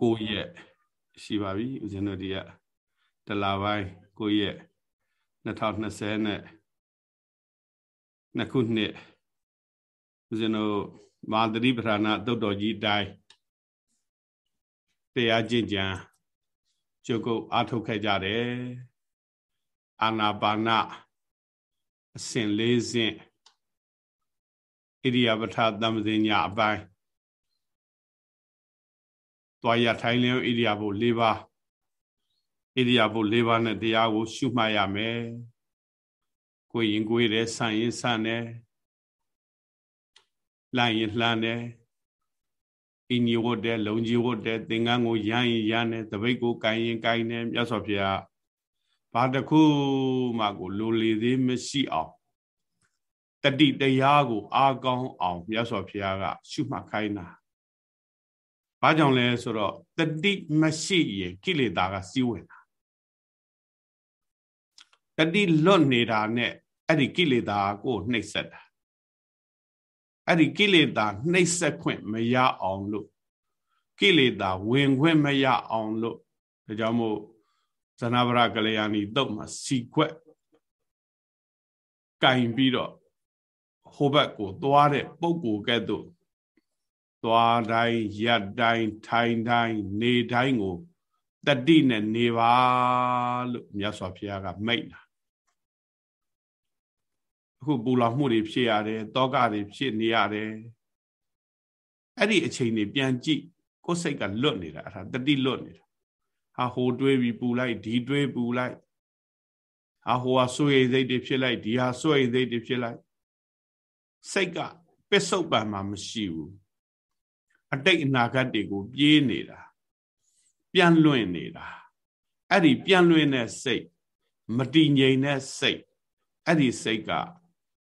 9ရက်ရှိပါပြီဦးဇင်းတို့ဒီကတလပိုင်း9ရက်2020နဲ့နှစ်ခုနှစ်ဦးဇင်းတို့မာသတိပဌာနာတုတ်တော်ကြီးတိုင်းတရားကျင့်ကြံကျုပ်ကုတ်အားထုတ်ခဲ့ကြတယ်အာနာပါနအစဉ်လေးစဉ်ဣရိယာပထသမ္ပဇင်ညာအပိုင်း သွားရထိုင်လျောဣရိယာပု၄ပါးဣရိယာပု၄ပါးနဲ့တရားကို ရှုမှတ်ရမယ်ကိုယ်ရင်ကိုယ်တယ်ဆန့်ရင်ဆန့်တယ်လှမ်းရင်လှမ်းတယ်အင်းကြီးဝတ်တယ်လုံကြီးဝတ်တယ်သင်္ကန်းကိုရမ်းရင်ရမ်းတယ်တပိတ်ကိုကိုင်ရင်ကိုင်တယ်မြတ်စွာဘုရားဘာတခုမှကိုလိုလေသေးမရှိအောင်တတိတရားကို အားကောင်းအောင်မြတ်စွာဘုရားက ရှုမှတ်ခိုင်းတာ ဘာကြောင့်လဲဆိုတော့တတိမရှိရင်ကိလေသာကစီးဝင်တာတတိလွတ်နေတာနဲ့အဲ့ဒီကိလေသာကိုနှိပ်စက်တာအဲ့ဒီကိလေသာနှိပ်စက်ခွင့်မရအောင်လို့ကိလေသာဝင်ခွင့်မရအောင်လို့ဒါကြောင့်မို့ဇနဗရကလျာဏီတုတ်မှာစီခွက်ကင်ပြီးတော့ဟိုဘက်ကိုသွားတဲ့ပုံကိုကဲ့သို့ သွားတိုင်းရက်တိုင်းထိုင်တိုင်းနေတိုင်းကိုတတိနဲ့နေပါလို့မြတ်စွာဘုရားကမိတ်တာအခုပူလောင်မှုတွေဖြစ်ရတယ်တောကတွေဖြစ်နေရတယ်အဲ့ဒီအချိန်တွေပြန်ကြည့်ကိုယ်စိတ်ကလွတ်နေတာအဲ့ဒါတတိလွတ်နေတာဟာဟိုတွေးပြီးပူလိုက်ဒီတွေးပူလိုက်ဟာဟိုဟာစွေစိတ်တွေဖြစ်လိုက်ဒီဟာစွေစိတ်တွေဖြစ်လိုက်စိတ်ကပစ္စုပန်မှာမရှိဘူး အတိတ်အနာဂတ်တွေကိုပြေးနေတာပြန်လွင့်နေတာအဲ့ဒီပြန်လွင့်တဲ့စိတ်မတည်ငြိမ်တဲ့စိတ်အဲ့ဒီစိတ်က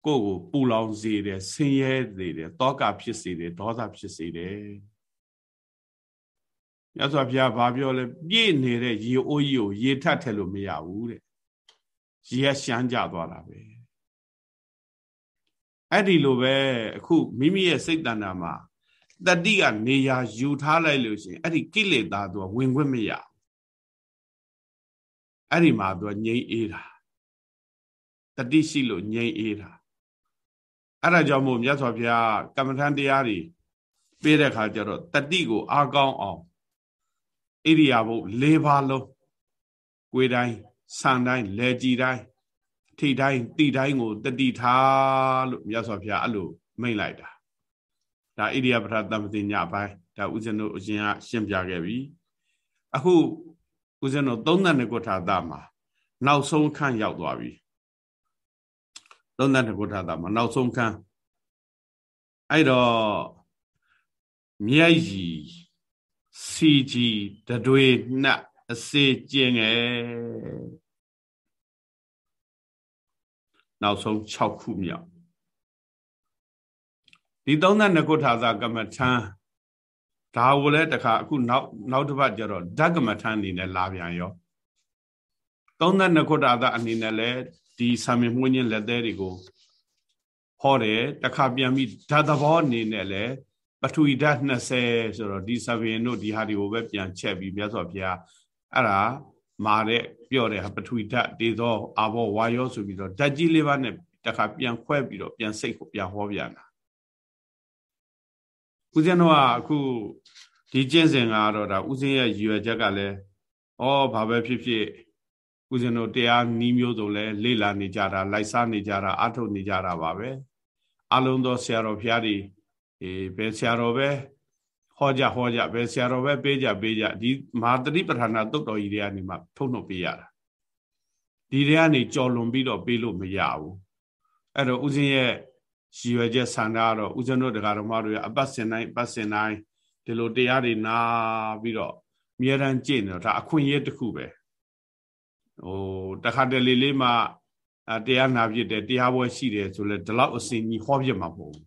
ကိုယ့်ကိုပူလောင်စေတယ်ဆင်းရဲစေတယ်တောကဖြစ်စေတယ်ဒေါသဖြစ်စေတယ်မြတ်စွာဘုရားဘာပြောလဲပြည့်နေတဲ့ရေအိုးကြီးကိုရေထပ်ထည့်လို့မရဘူးတဲ့ရေကရှမ်းကြသွားတာပဲအဲ့ဒီလိုပဲအခုမိမိရဲ့စိတ်တဏ္ဍာမှာ တတိကနေရာယူထားလိုက်လို့ရှိရင်အဲ့ဒီကိလေသာသူကဝင်ခွင့်မရအဲ့ဒီမှာသူကငြိမ့်အေးတာတတိရှိလို့ငြိမ့်အေးတာအဲ့ဒါကြောင့်မို့မြတ်စွာဘုရားကမ္မထန်တရားတွေပေးတဲ့ခါကျတော့တတိကိုအားကောင်းအောင်ဣရိယာပု၄ပါးလုံးကိုယ်တိုင်းဆန်တိုင်းလဲကြည်တိုင်းထိတိုင်းတိတိုင်းကိုတတိထားလို့မြတ်စွာဘုရားအဲ့လိုမိန့်လိုက်တာ ဒါဣရိယာပထသမ္ပတိညပိုင်းဒါဥစဉ်တို့အရင်ကရှင်းပြခဲ့ပြီအခုဥစဉ်တို့32ခုထာသမှာနောက်ဆုံးခန့်ရောက်သွားပြီ32ခုထာသမှာနောက်ဆုံးခန့်အဲ့တော့မြက်ရီစီကြီးတတွေနှက်အစေကျင်ငယ်နောက်ဆုံး6ခုမြောက် ဒီ32ခုထာသကမ္မထံဒါကိုလည်းတခါအခုနောက်နောက်တစ်ပတ်ကျတော့ဓကမ္မထံအနေနဲ့လာပြန်ရော32ခုထာသအနေနဲ့လည်းဒီဆာမင်မှုညင်းလက်သေးတွေကိုဟောတယ်တခါပြန်ပြီးဓာတ်သဘောအနေနဲ့လည်းပထဝီဓာတ်20ဆိုတော့ဒီဆာဗင်တို့ဒီဟာတွေကိုပဲပြန်ချက်ပြီးမြတ်စွာဘုရားအဲ့ဒါမာတဲ့ပြော့တဲ့ပထဝီဓာတ်တေသောအာဘောဝါယောဆိုပြီးတော့ဓာတ်ကြီးလေးပါးနဲ့တခါပြန်ခွဲပြီးတော့ပြန်စိတ်ကိုပြန်ဟောပြန်တာ ဦးဇင်းတို့ကအခုဒီကျင့်စဉ်ကတော့ဒါဦးဇင်းရဲ့ရည်ရွယ်ချက်ကလည်းဩဘာပဲဖြစ်ဖြစ်ဦးဇင်းတို့တရားနီးမျိုးစုံလဲလေ့လာနေကြတာလိုက်စားနေကြတာအထုတ်နေကြတာပါပဲအလုံးသောဆရာတော်ဘုရားတွေအေးဘယ်ဆရာတော်ပဲဟောကြဟောကြဘယ်ဆရာတော်ပဲပေးကြပေးကြဒီမဟာတတိပဋ္ဌာနာတုတ်တော်ကြီးတွေကနေမှထုတ်နှုတ်ပေးရတာဒီတွေကနေကြော်လွန်ပြီးတော့ပေးလို့မရဘူးအဲ့တော့ဦးဇင်းရဲ့ ရည်ရွယ်ချက်ဆန္ဒကတော့ဦးဇင်းတို့တရားတော်မတို့ရအပတ်စင်တိုင်းပတ်စင်တိုင်းဒီလိုတရားတွေနာပြီးတော့အမြဲတမ်းကြည့်နေတော့ဒါအခွင့်အရေးတစ်ခုပဲဟိုတခါတလေလေးမှတရားနာဖြစ်တယ်တရားပွဲရှိတယ်ဆိုလဲဒီလောက်အစဉ်ကြီးဟောပြမှာမဟုတ်ဘူး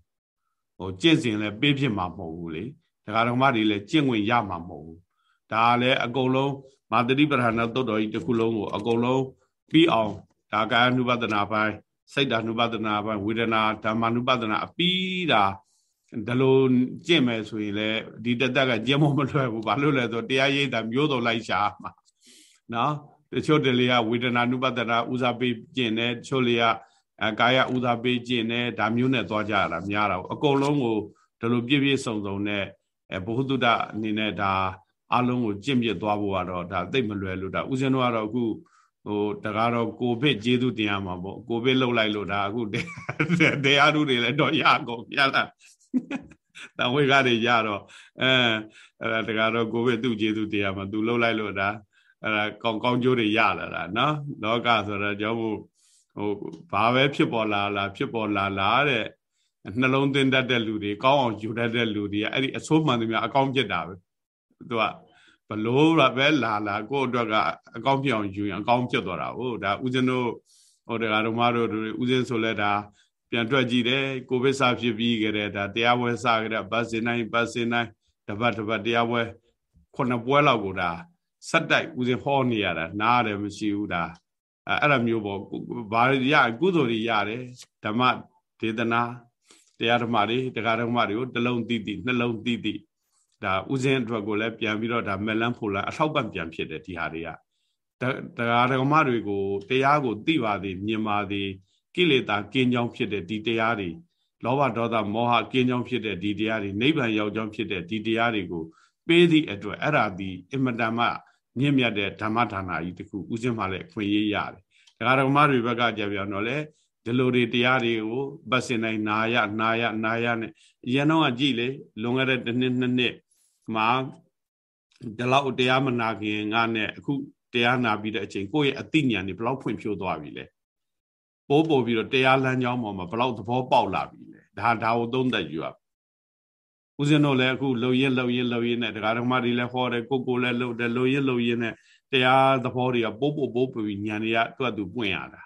ဟိုကျင့်စဉ်လဲပေးဖြစ်မှာမဟုတ်ဘူးလေတရားတော်မတွေလည်းကျင့်ဝင်ရမှာမဟုတ်ဘူးဒါလည်းအကုန်လုံးမာတတိပဋ္ဌာနာသုတ်တော်ကြီးတစ်ခုလုံးကိုအကုန်လုံးပြီးအောင်ဒါကာယ ानु ပဒနာပိုင်း စိတ်ဓာနုပဒနာပိုင်းဝေဒနာဓမ္မ ानु ပဒနာအပြီးတာဒါလိုကျင့်မယ်ဆိုရင်လည်းဒီတသက်ကကျင့်မမလွယ်ဘူးဘာလို့လဲဆိုတရားရိပ်တာမျိုးတော်လိုက်ရှာမှာနော်တချို့တလေကဝေဒနာနုပတ္တနာဥစားပေးကျင့်တယ်တချို့လေကကာယဥစားပေးကျင့်တယ်ဒါမျိုးနဲ့သွားကြရတာများတာအကုန်လုံးကိုဒါလိုပြည့်ပြည့်စုံစုံနဲ့ဘုဟုတ္တအနေနဲ့ဒါအလုံးကိုကျင့်ပြသွားဖို့ကတော့ဒါသိမလွယ်လို့ဒါဥစဉ်တော့ကတော့အခု ဟိုတကားတော့ကိုဗစ်ကျေးဇူးတင်ရမှာပေါ့ကိုဗစ်လှုပ်လိုက်လို့ဒါအခုတရားဓုတွေလည်းတော့ရကုန်ပြန်လာတဝေကတွေရတော့အဲအဲ့ဒါတကားတော့ကိုဗစ်သူ့ကျေးဇူးတင်ရမှာသူလှုပ်လိုက်လို့ဒါအဲ့ဒါကောင်းကောင်းကျိုးတွေရလာတာနော်လောကဆိုတော့ကြောင့်ဟိုဘာပဲဖြစ်ပေါ်လာလာဖြစ်ပေါ်လာလာတဲ့နှလုံးသွင်းတတ်တဲ့လူတွေကောင်းအောင်ယူတတ်တဲ့လူတွေအဲ့ဒီအဆိုးမှန်သမျှအကောင်းဖြစ်တာပဲသူက ဘလို့ရပဲလာလာကိုယ့်အတွက်ကအကောင်းဖြစ်အောင်ယူရင်အကောင်းဖြစ်သွားတာဟုတ်ဒါဦးဇင်းတို့ဟိုတရားတော်မတို့ဦးဇင်းဆိုလဲဒါပြန်တွက်ကြည့်တယ်ကိုဗစ်စဖြစ်ပြီးကြတဲ့ဒါတရားပွဲစကြတဲ့ဘတ်စင်နိုင်ဘတ်စင်နိုင်တပတ်တပတ်တရားပွဲခုနှစ်ပွဲလောက်ကိုဒါဆက်တိုက်ဦးဇင်းဟောနေရတာနားရတယ်မရှိဘူးဒါအဲ့အဲ့လိုမျိုးပေါ့ဘာရကုသိုလ်တွေရတယ်ဓမ္မဒေသနာတရားဓမ္မတွေတရားဓမ္မတွေကိုတစ်လုံးသိသိနှလုံးသိသိ ဒါဥစဉ်အတွက်ကိုလည်းပြန်ပြီးတော့ဒါမက်လန်းဖို့လာအထောက်ပံ့ပြန်ဖြစ်တယ်ဒီဟာတွေကတရားဓမ္မတွေကိုတရားကိုသိပါသည်မြင်ပါသည်ကိလေသာကင်းကြောင်းဖြစ်တဲ့ဒီတရားတွေလောဘဒေါသမောဟကင်းကြောင်းဖြစ်တဲ့ဒီတရားတွေနိဗ္ဗာန်ရောက်ကြောင်းဖြစ်တဲ့ဒီတရားတွေကိုပေးသည့်အတွက်အဲ့ဒါဒီအင်မတန်မှမြင့်မြတ်တဲ့ဓမ္မဌာနကြီးတခုဥစဉ်မှလည်းအခွင့်အရေးရတယ်တရားဓမ္မတွေဘက်ကကြပြောတော့လေဒီလိုတွေတရားတွေကိုပတ်စင်နိုင်နာရနာရနာရနဲ့အရင်တော့ကြည့်လေလွန်ခဲ့တဲ့တစ်နှစ်နှစ်နှစ် မှာဒီလောက်တရားမနာခင်ငါနဲ့အခုတရားနာပြီးတဲ့အချိန်ကိုယ့်ရဲ့အသိဉာဏ်တွေဘလောက်ဖွင့်ဖြိုးသွားပြီလဲပိုးပို့ပြီးတော့တရားလမ်းကြောင်းပေါ်မှာဘလောက်သဘောပေါက်လာပြီလဲဒါဒါကိုသုံးသပ်ယူရဦးဇင်းတို့လည်းအခုလှုပ်ရင်လှုပ်ရင်လှုပ်ရင်နဲ့တရားဓမ္မတွေလည်းဟောတယ်ကိုကိုလည်းလှုပ်တယ်လှုပ်ရင်လှုပ်ရင်နဲ့တရားသဘောတွေကပိုးပို့ပိုးပို့ပြီးဉာဏ်တွေကသူ့အတူပွင့်ရတာ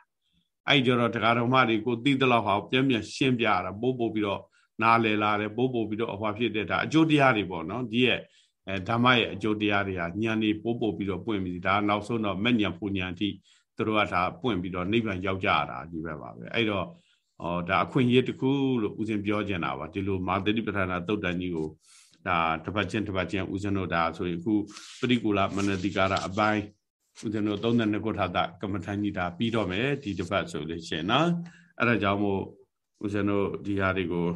အဲ့ကြတော့တရားဓမ္မတွေကိုသိသလောက်ဟာပြင်းပြရှင်းပြရတာပိုးပို့ပြီးတော့ နားလည်လာတယ်ပို့ပို့ပြီးတော့အဟွာဖြစ်တဲ့ဒါအကျိုးတရားတွေပေါ့နော်ဒီရဲ့အဲဓမ္မရဲ့အကျိုးတရားတွေဟာဉာဏ်တွေပို့ပို့ပြီးတော့ပွင့်ပြီးဒါနောက်ဆုံးတော့မဲ့ဉာဏ်ပူဉာဏ်အထိသူတို့ကဒါပွင့်ပြီးတော့နိဗ္ဗာန်ရောက်ကြရတာဒီပဲပါပဲအဲ့တော့ဟောဒါအခွင့်အရေးတစ်ခုလို့ဦးဇင်းပြောချင်တာပါဒီလိုမာသတိပဋ္ဌာနာသုတ်တန်ကြီးကိုဒါတစ်ပတ်ချင်းတစ်ပတ်ချင်းဦးဇင်းတို့ဒါဆိုရင်အခုပရိကူလမနတိကာရအပိုင်းဦးဇင်းတို့32ခုထာတကမ္မထန်ကြီးဒါပြီးတော့မယ်ဒီတစ်ပတ်ဆိုလို့ရှင်နော်အဲ့ဒါကြောင့်မို့ဦးဇင်းတို့ဒီဟာတွေကို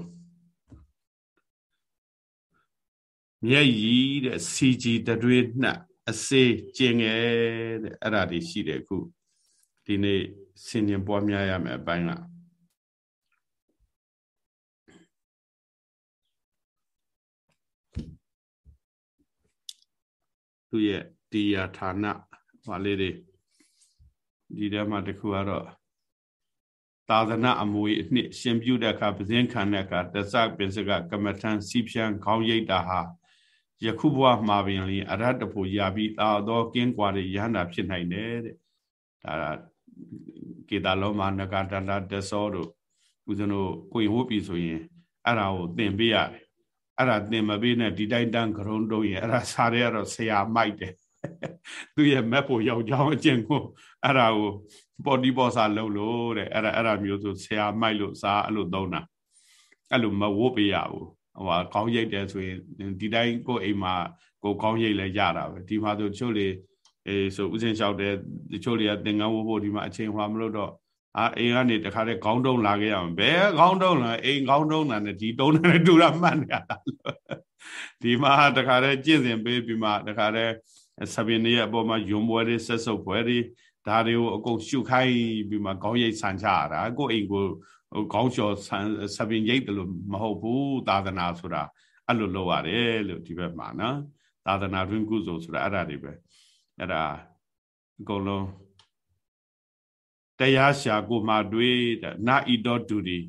မျက်ရည်တဲ့စီကြီးတတွေးနှက်အစေးကျင်ငယ်တဲ့အဲ့ဒါတွေရှိတယ်ခုဒီနေ့ဆင်ញင်ပွားများရမယ်အပိုင်းကသူရဲ့တရားဌာနဟာလေးတွေဒီထဲမှာတခုကတော့သာသနာအမွေအနှစ်ရှင်ပြုတဲ့အခါပဇင်းခံတဲ့အခါတသပင်စကကမ္မထံစီဖြန်းခေါင်းရိပ်တာဟာ ယခုဘဝမှာပင်လင်အရဟတဖို့ရပြီးသာသောကင်းကွာတဲ့ယန္တာဖြစ်နိုင်တယ်တဲ့ဒါကေတာလောမနဂတန္တတသောတို့ဦးဇင်းတို့ကိုယ်ဟိုးပြီဆိုရင်အဲ့ဒါကိုသင်ပေးရတယ်အဲ့ဒါသင်မပေးနဲ့ဒီတိုင်းတန်းကရုံးတုံးရင်အဲ့ဒါစားရဲကတော့ဆရာမိုက်တယ်သူရဲ့မက်ဖို့ယောက်ျောင်းအကျင့်ကိုအဲ့ဒါကိုပေါ်ဒီပေါ်စာလုပ်လို့တဲ့အဲ့ဒါအဲ့ဒါမျိုးဆိုဆရာမိုက်လို့စားအဲ့လိုသုံးတာအဲ့လိုမဝုတ်ပေးရဘူး ဟိုဟာကောင်းရိတ်တယ်ဆိုရင်ဒီတိုင်းကိုအိမ်မှာကိုကောင်းရိတ်လဲရတာပဲဒီမှာဆိုချို့လေအေးဆိုဥစဉ်လျှောက်တယ်ချို့တွေကသင်္ကန်းဝုတ်ဖို့ဒီမှာအချိန်ဟွာမလို့တော့အာအိမ်ကနေတခါတည်းခေါင်းတုံးလာခဲ့ရအောင်ဘယ်ခေါင်းတုံးလဲအိမ်ခေါင်းတုံးတာနဲ့ဒီတုံးနဲ့တူတာမှတ်နေရတာဒီမှာတခါတည်းကျင့်စဉ်ပေးပြီးမှတခါတည်းဆပင်တွေရဲ့အပေါ်မှာယွံပွဲတွေဆက်စုပ်ပွဲတွေဒါတွေကိုအကုန်ရှုခိုင်းပြီးမှခေါင်းရိပ်ဆန်ချရတာကိုအိမ်ကို ဟိုခေါင်းလျှော်ဆန်ဆပင်ရိပ်တယ်လို့မဟုတ်ဘူးသာသနာဆိုတာအဲ့လိုလုပ်ရတယ်လို့ဒီဘက်မှာနော်သာသနာတွင်ကုသိုလ်ဆိုတာအဲ့ဒါတွေပဲအဲ့ဒါအကုန်လုံးတရားရှာကိုမှတွေးတဲ့နာဣတောတူဒီ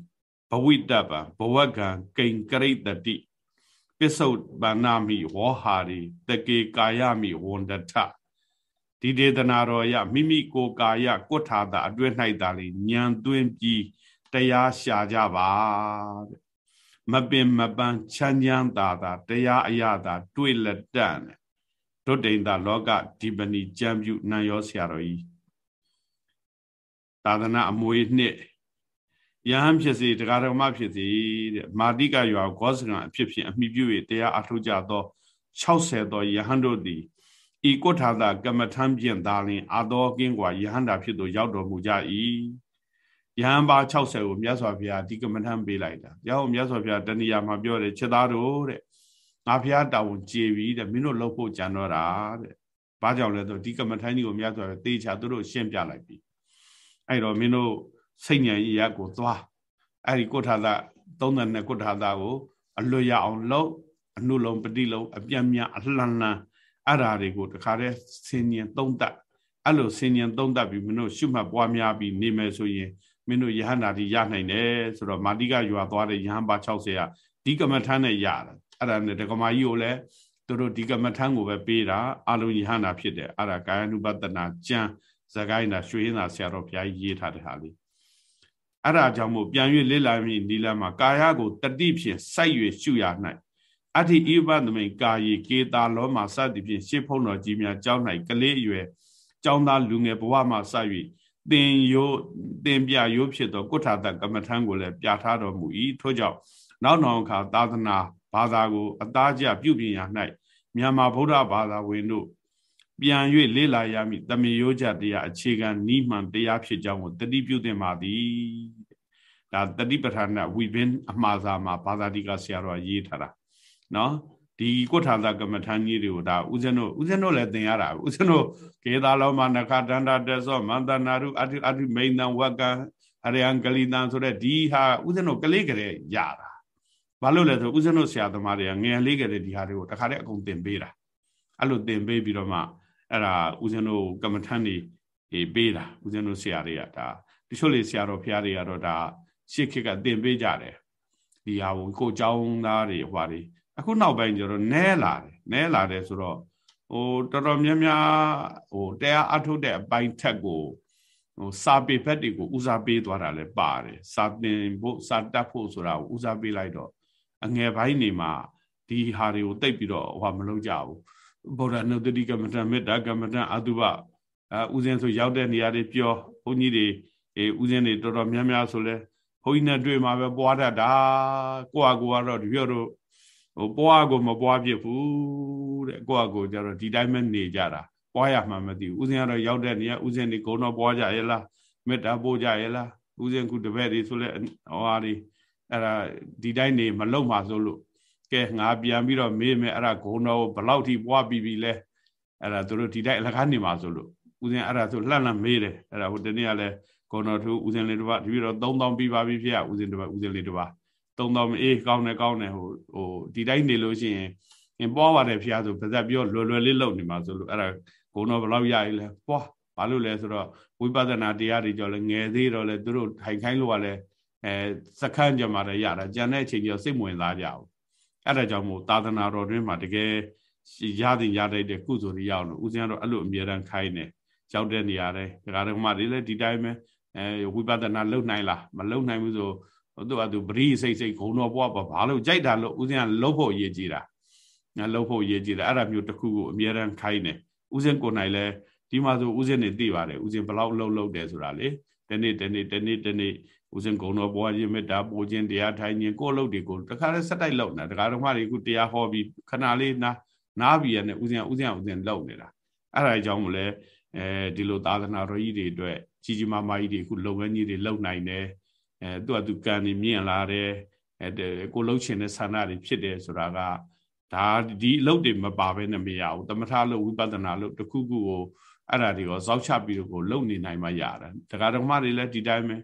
ဘဝိတ္တပံဘဝကံကိဉ္ကရိတတိပစ္စုတ်ပါဏမိဝောဟာရီတကေကာယမိဝန္တထဒီဒေသနာတော်ရမိမိကိုယ်ကာယကုဋ္ဌာတာအတွဲ၌သာလေညံသွင်းပြီး တရားရှာကြပါတဲ့မပင်မပန်းချမ်းချမ်းသာသာတရားအရသာတွေ့လက်တန့်တယ်ဒုတိယလောကဒီပဏိကြံပြုနံရောဆရာတော်ကြီးသာသနာအမွေနှစ်ယဟန်ဖြစ်စီတရားဓမ္မဖြစ်စီတဲ့မာတိကရွာဂောစကံအဖြစ်ဖြင့်အမိပြု၍တရားအထုကြသော60သောယဟန်တို့သည်ဤကုဋ္ဌာသကမ္မထံဖြင့်သာလင်အာတော်ကင်းကွာယဟန္တာဖြစ်သို့ရောက်တော်မူကြ၏ ယဟန်ပါ60ကိုမြတ်စွာဘုရားဒီကမ္မထံပေးလိုက်တာရောက်မြတ်စွာဘုရားတဏှာမှာပြောတယ်ချက်သားတို့တဲ့ငါဘုရားတာဝန်ကျေပြီတဲ့မင်းတို့လှုပ်ဖို့ကြံတော့တာတဲ့ဘာကြောင့်လဲဆိုဒီကမ္မထံကြီးကိုမြတ်စွာဘုရားသေချာသူတို့ရှင်းပြလိုက်ပြီအဲ့တော့မင်းတို့စိတ်ဉာဏ်ရကိုသွားအဲ့ဒီကုဋ္ဌာသ32ကုဋ္ဌာသကိုအလွတ်ရအောင်လှုပ်အနုလုံးပฏิလုံးအပြန့်မြအလှန်လှန်အဲ့ဓာတွေကိုတခါတည်းဆင်ញင်သုံးတတ်အဲ့လိုဆင်ញင်သုံးတတ်ပြီးမင်းတို့ရှုမှတ်ပွားများပြီးနေမယ်ဆိုရင် မင်းတို့ယဟန္တာတိရနိုင်တယ်ဆိုတော့မာတိကရွာသွားတဲ့ယဟန်ပါ60ကဒီကမ္မထမ်းနဲ့ရတယ်အဲ့ဒါနဲ့ဒကမာကြီးကိုလည်းသူတို့ဒီကမ္မထမ်းကိုပဲပေးတာအလုံးယဟန္တာဖြစ်တယ်အဲ့ဒါကာယ ानु ပတနာကျမ်းဇဂိုင်းတာရွှေရင်သာဆရာတော်ဘုရားကြီးရေးထားတဲ့ဟာလေးအဲ့ဒါကြောင့်မို့ပြန်၍လေ့လာမိနီလာမှာကာယကိုတတိဖြင့်စိုက်၍ရှုရ၌အဋ္ဌိဣပသမိန်ကာယေကေတာလောမှာစသည်ဖြင့်ရှေးဖုံတော်ကြီးများကြောင်း၌ကလေးအရွယ်ကျောင်းသားလူငယ်ဘဝမှာစ၍ သင်ရိုးသင်ပြရိုးဖြစ်သောကုဋ္ဌာတကမ္မထံကိုလည်းပြထားတော်မူ၏ထို့ကြောင့်နောက်နောက်အခါသာသနာဘာသာကို အသားကျပြုပြင်ရ၌မြန်မာဗုဒ္ဓဘာသာဝင်တို့ပြန်၍လေ့လာရမည်တမင်ရိုးကြတရားအခြေခံနိမှန်တရားဖြစ်ကြောင်းကိုတတိပြုသင်ပါသည်ဒါတတိပဋ္ဌာနဝိဘင်းအမှားစာမှာဘာသာတိကဆရာတော်ရေးထားတာနော် ဒီကုဋ္ဌာသကမ္မထန်ကြီးတွေကိုဒါဥစဉ်တို့ဥစဉ်တို့လည်းသင်ရတာဥစဉ်တို့ကေသာလောမနခဒန္တာတက်သောမန္တနာရုအတုအတုမိန်တံဝကံအရိယံကလိတံဆိုတဲ့ဒီဟာဥစဉ်တို့ကလေးကလေးရတာဘာလို့လဲဆိုဥစဉ်တို့ဆရာသမားတွေကငယ်လေးကလေးဒီဟာတွေကိုတခါတည်းအကုန်သင်ပေးတာအဲ့လိုသင်ပေးပြီးတော့မှအဲ့ဒါဥစဉ်တို့ကမ္မထန်တွေပေးတာဥစဉ်တို့ဆရာတွေကဒါတချို့လေဆရာတော်ဖျားတွေကတော့ဒါရှေ့ခေတ်ကသင်ပေးကြတယ်ဒီဟာကိုကိုเจ้าသားတွေဟွာတွေ အခုနောက်ပိုင်းကျတော့နဲလာတယ်နဲလာတယ်ဆိုတော့ဟိုတော်တော်များများဟိုတရားအထုတ်တဲ့အပိုင်းထက်ကိုဟိုစာပေဘက်တွေကိုဦးစားပေးသွားတာလည်းပါတယ်စာသင်ဖို့စာတတ်ဖို့ဆိုတာကိုဦးစားပေးလိုက်တော့အငယ်ပိုင်းနေမှာဒီဟာတွေကိုတိတ်ပြီးတော့ဟိုမလုပ်ကြဘူးဗုဒ္ဓနုတ္တိကမ္မဋ္ဌမေတ္တာကမ္မဋ္ဌအတုပအဲဥစဉ်ဆိုရောက်တဲ့နေရာတွေပြောဘုန်းကြီးတွေအဲဥစဉ်တွေတော်တော်များများဆိုလဲဘုန်းကြီးနဲ့တွေ့မှာပဲပွားတတ်တာကိုယ့်အကူကတော့ဒီပြောတော့ ဟိုပွားကိုမပွားဖြစ်ဘူးတဲ့ကိုယ့်အကူကျတော့ဒီတိုင်းပဲနေကြတာပွားရမှမသိဘူးဥစဉ်ကတော့ရောက်တဲ့နေရာဥစဉ်တွေဂုံတော့ပွားကြရဲ့လားမေတ္တာပို့ကြရဲ့လားဥစဉ်ခုတပည့်တွေဆိုလဲဟောဟာဒီအဲ့ဒါဒီတိုင်းနေမလုံပါဆိုလို့ကဲငါပြန်ပြီးတော့မေးမယ်အဲ့ဒါဂုံတော်ဘလောက်ထိပွားပြီးပြီလဲအဲ့ဒါသူတို့ဒီတိုင်းအလကားနေမှာဆိုလို့ဥစဉ်အဲ့ဒါဆိုလှန့်လှန့်မေးတယ်အဲ့ဒါဟိုတနေ့ကလည်းဂုံတော်သူဥစဉ်လေးတစ်ပါးတပြီးတော့3000ပြီးပါပြီဖေဥစဉ်တစ်ပါးဥစဉ်လေးတစ်ပါး 3000အေးကောင်းတယ်ကောင်းတယ်ဟိုဟိုဒီတိုင်းနေလို့ရှိရင်အင်ပွားပါတယ်ဖေဆိုပါဇက်ပြောလွယ်လွယ်လေးလုပ်နေမှာဆိုလို့အဲ့ဒါဂုံတော်ဘလောက်ရည်လဲပွားဘာလို့လဲဆိုတော့ဝိပဿနာတရားတွေကြောင့်လည်းငယ်သေးတော့လေသူတို့ထိုင်ခိုင်းလို့ကလည်းအဲစခန်းကြမှာလည်းရတာကြံတဲ့အချိန်ကျစိတ်ဝင်စားကြအောင်အဲ့ဒါကြောင့်မို့သာသနာတော်တွင်မှာတကယ်ရသည်ရတတ်တဲ့ကုသိုလ်တွေရအောင်လို့ဦးဇင်းကတော့အဲ့လိုအမြဲတမ်းခိုင်းနေရောက်တဲ့နေရာတွေဒကာဒကမတွေလည်းဒီတိုင်းပဲအဲဝိပဿနာလုံနိုင်လားမလုံနိုင်ဘူးဆို သူကသူပရိစိတ်စိတ်ဂုံတော်ဘွားပါဘာလို့ကြိုက်တာလို့ဦးဇင်းကလှုပ်ဖို့ရည်ကြည်တာငါလှုပ်ဖို့ရည်ကြည်တာအဲ့ဒါမျိုးတစ်ခုကိုအမြဲတမ်းခိုင်းနေဦးဇင်းကိုနိုင်လဲဒီမှာဆိုဦးဇင်းနေသိပါတယ်ဦးဇင်းဘလောက်လှုပ်လှုပ်တယ်ဆိုတာလေတနေ့တနေ့တနေ့တနေ့ဦးဇင်းဂုံတော်ဘွားခြင်းမေတ္တာပို့ခြင်းတရားထိုင်ခြင်းကိုယ်လှုပ်တွေကိုတခါလဲဆက်တိုက်လှုပ်နေတာတခါတော့မှဒီခုတရားဟောပြီးခဏလေးနားနားပြီးရနဲ့ဦးဇင်းဦးဇင်းဦးဇင်းလှုပ်နေတာအဲ့ဒါအကြောင်းမလဲအဲဒီလိုသာသနာတော်ကြီးတွေအတွက်ကြီးကြီးမားမားကြီးတွေအခုလုပ်ငန်းကြီးတွေလုပ်နိုင်တယ် အဲသူကသူကံနေမြင့်လာတယ်အဲကိုလှုပ်ချင်တဲ့ဆန္ဒတွေဖြစ်တယ်ဆိုတာကဒါဒီအလုပ်တွေမပါဘဲနဲ့မရဘူးတမထလို့ဝိပဿနာလို့တခုခုကိုအဲ့ဒါတွေကိုဇောက်ချပြီးတော့ကိုလုံနေနိုင်မှရတယ်ဒကာဒကမတွေလည်းဒီတိုင်းပဲ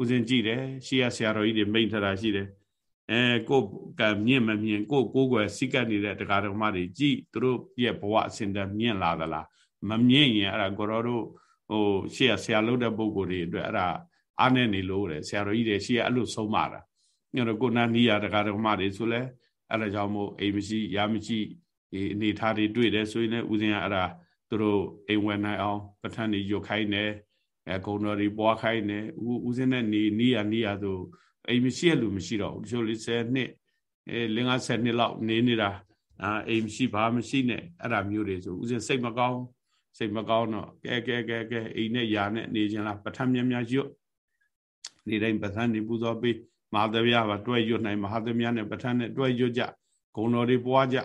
ဥစဉ်ကြည့်တယ်ရှေ့ရဆရာတော်ကြီးတွေမိန့်ထတာရှိတယ်အဲကိုကမြင့်မမြင့်ကိုကိုကိုွယ်စိတ်ကပ်နေတဲ့ဒကာဒကမတွေကြည့်သူတို့ရဲ့ဘဝအစဉ်တည်းမြင့်လာသလားမမြင့်ရင်အဲ့ဒါကိုရောတို့ဟိုရှေ့ရဆရာလုပ်တဲ့ပုံကိုယ်တွေအတွက်အဲ့ဒါ အားနဲ့နေလို့တဲ့ဆရာတော်ကြီးတွေရှေ့ရအဲ့လိုဆုံးမတာညတော့ကိုနာနီးရဒကာဒကမတွေဆိုလဲအဲ့ဒါကြောင့်မို့အိမ်မရှိရမရှိဒီအနေထားတွေတွေ့တယ်ဆိုရင်လည်းဥစဉ်ကအဲ့ဒါသူတို့အိမ်ဝင်နိုင်အောင်ပဋ္ဌာန်းတွေရွတ်ခိုင်းတယ်အဲဂုံတော်တွေပွားခိုင်းတယ်ဥဥစဉ်နဲ့နေနီးရနီးရဆိုအိမ်မရှိရလူမရှိတော့ဘူးတချို့လေး10နှစ်အဲ50နှစ်လောက်နေနေတာအာအိမ်မရှိဘာမရှိနဲ့အဲ့ဒါမျိုးတွေဆိုဥစဉ်စိတ်မကောင်းစိတ်မကောင်းတော့ကဲကဲကဲကဲအိမ်နဲ့ယာနဲ့နေခြင်းလားပဋ္ဌာန်းများများရွတ် ဒီတိုင်းပဋ္ဌာန်းနေပူဇော်ပေးမဟာသမယပါတွဲရွတ်နိုင်မဟာသမယနဲ့ပဋ္ဌာန်းနဲ့တွဲရွတ်ကြဂုံတော်တွေပွားကြ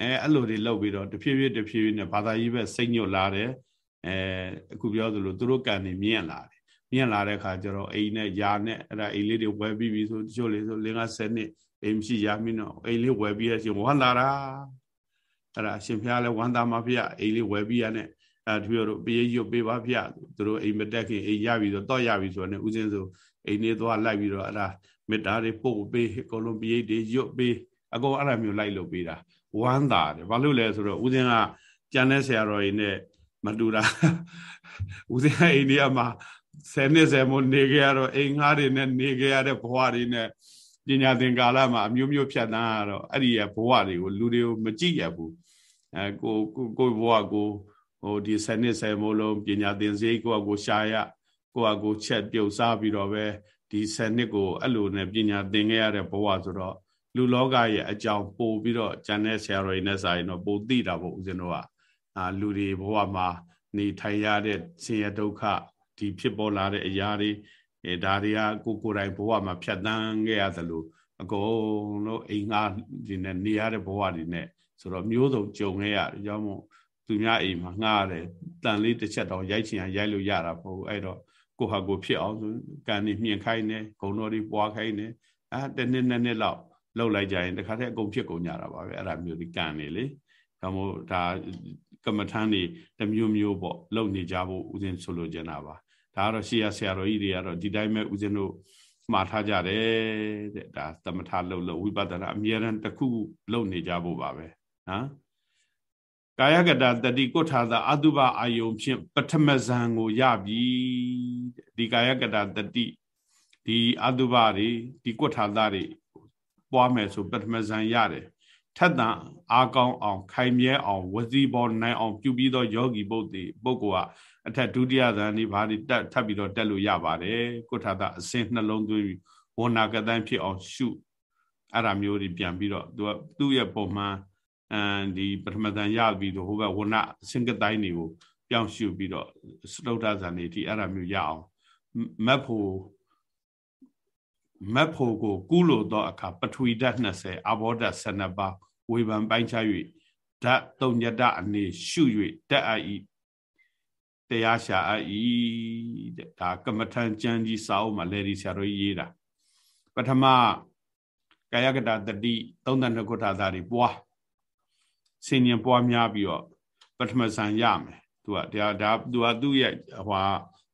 အဲအဲ့လိုတွေလုပ်ပြီးတော့တဖြည်းဖြည်းတဖြည်းဖြည်းနဲ့ဘာသာရေးပဲစိတ်ညွတ်လာတယ်အဲအခုပြောသလိုသူတို့ကံနေမြင့်လာတယ်မြင့်လာတဲ့ခါကျတော့အိမ်နဲ့ယာနဲ့အဲ့ဒါအိမ်လေးတွေဝယ်ပြီးပြီဆိုတချို့လေးဆို၄50နှစ်အိမ်မရှိရမင်းတော့အိမ်လေးဝယ်ပြီးရရှင်ဝမ်းလာတာအဲ့ဒါရှင်ဖျားလဲဝမ်းသာမှာဖေအိမ်လေးဝယ်ပြီးရနဲ့အဲသူတို့ပြေးရွတ်ပေးပါဖေသူတို့အိမ်မတက်ခင်အိမ်ရပြီဆိုတော့ရပြီဆိုတော့ဥစဉ်ဆို အိမ်လေးသွားလိုက်ပြီးတော့အဲ့ဒါမေတ္တာတွေပို့ပေးအကုန်လုံးပြေးတွေရွတ်ပေးအကုန်အဲ့ဒါမျိုးလိုက်လုပ်ပေးတာဝမ်းသာတယ်ဘာလို့လဲဆိုတော့ဦးဇင်းကကျန်တဲ့ဆရာတော်ကြီးနဲ့မတူတာဦးဇင်းအိန္ဒိယမှာဆယ်နှစ်ဆယ်မို့နေခဲ့ရတော့အိမ်ငှားတွေနဲ့နေခဲ့ရတဲ့ဘဝတွေနဲ့ပညာသင်ကာလမှာအမျိုးမျိုးဖြတ်တန်းရတော့အဲ့ဒီရဲ့ဘဝတွေကိုလူတွေကိုမကြည့်ရဘူးအဲကိုကိုကိုဘဝကိုဟိုဒီဆယ်နှစ်ဆယ်မို့လုံးပညာသင်စေးကိုကကိုရှာရ ကိုကကိုချက်ပြုတ်စားပြီးတော့ပဲဒီဆယ်နှစ်ကိုအဲ့လိုနဲ့ပညာသင်ခဲ့ရတဲ့ဘဝဆိုတော့လူလောကရဲ့အကြောင်းပို့ပြီးတော့ကျန်တဲ့ဆရာတော်ကြီးနဲ့စာရင်တော့ပိုသိတာပေါ့ဦးဇင်းတို့ကအာလူတွေဘဝမှာနေထိုင်ရတဲ့ဆင်းရဲဒုက္ခဒီဖြစ်ပေါ်လာတဲ့အရာတွေအဲဒါတွေကကိုကိုယ်တိုင်ဘဝမှာဖြတ်တန်းခဲ့ရသလိုအကုန်လုံးအိမ်ငါဒီနဲ့နေရတဲ့ဘဝတွေနဲ့ဆိုတော့မျိုးစုံကြုံခဲ့ရတယ်ကြောင့်မို့သူများအိမ်မှာငှားရတယ်တန်လေးတစ်ချက်တောင်ရိုက်ချင်ရိုက်လို့ရတာပေါ့အဲ့တော့ ကိုဟာကိုဖြစ်အောင်ဆိုကန်နေမြင်ခိုင်းနေဂုံတော်တွေပွားခိုင်းနေအဲတနေ့နှစ်နှစ်လောက်လှုပ်လိုက်ကြရင်တခါတည်းအကုန်ဖြစ်ကုန်ကြတာပါပဲအဲ့ဒါမျိုးဒီကံနေလေဒါမို့ဒါကမ္မထမ်းတွေတမျိုးမျိုးပေါ့လှုပ်နေကြဖို့ဦးဇင်းဆိုလိုချင်တာပါဒါကတော့ရှေ့ရဆရာတော်ကြီးတွေကတော့ဒီတိုင်းပဲဦးဇင်းတို့မှားထားကြတယ်တဲ့ဒါသမထလှုပ်လို့ဝိပဿနာအမြဲတမ်းတစ်ခုလှုပ်နေကြဖို့ပါပဲနော် ကာယကတတတိကုဋ္ဌာသာအတုပအာယုံဖြင့်ပထမဇန်ကိုရပြီဒီကာယကတတတိဒီအတုပတွေဒီကုဋ္ဌာသာတွေပွားမယ်ဆိုပထမဇန်ရတယ်ထက်တန်အားကောင်းအောင် ခိုင်မြဲအောင်ဝစီပေါ်နိုင်အောင်ပြုပြီးသောယောဂီပုဂ္ဂိုလ်ပုဂ္ဂိုလ်ကအထက်ဒုတိယဇန်ဒီဘာဒီတက်ထပ်ပြီးတော့တက်လို့ရပါတယ်ကုဋ္ဌာတအစင်းနှလုံးသွင်းပြီးဝဏကတန်းဖြစ်အောင်ရှုအဲ့ဒါမျိုးတွေပြန်ပြီးတော့သူကသူ့ရဲ့ပုံမှန် အမ်ဒီပထမဇန်ရပြီးတော့ဟိုဘက်ဝဏအစင်းကတိုင်းတွေကိုပြောင်းရှုပြီးတော့စတုဒ္ဓဇန်တွေဒီအဲ့ဒါမျိုးရအောင်မက်ဖို့မက်ဖို့ကိုကုလို့သောအခါပထဝီဓာတ်20အဘောဓာတ်12ပါးဝေဖန်ပိုင်းခြား၍ဓာတ်တုံညတအနေရှု၍တက်အပ်တရားရှာအပ်ဤတဲ့ဒါကမ္မထံကျမ်းကြီးစာအုပ်မှာလေဒီဆရာတော်ကြီးရေးတာပထမကာယကတတတိ32ခုထာသာတွေပွား ဆင်ញင်ပွားများပြီးတော့ပထမဇန်ရမယ်သူကတရားဒါသူကသူ့ရဲ့ဟွာ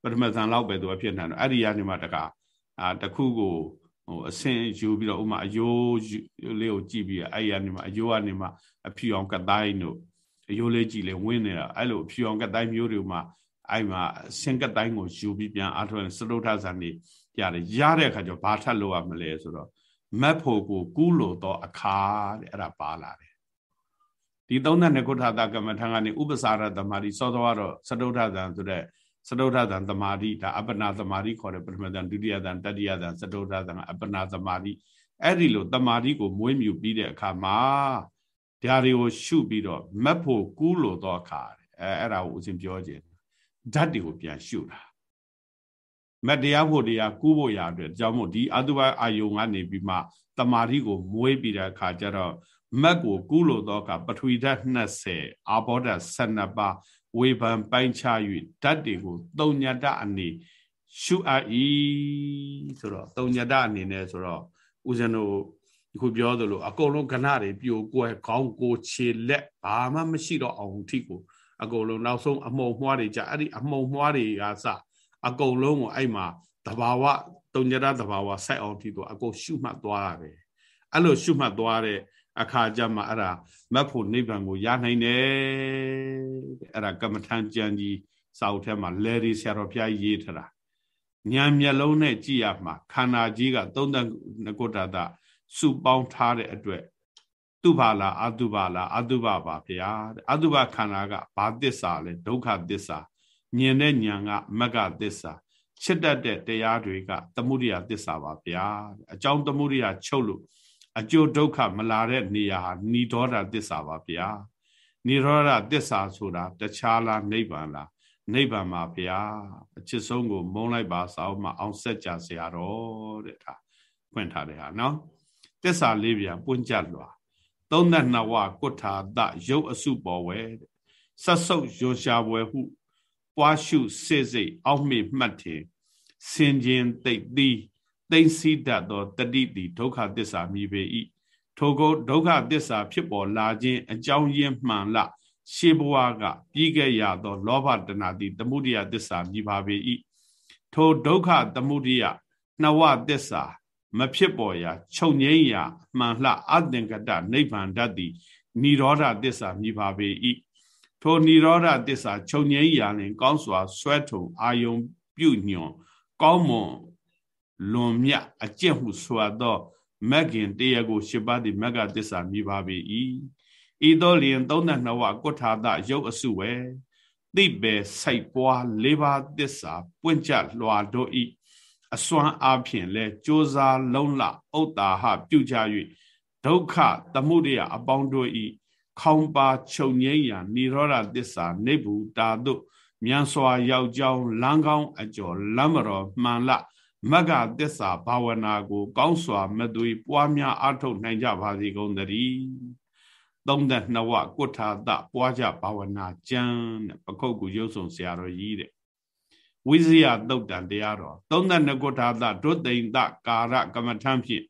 ပထမဇန်လောက်ပဲသူကဖြစ်နေတယ်အဲ့ဒီကနေမှတကအာတခုကိုဟိုအဆင်ယူပြီးတော့ဥမာအယိုးလေးကိုကြည့်ပြီးအဲ့ဒီကနေမှအယိုးကနေမှအဖြူအောင်ကတိုင်းတို့အယိုးလေးကြည့်လေဝင်းနေတာအဲ့လိုအဖြူအောင်ကတိုင်းမျိုးတွေမှာအဲ့မှာဆင်ကတိုင်းကိုယူပြီးပြန်အားထုတ်ရင်စတုထဇန်နေရတယ်ရတဲ့အခါကျတော့ဘာထပ်လို့ရမလဲဆိုတော့မက်ဖို့ကိုကူးလို့တော့အခါတဲ့အဲ့ဒါပါလာတယ် ဒီ32ခုထာတကမ္မထံကနေဥပ္ပစာရသမารီစောစောကတော့စတုထဇန်ဆိုတဲ့စတုထဇန်သမာဓိဒါအပ္ပနာသမာဓိခေါ်တယ်ပထမဇန်ဒုတိယဇန်တတိယဇန်စတုထဇန်အပ္ပနာသမာဓိအဲ့ဒီလိုသမာဓိကိုမွေးမြူပြီးတဲ့အခါမှာဓာတွေကိုရှုပြီးတော့မက်ဖို့ကူးလို့တော့အခါအဲအဲ့ဒါကိုဦးဇင်းပြောခြင်းဓာတ်တွေကိုပြန်ရှုတာမတရားဖို့တရားကူးဖို့ရအတွက်ကြောင့်မို့ဒီအတုပအာယုံကနေပြီးမှတမာတိကိုမွေးပြီးတဲ့အခါကျတော့ မက်ကိုကူးလို့တော့ကပထဝီဓာတ်20အာဘောဓာတ်12ပါးဝေဖန်ပိုင်းခြား၍ဓာတ်တွေကိုတုံညတအနေရှုအပ်ဤဆိုတော့တုံညတအနေနဲ့ဆိုတော့ဦးဇင်းတို့ခုပြောသလိုအကုန်လုံးခဏတွေပြိုကွဲခေါင်းကိုခြေလက်ဘာမှမရှိတော့အောင်ထိကိုအကုန်လုံးနောက်ဆုံးအမှုံမွှားတွေကြအဲ့ဒီအမှုံမွှားတွေကစအကုန်လုံးကိုအဲ့မှာတဘာဝတုံညရတဘာဝစိုက်အောင်ထိတော့အကုန်ရှုမှတ်သွားရတယ်အဲ့လိုရှုမှတ်သွားတဲ့ အခါကျမှအဲ့ဒါမတ်ဖို့နိဗ္ဗာန်ကိုရနိုင်တယ်အဲ့ဒါကမ္မထံကြံကြီးစာအုပ်ထဲမှာလဲရီဆရာတော်ဘုရားရေးထားတာဉာဏ်မျက်လုံးနဲ့ကြည့်ရမှာခန္ဓာကြီးကသုံးသက်ငကုတ္တတာစုပေါင်းထားတဲ့အတွက်တုပါလားအတုပါလားအတုပါပါဗျာအတုပါခန္ဓာကဘာသစ္စာလဲဒုက္ခသစ္စာမြင်တဲ့ဉာဏ်ကမက္ကသစ္စာချစ်တတ်တဲ့တရားတွေက သမုဒိယသစ္စာပါဗျာအကြောင်းသမုဒိယချုပ်လို့ အကျိုးဒုက္ခမလာတဲ့နေရာဟာဏိဒေါဒသစ္စာပါဗျာဏိဒေါဒသစ္စာဆိုတာတခြားလားနိဗ္ဗာန်လားနိဗ္ဗာန်မှာဗျာအချစ်ဆုံးကို မုန်းလိုက်ပါစာအုပ်မှာအောင်ဆက်ကြစရာတော့တဲ့ဒါဖွင့်ထားတယ်ဟာနော်တစ္ဆာလေးဗျာပွင့်ကြလွာသုံးသက်နှစ်ဝကုဋ္ဌာတရုပ်အစုပေါ်ဝဲဆက်ဆုပ်ရွရှားပွဲဟုပွားရှုစေစိတ်အောက်မေ့မှတ်တယ်စင်ခြင်းတိတ်သီး သိမ့်စီတတ်သောတတိတိဒုက္ခသစ္စာမြည်ပေ၏ထိုကိုဒုက္ခသစ္စာဖြစ်ပေါ်လာခြင်းအကြောင်းရင်းမှန်လရှေးဘဝကပြီးခဲ့ရသော လောဘတဏှာတိသမုဒိယသစ္စာမြည်ပါပေ၏ထိုဒုက္ခသမုဒိယနှဝသစ္စာမဖြစ်ပေါ်ရာချုပ်ငိမ့်ရာမှန်လှအသင်္ကတနိဗ္ဗာန်တတ်သည်និရောဓသစ္စာမြည်ပါပေ၏ထိုនិရောဓသစ္စာချုပ်ငိမ့်ရာလင် ကောင်းစွာဆွဲထုံအာယုံပြုညွန်ကောင်းမွန် လွန်မြအကျင့်ဟုဆိုသောမဂ်ခင်တရားကိုရှစ်ပါးသည်မဂ္ဂသစ္စာမြည်ပါပေ၏ဤသောလျင်32ဝကုဋ္ဌာတရုပ်အစုဝဲသိပဲစိုက်ပွား၄ပါးသစ္စာပွင့်ကြလွှာတို့ဤအစွမ်းအားဖြင့်လဲကြိုးစားလုံးလဥတ္တာဟပြုကြ၍ဒုက္ခသမုဒယအပေါင်းတို့ဤခေါင်းပါချုပ်ငိမ့်ရာនិရောဓသစ္စာနေဘူးတာတို့မြန်စွာရောက်ကြောင်းလမ်းကောင်းအကျော်လမ်းမတော်မှန်လ မဂ္ဂသစ္စာဘာဝနာကို ကောင်းစွာမသွေပွားများအားထုတ်နိုင်ကြပါစေကုန်သတည်း32ဝကုဋ္ဌာတပွားကြဘာဝနာကျမ်းတဲ့ပခုတ်ကူရုပ်ဆောင်ဆရာတော်ကြီးတဲ့ဝိဇယသုတ်တန်တရားတော်32ကုဋ္ဌာတဒုတိန်တကာရကမ္မထံဖြင့်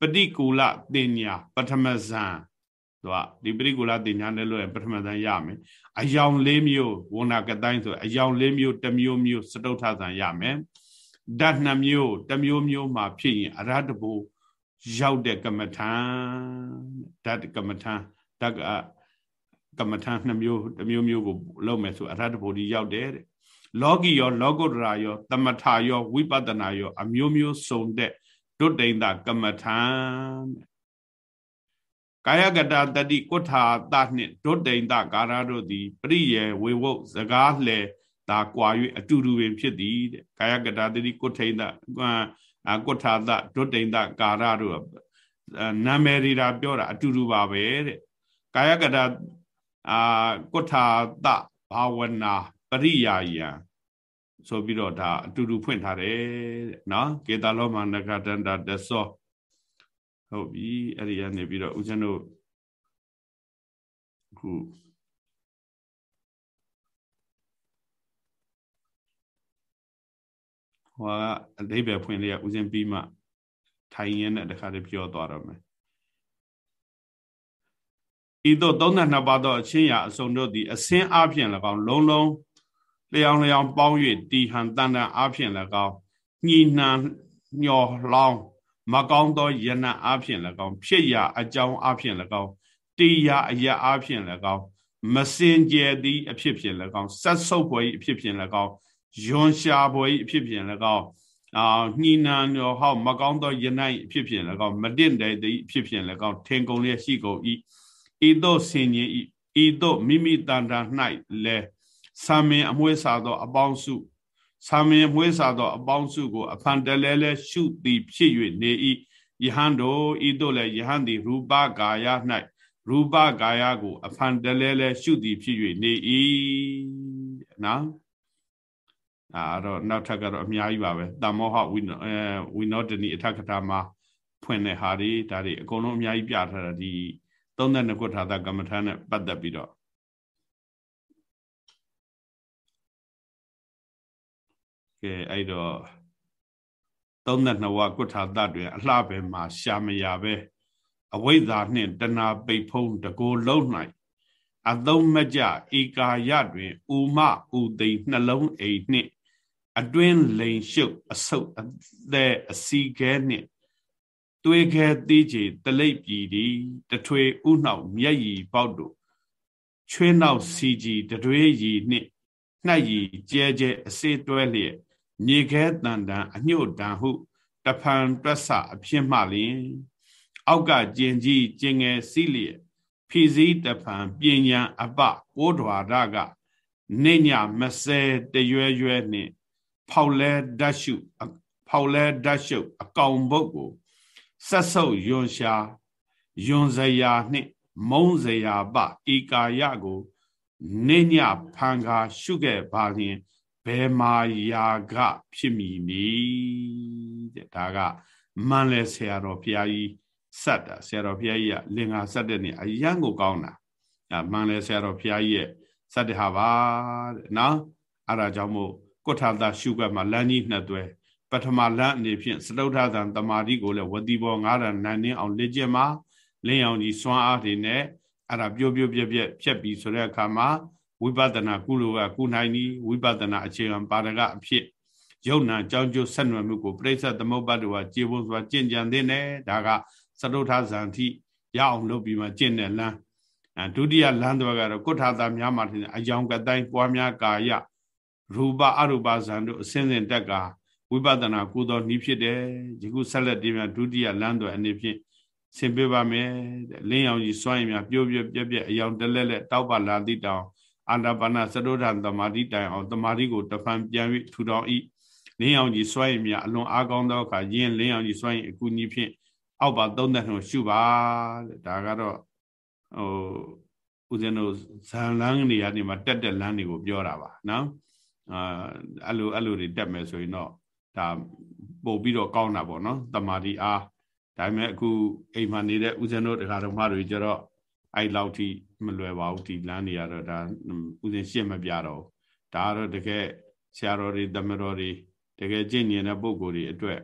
ပฏิကူလတင်ညာပထမဇန်သူကဒီပရိကူလတင်ညာနဲ့လို့ပထမဇန်ရမယ်အယောင်၄မျိုးဝဏကတိုင်းဆိုအယောင်၄မျိုးတစ်မျိုးမျိုးစတုထဇန်ရမယ် ဓာတ်နှမျိုးတစ်မျိုးမျိုးမှာဖြစ်ရင်အရဟတဘူရောက်တဲ့ကမ္မထံဓာတ်ကမ္မထံဓာတ်ကမ္မထံနှမျိုးတစ်မျိုးမျိုးကိုလုပ်မယ်ဆိုအရဟတဘူဒီရောက်တယ်တဲ့လောကီရော လောကုတ္တရာရောသမထရောဝိပဿနာရောအမျိုးမျိုးစုံတဲ့ဒုတိယကမ္မထံကာယကတာတတိကုဋ္ဌာတနှင့်ဒုတိယကာရတို့သည် ပရိယေဝေဝုတ်စကားလှဲ ဒါကွာ၍အတူတူပင်ဖြစ်သည်တဲ့ကာယကတာတတိကုဋ္ဌိတကုဋ္ဌာတဒုတိယကာရတို့နာမည်ရာပြောတာအတူတူပါပဲတဲ့ကာယကတာအာကုဋ္ဌာတဘာဝနာပရိယာယံဆိုပြီးတော့ဒါအတူတူဖွင့်ထားတယ်တဲ့နော်ကေတလောမနကတန္တတသောဟုတ်ပြီအဲ့ဒီကနေပြီးတော့ဦးဇင်းတို့ခု ဟိုကအသေးပဲဖွင့်လေးကဦးဇင်းပြီးမှထိုင်ရင်းနဲ့တခါတည်းပြောသွားတော့မယ်ဤသို့32ပါးသောအချင်းရာအစုံတို့သည်အစင်းအပြင်၎င်းလုံးလုံးလျောင်လျောင်ပေါင်း၍တီဟန်တန်တန်အပြင်၎င်းညှိနှံညော်လောင်းမကောင်းသောယနအပြင်၎င်းဖြစ်ရာအကြောင်းအပြင်၎င်းတေရာအရာအပြင်၎င်းမစင်ကြယ်သည့်အဖြစ်ဖြင့်၎င်းဆက်ဆုပ်ပွဲ၏အဖြစ်ဖြင့်၎င်း ယွန်ရှာပွဲ၏အဖြစ်ဖြင့်၎င်းအာနှီးနန်းရောဟောမကောင်းသောယနိုင်အဖြစ်ဖြင့်၎င်းမတင့်တယ်သည့်အဖြစ်ဖြင့်၎င်းထင်ကုန်လျက်ရှိကုန်၏ဤသို့ဆင်ញင်ဤဤသို့မိမိတန်တာ၌လဲသာမင်အမွေးစာသောအပေါင်းစုသာမင်အမွေးစာသောအပေါင်းစုကို အဖန်တလဲလဲရှုသည်ဖြစ်၍နေ၏ယဟန်တို့ဤသို့လဲယဟန်သည်ရူပကာယ၌ရူပကာယကို အဖန်တလဲလဲရှုသည်ဖြစ်၍နေ၏နော် အဲတော့နောက်ထပ်ကတော့အများကြီးပါပဲတမောဟဝိအဲဝိနောတနီအထကထာမှာဖွင့်တဲ့ဟာတွေဒါတွေအကုန်လုံးအများကြီးပြထားတာဒီ32ခုထာတာကမ္မထာနဲ့ပတ်သက်ပြီးတော့ကဲအဲ့တော့32ဝကုဋ္ဌာတတွင်အလှပဲမှာရှာမရပဲအဝိဇ္ဇာနှင့်တဏပိတ်ဖုံးတကိုယ်လုံး၌အသုံးမကြဧကာယတွင်ဥမဥသိနှလုံးအိမ်နှင့် အတွင်းလိန်ရှုပ်အဆုပ်အသက်အစီခဲနှင့်သွေးခဲသေးချေတလိပ်ပြည်သည်တထွေဥနှောက်မျက်ရည်ပေါက်တို့ချွေးနောက်စီကြီးတတွေးရည်နှင့်နှက်ရည်ကျဲကျဲအစေးတွဲလျက်မြေခဲတန်တန်အညှို့တန်ဟုတဖန်တွက်ဆအဖြစ်မှလျင် အောက်ကကျင်ကြီးကျင်ငယ်စီးလျက်ဖြီစည်းတဖန်ပညာအပကိုးဓွာရကနေညမစဲတရွယ်ရွယ်နှင့် ဖောက်လဲဓာတ်ရှုဖောက်လဲဓာတ်ရှုအကောင်ဘုတ်ကိုဆက်ဆုပ်ယွန်ရှာယွန်စရာနှင့်မုံစရာပဧကာယကိုနေညဖန်ခါရှုခဲ့ပါရင်ဘယ်မာယာက ဖြစ်မည်နီတဲ့ဒါကမန်လဲဆရာတော်ဘုရားကြီးစက်တာဆရာတော်ဘုရားကြီးကလင်္ကာစက်တဲ့နေအရန်ကိုကောင်းတာအဲမန်လဲဆရာတော်ဘုရားကြီးရဲ့စက်တဲ့ဟာပါတဲ့နော်အဲ့ဒါကြောင့်မို့ ကုဋ္ဌာသရှုကမှာလမ်းကြီးနှစ်သွဲပထမလမ်းအနေဖြင့်စတုထသံတမာတိကိုလည်းဝတိဘောငါးရနိုင်နေအောင်လေ့ကျင့်မှာလင်းအောင်ကြီးစွမ်းအားတွေနဲ့အဲ့ဒါပြိုးပြိုးပြက်ပြက်ဖြက်ပြီးဆိုတဲ့အခါမှာဝိပဿနာကုလိုကကုနိုင်ဤဝိပဿနာအခြေခံပါရကအဖြစ်ယုံနာကြောင်းကျိုးဆက်နွယ်မှုကိုပြိဿသမုပ္ပါဒ်ကကျေဖို့ဆိုတာကျင့်ကြံတဲ့နဲ့ဒါကစတုထဇန်တိရအောင်လုပ်ပြီးမှကျင့်တဲ့လမ်းအဲဒုတိယလမ်းတော့ကတော့ကုဋ္ဌာတာများမှာအယောင်ကတိုင်းပွားများကာယ ရူပအရူပဇန်တို့အစင်းစင်တက်ကဝိပဿနာကုသောနည်းဖြစ်တယ်ယခုဆက်လက်ဒီမှာဒုတိယလမ်းတော့အနေဖြင့်ဆင်ပေးပါမယ်လင်းအောင်ကြီးစွန့်ရင်များပြိုးပြပြပြအယောင်တလက်လက်တောက်ပါလာတိတောင်အာနာပါနစတုထံသမာဓိတိုင်အောင်သမာဓိကိုတဖန်ပြန်ပြီးထူထောင်ဤလင်းအောင်ကြီးစွန့်ရင်များအလွန်အားကောင်းသောအခါယင်းလင်းအောင်ကြီးစွန့်ရင်အကူကြီးဖြင့်အောက်ပါသုံးသက်နှုံရှုပါတဲ့ဒါကတော့ဟိုဦးဇင်းတို့ဇန်လန်းနေရာနေမှာတက်တက်လန်းတွေကိုပြောတာပါနော် အာအဲ့လိုအဲ့လိုတွေတက်မယ်ဆိုရင်တော့ဒါပို့ပြီးတော့ကောင်းတာပေါ့နော်တမာတိအားဒါပေမဲ့အခုအိမ်မှာနေတဲ့ဦးဇင်းတို့တရားတော်မတွေကြတော့အဲ့လောက်ထိမလွယ်ပါဘူးဒီလမ်းတွေကတော့ဒါဦးဇင်းရှင်းမပြတော့ဒါကတော့တကယ်ဆရာတော်တွေတမတော်တွေတကယ်ကျင့်ဉာဏ်တဲ့ပုဂ္ဂိုလ်တွေအတွက်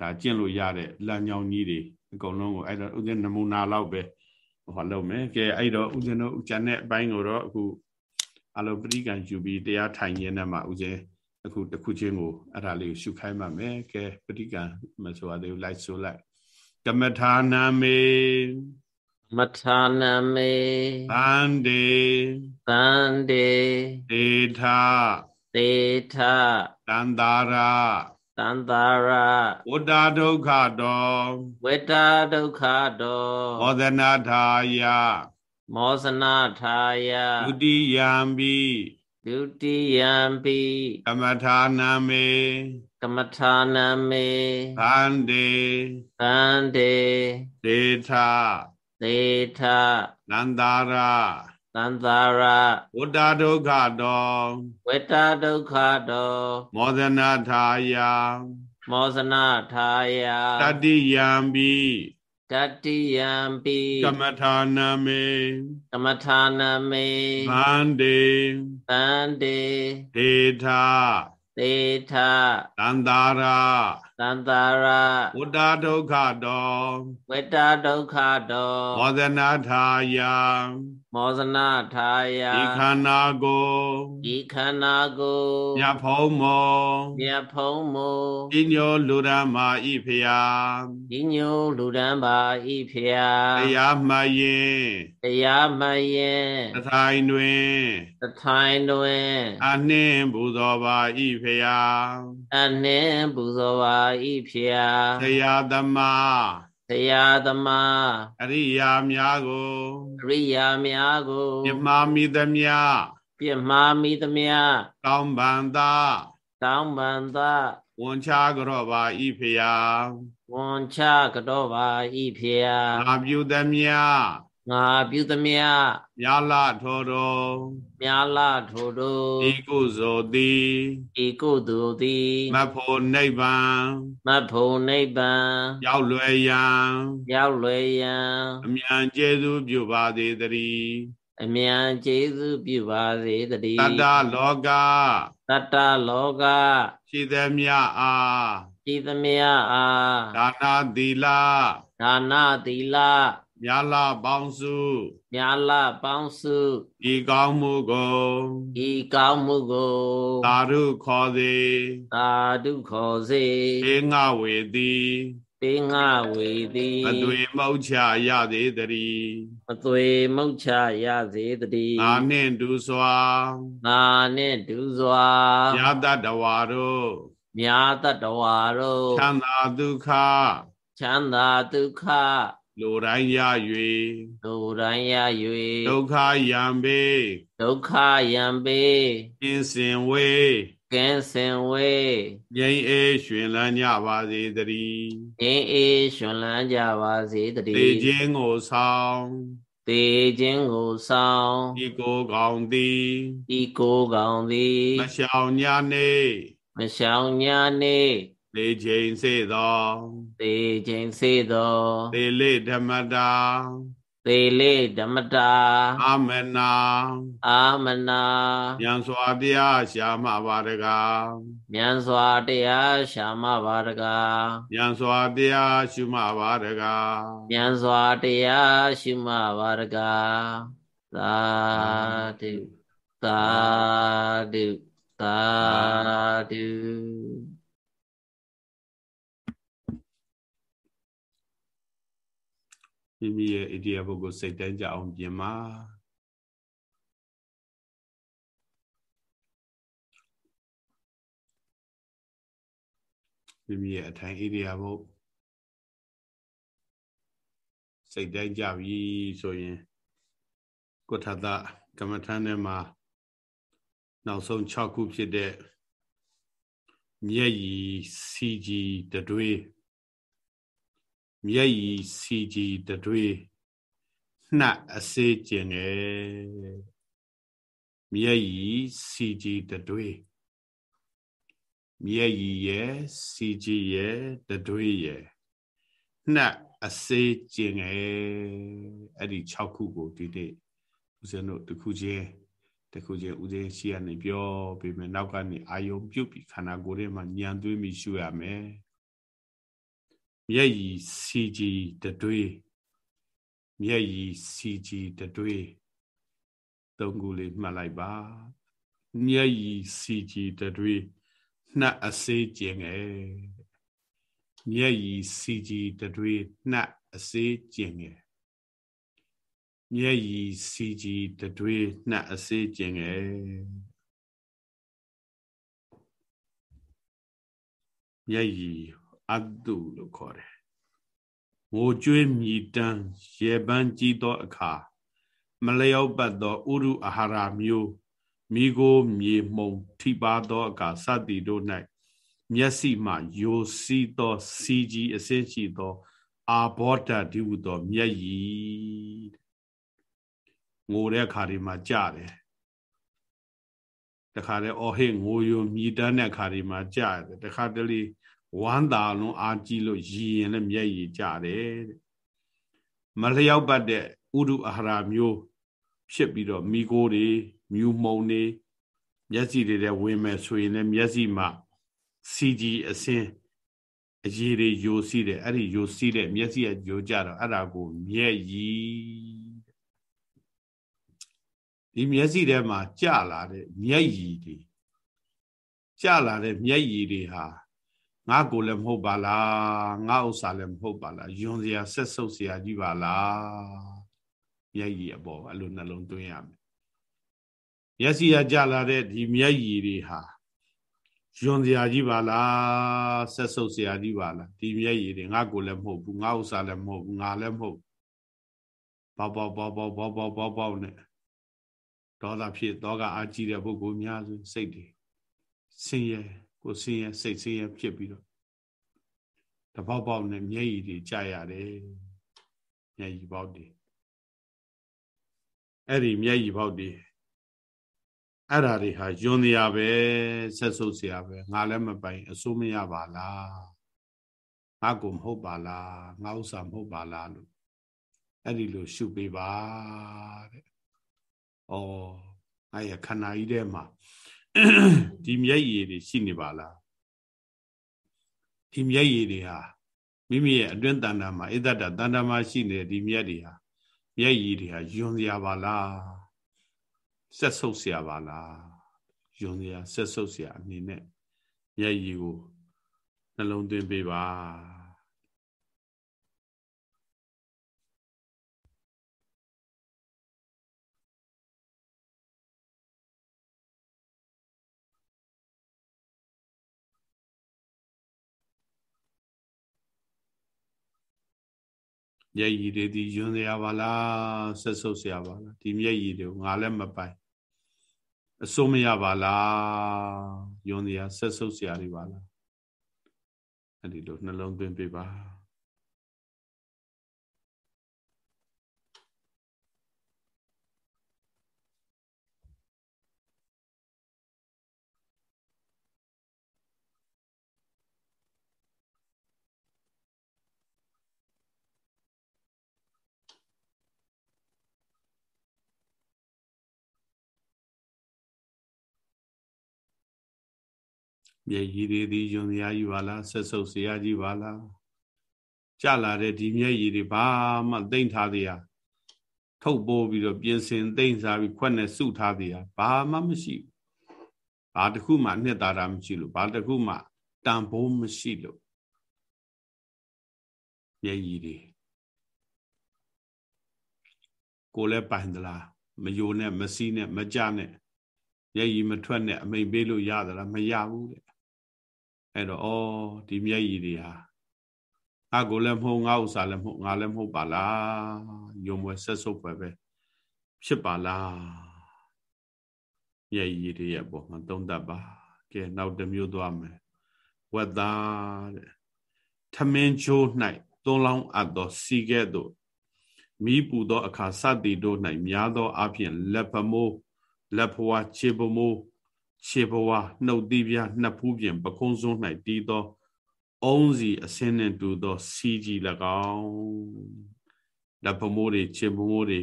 ဒါကျင့်လို့ရတဲ့လမ်းကြောင်းကြီးတွေအကုန်လုံးကိုအဲ့တော့ဦးဇင်းနမူနာလောက်ပဲဟောလုပ်မယ်ကဲအဲ့တော့ဦးဇင်းတို့ကျန်တဲ့အပိုင်းကိုတော့အခု အလိုပရိကံယူပြီးတရားထိုင်ရင်းနဲ့မှဦးဇင်းအခုတစ်ခုချင်းကိုအဲ့ဒါလေးကိုရှုခိုင်းပါမယ်ကဲပရိကံမဆိုရသေးဘူးလိုက်ဆိုလိုက်ကမ္မထာနာမေမထာနာမေသန္တေသန္တေဒေထသေထတန္တာရာတန္တာရာဝတ္တဒုက္ခတောဝတ္တဒုက္ခတောမောဒနာထာယ မောဇနာထာယဒုတိယံပိဒုတိယံပိကမ္မထာနာမေကမ္မထာနာမေသန္တေသန္တေဒေထသေထနန္တာရာသန္တာရာဝတ္တဒုက္ခတောဝတ္တဒုက္ခတောမောဇနာထာယမောဇနာထာယတတိယံပိ တတိယံပိကမ္မထာနာမေကမ္မထာနာမေဗန္တေဗန္တေဒေထသေထတန္တာရာတန္တာရာဝတ္တဒုက္ခတောဝတ္တဒုက္ခတောမောဇနာထာယမောဇနာထာယဤခန္ဓာကိုဤခန္ဓာကိုမြတ်ဖုံးမောမြတ်ဖုံးမောဤညိုလူရမဤဖျာဤညိုလူရန်ပါဤဖျာတရားမှရင်တရားမှရင်တထိုင်တွင်တထိုင်တွင်အနှင်းပူဇော်ပါဤဖျာ အနှင်းပူဇော်ပါဤဖျာတရားသမာတရားသမာအရိယာများကိုအရိယာများကိုပြမာမိသမျှပြမာမိသမျှကောင်းပန်သာကောင်းပန်သာဝန်ချကြောပါဤဖျာဝန်ချကြောပါဤဖျာငါပြုသမျှ ငါပြုသမျှမြာလထောတော်မြာလထိုတော်ဤကုသိုလ်သည်ဤကုသိုလ်သည်မဖို့နိဗ္ဗာန်မဖို့နိဗ္ဗာန်ရောက်လွယ်ရန်ရောက်လွယ်ရန်အမြန်ကျေးဇူးပြုပါသေးတည်းအမြန်ကျေးဇူးပြုပါစေတည်းတတ္တလောကတတ္တလောကရှိသမျှအားရှိသမျှအားဒါနာသီလဒါနာသီလ မြာလပေါင်းစုမြာလပေါင်းစုဤကောင်းမှုကိုဤကောင်းမှုကိုသာဓုခေါ်စေသာဓုခေါ်စေေငါဝေသည်ပေငါဝေသည်မသွေမုတ်ချရသေးတည်းမသွေမုတ်ချရသေးတည်းငါနှင့်ဒူစွာငါနှင့်ဒူစွာမြာတတဝါတို့မြာတတဝါတို့ချမ်းသာဒုက္ခချမ်းသာဒုက္ခ လိုတိုင်းရ၍လိုတိုင်းရ၍ဒုက္ခယံပေဒုက္ခယံပေကင်းစင်ဝေကင်းစင်ဝေငြိမ်းအေးရွှင်လန်းကြပါစေတည်းငြိမ်းအေးရွှင်လန်းကြပါစေတည်းသေခြင်းကိုဆောင်သေခြင်းကိုဆောင်ဤကိုကောင်သည်ဤကိုကောင်သည်မရှောင်ညာနေမရှောင်ညာနေ လေချိန်စေသောသေခြင်းစေသောသေလေဓမ္မတာသေလေဓမ္မတာအာမနာအာမနာဉာဏ်စွာတရားရှာမပါတကားမြန်စွာတရားရှာမပါတကားဉာဏ်စွာတရားရှုမပါတကားမြန်စွာတရားရှိမပါတကားသာဓုသာဓုသာဓု မိမိရဲ့ဣတိယပုဂ္ဂိုလ်စိတ်တိုင်းကြအောင်ပြင်ပါမိမိရဲ့အထိုင်ဣတိယပုဂ္ဂိုလ်စိတ်တိုင်းကြပြီဆိုရင်ကုဋ္ဌတကမ္မထမ်းထဲမှာနောက်ဆုံး6ခုဖြစ်တဲ့မျက်ရည်စီကြီးတတွေး မျက်ရည်စီကြီးတတွေးနှက်အစေးကျင်ငယ်မျက်ရည်စီကြီးတတွေးမျက်ရည်ရဲ့စီကြီးရဲ့တတွေးရဲ့နှက်အစေးကျင်ငယ်အဲ့ဒီ6ခုကိုဒီနေ့ဦးဇင်းတို့တစ်ခုချင်းတစ်ခုချင်းဦးဇင်းရှိရနေပြောပြီးမယ်နောက်ကနေအာယုံပြုတ်ပြီးခန္ဓာကိုယ်ထဲမှာညံသွင်းပြီးရှုရမယ် မျက်ရည်စီကြီးတတွေးမျက်ရည်စီကြီးတတွေးသုံးခုလေးမှတ်လိုက်ပါမျက်ရည်စီကြီးတတွေးနှက်အစေးကျင်ငယ်မျက်ရည်စီကြီးတတွေးနှက်အစေးကျင်ငယ်မျက်ရည်စီကြီးတတွေးနှက်အစေးကျင်ငယ်မျက်ရည် အတုလို့ခေါ်တယ်ငိုကြွေးမြည်တမ်းရေပန်းကြီးသောအခါမလျောက်ပတ်သောဥရုအာဟာရမျိုးမိကိုမြေမှုံထိပါသောအခါစသည်တို့၌မျက်စိမှယိုစီးသောစီကြီးအစင်းရှိသော အာဘောဓဒီဟုသောမျက်ရည်ငိုတဲ့အခါဒီမှာကြတယ်တခါလေအော်ဟေငိုယိုမြည်တမ်းတဲ့အခါဒီမှာကြတယ်တခါတလေ ဝမ်းသာလုံးအာကြည့်လို့ရည်ရင်လည်းမျက်ရည်ကြတယ်တဲ့မလျောက်ပတ်တဲ့ဥဒုအာဟာရမျိုးဖြစ်ပြီးတော့မိโกတွေမြူမုံတွေမျက်စိတွေထဲဝင်မဲ့ဆိုရင်လည်းမျက်စိမှာစီကြီးအစင်းအရေးတွေယိုစီးတယ်အဲ့ဒီယိုစီးတဲ့မျက်စိကယိုကြတော့အဲ့ဒါကိုမျက်ရည်ဒီမျက်စိထဲမှာကြာလာတဲ့မျက်ရည်တွေကြာလာတဲ့မျက်ရည်တွေဟာ ငါကိုလည်းမဟုတ်ပါလားငါဥစ္စာလည်းမဟုတ်ပါလားယွန်စရာဆက်ဆုပ်စရာကြီးပါလားမျက်ရည်အပေါ်အဲ့လိုနှလုံးသွင်းရမယ်မျက်စိကကြာလာတဲ့ဒီမျက်ရည်တွေဟာယွန်စရာကြီးပါလားဆက်ဆုပ်စရာကြီးပါလားဒီမျက်ရည်တွေငါကိုလည်းမဟုတ်ဘူးငါဥစ္စာလည်းမဟုတ်ဘူးငါလည်းမဟုတ်ဘောက်ဘောက်ဘောက်ဘောက်ဘောက်ဘောက်ဘောက်ဘောက်နဲ့ဒေါသဖြစ်ဒေါကအာကြီးတဲ့ပုဂ္ဂိုလ်များစုစိတ်တွေဆင်းရဲ ကိုဆင်းရဲစိတ်ဆင်းရဲဖြစ်ပြီးတော့တပေါက်ပေါက်နဲ့မျက်ရည်တွေကြာရတယ်မျက်ရည်ပေါက်တွေအဲ့ဒီမျက်ရည်ပေါက်တွေအဲ့ဓာတွေဟာယွန်နေရပဲဆက်ဆုပ်เสียပဲငါလည်းမပိုင်အစိုးမရပါလားငါကိုမဟုတ်ပါလားငါဥစ္စာမဟုတ်ပါလားလို့အဲ့ဒီလိုရှုပေးပါတဲ့ဩငါရခန္ဓာကြီးထဲမှာ ဒီမျက်ရည်တွေရှိနေပါလားဒီမျက်ရည်တွေဟာမိမိရဲ့အတွင်းတဏ္ဍာမှာဣဒ္ဒတတဏ္ဍာမှာရှိနေတဲ့ဒီမျက်တွေဟာမျက်ရည်တွေဟာယွန်စရာပါလားဆက်ဆုပ်စရာပါလားယွန်စရာဆက်ဆုပ်စရာအနေနဲ့မျက်ရည်ကိုနှလုံးသွင်းပေးပါ မျက်ရည်တွေဒီယွန်းစရာပါလားဆက်ဆုပ်စရာပါလားဒီမျက်ရည်တွေကိုငါလည်းမပိုင်အစိုးမရပါလားယွန်းစရာဆက်ဆုပ်စရာတွေပါလားအဲ့ဒီလိုနှလုံးသွင်းပေးပါ မျက်ရည်တွေဒီယွန်စရာကြီးပါလားဆက်ဆုပ်စရာကြီးပါလားကြလာတဲ့ဒီမျက်ရည်တွေဘာမှသိမ့်ထားသေးရထုတ်ပိုးပြီးတော့ပြင်ဆင်သိမ့်စားပြီးခွက်နဲ့စုထားသေးရဘာမှမရှိဘူးဘာတစ်ခုမှနှစ်သာတာမရှိလို့ဘာတစ်ခုမှတန်ဖိုးမရှိလို့မျက်ရည်တွေကိုလည်းပိုင်သလားမယိုနဲ့မစီးနဲ့မကြနဲ့မျက်ရည်မထွက်နဲ့အမိန်ပေးလို့ရသလားမရဘူးတဲ့ အဲ့တော့ဩဒီမျက်ရည်တွေဟာငါကိုလည်းမဟုတ်ငါဥစ္စာလည်းမဟုတ်ငါလည်းမဟုတ်ပါလားယုံမွယ်ဆက်ဆုပ်ပဲပဲဖြစ်ပါလားမျက်ရည်တွေရဲ့ပုံမှာသုံးသပ်ပါကဲနောက်တစ်မျိုးသွားမယ်ဝက်သားတဲ့ထမင်းချိုး၌သွန်းလောင်းအပ်သောစီကဲ့သို့မိပူသောအခါစသည်တို့၌များသောအပြင်လက်ဖမိုးလက်ဖွာခြေပမိုး ခြေဘဝနှုတ်သီးပြားနှစ်ဖူးပြင်ပခုံးစွန်း၌တီးသောအုံးစီအစင်းနှင့်တူသော စီကြီး၎င်းလက်ဖမိုးတွေခြေပမိုးတွေ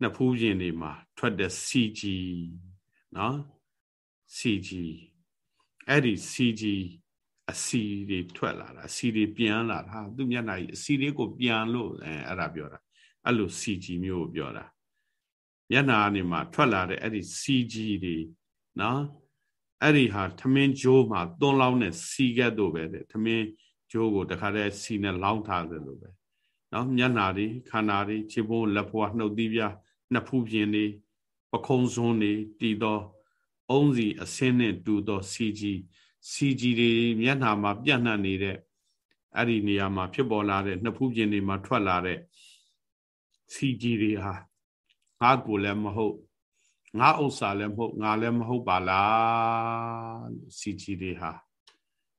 နှစ်ဖူးပြင်တွေမှာ ထွက်တဲ့စီကြီးနော်စီကြီးအဲ့ဒီစီကြီးအစီတွေထွက်လာတာအစီတွေပြန်လာတာသူမျက်နှာကြီးအစီတွေကိုပြန်လို့အဲအဲ့ဒါပြောတာအဲ့လိုစီကြီးမျိုးကိုပြောတာမျက်နှာကနေမှထွက်လာတဲ့အဲ့ဒီစီကြီးတွေ နော်အဲ့ဒီဟာထမင်းကြိုးမှာသွန်းလောင်းတဲ့စီကက်တို့ပဲတဲ့ထမင်းကြိုးကိုတခါတည်းစီနဲ့လောင်းထားတယ်လို့ပဲနော်မျက်နှာတွေခန္ဓာတွေခြေပုံးလက်ဖွားနှုတ်သီးပြားနှစ်ဖူးပြင်တွေပခုံးစွန်းတွေတည်သောအုံးစီအစင်းနဲ့တူသောစီကြီးစီကြီးတွေမျက်နှာမှာပြန့်နှံ့နေတဲ့အဲ့ဒီနေရာမှာဖြစ်ပေါ်လာတဲ့နှစ်ဖူးပြင်တွေမှာထွက်လာတဲ့စီကြီးတွေဟာငါကိုလည်းမဟုတ် ငါဥစ္စာလည်းမဟုတ်ငါလည်းမဟုတ်ပါလားလို့စီကြီးတွေဟာ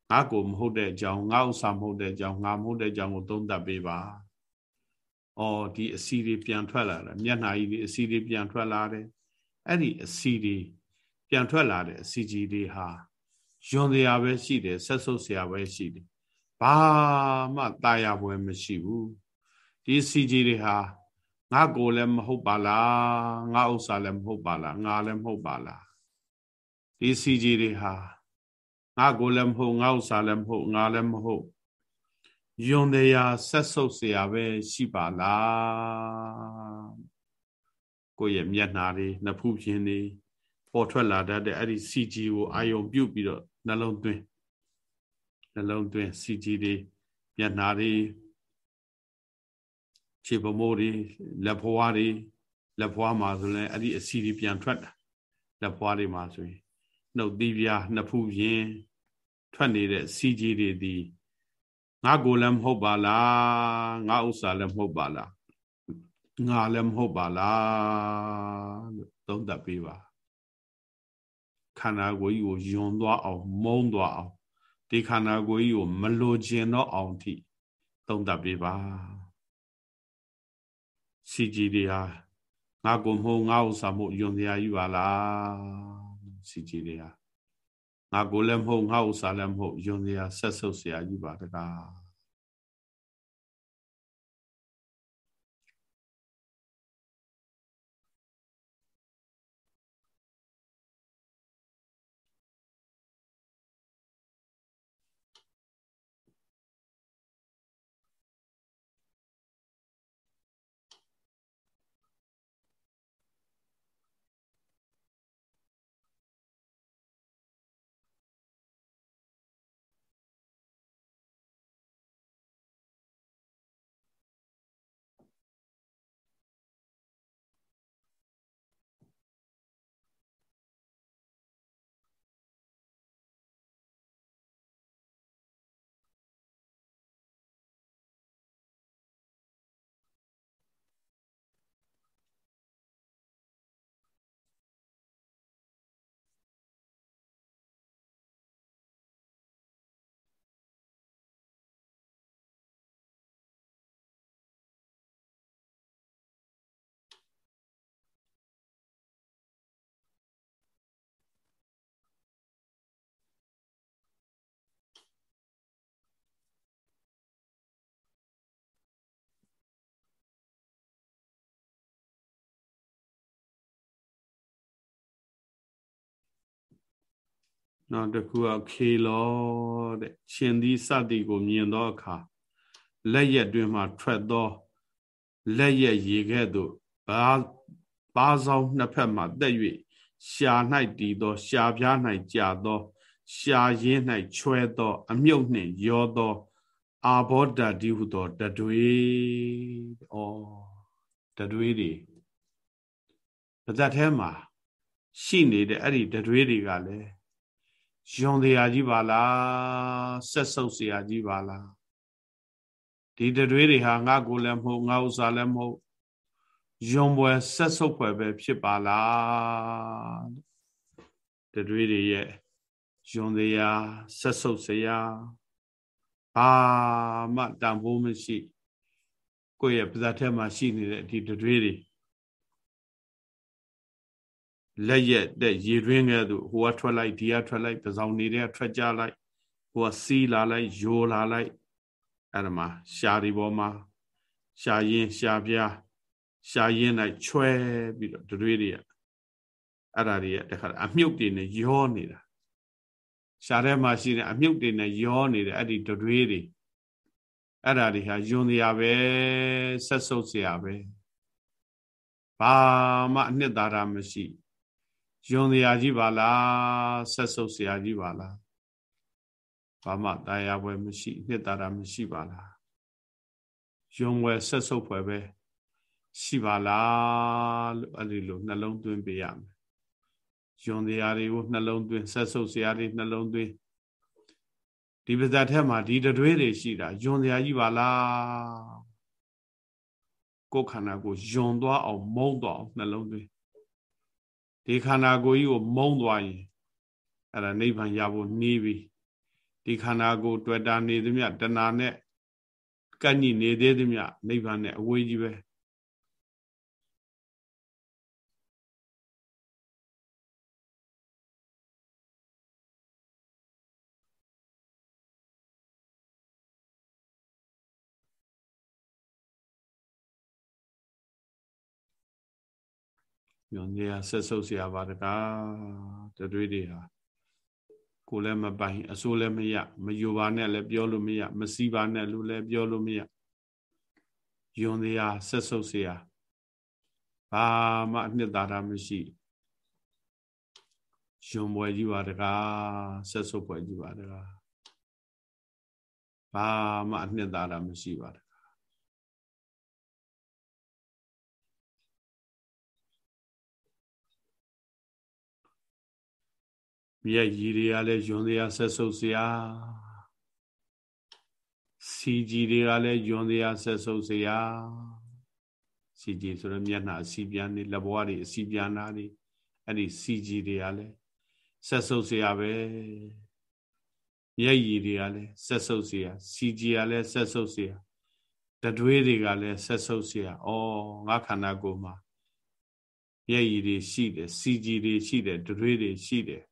ငါကိုမဟုတ်တဲ့အကြောင်းငါဥစ္စာမဟုတ်တဲ့အကြောင်းငါမဟုတ်တဲ့အကြောင်းကိုသုံးသပ်ပေးပါ။အော်ဒီအစီတွေပြန်ထွက်လာတယ်မျက်နှာကြီးတွေအစီတွေပြန်ထွက်လာတယ်။အဲ့ဒီအစီတွေပြန်ထွက်လာတဲ့အစီကြီးတွေဟာယွန်စရာပဲရှိတယ်ဆက်ဆုပ်စရာပဲရှိတယ်။ဘာမှတာယာပွဲမရှိဘူး။ဒီစီကြီးတွေဟာ ငါကိုလည်းမဟုတ်ပါလားငါဥစ္စာလည်းမဟုတ်ပါလားငါလည်းမဟုတ်ပါလားဒီစီကြီးတွေဟာငါကိုလည်းမဟုတ်ငါဥစ္စာလည်းမဟုတ်ငါလည်းမဟုတ်ယွန်တရားဆက်ဆုပ်เสียပဲရှိပါလားကိုယ့်ရဲ့မျက်နှာတွေနှစ်ဖူးပြင်းတွေပေါ်ထွက်လာတတ်တဲ့အဲ့ဒီစီကြီးကိုအာယုံပြုတ်ပြီးတော့နှလုံးသွင်းနှလုံးသွင်းစီကြီးတွေမျက်နှာတွေ ခြေပမိုးတွေလက်ဖွားတွေလက်ဖွားမှာဆိုရင်အဲ့ဒီအစီတွေပြန်ထွက်တာလက်ဖွားတွေမှာဆိုရင်နှုတ်သီးပြားနှစ်ဖူးပြင်းထွက်နေတဲ့စီကြီးတွေဒီငါကိုလည်းမဟုတ်ပါလားငါဥစ္စာလည်းမဟုတ်ပါလားငါလည်းမဟုတ်ပါလားလို့သုံးသပ်ပေးပါခန္ဓာကိုယ်ကြီးကိုယွန်သွားအောင် မုန်းသွားအောင်ဒီခန္ဓာကိုယ်ကြီးကိုမလိုချင်တော့အောင်ထိသုံးသပ်ပေးပါ စီကြီးတွေဟာငါကိုမဟုတ်ငါဥစ္စာမို့ယွန်တရားကြီးပါလားစီကြီးတွေဟာငါကိုလည်းမဟုတ်ငါဥစ္စာလည်းမဟုတ်ယွန်တရားဆက်ဆုပ်เสียကြီးပါတကား နောက်တစ်ခုကခေလောတဲ့ရှင်သည်စသည်ကိုမြင်သောအခါလက်ရက်တွင်မှထွက်သောလက်ရက်ရေခဲ့သို့ဘာဘာဆောင်နှစ်ဖက်မှတက်၍ရှာ၌တည်သော ရှာပြား၌ကြာသော ရှာရင်း၌ချွဲသော အမြုပ်နှင့်ရောသော အာဘောဓာတိဟုသောတတွေဩတတွေတွေပါဇက်ထဲမှာရှိနေတဲ့အဲ့ဒီတတွေတွေကလည်း ယွန်တရားကြီးပါလားဆက်ဆုပ်စရာကြီးပါလားဒီတတွေးတွေဟာငါကိုလည်းမဟုတ်ငါဥစ္စာလည်းမဟုတ်ယွန်ပွဲဆက်ဆုပ်ပွဲပဲဖြစ်ပါလားတတွေးတွေရဲ့ယွန်တရားဆက်ဆုပ်စရာဘာမှတန်ဖိုးမရှိကိုယ့်ရဲ့ပါဇက်ထဲမှာရှိနေတဲ့ဒီတတွေးတွေ လက်ရက်တဲ့ရေတွင်းကဲ့သို့ဟိုကထွက်လိုက်ဒီကထွက်လိုက်ပစောင်နေတဲ့ထွက်ကြလိုက်ဟိုကစီးလာလိုက်ယိုလာလိုက်အဲ့ဒါမှာရှာဒီပေါ်မှာရှာရင်ရှာပြားရှာရင်၌ချွဲပြီးတော့တွေးတွေကအဲ့ဒါတွေကတခါအမြုပ်တွေနဲ့ရောနေတာရှာထဲမှာရှိတဲ့အမြုပ်တွေနဲ့ရောနေတဲ့အဲ့ဒီတွေးတွေအဲ့ဒါတွေဟာယွန်တရားပဲဆက်ဆုပ်စရာပဲဘာမှအနှစ်သာရမရှိဘူး ယုံစရာကြီးပါလားဆက်ဆုပ်စရာကြီးပါလားဘာမှတရားပွဲမရှိနှစ်သာရမရှိပါလားယုံွယ်ဆက်ဆုပ်ဖွယ်ပဲရှိပါလားလို့အဲ့ဒီလိုနှလုံးသွင်းပေးရမယ်ယုံတရားတွေကိုနှလုံးသွင်းဆက်ဆုပ်စရာတွေနှလုံးသွင်းဒီပါဇက်ထဲမှာဒီတွေတွေရှိတာယွန်စရာကြီးပါလားကိုယ်ခန္ဓာကိုယွန်သွားအောင်မုန်းသွားအောင်နှလုံးသွင်း ဒီခန္ဓာကိုယ်ကြီးကိုမုံသွားရင်အဲ့ဒါနိဗ္ဗာန်ရဖို့နှီးပြီဒီခန္ဓာကိုယ်တွေ့တာနေသမျှတဏှာနဲ့ကန့်ညိနေသေးသမျှနိဗ္ဗာန်နဲ့အဝေးကြီးပဲ ညောင်ကြီးဆက်ဆုပ်เสียပါတကားတတွေးတွေဟာကိုလည်းမပိုင်အစိုးလည်းမရမယူပါနဲ့လည်းပြောလို့မရမစီးပါနဲ့လို့လည်းပြောလို့မရယွန်တရားဆက်ဆုပ်เสียဘာမှအနှစ်သာရမရှိယွန်ပွဲကြီးပါတကားဆက်ဆုပ်ပွဲကြီးပါတကားဘာမှအနှစ်သာရမရှိပါတ မြက်ကြီးတွေကလည်းယွန်တရားဆက်ဆုပ်စရာစီကြီးတွေကလည်းယွန်တရားဆက်ဆုပ်စရာစီကြီးဆိုတော့မျက်နှာအစီပြန်နေလက်ဘွားတွေအစီပြန်နာတွေအဲ့ဒီစီကြီးတွေကလည်းဆက်ဆုပ်စရာပဲမျက်ရည်တွေကလည်းဆက်ဆုပ်စရာစီကြီးကလည်းဆက်ဆုပ်စရာတတွေးတွေကလည်းဆက်ဆုပ်စရာဩငါခန္ဓာကိုယ်မှာမျက်ရည်တွေရှိတယ်စီကြီးတွေရှိတယ်တတွေးတွေရှိတယ်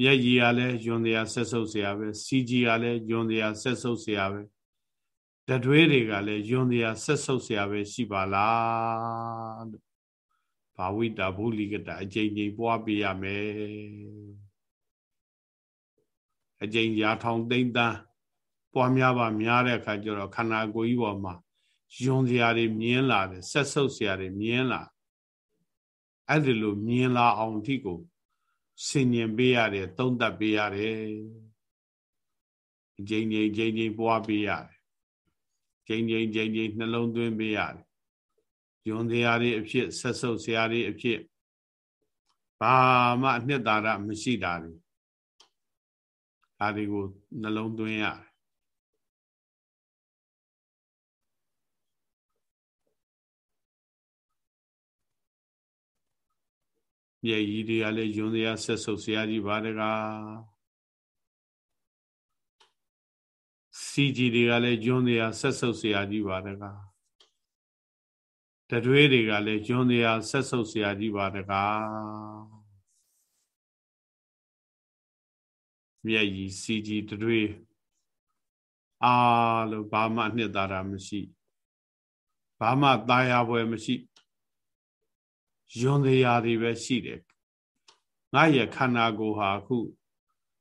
မျက်ရည်ကလည်းယွန်တရားဆက်ဆုပ်เสียပဲစီကြီးကလည်းယွန်တရားဆက်ဆုပ်เสียပဲတတွေးတွေကလည်းယွန်တရားဆက်ဆုပ်เสียပဲရှိပါလားလို့ဘာဝိတာဘုလိကတအကျဉ်းချင်းပွားပြရမယ်အကျဉ်းရာထောင်သိမ့်တန်းပွားများပါများတဲ့အခါကျတော့ခန္ဓာကိုယ်ကြီးပေါ်မှာယွန်စရာတွေမြင်လာတယ်ဆက်ဆုပ်စရာတွေမြင်လာအဲ့ဒီလိုမြင်လာအောင်အထိကို ဆင်ញင်ပေးရတယ်သုံးသပ်ပေးရတယ်ကြိမ်ကြိမ်ကြိမ်ကြိမ်ပွားပေးရတယ်ကြိမ်ကြိမ်ကြိမ်ကြိမ်နှလုံးသွင်းပေးရတယ်ယွန်စရာတွေအဖြစ်ဆက်ဆုပ်စရာတွေအဖြစ်ဘာမှအနှစ်သာရမရှိတာတွေဒါတွေကိုနှလုံးသွင်းရတယ် မျက်ရည်တွေကလည်းယွန်းစရာဆက်ဆုပ်ဆရာကြီးပါတကားစီကြီးတွေကလည်းယွန်းစရာဆက်ဆုပ်ဆရာကြီးပါတကားတတွေးတွေကလည်းယွန်းစရာဆက်ဆုပ်ဆရာကြီးပါတကားမျက်ရည်စီကြီးတတွေးအာလို့ဘာမှနှစ်သာရမရှိဘာမှตายရပွဲမရှိ ယွန်တရားတွေပဲရှိတယ်ငါရဲ့ခန္ဓာကိုယ်ဟာအခု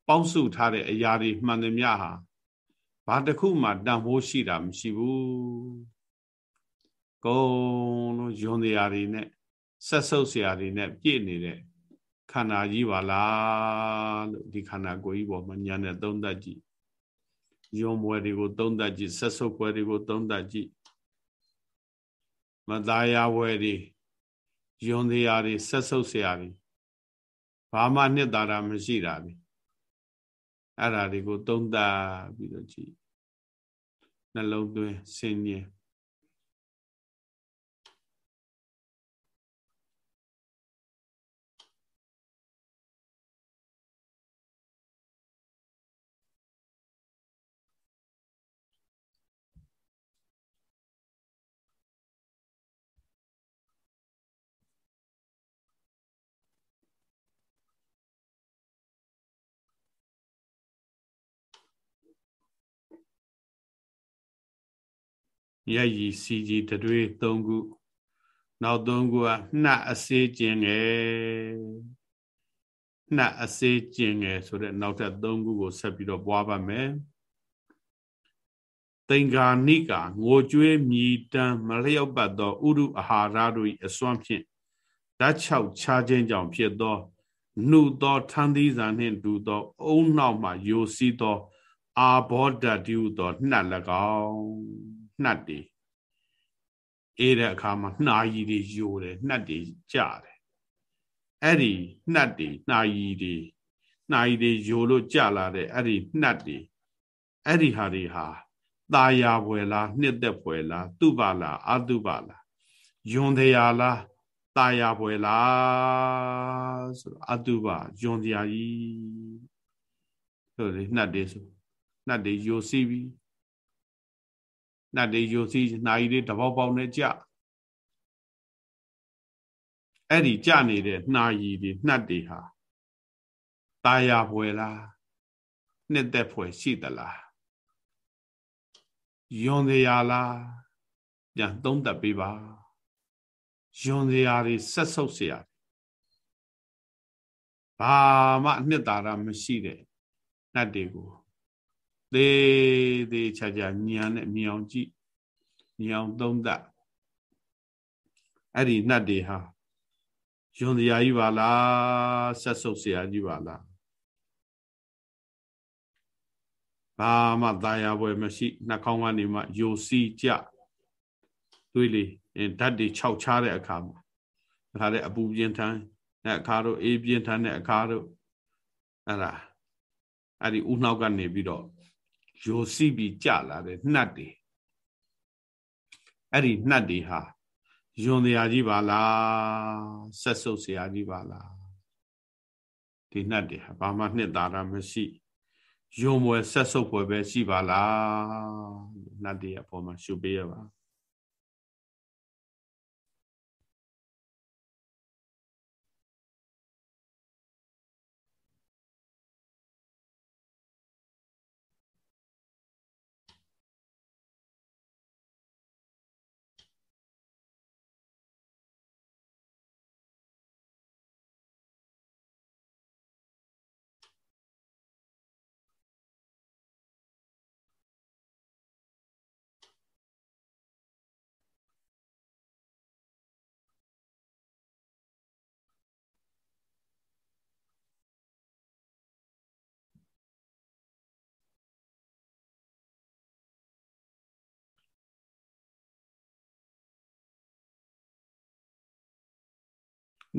ပေါင်းစုထားတဲ့အရာတွေမှန်သမျှဟာဘာတစ်ခုမှတန်ဖိုးရှိတာမရှိဘူးကုံလို့ယွန်တရားတွေနဲ့ဆက်ဆုပ်စရာတွေနဲ့ပြည့်နေတဲ့ခန္ဓာကြီးပါလားလို့ဒီခန္ဓာကိုယ်ကြီးပေါ်မှာညာနဲ့သုံးသပ်ကြည့်ယွန်ပွဲတွေကိုသုံးသပ်ကြည့်ဆက်ဆုပ်ပွဲတွေကိုသုံးသပ်ကြည့်မသားရဝဲတွေ ယွန်တရားတွေဆက်ဆုပ်စရာတွေဘာမှနှစ်သာရမရှိတာတွေအဲ့ဓာတွေကိုသုံးသပ်ပြီးတော့ကြည့်နှလုံးသွင်းဆင်ញင် ရက်ရည်စီကြီးတတွေး၃ခုနောက်၃ခုကနှက်အစေးကျင်ငယ်နှက်အစေးကျင်ငယ်ဆိုတဲ့နောက်ထပ်၃ခုကိုဆက်ပြီးတော့ပွားပါမယ်သင်္ကာနိကာငိုကြွေးမြည်တမ်းမလျော့ပတ်သောဥရုအာဟာရတို့၏အစွမ်းဖြင့်ဓာတ်ချောက်ခြားခြင်းကြောင့်ဖြစ်သောနှုသောထန်းသီးစာနှင့်တူသော အုံနောက်မှယိုစီးသော အာဘောဓတိဟုသောနှက်၎င်း နှတ်တွေအေးတဲ့အခါမှာနှာရည်တွေယိုတယ်နှတ်တွေကြတယ်အဲ့ဒီနှတ်တွေနှာရည်တွေနှာရည်တွေယိုလို့ကြလာတဲ့အဲ့ဒီနှတ်တွေအဲ့ဒီဟာတွေဟာตาယာဘွယ်လားနှစ်သက်ဘွယ်လားသူပါလားအတုပါလားယွန်တရားလားตาယာဘွယ်လားဆိုတော့အတုပါယွန်တရားကြီးဆိုလေနှတ်တွေဆိုနှတ်တွေယိုစီးပြီး နတ်တွေယိုစီးနာရီတွေတပေါက်ပေါက်နဲ့ကြအဲ့ဒီကြနေတဲ့နှာရည်တွေနှတ်တွေဟာตายာဖွယ်လားနှစ်သက်ဖွယ်ရှိသလားယွန်တရားလားပြန်သုံးသပ်ပေးပါယွန်တရားတွေဆက်ဆုပ်เสียဘာမှအနှစ်သာရမရှိတဲ့နှတ်တွေကို သေးသေးချာချာညံနဲ့မြင်အောင်ကြည့်မြင်အောင်သုံးသပ်အဲ့ဒီနှတ်တွေဟာယွန်တရားကြီးပါလားဆက်ဆုပ်เสียကြီးပါလားဘာမှตายရပွဲမရှိနှာခေါင်းကနေမှယိုစီးကြတွေးလေဓာတ်တွေခြောက်ချတဲ့အခါမှာအခါတဲ့အပူပြင်းထန်တဲ့အခါတို့အေးပြင်းထန်တဲ့အခါတို့အဲ့ဒါအဲ့ဒီဥနှောက်ကနေပြီးတော့ ယိုစီးပြီးကြလာတဲ့နှတ်တွေအဲ့ဒီနှတ်တွေဟာယွန်တရားကြီးပါလားဆက်ဆုပ်စရာကြီးပါလားဒီနှတ်တွေဟာဘာမှနှစ်သာရမရှိယုံမွယ်ဆက်ဆုပ်ဖွယ်ပဲရှိပါလားနှတ်တွေအပေါ်မှာရှုပေးရပါ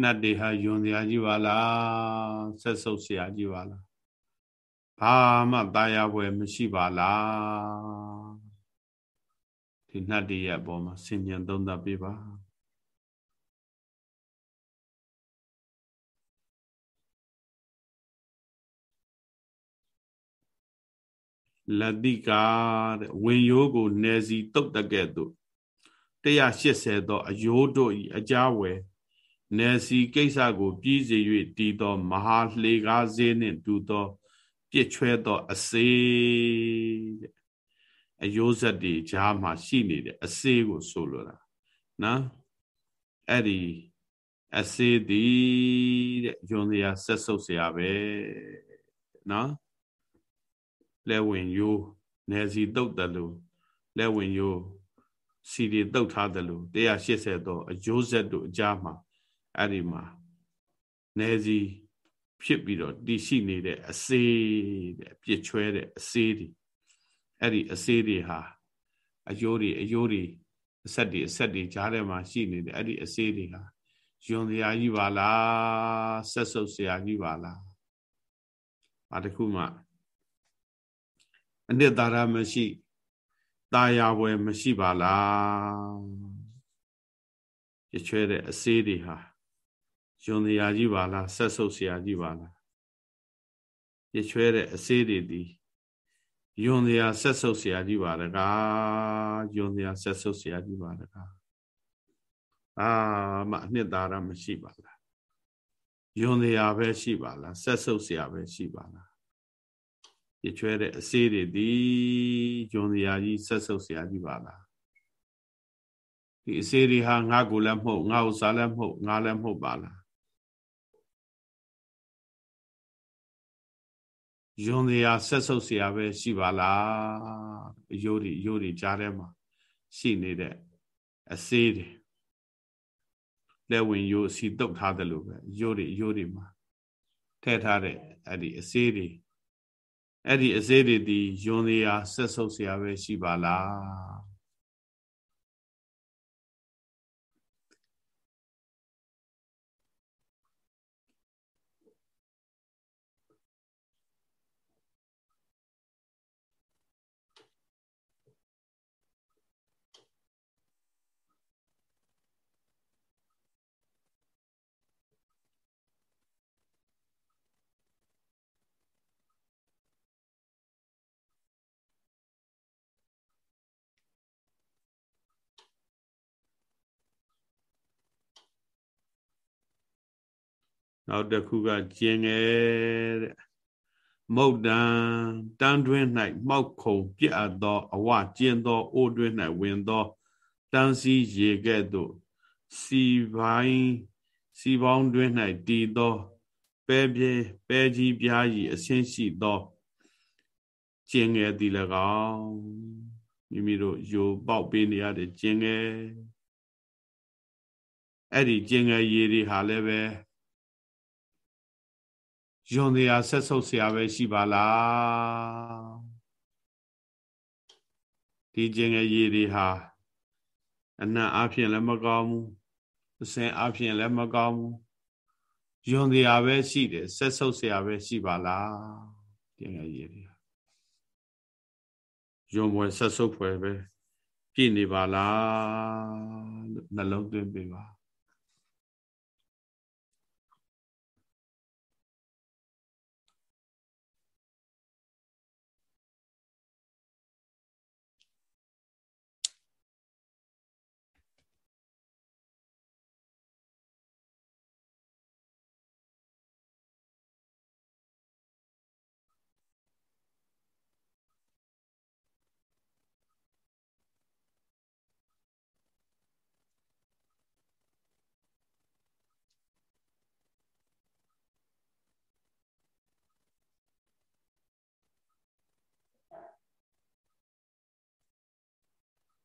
နတ်တွေဟာယွန်စရာကြီးပါလားဆက်ဆုပ်စရာကြီးပါလားဘာမှตายရပွဲမရှိပါလားဒီနတ်တွေရဲ့အပေါ်မှာဆင်ញံသုံးသပ်ပေးပါလတိကာတဲ့ဝင်ရိုးကိုနယ်စီတုတ်တကဲ့သို့180သောအယိုးတို့ဤအကြဝယ် နယ်စီကိစ္စကို ပြည်စေ၍တည်သော မဟာလှေကားစေးနှင့်တူသောပြစ်ချွဲသောအစေးတဲ့အယိုးဆက်တွေဂျားမှာရှိနေတဲ့အစေးကိုဆိုလိုတာနော်အဲ့ဒီအစေးသည်တဲ့ယွန်စရာဆက်ဆုပ်စရာပဲနော်လဲဝင်ယိုးနယ်စီတုတ်တယ်လို့လဲဝင်ယိုးစီတွေတုတ်ထားတယ်လို့180တော့အယိုးဆက်တို့အကြားမှာ အဲ့ဒီမှာနယ်စီဖြစ်ပြီးတော့တည်ရှိနေတဲ့အစေးတဲ့ပြစ်ချွဲတဲ့အစေးတွေအဲ့ဒီအစေးတွေဟာအယိုးတွေအယိုးတွေအဆက်တွေအဆက်တွေကြားထဲမှာရှိနေတယ်အဲ့ဒီအစေးတွေဟာယွန်စရာကြီးပါလားဆက်ဆုပ်စရာကြီးပါလားဘာတခုမှအနှစ်သာရမရှိตาယာဝယ်မရှိပါလားရချွဲတဲ့အစေးတွေဟာ ယွန်စရာကြီးပါလားဆက်ဆုပ်စရာကြီးပါလားရချွဲတဲ့အစေးတွေဒီယွန်စရာဆက်ဆုပ်စရာကြီးပါတကားယွန်စရာဆက်ဆုပ်စရာကြီးပါတကားအာမအနှစ်သာရမရှိပါလားယွန်စရာပဲရှိပါလားဆက်ဆုပ်စရာပဲရှိပါလားရချွဲတဲ့အစေးတွေဒီယွန်စရာကြီးဆက်ဆုပ်စရာကြီးပါလားဒီအစေးတွေဟာငါကိုလည်းမဟုတ်ငါ့ဥစားလည်းမဟုတ်ငါလည်းမဟုတ်ပါလား ယွန်တရားဆက်ဆုပ်เสียပဲရှိပါလားအယိုးတွေအယိုးတွေကြားထဲမှာရှိနေတဲ့အစေးတွေလက်ဝင်ယိုးစီတုတ်ထားတယ်လို့ပဲအယိုးတွေအယိုးတွေမှာထည့်ထားတဲ့အဲ့ဒီအစေးတွေအဲ့ဒီအစေးတွေဒီယွန်တရားဆက်ဆုပ်เสียပဲရှိပါလား နောက်တစ်ခုကကျင်ငယ်တဲ့မုတ်တံတန်းတွင်း၌မှောက်ခုံပြက်အပ်သောအဝကျင်းသောအိုးတွင်း၌ဝင်သောတန်းစီရေကဲ့သို့စီပိုင်းစီပေါင်းတွင်း၌တည်သောပဲပြဲပဲကြီးပြားကြီးအဆင်းရှိသောကျင်ငယ်သည်၎င်းမိမိတို့ယိုပေါက်ပေးနေရတဲ့ကျင်ငယ်အဲ့ဒီကျင်ငယ်ရေတွေဟာလည်းပဲ ယွန်တရားဆက်ဆုပ်เสียပဲရှိပါလားဒီကျင်ငယ်ရည်တွေဟာအနံ့အဖြစ်လည်းမကောင်းဘူးအစင်အဖြစ်လည်းမကောင်းဘူးယွန်တရားပဲရှိတယ်ဆက်ဆုပ်เสียပဲရှိပါလားကျင်ငယ်ရည်တွေယွန်ဘွယ်ဆက်ဆုပ်ဖွယ်ပဲပြည့်နေပါလားလို့နှလုံးသွင်းပေးပါ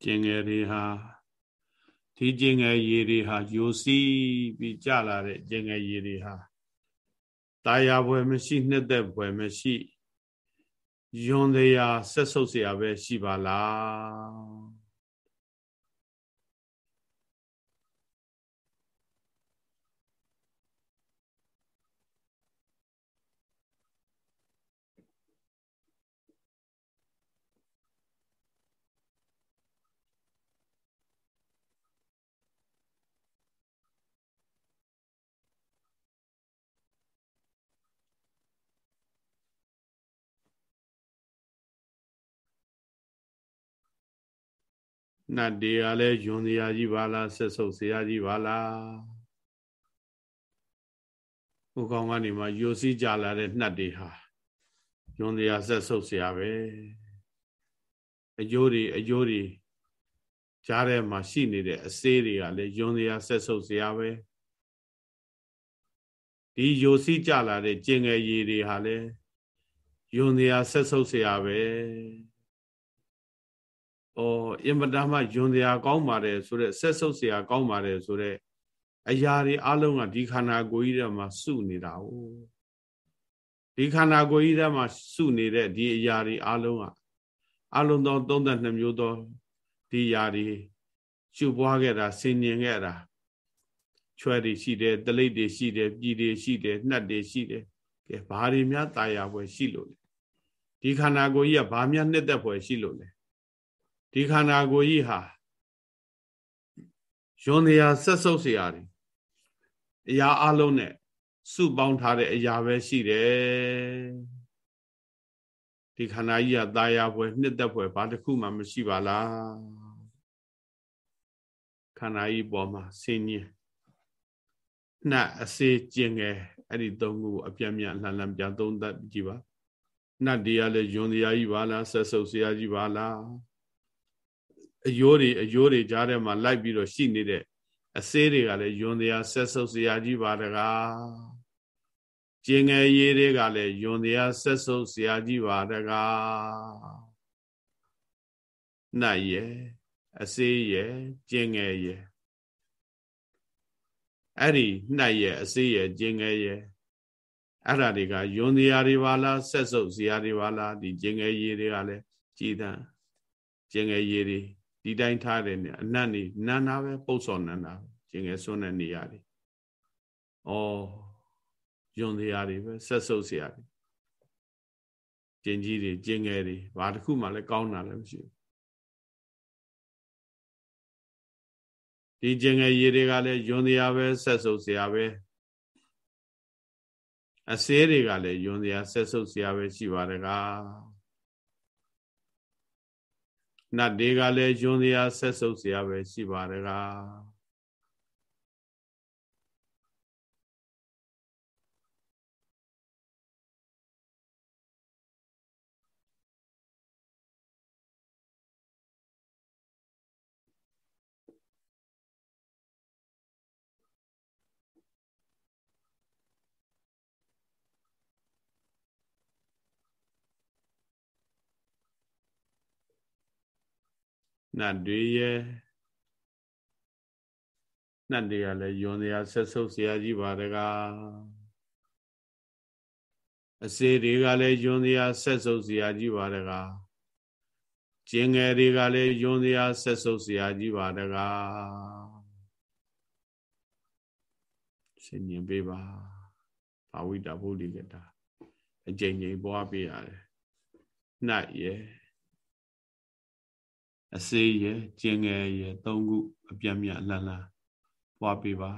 ကျင်ငယ်တွေဟာဒီကျင်ငယ်ရေတွေဟာယိုစီးပြီးကြလာတဲ့ကျင်ငယ်ရေတွေဟာတာယာဘွယ်မရှိနှစ်သက်ဘွယ်မရှိယွန်တရားဆက်ဆုပ်เสียပဲရှိပါလား နတ်တွေကလည်းယွန်စရာကြီးပါလားဆက်ဆုပ်စရာကြီးပါလားဟိုကောင်ကနေမှယိုစီးကြလာတဲ့နှတ်တွေဟာယွန်စရာဆက်ဆုပ်စရာပဲအကျိုးတွေအကျိုးတွေကြားထဲမှာရှိနေတဲ့အစေးတွေကလည်းယွန်စရာဆက်ဆုပ်စရာပဲဒီယိုစီးကြလာတဲ့ကျင်ငယ်ရည်တွေဟာလည်းယွန်စရာဆက်ဆုပ်စရာပဲ ဩအင်မတန်မှယွန်တရားကောင်းပါတယ်ဆိုတော့ဆက်ဆုပ်เสียကောင်းပါတယ်ဆိုတော့အရာတွေအလုံးကဒီခန္ဓာကိုယ်ကြီးထဲမှာစုနေတာ哦ဒီခန္ဓာကိုယ်ကြီးထဲမှာစုနေတဲ့ဒီအရာတွေအလုံးကအလုံးသော32မျိုးသောဒီအရာတွေရှုပွားခဲ့တာဆင်ញင်ခဲ့တာချွဲတွေရှိတယ်တလိပ်တွေရှိတယ်ပြည်တွေရှိတယ်နှက်တွေရှိတယ်ကဲဘာတွေများตายရပွဲရှိလို့လဲဒီခန္ဓာကိုယ်ကြီးကဘာများနှစ်သက်ပွဲရှိလို့လဲ ဒီခန္ဓာကိုယ်ကြီးဟာယွန်တရားဆက်ဆုပ်เสียရတယ်အရာအလုံးနဲ့စုပေါင်းထားတဲ့အရာပဲရှိတယ်ဒီခန္ဓာကြီးကตายရပွဲနှစ်သက်ပွဲဘာတစ်ခုမှမရှိပါလားခန္ဓာကြီးပေါ်မှာဆင်းရဲနှက်အစေးကျင်ငယ်အဲ့ဒီသုံးခုအပြတ်မြတ်လှန်လှန်ပြန်သုံးသပ်ကြည့်ပါနှက်တရားလည်းယွန်တရားကြီးပါလားဆက်ဆုပ်စရာကြီးပါလား အယိုးတွေအယိုးတွေကြားထဲမှာလိုက်ပြီးတော့ရှိနေတဲ့အစေးတွေကလည်းယွန်တရားဆက်ဆုပ်စရာကြီးပါတကားကျင်ငယ်ရေးတွေကလည်းယွန်တရားဆက်ဆုပ်စရာကြီးပါတကားနှက်ရဲ့အစေးရဲ့ကျင်ငယ်ရဲ့အဲ့ဒီနှက်ရဲ့အစေးရဲ့ကျင်ငယ်ရဲ့အဲ့ဓာတွေကယွန်တရားတွေပါလားဆက်စုပ်စရာတွေပါလားဒီကျင်ငယ်ရေးတွေကလည်းကြည်တန်းကျင်ငယ်ရေးတွေ ဒီတိုင်းထားတယ်နဲ့အနတ်နေနန္နာပဲပုတ်စော်နန္နာခြင်းငယ်စွန့်တဲ့နေရာတွေဩယွန်တရားတွေပဲဆက်ဆုပ်စရာတွေကျင်ကြီးတွေကျင်ငယ်တွေဘာတစ်ခုမှလည်းကောင်းတာလည်းမရှိဘူးဒီကျင်ငယ်ရေတွေကလည်းယွန်တရားပဲဆက်ဆုပ်စရာပဲအစေးတွေကလည်းယွန်တရားဆက်ဆုပ်စရာပဲရှိပါတကား နတ်တွေကလည်းယွန်းစရာဆက်ဆုပ်စရာပဲရှိပါတကား နတ်တွေရဲ့နတ်တွေကလည်းယွန်စရာဆက်ဆုပ်စရာကြီးပါတကားအစေတွေကလည်းယွန်စရာဆက်ဆုပ်စရာကြီးပါတကားကျင်ငယ်တွေကလည်းယွန်စရာဆက်ဆုပ်စရာကြီးပါတကားဆင်ញင်ပေးပါဘာဝိတဗုဒ္ဓိကတာအကြိမ်ကြိမ်ပွားပေးရတယ်နတ်ရဲ့ အစေးရယ်ကျင်ငယ်ရယ်သုံးခုအပြတ်မြတ်လှလှပွားပေးပါ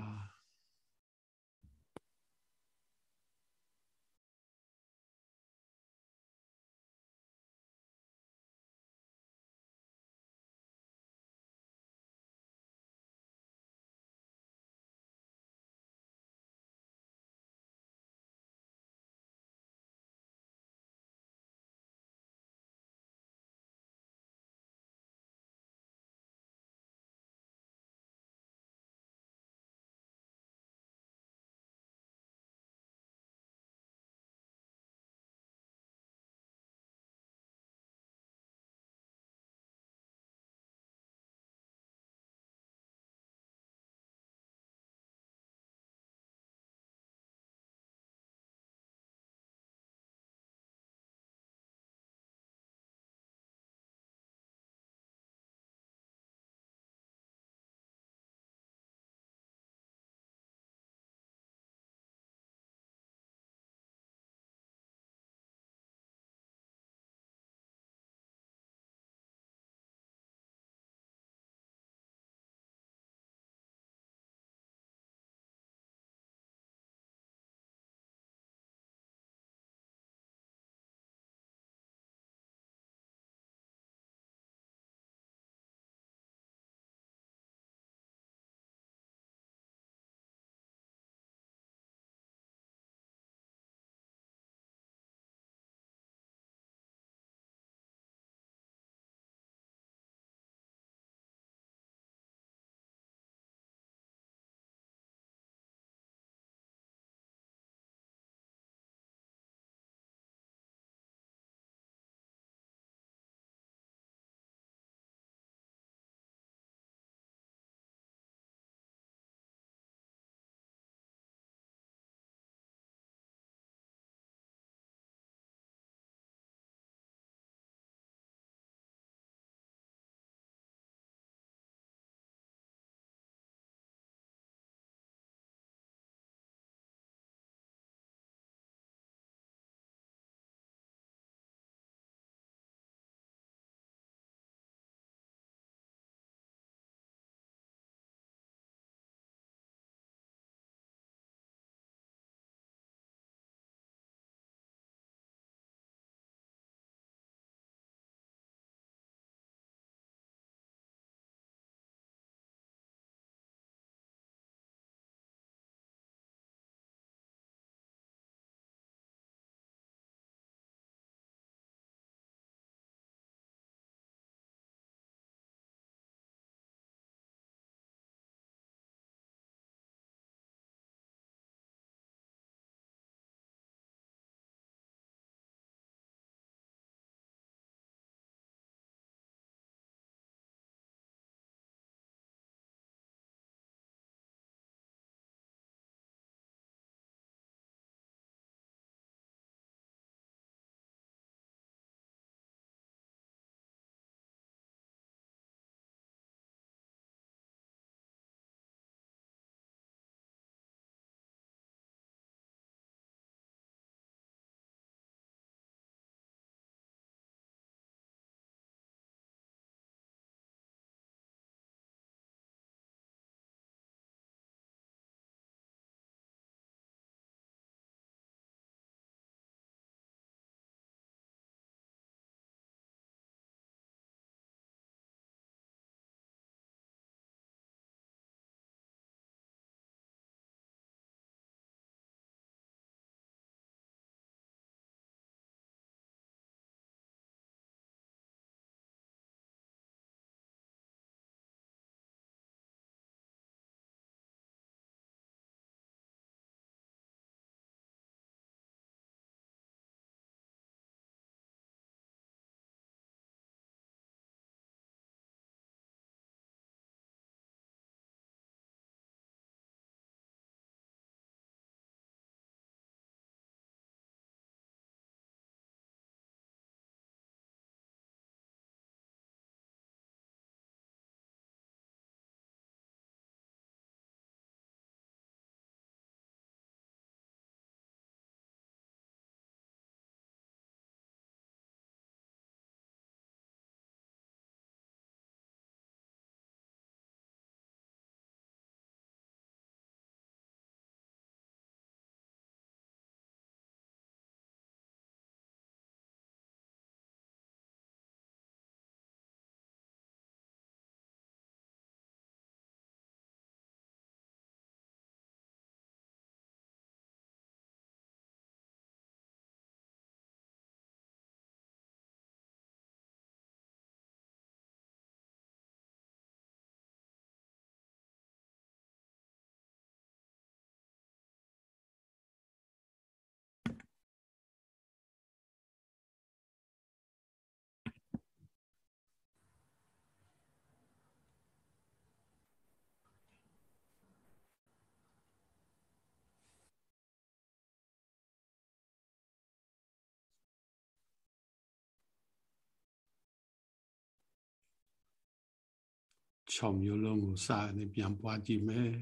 6မျိုးလုံးကိုစာနဲ့ပြန်ပွားကြည့်မယ်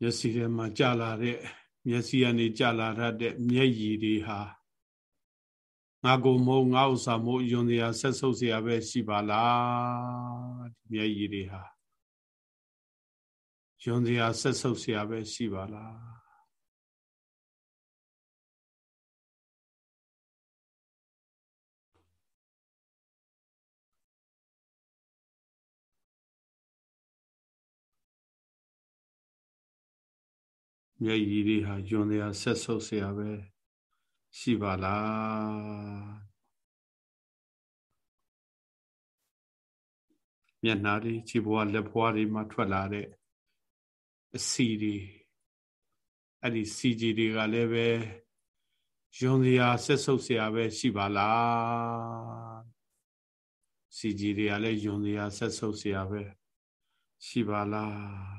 မျက်စိထဲမှာကြာလာတဲ့မျက်စိကနေကြာလာတတ်တဲ့မျက်ရည်တွေဟာငါကိုမဟုတ်ငါဥစ္စာမို့ယွန်စရာဆက်ဆုပ်စရာပဲရှိပါလားဒီမျက်ရည်တွေဟာယွန်စရာဆက်ဆုပ်စရာပဲရှိပါလား မျက်ရည်တွေဟာယွန်တရားဆက်ဆုပ်เสียပဲရှိပါလားမျက်နှာတွေခြေဘွားလက်ဘွားတွေမှာထွက်လာတဲ့အစီတွေအဲ့ဒီစီကြီးတွေကလည်းပဲယွန်တရားဆက်ဆုပ်เสียပဲရှိပါလားစီကြီးတွေကလည်းယွန်တရားဆက်ဆုပ်เสียပဲရှိပါလား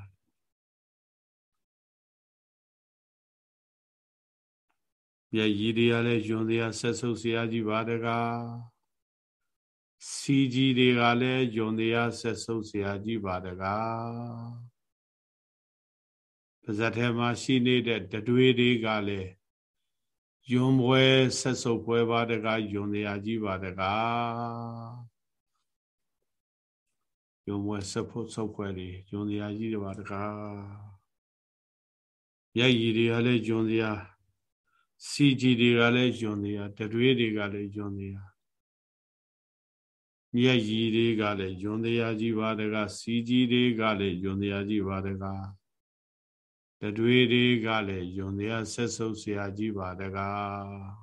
မျက်ရည်တွေကလည်းယွန်စရာဆက်ဆုပ်စရာကြီးပါတကားစီကြီးတွေကလည်းယွန်တရားဆက်ဆုပ်စရာကြီးပါတကားပါဇက်ထဲမှာရှိနေတဲ့တတွေးတွေကလည်းယွန်ပွဲဆက်ဆုပ်ပွဲပါတကားယွန်တရားကြီးပါတကားယုံဝဲဆက်ဖို့ဆုပ်ပွဲတွေယွန်တရားကြီးတွေပါတကားမျက်ရည်တွေကလည်းယွန်တရား စီဂျီတွေကလည်းယွန်နေတာတတွေးတွေကလည်းယွန်နေတာမြက်ရည်တွေကလည်းယွန်တရားကြီးပါတကားစီဂျီတွေကလည်းယွန်တရားကြီးပါတကားတတွေးတွေကလည်းယွန်တရားဆက်ဆုပ်ဆရာကြီးပါတကား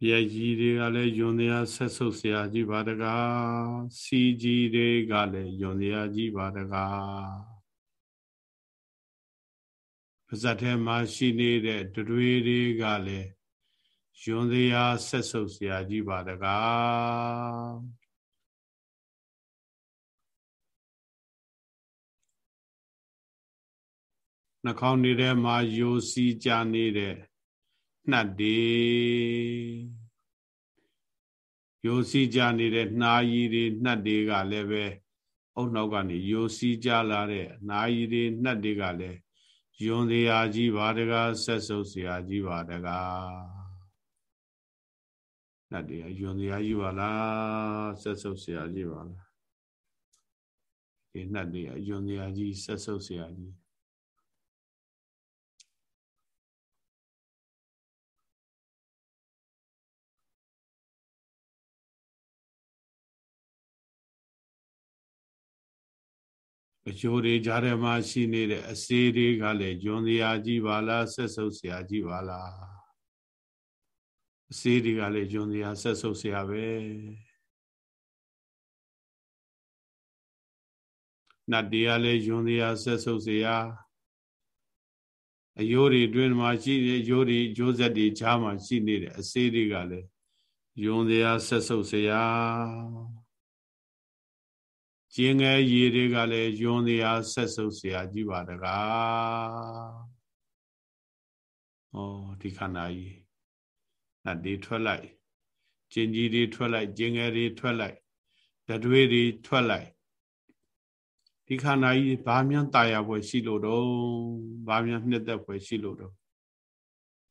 ပြက်ကြီးတွေကလည်းယွန်တရားဆက်ဆုပ်ဆရာကြီးပါတကားစီကြီးတွေကလည်းယွန်တရားကြီးပါတကားပါဇတ်ထဲမှာရှိနေတဲ့တွေတွေကလည်းယွန်တရားဆက်ဆုပ်ဆရာကြီးပါတကားနှာခေါင်းတွေထဲမှာယိုစီးကြနေတဲ့ နှတ်တွေယိုစီးကြနေတဲ့နှာရည်တွေနှတ်တွေကလည်းပဲအုတ်နောက်ကနေယိုစီးကြလာတဲ့နှာရည်တွေနှတ်တွေကလည်းယွန်စရာကြီးပါတကားဆက်ဆုပ်စရာကြီးပါတကားနှတ်တွေကယွန်စရာကြီးပါလားဆက်ဆုပ်စရာကြီးပါလားဒီနှတ်တွေကယွန်စရာကြီးဆက်ဆုပ်စရာကြီး အကျိုးတွေကြားထဲမှာရှိနေတဲ့အစေးတွေကလည်းဂျွန်စရာကြီးပါလားဆက်ဆုပ်စရာကြီးပါလားအစေးတွေကလည်းဂျွန်စရာဆက်ဆုပ်စရာပဲနတ်တွေကလည်းဂျွန်စရာဆက်ဆုပ်စရာအယိုးတွေတွင်မှာရှိတဲ့ယိုးတွေဂျိုးဆက်တွေကြားမှာရှိနေတဲ့အစေးတွေကလည်းယွန်စရာဆက်ဆုပ်စရာ ကျင်းငယ်ရည်တွေကလည်းယွန်တရားဆက်ဆုပ်เสียကြီးပါတကား။ဩဒီခန္ဓာကြီး နတ်တွေထွက်လိုက်ကျင်ကြီးတွေထွက်လိုက်ကျင်ငယ်တွေထွက်လိုက်တတွေးတွေထွက်လိုက်ဒီခန္ဓာကြီးဘာမြန်ตายရပွဲရှိလို့တော့ဘာမြန်နှစ်သက်ပွဲရှိလို့တော့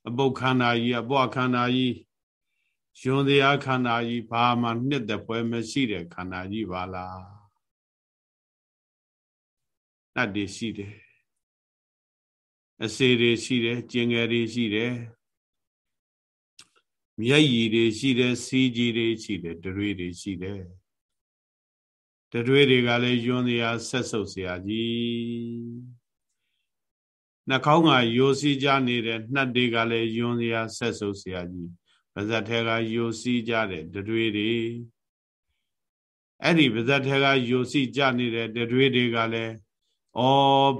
အပုတ်ခန္ဓာကြီးအပွားခန္ဓာကြီးယွန်တရားခန္ဓာကြီးဘာမှနှစ်သက်ပွဲမရှိတဲ့ခန္ဓာကြီးပါလား တတ်တွေရှိတယ်အစေတွေရှိတယ်ကျင်ငယ်တွေရှိတယ်မြက်ရည်တွေရှိတယ်စီးကြီးတွေရှိတယ်ဒရွေတွေရှိတယ်ဒရွေတွေကလည်းယွန်းစရာဆက်ဆုပ်စရာကြီးနှာခေါင်းကယိုစီးကြနေတယ်နှက်တွေကလည်းယွန်းစရာဆက်ဆုပ်စရာကြီးပါဇက်ထဲကယိုစီးကြတယ်ဒရွေတွေအဲ့ဒီပါဇက်ထဲကယိုစီးကြနေတဲ့ဒရွေတွေကလည်း ဩ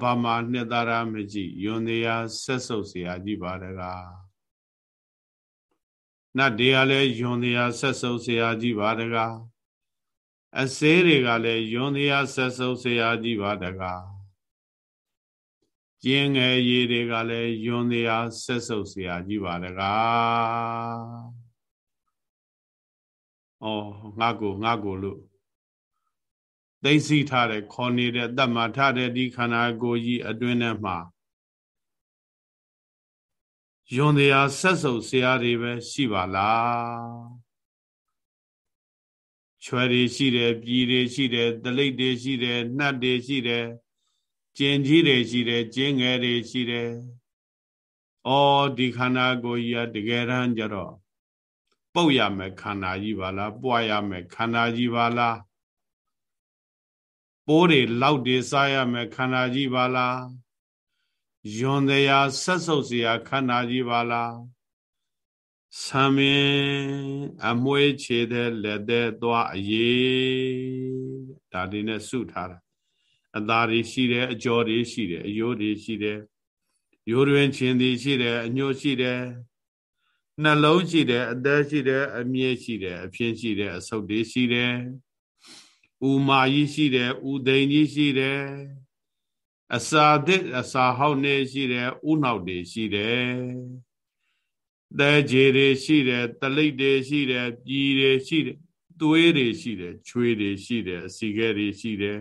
ဘာမှနှစ်သာရမရှိယွန်းတရားဆက်ဆုပ်เสียကြီးပါတကားနတ်တွေကလည်းယွန်းတရားဆက်ဆုပ်เสียကြီးပါတကားအစေးတွေကလည်းယွန်တရားဆက်ဆုပ်ဆရာကြီးပါတကားကျင်းငယ်ရည်တွေကလည်းယွန်တရားဆက်ဆုပ်ဆရာကြီးပါတကားဩငါကိုငါကိုလို့ သိသိထားတဲ့ခေါ်နေတဲ့တတ်မှထားတဲ့ဒီခန္ဓာကိုယ်ကြီးအတွင်းထဲမှာယွန်တရားဆက်ဆုပ်ဆရာတွေပဲရှိပါလားချွဲတွေရှိတယ်ပြည်တွေရှိတယ်တလိပ်တွေရှိတယ်နှတ်တွေရှိတယ်ကျင်ကြီးတွေရှိတယ်ကျင်းငယ်တွေရှိတယ်။အော်ဒီခန္ဓာကိုယ်ကြီးကတကယ်တမ်းကျတော့ပုတ်ရမယ်ခန္ဓာကြီးပါလားပွားရမယ်ခန္ဓာကြီးပါလား ပိုးတွေလောက်တွေစားရမယ်ခန္ဓာကြီးပါလားယွန်တရားဆက်ဆုပ်စရာခန္ဓာကြီးပါလားဆံမင်းအမွှေးခြေတဲ့လက်တဲ့သွားအေးဒါတွေနဲ့စုထားတာအသားတွေရှိတယ်အကြောတွေရှိတယ်အယိုးတွေရှိတယ်ရိုးတွင်ခြင်းတွေရှိတယ်အညို့ရှိတယ်နှလုံးရှိတယ်အသက်ရှိတယ်အမြင့်ရှိတယ်အဖြစ်ရှိတယ်အဆုတ်တွေရှိတယ် ဥမာကြီးရှိတယ်ဥသိန်ကြီးရှိတယ်အစာသစ်အစာဟောက်နေရှိတယ်ဥနောက်တွေရှိတယ်သဲခြေတွေရှိတယ်တလိပ်တွေရှိတယ်ပြည်တွေရှိတယ်သွေးတွေရှိတယ်ချွေးတွေရှိတယ်အစီခဲတွေရှိတယ်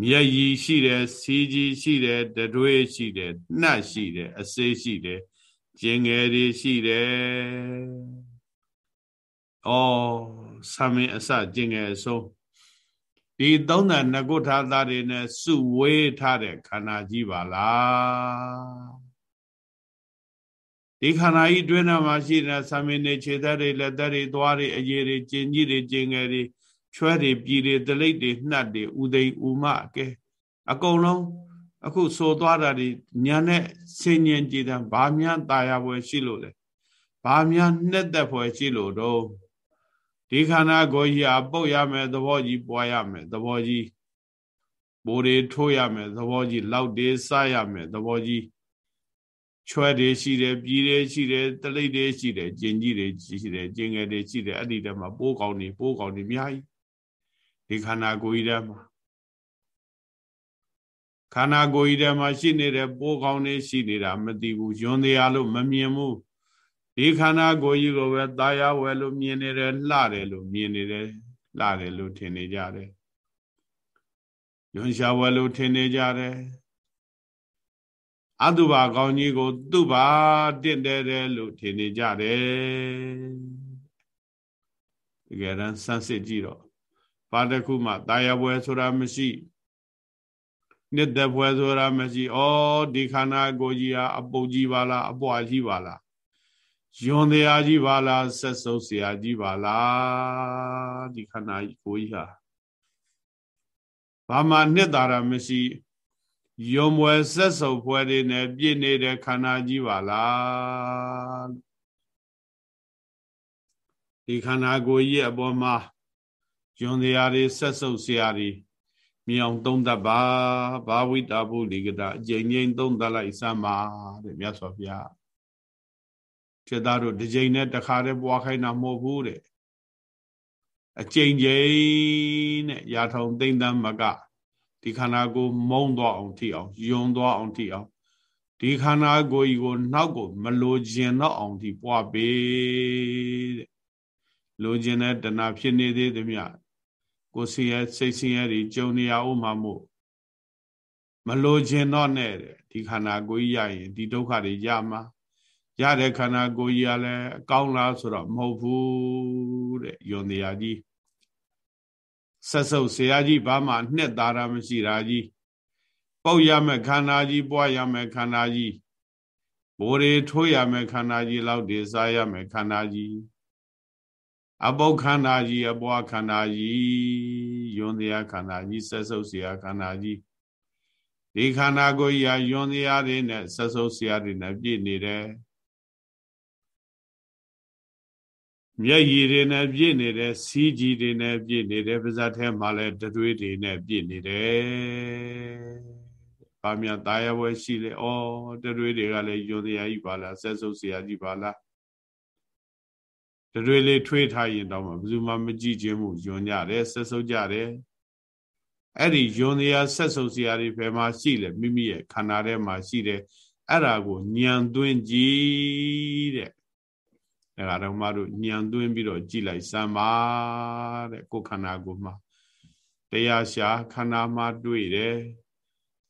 မျက်ရည်ရှိတယ်စီးကြီးရှိတယ်တတွေးရှိတယ်နှက်ရှိတယ်အစေးရှိတယ်ကျင်ငယ်တွေရှိတယ်ဩဆာမင်းအစကျင်ငယ်အဆုံး ဒီသုံးသဏ္ဍကုထာသားတွေနဲ့စုဝေးထားတဲ့ခန္ဓာကြီးပါလားဒီခန္ဓာကြီးတွင်းထဲမှာရှိတဲ့ဆံမင်းတွေခြေသက်တွေလက်သက်တွေသွားတွေအရည်တွေကျင်ကြီးတွေကျင်ငယ်တွေချွဲတွေပြည်တွေတလိပ်တွေနှက်တွေဥသိမ်ဥမအကဲအကုန်လုံးအခုဆိုသွားတာဒီညာနဲ့ဆင်ញင်ကြည်တယ်ဘာများตายရပွဲရှိလို့လဲဘာများနှစ်သက်ပွဲရှိလို့တော့ ဒီခန္ဓာကိုယ်ကြီးအပုတ်ရမယ်သဘောကြီးပွားရမယ်သဘောကြီးဘိုးတွေထိုးရမယ်သဘောကြီးလောက်တွေစားရမယ်သဘောကြီးချွဲတွေရှိတယ်ပြည်တွေရှိတယ်တလိပ်တွေရှိတယ်ကျင်ကြီးတွေရှိတယ်ကျင်ငယ်တွေရှိတယ်အဲ့ဒီတည်းမှာပိုးကောင်းတွေပိုးကောင်းတွေအများကြီးဒီခန္ဓာကိုယ်ကြီးထဲမှာခန္ဓာကိုယ်ကြီးထဲမှာရှိနေတဲ့ပိုးကောင်းတွေရှိနေတာမသိဘူးယွန်းတရားလို့မမြင်ဘူး ဒီခန္ဓာကိုယ်ကြီးကိုပဲตายဝယ်လို့မြင်နေတယ်လှတယ်လို့မြင်နေတယ်လှတယ်လို့ထင်နေကြတယ်ယွန်းရှာဝယ်လို့ထင်နေကြတယ်အတုပါကောင်းကြီးကို သူ့ပါတင့်တယ်တယ်လို့ထင်နေကြတယ်တကယ်တမ်းစမ်းစစ်ကြည့်တော့ဘာတစ်ခုမှတာယာပွဲဆိုတာမရှိနှစ်သက်ပွဲဆိုတာမရှိဩဒီခန္ဓာကိုယ်ကြီးဟာအပုတ်ကြီးပါလားအပွားကြီးပါလား ယွန်တရားကြီးပါလားဆက်စုပ်เสียကြီးပါလားဒီခန္ဓာကိုယ်ကြီးဟာဘာမှနှစ်သာရမရှိယုံမွယ်ဆက်စုပ်ဖွဲတွေနဲ့ပြည့်နေတဲ့ခန္ဓာကြီးပါလားဒီခန္ဓာကိုယ်ကြီးအပေါ်မှာယွန်တရားတွေဆက်စုပ်เสียတွေမြောင်သုံးသပ်ပါဘာဝိတာဘုလိကတာအကျဉ်းငိမ့်သုံးသပ်လိုက်စမ်းပါတဲ့မြတ်စွာဘုရား ခြေသားတို့ဒီကြိမ်နဲ့တခါတည်းပွားခိုင်းတာမဟုတ်ဘူးတဲ့အကျဉ်းချင်းနဲ့ရာထုံသိမ့်တမ်းမကဒီခန္ဓာကိုမုံသွားအောင်ထိအောင်ယွန်သွားအောင်ထိအောင်ဒီခန္ဓာကိုယ်ကြီးကိုနောက်ကိုမလိုခြင်းတော့အောင်ဒီပွားပေးတဲ့လိုခြင်းတဲ့တဏှာဖြစ်နေသေးသမျှကိုယ်စီရဲ့စိတ်ဆင်းရဲတွေကြုံနေရအောင်မှမို့မလိုခြင်းတော့နဲ့တဲ့ဒီခန္ဓာကိုယ်ကြီးရရင်ဒီဒုက္ခတွေရမှာ ရတဲ့ခန္ဓာကိုယ်ကြီးကလည်းအကောင်းလားဆိုတော့မဟုတ်ဘူးတဲ့ယွန်တရားကြီးဆက်ဆုပ်ဆရာကြီးဘာမှနှစ်သာရမရှိတာကြီးပုတ်ရမယ်ခန္ဓာကြီးပွားရမယ်ခန္ဓာကြီးဘိုးတွေထိုးရမယ်ခန္ဓာကြီးလောက်တွေစားရမယ်ခန္ဓာကြီးအပုတ်ခန္ဓာကြီးအပွားခန္ဓာကြီးယွန်တရားခန္ဓာကြီးဆက်ဆုပ်ဆရာခန္ဓာကြီးဒီခန္ဓာကိုယ်ကြီးဟာယွန်တရားတွေနဲ့ဆက်ဆုပ်ဆရာတွေနဲ့ပြည့်နေတယ် မျက်ရည်တွေနဲ့ပြည့်နေတယ်စီးကြီးတွေနဲ့ပြည့်နေတယ်ပါးစပ်ထဲမှာလည်းတတွေးတွေနဲ့ပြည့်နေတယ်။ဘာမြတ်တာယာဝဲရှိလေ။အော်တတွေးတွေကလည်းယွန်တရားကြီးပါလားဆက်ဆုပ်ဆရာကြီးပါလား။တတွေးလေးထွေးထားရင်တော့ဘယ်သူမှမကြည့်ခြင်းမှုယွန်ကြတယ်ဆက်ဆုပ်ကြတယ်။အဲ့ဒီယွန်တရားဆက်ဆုပ်ဆရာတွေဘယ်မှာရှိလဲမိမိရဲ့ခန္ဓာထဲမှာရှိတယ်။အဲ့ဒါကိုညံသွင်းကြည့်တဲ့ ဒကာတော်မတို့ညံသွင်းပြီးတော့ကြည်လိုက်စမ်းပါတဲ့ကိုယ်ခန္ဓာကိုယ်မှာတရားရှာခန္ဓာမှာတွေ့တယ်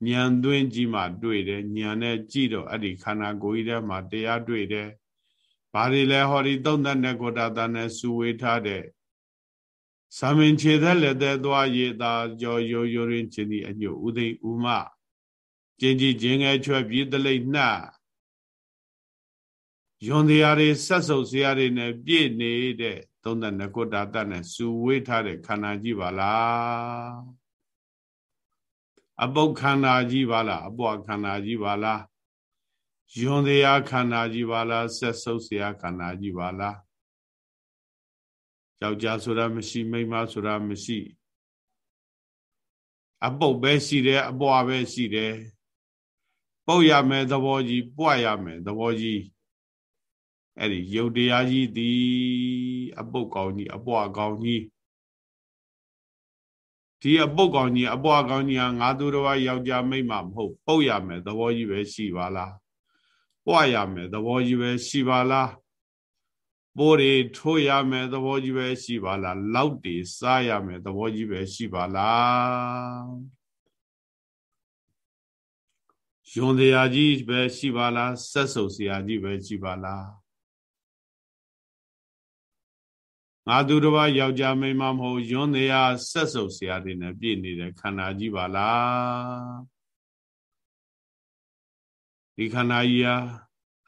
ညံသွင်းကြည့်မှတွေ့တယ်ညံနဲ့ကြည့်တော့အဲ့ဒီခန္ဓာကိုယ်ကြီးထဲမှာတရားတွေ့တယ်ဘာတွေလဲဟောဒီသုံးသက်နဲ့ကိုတာတာနဲ့စုဝေးထားတဲ့သမင်ခြေသက်လက်သက်သွားရည်သာကြောရိုးရိုးရင်းချင်းဒီအညုဥသိဥမကျင်ကြီးကျင်ငယ်ချွဲပြည်တလိမ့်နှ ယွန်တရားတွေဆက်စုပ်စရာတွေနဲ့ပြည့်နေတဲ့သုံးသက်နကုတ္တတနဲ့စူဝေးထားတဲ့ခန္ဓာကြီးပါလားအပုတ်ခန္ဓာကြီးပါလားအပွားခန္ဓာကြီးပါလားယွန်တရားခန္ဓာကြီးပါလားဆက်စုပ်စရာခန္ဓာကြီးပါလားယောက်ျားဆိုတာမရှိမိန်းမဆိုတာမရှိအပုတ်ပဲရှိတယ်အပွားပဲရှိတယ်ပုတ်ရမယ်သဘောကြီးပွားရမယ်သဘောကြီး အဲ့ဒီယုတ်တရားကြီးသည်အပုတ်ကောင်းကြီးအပွားကောင်းကြီးဒီအပုတ်ကောင်းကြီးအပွားကောင်းကြီးဟာငါသူတော်ယောက်ျားမိန်းမမဟုတ်ပုတ်ရမယ်သဘောကြီးပဲရှိပါလားပွားရမယ်သဘောကြီးပဲရှိပါလားပိုးတွေထိုးရမယ်သဘောကြီးပဲရှိပါလားလောက်တွေစားရမယ်သဘောကြီးပဲရှိပါလားယွန်တရားကြီးပဲရှိပါလားဆက်ဆုပ်စရာကြီးပဲရှိပါလား ငါသူတစ်ပါးယောက်ျားမိန်းမမဟုတ်ယွန်းတရားဆက်ဆုပ်ဆရာတွေနဲ့ပြည့်နေတဲ့ခန္ဓာကြီးပါလားဒီခန္ဓာကြီးဟာ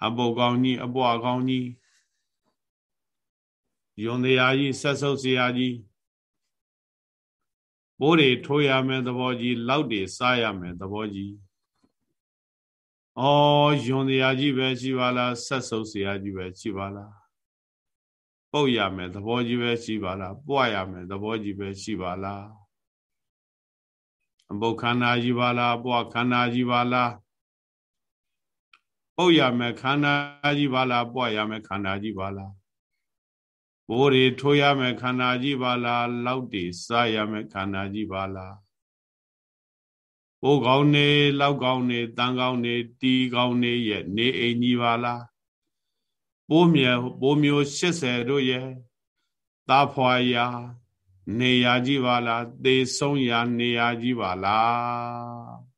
အပုတ်ကောင်းကြီးအပွားကောင်းကြီးယွန်းတရားကြီးဆက်ဆုပ်ဆရာကြီးဘိုးတွေထိုးရမယ်သဘောကြီးလောက်တွေစားရမယ်သဘောကြီးဩယွန်းတရားကြီးပဲရှိပါလားဆက်ဆုပ်ဆရာကြီးပဲရှိပါလား ပုတ်ရမယ်သဘောကြီးပဲရှိပါလားပွားရမယ်သဘောကြီးပဲရှိပါလားအပုတ်ခန္ဓာကြီးပါလားပွားခန္ဓာကြီးပါလားပုတ်ရမယ်ခန္ဓာကြီးပါလားပွားရမယ်ခန္ဓာကြီးပါလားဘိုးတွေထိုးရမယ်ခန္ဓာကြီးပါလားလောက်တွေစားရမယ်ခန္ဓာကြီးပါလားဘိုးကောင်းနေလောက်ကောင်းနေတန်ကောင်းနေတီကောင်းနေရဲ့နေအိမ်ကြီးပါလား ပိုးမြဲပိုးမျိုး80တို့ရဲ့တာဖွာရာနေရာကြီးပါလားသေဆုံးရာနေရာကြီးပါလား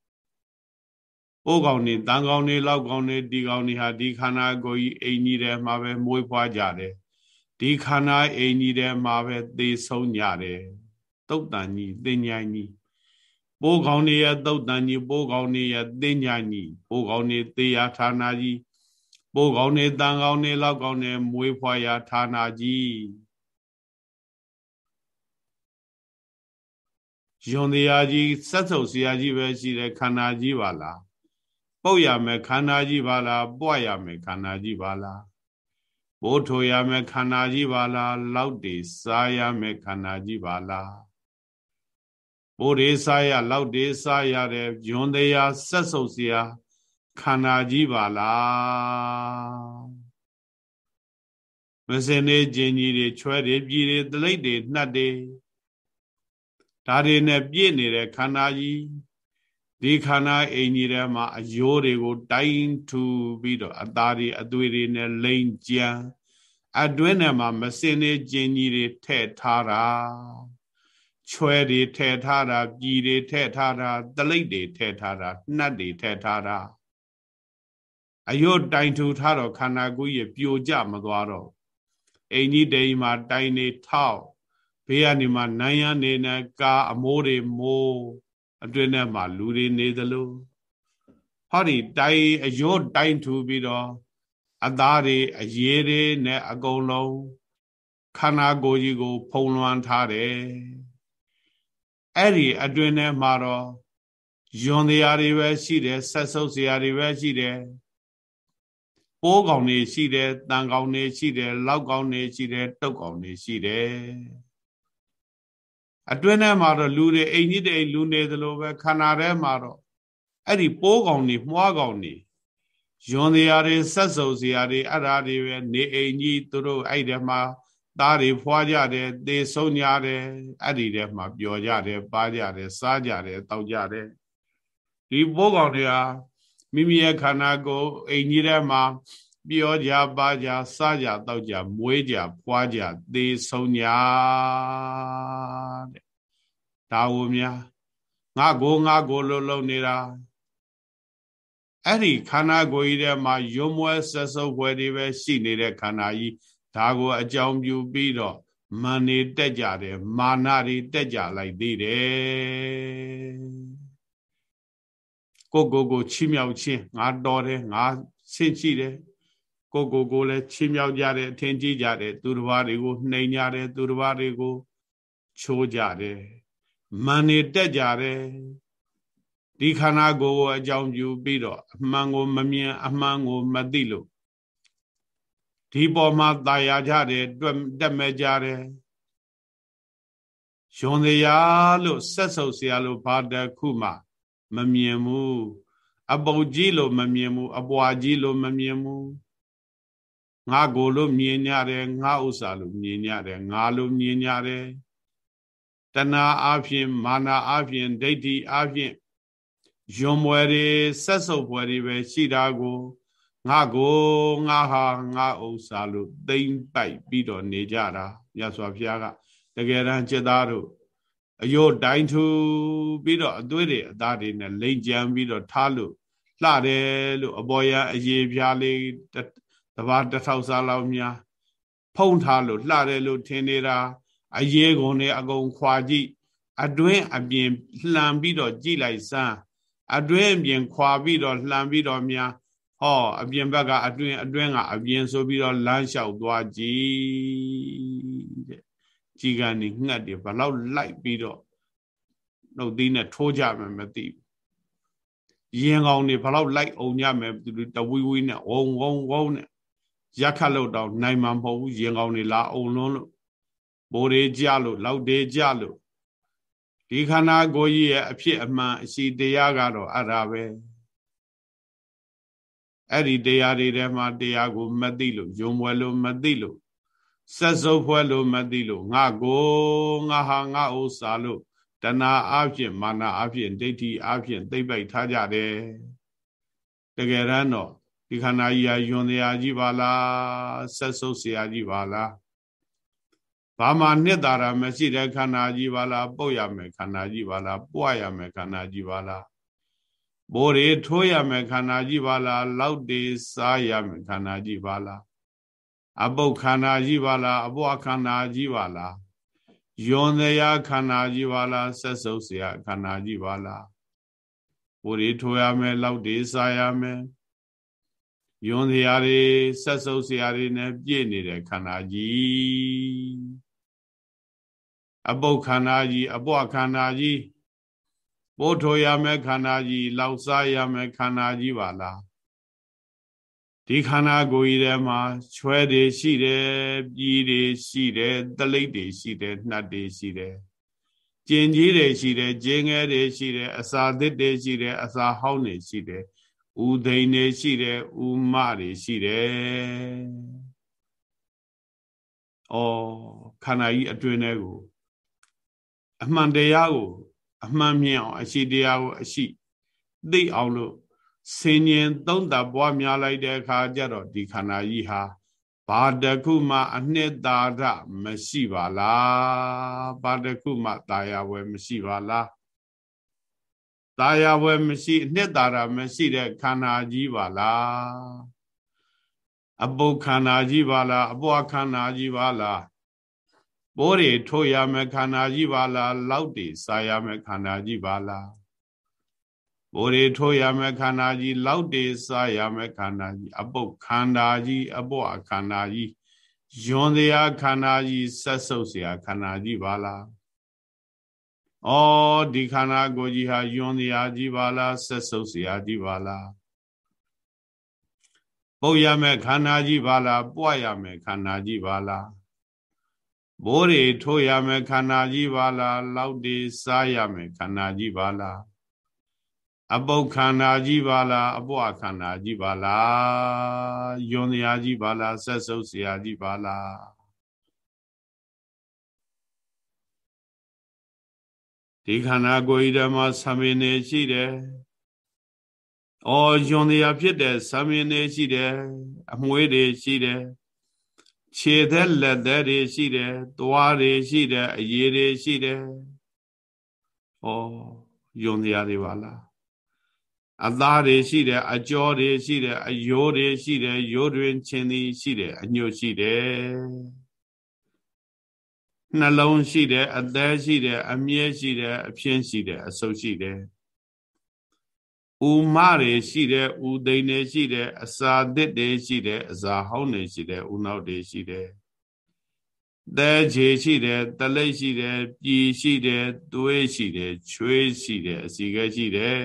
အိုးကောင်နေတန်ကောင်နေလောက်ကောင်နေဒီကောင်နေဟာဒီခန္ဓာကိုယ်ကြီးအိမ်ကြီးထဲမှာပဲမွေးဖွားကြတယ်ဒီခန္ဓာအိမ်ကြီးထဲမှာပဲသေဆုံးကြတယ်တုတ်တန်ကြီးသင်ញိုင်းကြီးပိုးကောင်နေရဲ့တုတ်တန်ကြီးပိုးကောင်နေရဲ့သင်ញိုင်းကြီးပိုးကောင်နေသေရာဌာနကြီး ပိုးကောင်းနေတန်ကောင်းနေလောက်ကောင်းနေမွေးဖွားရာဌာနကြီးယွန်တရားကြီးစက်ဆုပ်ဆရာကြီးပဲရှိတယ်ခန္ဓာကြီးပါလားပုတ်ရမယ်ခန္ဓာကြီးပါလားပွားရမယ်ခန္ဓာကြီးပါလားဘိုးထိုရမယ်ခန္ဓာကြီးပါလားလောက်တွေစားရမယ်ခန္ဓာကြီးပါလားဘိုးတွေစားရလောက်တွေစားရတဲ့ယွန်တရားစက်ဆုပ်ဆရာ ခန္ဓာကြီးပါလားမစင်နေကျင်ကြီးတွေချွဲတွေပြည်တွေတလိပ်တွေနှက်တွေဒါတွေနဲ့ပြည့်နေတဲ့ခန္ဓာကြီးဒီခန္ဓာအိမ်ကြီးထဲမှာအယိုးတွေကိုတိုင်းထူပြီးတော့အသားတွေအသွေးတွေနဲ့လိမ်ကြံအတွင်းထဲမှာမစင်နေကျင်ကြီးတွေထည့်ထားတာချွဲတွေထည့်ထားတာပြည်တွေထည့်ထားတာတလိပ်တွေထည့်ထားတာနှက်တွေထည့်ထားတာ အယုတ်တိုင်ထူထားတော့ခန္ဓာကိုယ်ရဲ့ပြိုကျမသွားတော့အိမ်ကြီးတိမ်မှာတိုင်နေထောက်ဘေးကနေမှနိုင်ရနေနဲ့ကာအမိုးတွေမိုးအတွင်းထဲမှာလူတွေနေသလိုဟောဒီတိုင်အယုတ်တိုင်ထူပြီးတော့အသားတွေအရေးတွေနဲ့အကုန်လုံးခန္ဓာကိုယ်ကြီးကို ဖုံးလွှမ်းထားတယ်အဲ့ဒီအတွင်းထဲမှာတော့ယွန်တရားတွေပဲရှိတယ်ဆက်ဆုပ်စရာတွေပဲရှိတယ် ပိုးကောင်တွေရှိတယ်တန်ကောင်တွေရှိတယ်လောက်ကောင်တွေရှိတယ်တုတ်ကောင်တွေရှိတယ်အတွင်းထဲမှာတော့လူတွေအိမ်ကြီးတွေလူနေသလိုပဲခန္ဓာထဲမှာတော့အဲ့ဒီပိုးကောင်တွေမွှားကောင်တွေယွန်တရားတွေဆက်စုပ်စရာတွေအဲ့ဓာတွေပဲနေအိမ်ကြီးသူတို့အဲ့ဒီမှာသားတွေဖွာကြတယ်သေဆုံးကြတယ်အဲ့ဒီထဲမှာပျော်ကြတယ်ပါကြတယ်စားကြတယ်တောက်ကြတယ်ဒီပိုးကောင်တွေဟာ မိမိရဲ့ခန္ဓာကိုယ်အိမ်ကြီးထဲမှာပြောကြပါကြစားကြတောက်ကြမွေးကြဖွာကြသေဆုံးကြတဲ့ဒါဝများငါကိုငါကိုလို့လုံနေတာအဲ့ဒီခန္ဓာကိုယ်ကြီးထဲမှာယုံမွဲဆက်စုပ်ွယ်တွေပဲရှိနေတဲ့ခန္ဓာကြီးဒါကိုအကြောင်းပြုပြီးတော့မာနေတက်ကြတယ်မာနတွေတက်ကြလိုက်သေးတယ် ကိုကိုကိုချီးမြှောက်ခြင်းငါတော်တယ်ငါဆင့်ရှိတယ်ကိုကိုကိုလည်းချီးမြှောက်ကြတယ်အထင်ကြီးကြတယ်သူတစ်ပါးတွေကိုနှိမ်ကြတယ်သူတစ်ပါးတွေကိုချိုးကြတယ်မာနေတက်ကြတယ်ဒီခန္ဓာကိုယ်ကိုအကြောင်းပြုပြီးတော့အမှန်ကိုမမြင်အမှန်ကိုမသိလို့ဒီပေါ်မှာตายရကြတယ်တက်မဲ့ကြတယ်ယွန်တရားလို့ဆက်ဆုပ်เสียလို့ဘာတခုမှ မမြင်ဘူးအပုတ်ကြီးလို့မမြင်ဘူးအပွားကြီးလို့မမြင်ဘူးငါကိုလို့မြင်ရတယ်ငါဥစ္စာလို့မြင်ရတယ်ငါလို့မြင်ရတယ်တဏှာအဖြစ်မာနအဖြစ်ဒိဋ္ဌိအဖြစ်ယွန်ွယ်တွေဆက်ဆုပ်ွယ်တွေပဲရှိတာကိုငါကိုငါဟာငါဥစ္စာလို့သိမ့်ပိုက်ပြီးတော့နေကြတာမြတ်စွာဘုရားကတကယ်တမ်းจิตသားတို့ အယုတ်တိုင်းထူပြီးတော့အသွေးတွေအသားတွေနဲ့လိမ့်ကြံပြီးတော့ထားလို့လှတယ်လို့အပေါ်ရအရေးပြားလေးတဘာတစ်ထောက်စားလောက်များဖုံးထားလို့လှတယ်လို့ထင်နေတာအရေးကုန်တွေအကုန်ခွာကြည့်အတွင်းအပြင်လှန်ပြီးတော့ကြည့်လိုက်စမ်းအတွင်းအပြင်ခွာပြီးတော့လှန်ပြီးတော့များဟောအပြင်ဘက်ကအတွင်းအတွင်းကအပြင်ဆိုပြီးတော့လမ်းလျှောက်သွားကြည့်တဲ့ ကြီးကနေငှက်တယ်ဘလောက်လိုက်ပြီးတော့နှုတ်သီးနဲ့ထိုးကြမယ်မသိဘူးရင်ကောင်းတွေဘလောက်လိုက်အောင်ကြမယ်တဝီဝီနဲ့ဝုံဝုံဝုံနဲ့ရက်ခတ်လို့တော့နိုင်မှာမဟုတ်ဘူးရင်ကောင်းတွေလာအောင်လွန်းလို့ဘိုးတွေကြလို့လောက်တွေကြလို့ဒီခန္ဓာကိုယ်ကြီးရဲ့အဖြစ်အမှန်အရှိတရားကတော့အဲ့ဒါပဲအဲ့ဒီတရားတွေထဲမှာတရားကိုမသိလို့ယုံပွဲလို့မသိလို့ ဆက်စုပ်ဖွဲလို့မသိလို့ငါကိုငါဟာငါဥစ္စာလို့တဏှာအဖြစ်မာနအဖြစ်ဒိဋ္ဌိအဖြစ်သိပ်ပိုက်ထားကြတယ်တကယ်တမ်းတော့ဒီခန္ဓာကြီးဟာယွန်တရားကြီးပါလားဆက်စုပ်ဆရာကြီးပါလားဘာမှနှစ်သာရမရှိတဲ့ခန္ဓာကြီးပါလားပုတ်ရမယ်ခန္ဓာကြီးပါလားပွရမယ်ခန္ဓာကြီးပါလားဘိုးတွေထိုးရမယ်ခန္ဓာကြီးပါလားလောက်တွေစားရမယ်ခန္ဓာကြီးပါလား အပုတ်ခန္ဓာကြီးပါလားအပွားခန္ဓာကြီးပါလားယွန်တရားခန္ဓာကြီးပါလားဆက်စုပ်เสียခန္ဓာကြီးပါလားဘိုးတွေထိုးရမယ်လောက်တွေစားရမယ်ယွန်တရားတွေဆက်စုပ်เสียတွေနဲ့ပြည့်နေတဲ့ခန္ဓာကြီးအပုတ်ခန္ဓာကြီးအပွားခန္ဓာကြီးပို့ထိုရမယ်ခန္ဓာကြီးလောက်စားရမယ်ခန္ဓာကြီးပါလား ဒီခန္ဓာကိုယ်ကြီးထဲမှာချွဲတွေရှိတယ်ပြည်တွေရှိတယ်တလိပ်တွေရှိတယ်နှတ်တွေရှိတယ်ကျင်ကြီးတွေရှိတယ်ကျင်းငယ်တွေရှိတယ်အစာသစ်တွေရှိတယ်အစာဟောင်းတွေရှိတယ်ဥသိန်တွေရှိတယ်ဥမတွေရှိတယ်ဩခန္ဓာကြီးအတွင်းထဲကိုအမှန်တရားကို အမှန်မြင်အောင်အရှိတရားကိုအရှိသိအောင်လို့ ဆင်ញင်သုံးသပ်ပွားများလိုက်တဲ့အခါကျတော့ဒီခန္ဓာကြီးဟာဘာတခုမှအနှစ်သာရမရှိပါလားဘာတခုမှတာယာဝယ်မရှိပါလားတာယာဝယ်မရှိအနှစ်သာရမရှိတဲ့ခန္ဓာကြီးပါလားအပုတ်ခန္ဓာကြီးပါလားအပွားခန္ဓာကြီးပါလားဘိုးတွေထိုးရမယ်ခန္ဓာကြီးပါလားလောက်တွေစားရမယ်ခန္ဓာကြီးပါလား ဘိုးတွေထိုးရမယ်ခန္ဓာကြီးလောက်တွေစားရမယ်ခန္ဓာကြီးအပုတ်ခန္ဓာကြီးအပွားခန္ဓာကြီးယွန်စရာခန္ဓာကြီးဆက်ဆုပ်စရာခန္ဓာကြီးပါလားဩဒီခန္ဓာကိုယ်ကြီးဟာယွန်စရာကြီးပါလားဆက်ဆုပ်စရာကြီးပါလားပုတ်ရမယ်ခန္ဓာကြီးပါလားပွားရမယ်ခန္ဓာကြီးပါလားဘိုးတွေထိုးရမယ်ခန္ဓာကြီးပါလားလောက်တွေစားရမယ်ခန္ဓာကြီးပါလား အပုတ်ခန္ဓာကြီးပါလားအပွားခန္ဓာကြီးပါလားယွန်စရာကြီးပါလားဆက်ဆုပ်စရာကြီးပါလားဒီခန္ဓာကိုယ်ဤဓမ္မသမေနေရှိတယ်။အော်ယွန်တရားဖြစ်တဲ့သမေနေရှိတယ်။အမွေးတွေရှိတယ်။ခြေသက်လက်သက်တွေရှိတယ်။သွားတွေရှိတယ်။အရည်တွေရှိတယ်။အော်ယွန်တရားတွေပါလား။ အသားတွေရှိတယ်အကြောတွေရှိတယ်အယိုးတွေရှိတယ်ရိုးတွင်ချင်းသည်ရှိတယ်အညွတ်ရှိတယ်နှလုံးရှိတယ်အသက်ရှိတယ်အမြဲရှိတယ်အဖြင်းရှိတယ်အဆုပ်ရှိတယ်ဥမတွေရှိတယ်ဥသိန်းတွေရှိတယ်အစာသစ်တွေရှိတယ်အစာဟောင်းတွေရှိတယ်ဥနောက်တွေရှိတယ်သဲခြေရှိတယ်တလိပ်ရှိတယ်ပြည်ရှိတယ်သွေးရှိတယ်ချွေးရှိတယ်အစီခဲရှိတယ်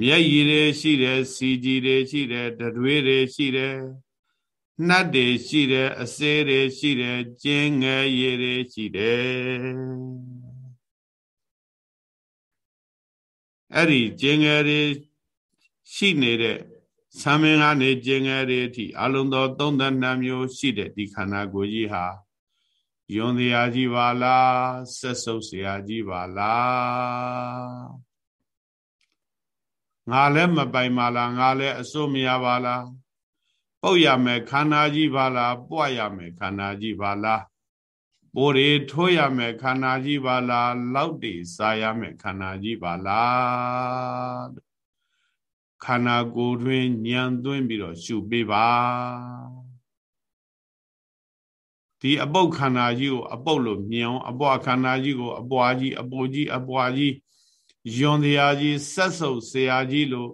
မျက်ရည်တွေရှိတယ်စီကြီးတွေရှိတယ်တတွေးတွေရှိတယ်နှတ်တွေရှိတယ်အစေးတွေရှိတယ်ကျင်းငယ်ရည်တွေရှိတယ်အဲ့ဒီကျင်းငယ်တွေရှိနေတဲ့သံမင်းကနေကျင်းငယ်တွေအထိအလုံးသော32မျိုးရှိတဲ့ဒီခန္ဓာကိုယ်ကြီးဟာယွန်တရားကြီးပါလားဆက်ဆုပ်เสียကြီးပါလား ငါလည်းမပိုင်ပါလားငါလည်းအစိုးမရပါလားပုတ်ရမယ်ခန္ဓာကြီးပါလားပွားရမယ်ခန္ဓာကြီးပါလားပိုရီထိုးရမယ်ခန္ဓာကြီးပါလားလောက်တည်စားရမယ်ခန္ဓာကြီးပါလားခန္ဓာကိုယ်တွင်ညံသွင်းပြီးတော့ရှုပေးပါဒီအပုတ်ခန္ဓာကြီးကိုအပုတ်လို့မြင်အောင်အပွားခန္ဓာကြီးကိုအပွားကြီးအပိုကြီးအပွားကြီး ယွန်တရားကြီးဆက်ဆုပ်ဆရာကြီးလို့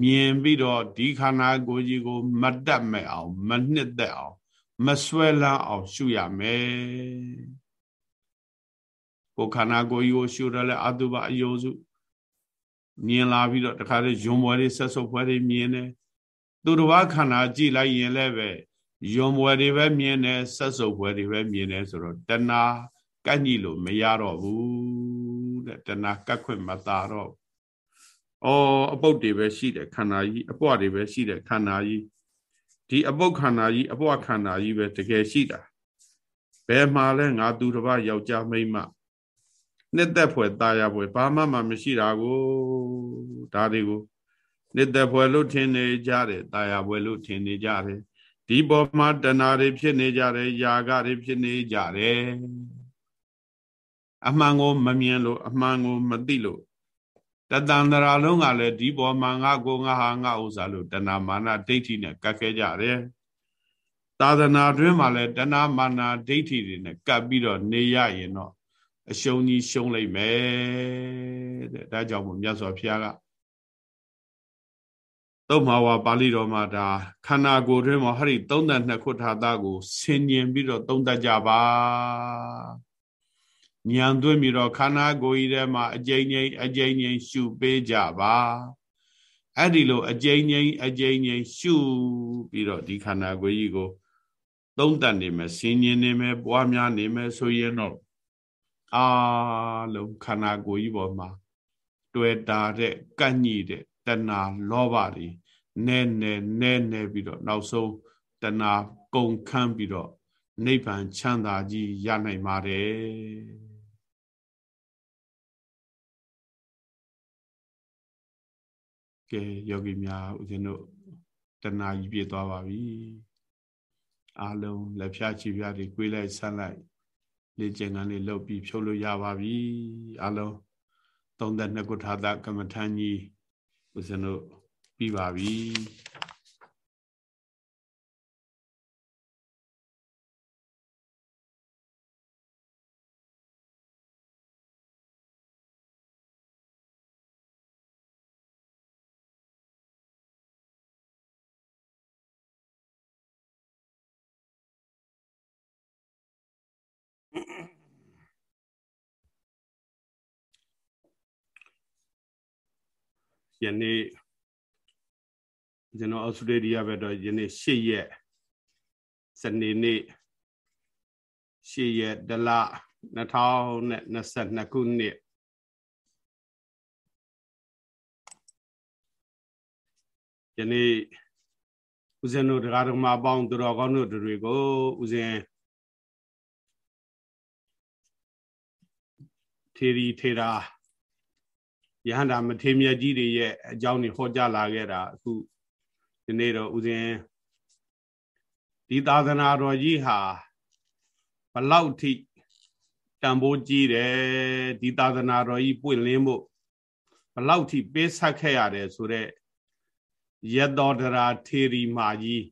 မြင်ပြီးတော့ဒီခန္ဓာကိုယ်ကြီးကို မတတ်မဲ့အောင်မနှစ်သက်အောင်မဆွဲလန်းအောင်ရှုရမယ်ကိုခန္ဓာကိုယ်ကြီးကိုရှုရလဲအတုပအယောစုမြင်လာပြီးတော့တခါလေယွန်ဘွယ်တွေဆက်ဆုပ်ဘွယ်တွေမြင်တယ်သူတစ်ပါးခန္ဓာကြည့်လိုက်ရင်လည်းပဲယွန်ဘွယ်တွေပဲမြင်တယ်ဆက်ဆုပ်ဘွယ်တွေပဲမြင်တယ်ဆိုတော့တဏှာကန့်ညိလို့မရတော့ဘူး တဲ့တဏှာကတ်ခွင့်မသာတော့အော်အပုတ်တွေပဲရှိတယ်ခန္ဓာကြီးအပွားတွေပဲရှိတယ်ခန္ဓာကြီးဒီအပုတ်ခန္ဓာကြီးအပွားခန္ဓာကြီးပဲတကယ်ရှိတာဘယ်မှာလဲငါသူတစ်ပါးယောက်ျားမိန်းမနှစ်သက်ဖွယ်ตายဖွယ်ဘာမှမမရှိတာကိုဒါတွေကိုနှစ်သက်ဖွယ်လို့ထင်နေကြတယ်ตายဖွယ်လို့ထင်နေကြတယ်ဒီပေါ်မှာတဏှာတွေဖြစ်နေကြတယ်ຢာကတွေဖြစ်နေကြတယ် အမှန်ကိုမမြင်လို့အမှန်ကိုမသိလို့တတန္တရာလုံးကလည်းဒီပေါ်မှာငါကိုငါဟာငါဥစ္စာလို့တဏမာနဒိဋ္ဌိနဲ့ကတ်ခဲ့ကြတယ်သာသနာတွင်မှာလည်းတဏမာနဒိဋ္ဌိတွေနဲ့ကပ်ပြီးတော့နေရရင်တော့အရှုံးကြီးရှုံးလိုက်မယ်တဲ့ဒါကြောင့်မို့မြတ်စွာဘုရားကသုတ်မှာဝါပါဠိတော်မှာဒါခန္ဓာကိုယ်တွင်မှာဟရိ32ခုထာတာကိုဆင်ញင်ပြီးတော့သုံးတတ်ကြပါ ညံသွင်းပြီးတော့ခန္ဓာကိုယ်ကြီးထဲမှာအကျဉ်းချင်းအကျဉ်းချင်းရှုပေးကြပါအဲ့ဒီလိုအကျဉ်းချင်းအကျဉ်းချင်းရှုပြီးတော့ဒီခန္ဓာကိုယ်ကြီးကို သုံးတတ်နေမယ်ဆင်ញင်နေမယ်ပွားများနေမယ်ဆိုရင်တော့အာလုံးခန္ဓာကိုယ်ကြီးပေါ်မှာတွေ့တာတဲ့ကန့်ညိတဲ့တဏှာလောဘတွေနဲနဲနဲနဲပြီးတော့နောက်ဆုံးတဏှာကုန်ခန်းပြီးတော့နိဗ္ဗာန်ချမ်းသာကြီးရနိုင်ပါတယ် ကဲယောဂီများဦးဇင်းတို့တဏှာကြီးပြည့်သွားပါပြီအားလုံးလက်ဖြားချီပြားတွေကိုေးလိုက်ဆန်းလိုက်လေ့ကျင့်ခန်းလေးလုပ်ပြီးဖြုတ်လို့ရပါပြီအားလုံး32ခုထာတာကမ္မထန်ကြီးဦးဇင်းတို့ပြီးပါပြီ ယနေ့ကျွန်တော်ဩစတြေးလျဘက်တော့ယနေ့၈ရက်စနေနေ့၈ရက်ဒလ2022ခုနှစ်ယနေ့ဦးဇင်းတို့တရားတော်မှာပေါင်းသူတော်ကောင်းတို့တွေကိုဦးဇင်းထေရီထေရာ ယဟန္တာမထေမြတ်ကြီးတွေရဲ့အကြောင်းတွေဟောကြားလာခဲ့တာအခုဒီနေ့တော့ဦးဇင်းဒီသာသနာတော်ကြီးဟာဘလောက်ထိတန်ဖိုးကြီးတယ်ဒီသာသနာတော်ကြီးပွင့်လင်းဖို့ဘလောက်ထိပေးဆက်ခဲ့ရတယ်ဆိုတော့ယတောဒရာထေရီမာကြီး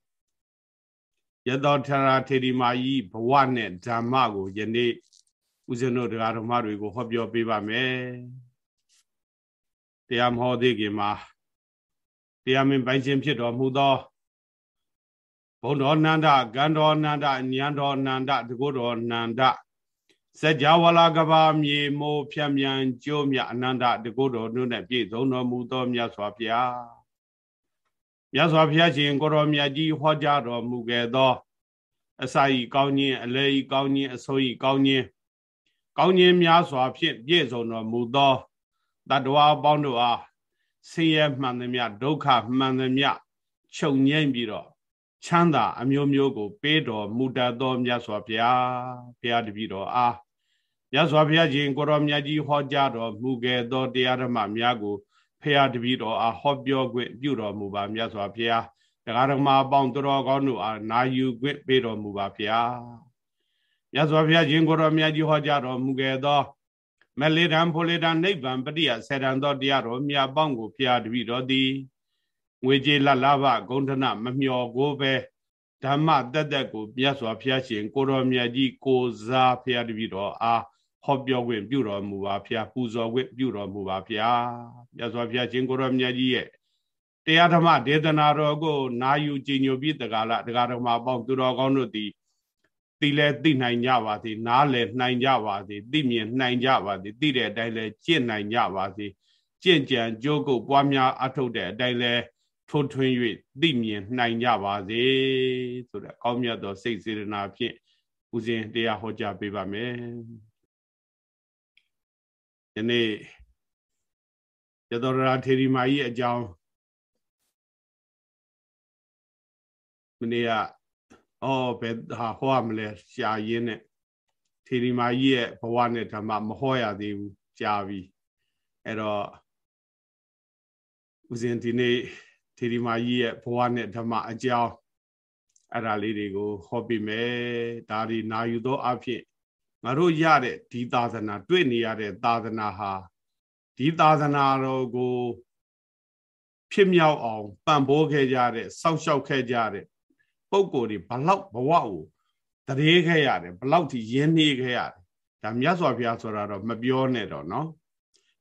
ယတောဒရာထေရီမာကြီးဘဝနဲ့ဓမ္မကိုယနေ့ဦးဇင်းတို့တရားဓမ္မတွေကိုဟောပြောပေးပါမယ် တရားမဟောသေးခင်မှာတရားမင်းပိုင်ခြင်းဖြစ်တော်မူသောဘုံတော်နန္ဒကံတော်နန္ဒဉာဏ်တော်နန္ဒတကုတော်နန္ဒစัจ java လာကဘာမြေမိုးဖြံမြန်ကျိုးမြအနန္တတကုတော်တို့နဲ့ပြည့်စုံတော်မူသောမြတ်စွာဘုရားမြတ်စွာဘုရားရှင်ကိုတော်မြတ်ကြီးဟောကြားတော်မူခဲ့သော အစာဤကောင်းခြင်းအလေဤကောင်းခြင်းအဆိုးဤကောင်းခြင်းကောင်းခြင်းများစွာဖြင့်ပြည့်စုံတော်မူသော တတ္တဝါအပေါင်းတို့အားဆင်းရဲမှန်သမျှဒုက္ခမှန်သမျှချုပ်ငြိမ့်ပြီးတော့ချမ်းသာအမျိုးမျိုးကို ပေးတော်မူတတ်သောမြတ်စွာဘုရားဘုရားတပည့်တော်အားမြတ်စွာဘုရားရှင်ကိုရောမြတ်ကြီးဟောကြားတော်မူခဲ့သောတရားဓမ္မများကိုဖရာတပည့်တော်အားဟောပြောခွင့်ပြုတော်မူပါမြတ်စွာဘုရားတရားဓမ္မအပေါင်းတော်ကောင်းတို့အားနာယူခွင့်ပေးတော်မူပါဘုရားမြတ်စွာဘုရားရှင်ကိုရောမြတ်ကြီးဟောကြားတော်မူခဲ့သော မလေတံဖိုလေတံနိဗ္ဗာန်ပရိယဆေတံသောတရားတော်မြတ်ပေါင်းကိုဖျားတပိတော်သည်ငွေကြေးလလဘဂုံထနမမျောကိုပဲဓမ္မတက်တက်ကိုမြတ်စွာဘုရားရှင် ကိုတော်မြတ်ကြီးကိုစားဖျားတပိတော်အားဟောပြောခွင့်ပြုတော်မူပါဖျားပူဇော်ခွင့်ပြုတော်မူပါဖျားမြတ်စွာဘုရားရှင်ကိုတော်မြတ်ကြီးရဲ့တရားဓမ္မဒေသနာတော်ကို နာယူကြည်ညိုပြီးတကားလားတရားဓမ္မပေါင်းသူတော်ကောင်းတို့သည် သိလဲသိနိုင်ကြပါစေနားလဲနိုင်ကြပါစေသိမြင်နိုင်ကြပါစေသိတဲ့အတိုင်းလဲကျင့်နိုင်ကြပါစေကျင့်ကြံကြိုးကုပ်ပွားများအထုတ်တဲ့အတိုင်းလဲထိုးထွင်း၍သိမြင်နိုင်ကြပါစေဆိုတဲ့ကောင်းမြတ်သောစိတ်စေတနာဖြင့်ဦးဇင်းတရားဟောကြားပေးပါမယ်ယနေ့ရသောရာထေရီမာကြီးအကြောင်းမနေ့က အော်ဘယ်ဟာဟောရမလဲရှာရင်းနဲ့ထေရီမာကြီးရဲ့ဘဝနဲ့ဓမ္မမဟောရသေးဘူးကြာပြီအဲ့တော့ဦးဇင်းဒီနေ့ထေရီမာကြီးရဲ့ဘဝနဲ့ဓမ္မအကြောင်းအဲ့ဒါလေးတွေကိုဟောပြမယ်ဒါဒီနာယူသောအဖြစ်ငါတို့ရတဲ့ဒီသာသနာ တွေ့နေရတဲ့သာသနာဟာဒီသာသနာတော်ကို ဖြစ်မြောက်အောင်ပံ့ပိုးခဲ့ကြတဲ့စောင့်ရှောက်ခဲ့ကြတဲ့ ပုံကိုယ်တွေဘလောက်ဘဝကိုတရေခဲ့ရတယ်ဘလောက်ထိရင်းနှီးခဲ့ရတယ်ဒါမြတ်စွာဘုရားဆိုတာတော့မပြောနဲ့တော့เนาะ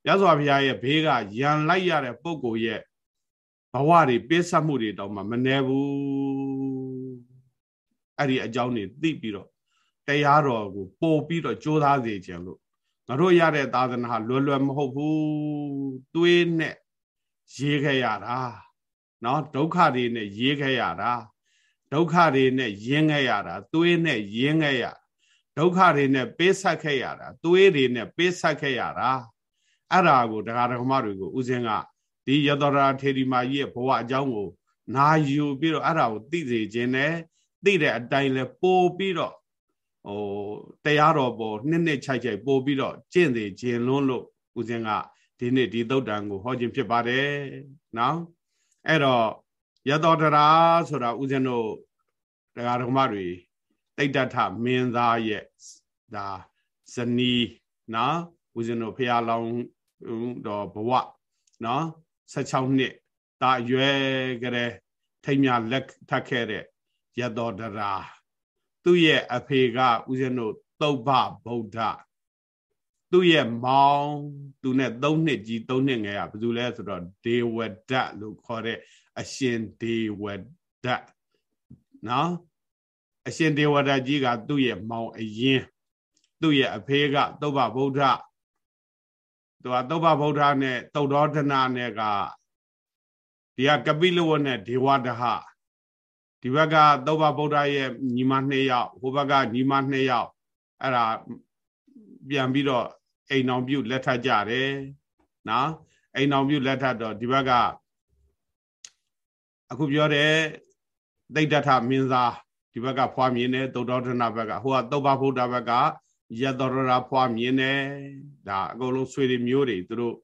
မြတ်စွာဘုရားရဲ့ဘေးကယံလိုက်ရတဲ့ပုံကိုယ်ရဲ့ဘဝတွေပေးဆက်မှုတွေတောင်မှမနှဲဘူးအဲ့ဒီအကြောင်းတွေသိပြီးတော့တရားတော်ကိုပို့ပြီးတော့ကြိုးစားစေခြင်းလို့ငါတို့ရတဲ့သာသနာလွယ်လွယ်မဟုတ်ဘူးသွေးနဲ့ရေးခဲ့ရတာเนาะဒုက္ခတွေနဲ့ရေးခဲ့ရတာ ဒုက္ခတွေနဲ့ရင်းခဲ့ရတာသွေးနဲ့ရင်းခဲ့ရဒုက္ခတွေနဲ့ပေးဆက်ခဲ့ရတာသွေးတွေနဲ့ပေးဆက်ခဲ့ရတာအဲ့ဒါကိုတရားဓမ္မတွေကိုဥစဉ်ကဒီယတရာထေရီမာကြီးရဲ့ဘဝအကြောင်းကိုနာယူပြီးတော့အဲ့ဒါကိုသိစေခြင်းနဲ့သိတဲ့အတိုင်းလဲပို့ပြီးတော့ဟိုတရားတော်ပေါ်နှစ်နှစ်ခြိုက်ခြိုက်ပို့ပြီးတော့ကျင့်စေခြင်းလွန်းလို့ဥစဉ်ကဒီနေ့ဒီသုတ်တံကိုဟောခြင်းဖြစ်ပါတယ်နော်အဲ့တော့ ယသောတရာဆိုတာဦးဇင်းတို့တရားဓမ္မတွေတိတ်တထမင်းသားရဲ့ဒါဇနီးနော်ဦးဇင်းတို့ဖះလောင်းတော့ဘဝနော်16နှစ်တာရွယ်ကြတဲ့ထိမ်းမြလက်ထပ်ခဲ့တဲ့ယသောတရာသူ့ရဲ့အဖေကဦးဇင်းတို့သုဗ္ဗဗုဒ္ဓ သူ့ရဲ့မောင်သူနဲ့၃နှစ်ကြီး၃နှစ်ငယ်ကဘယ်သူလဲဆိုတော့ဒေဝဒတ်လို့ခေါ်တဲ့အရှင်ဒေဝဒတ်နော်အရှင်ဒေဝဒတ်ကြီးကသူ့ရဲ့မောင်အရင်သူ့ရဲ့အဖေကသုဗ္ဗဗုဒ္ဓသူကသုဗ္ဗဗုဒ္ဓနဲ့သုတ်တော်ဒနာနဲ့ကဒီကကပိလဝတ်နဲ့ဒေဝဒဟဒီဘက်ကသုဗ္ဗဗုဒ္ဓရဲ့ညီမနှစ်ယောက်ဟိုဘက်ကညီမနှစ်ယောက်အဲ့ဒါ ပြန်ပြီးတော့အိမ်အောင်ပြုလက်ထပ်ကြတယ်နော်အိမ်အောင်ပြုလက်ထပ်တော့ဒီဘက်ကအခုပြောတဲ့သိတ္တထမင်းသားဒီဘက်ကဖွားမြင်တယ်သုတ်တော်ဒနာဘက်ကဟိုကသုဗ္ဗဗုဒ္ဓဘက်ကယတရရာဖွားမြင်တယ်ဒါအကုန်လုံးဆွေတွေမျိုးတွေသူတို့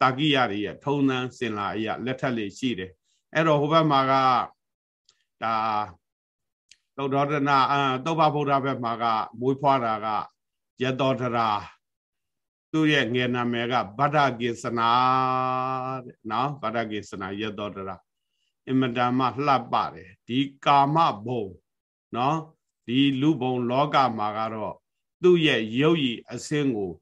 တာကိယတွေရဲ့ထုံးသန်းစင်လာအရာလက်ထက်လေးရှိတယ်အဲ့တော့ဟိုဘက်မှာကဒါသုတ်တော်ဒနာအသုဗ္ဗဗုဒ္ဓဘက်မှာကမွေးဖွားတာက ယတောဒရာသူ့ရဲ့ငယ်နာမည်ကဗဒ္ဒကိစနာတဲ့နော်ဗဒ္ဒကိစနာယတောဒရာအင်မတန်မှလှပတယ်ဒီကာမဘုံနော်ဒီလူဘုံလောကမှာကတော့သူ့ရဲ့ရုပ်ရည်အစင်းကို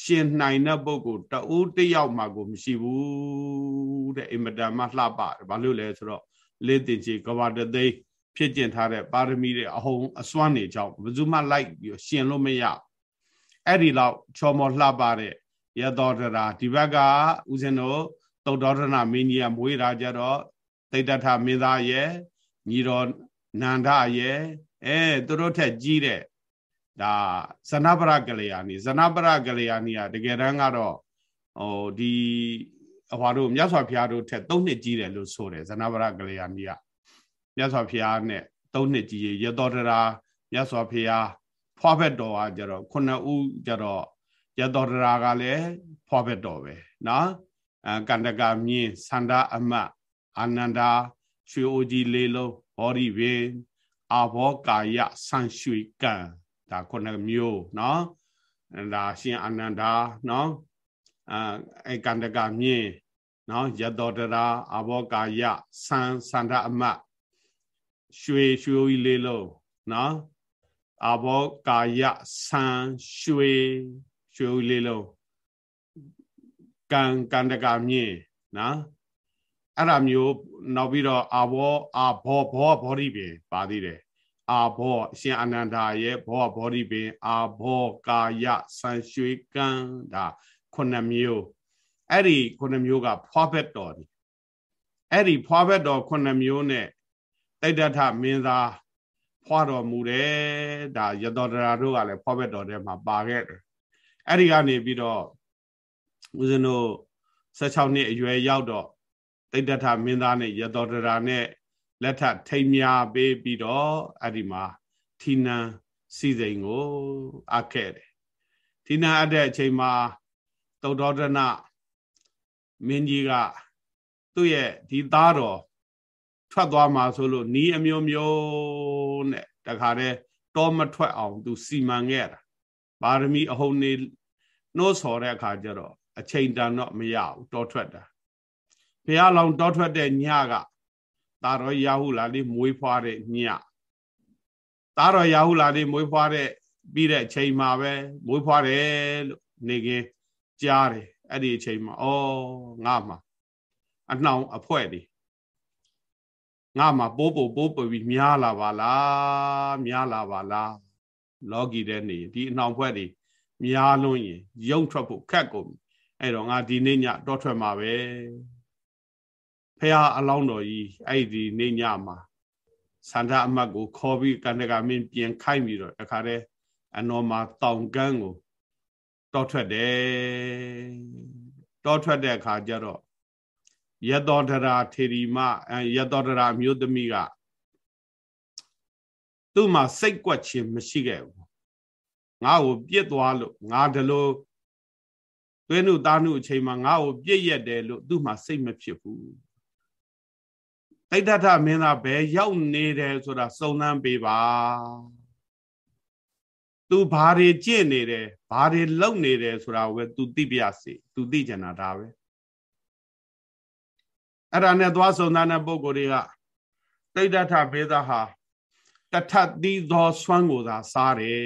ရှင်နိုင်တဲ့ပုဂ္ဂိုလ်တဦးတယောက်မှကိုမရှိဘူးတဲ့အင်မတန်မှလှပတယ်ဘာလို့လဲဆိုတော့လေးတင်ချေကဘာတသိဖြစ်ကျင်ထားတဲ့ပါရမီတွေအဟုန်အစွမ်းတွေကြောင့်ဘယ်သူမှလိုက်ပြီးရှင်လို့မရ အဲ့ဒီလောက်ချော်မော်လှပတဲ့ရသောတရာဒီဘက်ကဦးဇင်းတို့သုတ်တော်ဒနာမင်းကြီးကမွေးတာကြတော့တိတ်တထမင်းသားရဲ့ညီတော်နန္ဒရဲ့အဲသူတို့ထက်ကြီးတဲ့ဒါဇနပရကလျာဏီဇနပရကလျာဏီကတကယ်တမ်းကတော့ဟိုဒီအဟွာတို့မြတ်စွာဘုရားတို့ထက်၃နှစ်ကြီးတယ်လို့ဆိုတယ်ဇနပရကလျာဏီကမြတ်စွာဘုရားနဲ့၃နှစ်ကြီးရသောတရာမြတ်စွာဘုရား ဖွားဘက်တော်ကကြတော့ခုနှစ်ဦးကြတော့ရသောတရာကလည်းဖွားဘက်တော်ပဲနော်အဲကန္တကမြင်းသန္တာအမတ်အာနန္ဒာရွှေအိုကြီးလေးလုံးဘောရိဝေအာဘောကာယဆန်ရွှေကံဒါခုနှစ်မျိုးနော်ဒါရှင်အာနန္ဒာနော်အဲကန္တကမြင်းနော်ယတောတရာအာဘောကာယဆန်သန္တာအမတ်ရွှေရွှေအိုကြီးလေးလုံးနော် အာဘောကာယဆန်ရွှေရွှေအိုကြီးလေးလုံးကံကန္တကမြင်းနော်အဲ့ဒါမျိုးနောက်ပြီးတော့အာဘောအာဘောဘောဘောဓိပင်ပါသေးတယ်အာဘောအရှင်အနန္ဒာရဲ့ဘောဘောဓိပင်အာဘောကာယဆံရွှေကံဒါခုနှစ်မျိုးအဲ့ဒီခုနှစ်မျိုးကဖွားဘက်တော်ဒီအဲ့ဒီဖွားဘက်တော်ခုနှစ်မျိုးနဲ့တိတ်တထမင်းသား ဖွားတော်မူတယ်ဒါယတောတရာတို့ကလည်းဖွားဘက်တော်ထဲမှာပါခဲ့တယ်အဲ့ဒီကနေပြီးတော့ဦးဇင်းတို့16နှစ်အရွယ်ရောက်တော့တိတ်တထမင်းသားနဲ့ရတောတရာနဲ့လက်ထထိမ်းများပေးပြီးတော့အဲ့ဒီမှာထီနန်စီစိန်ကိုအပ်ခဲ့တယ်ထီနန်အပ်တဲ့အချိန်မှာသုတ်တော်ဒနာမင်းကြီးကသူ့ရဲ့ဒီသားတော် ထွက်သွားမှာဆိုလို့နီးအမျိုးမျိုးနဲ့တခါတည်းတောမထွက်အောင်သူစီမံခဲ့တာပါရမီအဟုန်နေနှိုးဆော်တဲ့အခါကျတော့အချိန်တန်တော့မရဘူးတောထွက်တာဘုရားလောင်တောထွက်တဲ့ညကသာတော်ရာဟုလာလေးမွေးဖွားတဲ့ညသာတော်ရာဟုလာလေးမွေးဖွားတဲ့ပြီးတဲ့အချိန်မှာပဲမွေးဖွားတယ်လို့နေကင်းကြားတယ်အဲ့ဒီအချိန်မှာဩငါမှာအနှောင်အဖွဲတွေ ငါမှာပိုးပိုးပိုးပိုးပြီးများလာပါလားများလာပါလားလောကီတဲ့နေဒီအနှောင်ဖွဲ့တွေများလွန်းရင်ရုံထွက်ဖို့ခက်ကုန်အဲ့တော့ငါဒီနေ့ညတောထွက်မှာပဲဖះအလောင်းတော်ကြီးအဲ့ဒီနေညမှာစန္ဒအမတ်ကိုခေါ်ပြီးကန္တကမင်းပြင်ခိုက်ပြီးတော့တခါတည်းအနော်မှာတောင်ကန်းကိုတောထွက်တယ်တောထွက်တဲ့အခါကျတော့ ယတောဒရာထေရီမယတောဒရာမျိုးသမီးကသူ့မှာစိတ်ကွက်ခြင်းမရှိခဲ့ဘူးငါ့ကိုပြစ်သွားလို့ငါဒီလိုသွေးနုသားနုအချိန်မှာငါ့ကိုပြည့်ရက်တယ်လို့သူ့မှာစိတ်မဖြစ်ဘူးတိဋ္ဌထမင်းသားဘယ်ရောက်နေတယ်ဆိုတာစုံစမ်းပေးပါသူဘာတွေကြင့်နေတယ်ဘာတွေလုပ်နေတယ်ဆိုတာကိုပဲသူသိပြစေသူသိကြတာဒါပဲ အဲ့ဒါနဲ့သွားစုံစမ်းတဲ့ပုံကိုယ်တွေကတိဋ္ဌထဘေးသားဟာတထသီသောဆွမ်းကိုသာစားတယ်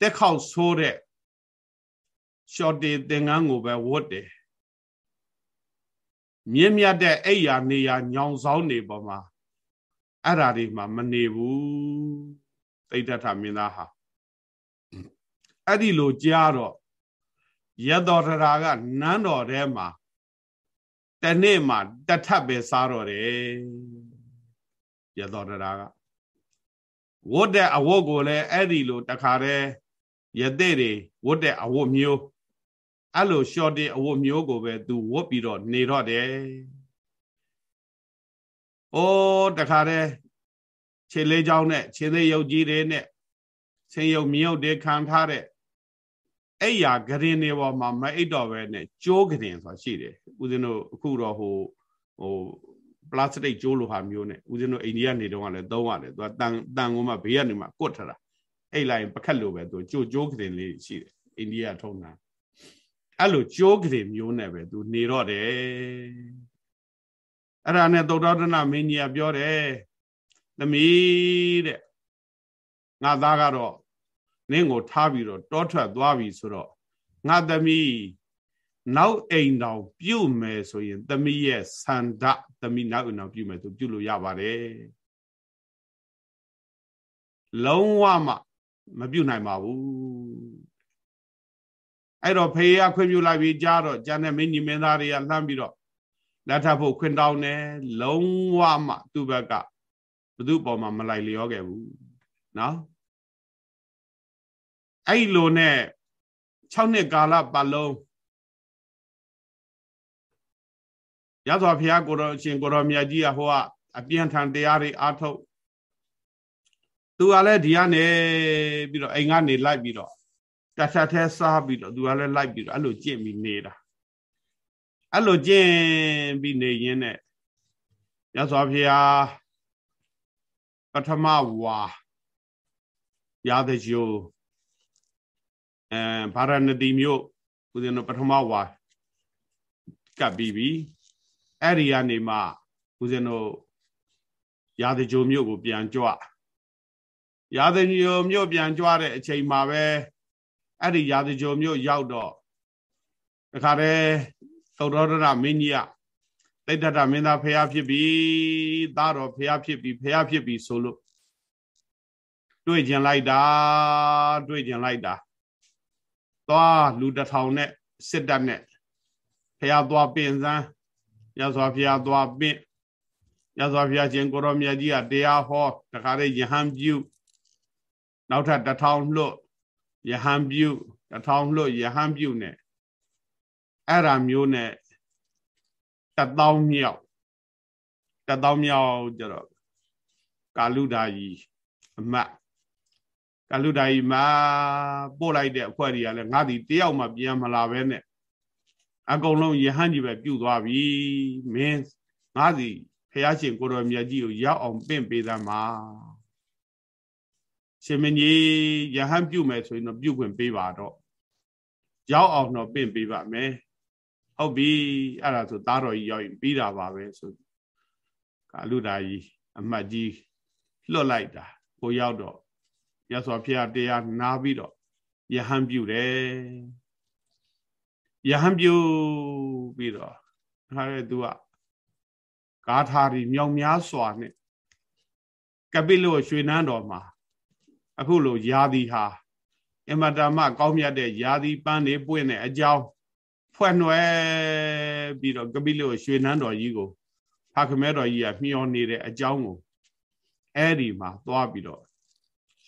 တက်ခေါက်ဆိုးတဲ့ရှော့တေသင်္ကန်းကိုပဲဝတ်တယ်မြင့်မြတ်တဲ့အိယာနေယာညောင်ဆောင်နေပေါ်မှာအဲ့ဓာတွေမှာမနေဘူးသိတ္တထမင်းသားဟာအဲ့ဒီလိုကြားတော့ရတော်ထရာကနန်းတော်ထဲမှာ တနေ့မှတထပ်ပဲစားတော့တယ်ရတော်တရားကဝတ်တဲ့အဝတ်ကိုလည်းအဲ့ဒီလိုတခါတည်းရတဲ့တွေဝတ်တဲ့အဝတ်မျိုးအဲ့လိုရှော့တဲ့အဝတ်မျိုးကိုပဲသူဝတ်ပြီးတော့နေတော့တယ်။အိုးတခါတည်းခြေလေးချောင်းနဲ့ခြေသေးရုပ်ကြီးတွေနဲ့ဆင်းရုပ်မြုပ်တွေခံထားတဲ့ အဲ့ရဂရင်တွေပေါ်မှာမအိတ်တော့ပဲနဲ့ကြိုးဂရင်ဆိုတာရှိတယ်။ဦးဇင်းတို့အခုတော့ဟိုဟိုပလတ်စတစ်ကျိုးလိုဟာမျိုးနဲ့ဦးဇင်းတို့အိန္ဒိယနေတုန်းကလည်းသုံးရတယ်သူကတန်တန်ကုန်မှဘေးကနေမှကွတ်ထတာအဲ့လိုက်ပခက်လိုပဲသူကြိုကြိုးကလေးလေးရှိတယ်အိန္ဒိယထုံးတာအဲ့လိုကြိုးကလေးမျိုးနဲ့ပဲသူနေတော့တယ်အဲ့ဒါနဲ့သုတ္တရဏမင်းကြီးကပြောတယ်သမီးတဲ့ငါသားကတော့ နင်းကိုထားပြီးတော့တောထွက်သွားပြီဆိုတော့ငါသမီးနောက်အိမ်တော်ပြုတ်မယ်ဆိုရင်သမီးရဲ့ဆန္ဒသမီးနောက်အိမ်တော်ပြုတ်မယ်ဆိုပြုတ်လို့ရပါတယ်လုံးဝမှမပြုတ်နိုင်ပါဘူးအဲ့တော့ဖေးရခွင့်ပြုလိုက်ပြီးကြားတော့ကျန်တဲ့မင်းကြီးမင်းသားတွေကလှမ်းပြီးတော့လက်ထပ်ဖို့ခွင့်တောင်းတယ်လုံးဝမှသူ့ဘက်ကဘသူ့ပေါ်မှာမလိုက်လျောခဲ့ဘူးနော် အဲ့လိုနဲ့6နှစ်ကာလပတ်လုံးရသော်ဘုရားကိုတော်ရှင်ကိုတော်မြတ်ကြီးကဟိုကအပြင်းထန်တရားတွေအားထုတ်သူကလည်းဒီကနေပြီးတော့အိမ်ကနေလိုက်ပြီးတော့တထထဲစားပြီးတော့သူကလည်းလိုက်ပြီးတော့အဲ့လိုကြင့်ပြီးနေတာအဲ့လိုကြင့်ပြီးနေရင်းနဲ့ရသော်ဘုရားပထမဝါရတဲ့ကျိုး အဲဗာရဏတိမြို့ဦးဇင်းတို့ပထမဝါကပ်ပြီးပြီအဲ့ဒီကနေမှဦးဇင်းတို့ရာဇကြိုမြို့ကိုပြန်ကြွရာဇကြိုမြို့ပြန်ကြွတဲ့အချိန်မှာပဲအဲ့ဒီရာဇကြိုမြို့ရောက်တော့တခါတည်းသုတ္တရမင်းကြီးကတိဋ္ဌတမင်းသားဖះဖြစ်ပြီသားတော်ဖះဖြစ်ပြီဖះဖြစ်ပြီဆိုလို့တွေ့ကျင်လိုက်တာတွေ့ကျင်လိုက်တာ သွားလူတစ်ထောင်နဲ့စစ်တပ်နဲ့ဖះသွားပင်စမ်းရသော်ဘုရားသွားပင့်ရသော်ဘုရားရှင်ကိုရောမြတ်ကြီးကတရားဟောတခါလေယဟန်ပြုနောက်ထပ်တထောင်လွတ်ယဟန်ပြုတထောင်လွတ်ယဟန်ပြုနဲ့အဲ့ဒါမျိုးနဲ့တသောင်းမြောက်တသောင်းမြောက်ကြတော့ကာလူဓာကြီးအမတ် ကာလူဓာကြီးမှာပို့လိုက်တဲ့အဖွဲ့တွေကလည်းငါဒီတယောက်မှပြန်မလာပဲနဲ့အကုန်လုံးယဟန်ကြီးပဲပြုတ်သွားပြီမင်းငါစီဖះရှင်ကိုတော်မြတ်ကြီးကိုရောက်အောင်ပင့်ပေးသမှာရှင်မကြီးယဟန်ပြုတ်မယ်ဆိုရင်တော့ပြုတ်ခွင့်ပေးပါတော့ရောက်အောင်တော့ပင့်ပေးပါမယ်ဟုတ်ပြီအဲ့ဒါဆိုသားတော်ကြီးရောက်ရင်ပြီးတာပါပဲဆိုကာလူဒါကြီးအမတ်ကြီးလွတ်လိုက်တာကိုရောက်တော့ ရသော်ဖះတရားနာပြီးတော့ယဟန်ပြုတ်တယ်ယဟန်ပြုပြီးတော့ဒါလည်းသူကဂါထာတွေမြောင်များစွာနဲ့ကပိလို့ရွှေနန်းတော်မှာအခုလိုယာဒီဟာအမတမကောင်းမြတ်တဲ့ယာဒီပန်းနေပွင့်တဲ့အကြောင်းဖွဲ့နှွယ်ပြီးတော့ကပိလို့ရွှေနန်းတော်ကြီးကိုဖခမဲတော်ကြီးကမျှော်နေတဲ့အကြောင်းကိုအဲ့ဒီမှာသွားပြီးတော့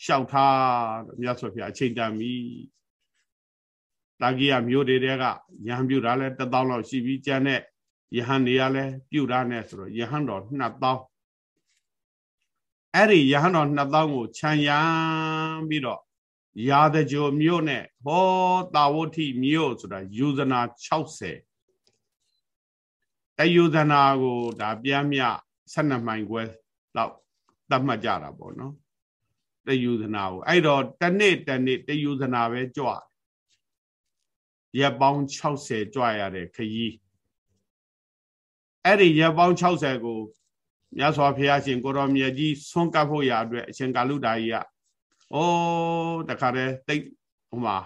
လျှောက်ထားမြတ်စွာဘုရားအချိန်တန်ပြီတာဂိယမျိုးတွေတဲကယဟန်ပြုတာလဲတသောလောက်ရှိပြီးကျန်တဲ့ယဟန်တွေကလည်းပြုတာနဲ့ဆိုတော့ယဟန်တော်2000အဲ့ဒီယဟန်တော်2000ကိုခြံရံပြီးတော့ရာဇကြိုမြို့နဲ့ဟောတာဝတိမြို့ဆိုတာယူဇနာ60အဲယူဇနာကိုဒါပြန်မြ12မိုင်ခွဲလောက်သတ်မှတ်ကြတာပေါ့နော် တယူဇနာကိုအဲ့တော့တနေ့တနေ့တယူဇနာပဲကြွရက်ပေါင်း60ကြွရတဲ့ခရီးအဲ့ဒီရက်ပေါင်း60ကိုမြတ်စွာဘုရားရှင်ကိုရောမြတ်ကြီးဆွန့်ကပ်ဖို့ရအတွက်အရှင်ကာလုဒာကြီးကအိုးတခါတည်းတိတ်ဟိုမှာ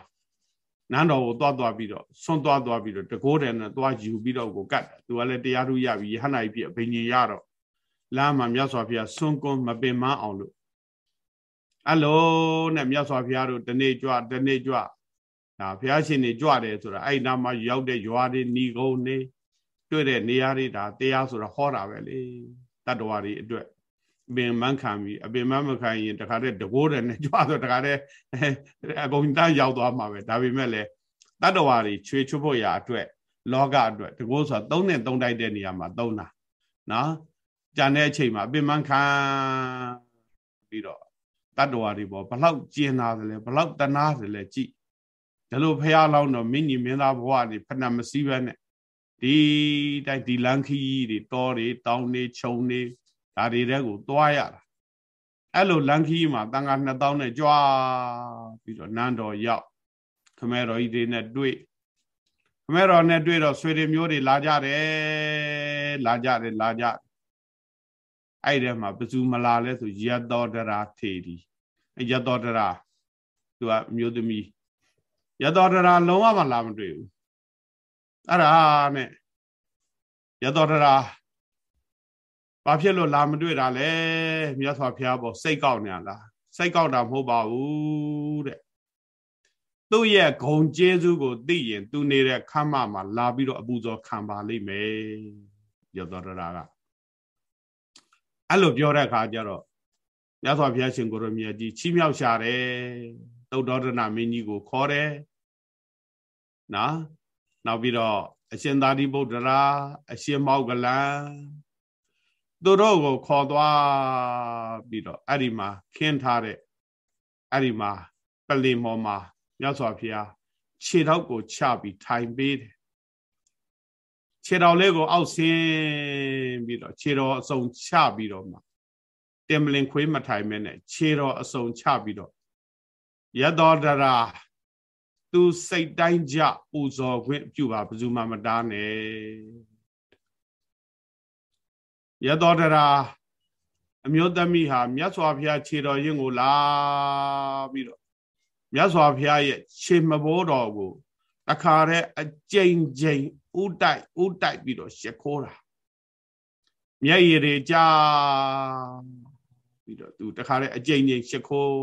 နန်းတော်ကိုတွားတွားပြီးတော့ဆွန့်တွားတွားပြီးတော့တကိုးတယ်နဲ့တွားယူပြီးတော့ကိုကတ်တယ်သူကလည်းတရားထုရပြီးဟနိုင်ပြအဘိညာရတော့လမ်းမှာမြတ်စွာဘုရားဆွန့်ကွန်းမပင်မအောင်လို့ အလုံးနဲ့မြတ်စွာဘုရားတို့တနေ့ကြွတနေ့ကြွဒါဘုရားရှင်နေကြွတယ်ဆိုတာအဲ့နာမှာရောက်တဲ့ရွာတွေဏီကုန်းနေတွေ့တဲ့နေရာတွေဒါတရားဆိုတာဟောတာပဲလေတတ္တဝါတွေအတွက်အပင်မခံပြီးအပင်မမခံရင်တခါတည်းတကိုးတယ်နဲ့ကြွဆိုတခါတည်းအကုန်တန်းရောက်သွားမှာပဲဒါပေမဲ့လည်းတတ္တဝါတွေချွေချွတ်ဖို့ရာအတွက်လောကအတွက်တကိုးဆိုတာသုံးနဲ့သုံးတိုက်တဲ့နေရာမှာသုံးတာနော်ကြံတဲ့အချိန်မှာအပင်မခံပြီးတော့ တတ္တဝါတွေပေါ့ဘလောက်ကျင်လာတယ်လဲဘလောက်တနာတယ်လဲကြည့်ဒါလို့ဖះလောင်းတော့မင်းကြီးမင်းသားဘဝတွေဖဏမစည်းပဲနဲ့ဒီတိုက်ဒီလန်ခီတွေတောတွေတောင်းတွေခြုံတွေဒါတွေတဲ့ကိုသွားရတာအဲ့လိုလန်ခီမှာတန်ခါ2000နဲ့ကြွားပြီးတော့နန်းတော်ရောက်ခမဲတော်ကြီးတွေနဲ့တွေ့ခမဲတော်နဲ့တွေ့တော့ဆွေတွေမျိုးတွေလာကြတယ်လာကြတယ်လာကြ အဲ့ဒီမှာဘယ်သူမလာလဲဆိုရတောဒရာထေဒီရတောဒရာသူကမျိုးသမီးရတောဒရာလုံးဝမလာမတွေ့ဘူးအဲ့ဒါနဲ့ရသောတရာဘာဖြစ်လို့လာမတွေ့တာလဲမြတ်စွာဘုရားပေါ်စိတ်ကောက်နေလားစိတ်ကောက်တာမဟုတ်ပါဘူးတဲ့သူ့ရဲ့ဂုံကျေးဇူးကိုသိရင် သူနေတဲ့ခမ်းမမှာလာပြီးတော့အပူဇော်ခံပါလိမ့်မယ်ရသောတရာက အဲ့လိုပြောတဲ့အခါကျတော့မြတ်စွာဘုရားရှင်ကိုရမြတ်ကြီးချီးမြှောက်ရှာတယ်သုဒ္ဓောဒနာမင်းကြီးကိုခေါ်တယ်နော်နောက်ပြီးတော့အရှင်သာရိပုတ္တရာအရှင်မောကလန်သူတို့ကိုခေါ်သွားပြီးတော့အဲ့ဒီမှာခင်းထားတဲ့အဲ့ဒီမှာပလင်မော်မှာမြတ်စွာဘုရားခြေထောက်ကိုချပြီးထိုင်ပေးတယ် ခြေတော်လေးကိုအောက်ဆင်းပြီးတော့ခြေတော်အစုံချပြီးတော့မှတင်မလင်ခွေးမထိုင်မဲနဲ့ခြေတော်အစုံချပြီးတော့ယတောဒရာသူစိတ်တိုင်းကြပူဇော်ခွင့်ပြုပါဘယ်သူမှမတားနဲ့ရသောတရာအမျိုးသမီးဟာမြတ်စွာဘုရားခြေတော်ရင်ကိုလာပြီးတော့မြတ်စွာဘုရားရဲ့ခြေမဘိုးတော်ကို တခါတည်းအကြိမ်ကြိမ်ဥတိုက်ဥတိုက်ပြီးတော့ရှ िख ိုးတာမျက်ရည်တွေကြာပြီးတော့သူတခါတည်းအကြိမ်ကြိမ်ရှ िख ိုး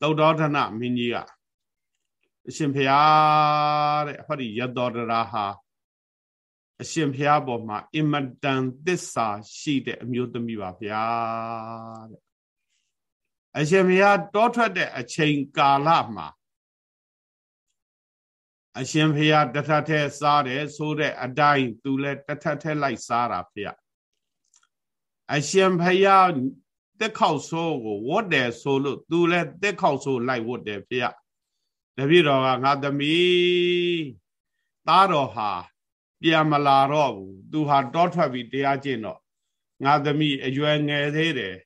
သုဒ္ဓောဓနမင်းကြီးကအရှင်ဖျားတဲ့ဟောဒီယတောတရာဟာအရှင်ဖျားပေါ်မှာအင်မတန်သစ္စာရှိတဲ့အမျိုးသမီးပါဗျာတဲ့အရှင်ဖျားတောထွက်တဲ့အချိန်ကာလမှာ အရှင်ဖျားတထထဲစားတယ်ဆိုတဲ့အတိုင်းသူလည်းတထထဲလိုက်စားတာဖေအရှင်ဖျားတက်ခေါက်ဆိုးကိုဝတ်တယ်ဆိုလို့သူလည်းတက်ခေါက်ဆိုးလိုက်ဝတ်တယ်ဖေတပည့်တော်ကငါသမီးသားတော်ဟာပြန်မလာတော့ဘူးသူဟာတောထွက်ပြီးတရားကျင့်တော့ငါသမီးအရွယ်ငယ်သေးတယ်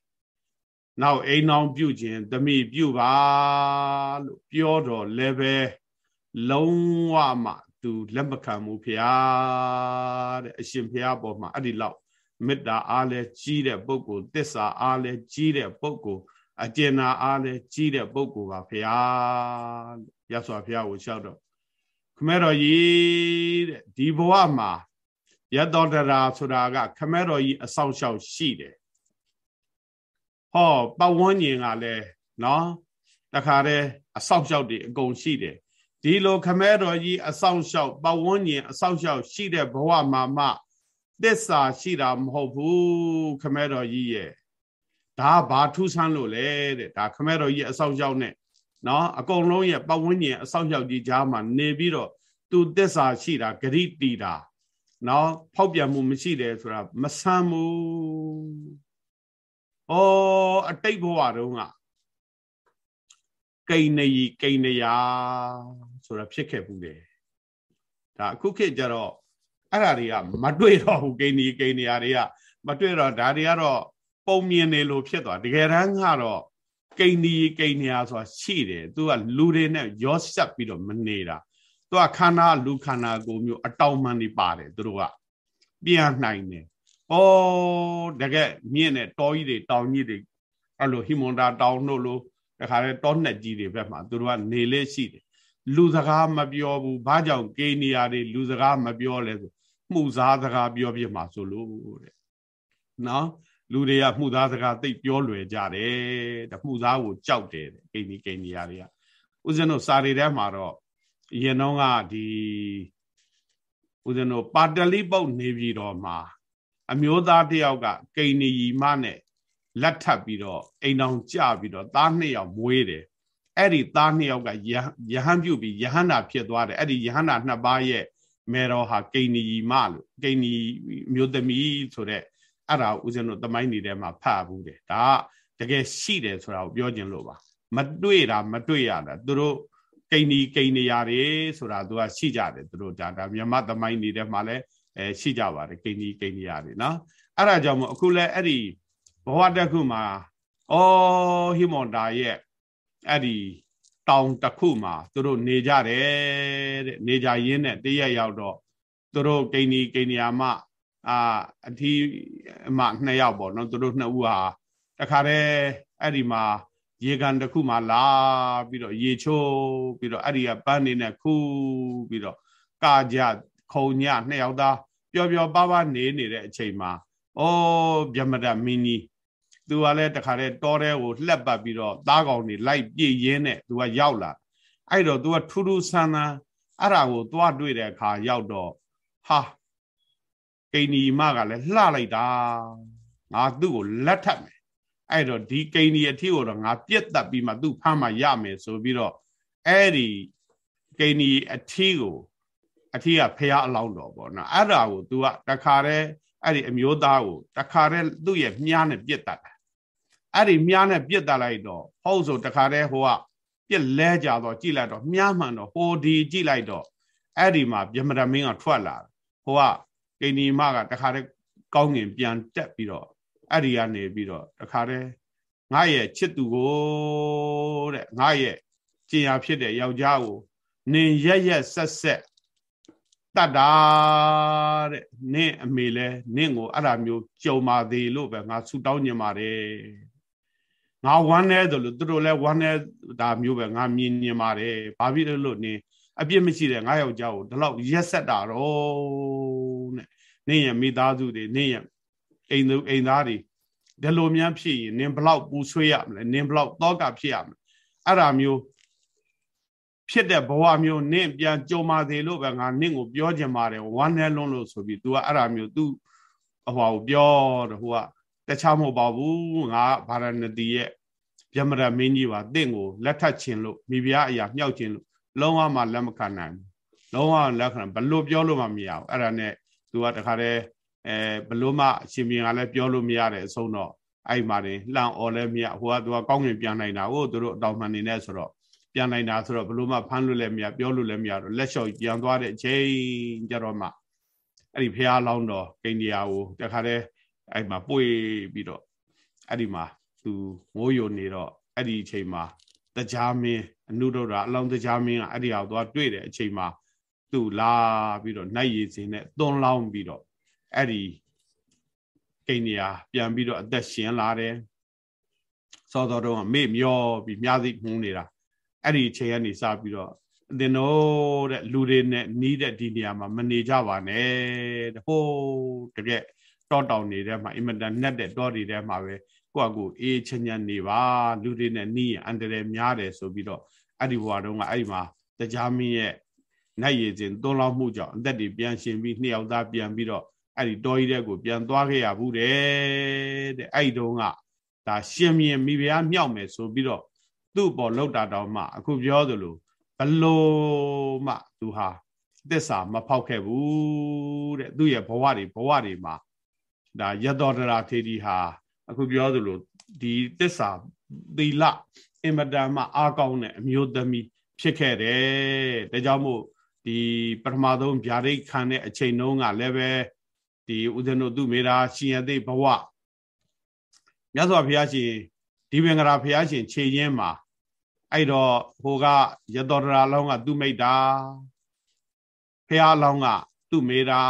နောက်အိမ်အောင်ပြုခြင်းသမီးပြုပါလို့ပြောတော့လည်းပဲ လုံးဝမှသူလက်မခံဘူးဖျားတဲ့အရှင်ဖျားပေါ်မှာအဲ့ဒီလောက်မေတ္တာအားလဲကြီးတဲ့ပုဂ္ဂိုလ်တစ္ဆာအားလဲကြီးတဲ့ပုဂ္ဂိုလ်အကျဉ်းနာအားလဲကြီးတဲ့ပုဂ္ဂိုလ်ပါဖျားရသော်ဖျားကိုလျှောက်တော့ခမဲတော်ကြီးတဲ့ဒီဘဝမှာရတောတရာဆိုတာကခမဲတော်ကြီးအဆောင်ရှောက်ရှိတယ်ဟောပတ်ဝန်းကျင်ကလည်းနော်တခါတည်းအဆောင်ရှောက်တွေအကုန်ရှိတယ် ဒီလိုခမဲတော်ကြီးအဆောင်ရှောက်ပတ်ဝန်းကျင်အဆောင်ရှောက်ရှိတဲ့ဘဝမှာမှသစ္စာရှိတာမဟုတ်ဘူးခမဲတော်ကြီးရဲ့ဒါဘာထူးဆန်းလို့လဲတဲ့ဒါခမဲတော်ကြီးအဆောက်အအုံနဲ့နော်အကုန်လုံးရဲ့ပတ်ဝန်းကျင်အဆောက်အအုံကြီးကြားမှာနေပြီးတော့သူသစ္စာရှိတာဂရိတီတာနော်ဖောက်ပြန်မှုမရှိတယ်ဆိုတာမဆမ်းဘူးဩအတိတ်ဘဝတုန်းကကိန်းနေကိန်းနေယာ ဆိုတာဖြစ်ခဲ့ဘူးတယ်ဒါအခုခေတ်ကျတော့အဲ့ဓာတွေကမတွေ့တော့ဘူးကိန်းနေကိန်းနေယာတွေကမတွေ့တော့ဒါတွေကတော့ပုံမြင်နေလို့ဖြစ်သွားတကယ်တမ်းကတော့ကိန်းဒီကိန်းနေယာဆိုတာရှိတယ်သူကလူတွေနဲ့ရောဆက်ပြီးတော့မနေတာသူကခန္ဓာလူခန္ဓာကိုမျိုးအတောင်မှန်နေပါတယ်သူတို့ကပြန်နိုင်တယ်ဩတကယ်မြင့်တဲ့တောကြီးတွေတောင်ကြီးတွေအဲ့လိုဟိမွန်တာတောင်တို့လိုတခါတည်းတောနှက်ကြီးတွေဘက်မှာသူတို့ကနေလေရှိတယ် လူစကားမပြောဘူးဘာကြောင့်ကိန်းနေရာတွေလူစကားမပြောလဲဆိုမှုစားစကားပြောပြမှာဆိုလို့တဲ့နော်လူတွေကမှုသားစကားသိပြောလွယ်ကြတယ်တမှုသားကိုကြောက်တယ်ကိန်းဒီကိန်းနေရာတွေကဦးဇင်းတို့စာရီထဲမှာတော့ရင်တော့ကဒီဦးဇင်းတို့ပါတလိပုတ်နေပြီတော့မှာ အမျိုးသားတယောက်ကကိန်းနီမနဲ့လက်ထပ်ပြီးတော့အိမ်အောင်ကြပြီးတော့သားနှစ်ယောက်မွေးတယ် အဲ့ဒီသားနှစ်ယောက်ကယဟန်ပြုတ်ပြီးယဟန္တာဖြစ်သွားတယ်အဲ့ဒီယဟန္တာနှစ်ပါးရဲ့မေတော်ဟာကိန်းနီမလို့ကိန်းနီမျိုးသမီးဆိုတဲ့အဲ့ဒါဦးဇင်းတို့တမိုင်းနေထဲမှာဖတ်ဘူးတယ်ဒါကတကယ်ရှိတယ်ဆိုတာကိုပြောခြင်းလို့ပါမတွေ့တာမတွေ့ရတာသူတို့ကိန်းဒီကိန်းနေရတယ်ဆိုတာသူကရှိကြတယ်သူတို့ဒါဒါမြမသမိုင်းနေတဲ့မှာလည်းအဲရှိကြပါတယ်ကိန်းဒီကိန်းနေရတယ်နော်အဲ့ဒါကြောင့်မို့အခုလဲအဲ့ဒီဘဝတစ်ခုမှာအော်ဟိမွန်တာရဲ့ အဲ့ဒီတောင်တစ်ခုမှာသူတို့နေကြတယ်တဲ့နေကြရင်းနဲ့တရက်ရောက်တော့သူတို့ကိန်းဒီကိန်းနေရမအာအထီးအမနှစ်ယောက်ပေါ့နော်သူတို့နှစ်ဦးဟာတခါတည်းအဲ့ဒီမှာရေကန်တစ်ခုမှလာပြီးတော့ရေချိုးပြီးတော့အဲ့ဒီကပန်းနေနဲ့ခူးပြီးတော့ကာကြခုံညနှစ်ယောက်သားပျော်ပျော်ပါးပါးနေနေတဲ့အချိန်မှာဩဗျမဒမင်းကြီး သူကလည်းတခါတည်းတောထဲကိုလှက်ပတ်ပြီးတော့သားကောင်တွေလိုက်ပြည့်ရင်းနဲ့သူကရောက်လာအဲ့တော့သူကထူးထူးဆန်းဆန်းအဲ့ဒါကိုသွားတွေ့တဲ့အခါရောက်တော့ဟာကိန်းဒီမကလည်းလှလိုက်တာငါသူ့ကိုလက်ထပ်မယ်အဲ့တော့ဒီကိန်းဒီအထီကိုတော့ငါပြက်တက်ပြီးမှသူ့ဖမ်းမှရမယ်ဆိုပြီးတော့အဲ့ဒီကိန်းဒီအထီကိုအထီးကဖះအလောင်းတော်ပေါ့နော်အဲ့ဒါကို तू ကတခါတည်းအဲ့ဒီအမျိုးသားကိုတခါတည်းသူ့ရဲ့မြားနဲ့ပြစ်တတ်တာ အဲ့ဒီမြားနဲ့ပြစ်တတ်လိုက်တော့ဟုတ်ဆိုတခါတည်းဟိုကပြစ်လဲကြတော့ကြည့်လိုက်တော့မြားမှန်တော့ဟိုဒီကြည့်လိုက်တော့အဲ့ဒီမှာဗျမရမင်းကထွက်လာဟိုကကိဏီမကတခါတည်းကောင်းငင်ပြန်တက်ပြီးတော့အဲ့ဒီကနေပြီးတော့တခါတည်းငါရဲ့ချစ်သူကိုတဲ့ငါရဲ့ကျင်ရဖြစ်တဲ့ယောက်ျားကိုနင်ရက်ရက်ဆက်ဆက်တတ်တာတဲ့နင့်အမေလဲနင့်ကိုအဲ့ဒါမျိုးကြုံပါသေးလို့ပဲငါဆူတောင်းညင်ပါတယ် ငါဝမ်းနေတယ်လို့သူတို့လဲဝမ်းနေတာမျိုးပဲငါမြင်ညင်ပါတယ်ဘာဖြစ်လို့နင်အပြစ်မရှိတဲ့ငါယောက်ျားကိုဒီလောက်ရက်ဆက်တာတော့တဲ့နင့်ရဲ့မိသားစုတွေနင့်ရဲ့အိမ်သူအိမ်သားတွေဒီလိုများဖြစ်ရင်နင်ဘလောက်ပူဆွေးရမလဲနင်ဘလောက်တောကဖြစ်ရမလဲအဲ့ဒါမျိုးဖြစ်တဲ့ဘဝမျိုးနင့်ပြန်ကြုံပါသေးလို့ပဲငါနင့်ကိုပြောချင်ပါတယ်ဝမ်းနဲ့လွန်းလို့ဆိုပြီး तू ကအဲ့ဒါမျိုး तू အဟောကိုပြောတော့ဟိုက တခြားမဟုတ်ပါဘူးငါဗာရဏတိရဲ့ဗျမရမင်းကြီးပါတင့်ကိုလက်ထပ်ခြင်းလို့မိဖုရားအရာမြောက်ခြင်းလို့လုံးဝမှလက်မခံနိုင်ဘူးလုံးဝလက်ခံဘလို့ပြောလို့မှမရဘူးအဲ့ဒါနဲ့ तू ကတခါတည်းအဲဘလို့မှအရှင်မြင်ကလည်းပြောလို့မရတဲ့အဆုံးတော့အဲ့မှာတင်လှန်អော်လည်းမရဟိုက तू ကကောင်းငင်ပြန်နိုင်တာဟိုသူတို့အတော်မှန်နေနေဆိုတော့ပြန်နိုင်တာဆိုတော့ဘလို့မှဖမ်းလို့လည်းမရပြောလို့လည်းမရတော့လက်လျှော့ပြန်သွားတဲ့အချိန်ကြတော့မှအဲ့ဒီဖះလောင်းတော်ကိန္ဒီယာကိုတခါတည်း အဲ့မှာပွေပြီးတော့အဲ့ဒီမှာသူမိုးယိုနေတော့အဲ့ဒီအချိန်မှာတရားမင်းအနုဒ္ဒရာအလောင်းတရားမင်းကအဲ့ဒီဟာသွားတွေ့တဲ့အချိန်မှာသူလာပြီးတော့နိုင်ရည်စင်နဲ့သွန်လောင်းပြီးတော့အဲ့ဒီကိန္ဒီယာပြန်ပြီးတော့အသက်ရှင်လာတယ်စောစောတုန်းကမေ့မျောပြီးမြားစိမှုန်းနေတာအဲ့ဒီအချိန်ကနေစပြီးတော့အတင်တို့တဲ့လူတွေနဲ့နီးတဲ့ဒီနေရာမှာမနေကြပါနဲ့တဲ့ဟိုးတကယ် တောတောင်နေတဲ့မှာအင်မတန်နဲ့တဲ့တောတွေထဲမှာပဲကိုယ့်အကူအေးချမ်းချမ်းနေပါလူတွေနဲ့နီးရင်အန္တရာယ်များတယ်ဆိုပြီးတော့အဲ့ဒီဘဝတုန်းကအဲ့ဒီမှာတရားမင်းရဲ့နိုင်ရည်စဉ်သွန်းလောက်မှုကြောင့်အသက်တွေပြန်ရှင်ပြီးနှစ်ယောက်သားပြန်ပြီးတော့အဲ့ဒီတောကြီးတဲ့ကိုပြန်သွားခဲ့ရဘူးတဲ့တဲ့အဲ့ဒီတုန်းကဒါရှင်မြင်မိဖုရားမြောက်မယ်ဆိုပြီးတော့သူ့ပေါ်လောက်တာတောင်မှအခုပြောသလိုဘလို့မှသူဟာသစ္စာမဖောက်ခဲ့ဘူးတဲ့သူ့ရဲ့ဘဝတွေဘဝတွေမှာ ဒါယတောတရာထေဒီဟာအခုပြောသလိုဒီသစ္စာသီလအင်မတန်မှအားကောင်းတဲ့အမျိုးသမီးဖြစ်ခဲ့တယ်ဒါကြောင့်မို့ဒီပထမဆုံးဗျာဒိတ်ခံတဲ့အချိန်တုန်းကလည်းပဲဒီဦးဇင်းတို့သူမိသားရှင်ရသိဘဝမြတ်စွာဘုရားရှင်ဒီပင်္ဂရာဘုရားရှင်ခြေရင်းမှာအဲ့တော့ဟိုကရတော်တရာလောင်းကသူ့မိတ်တာဘုရားလောင်းကသူ့မိတာ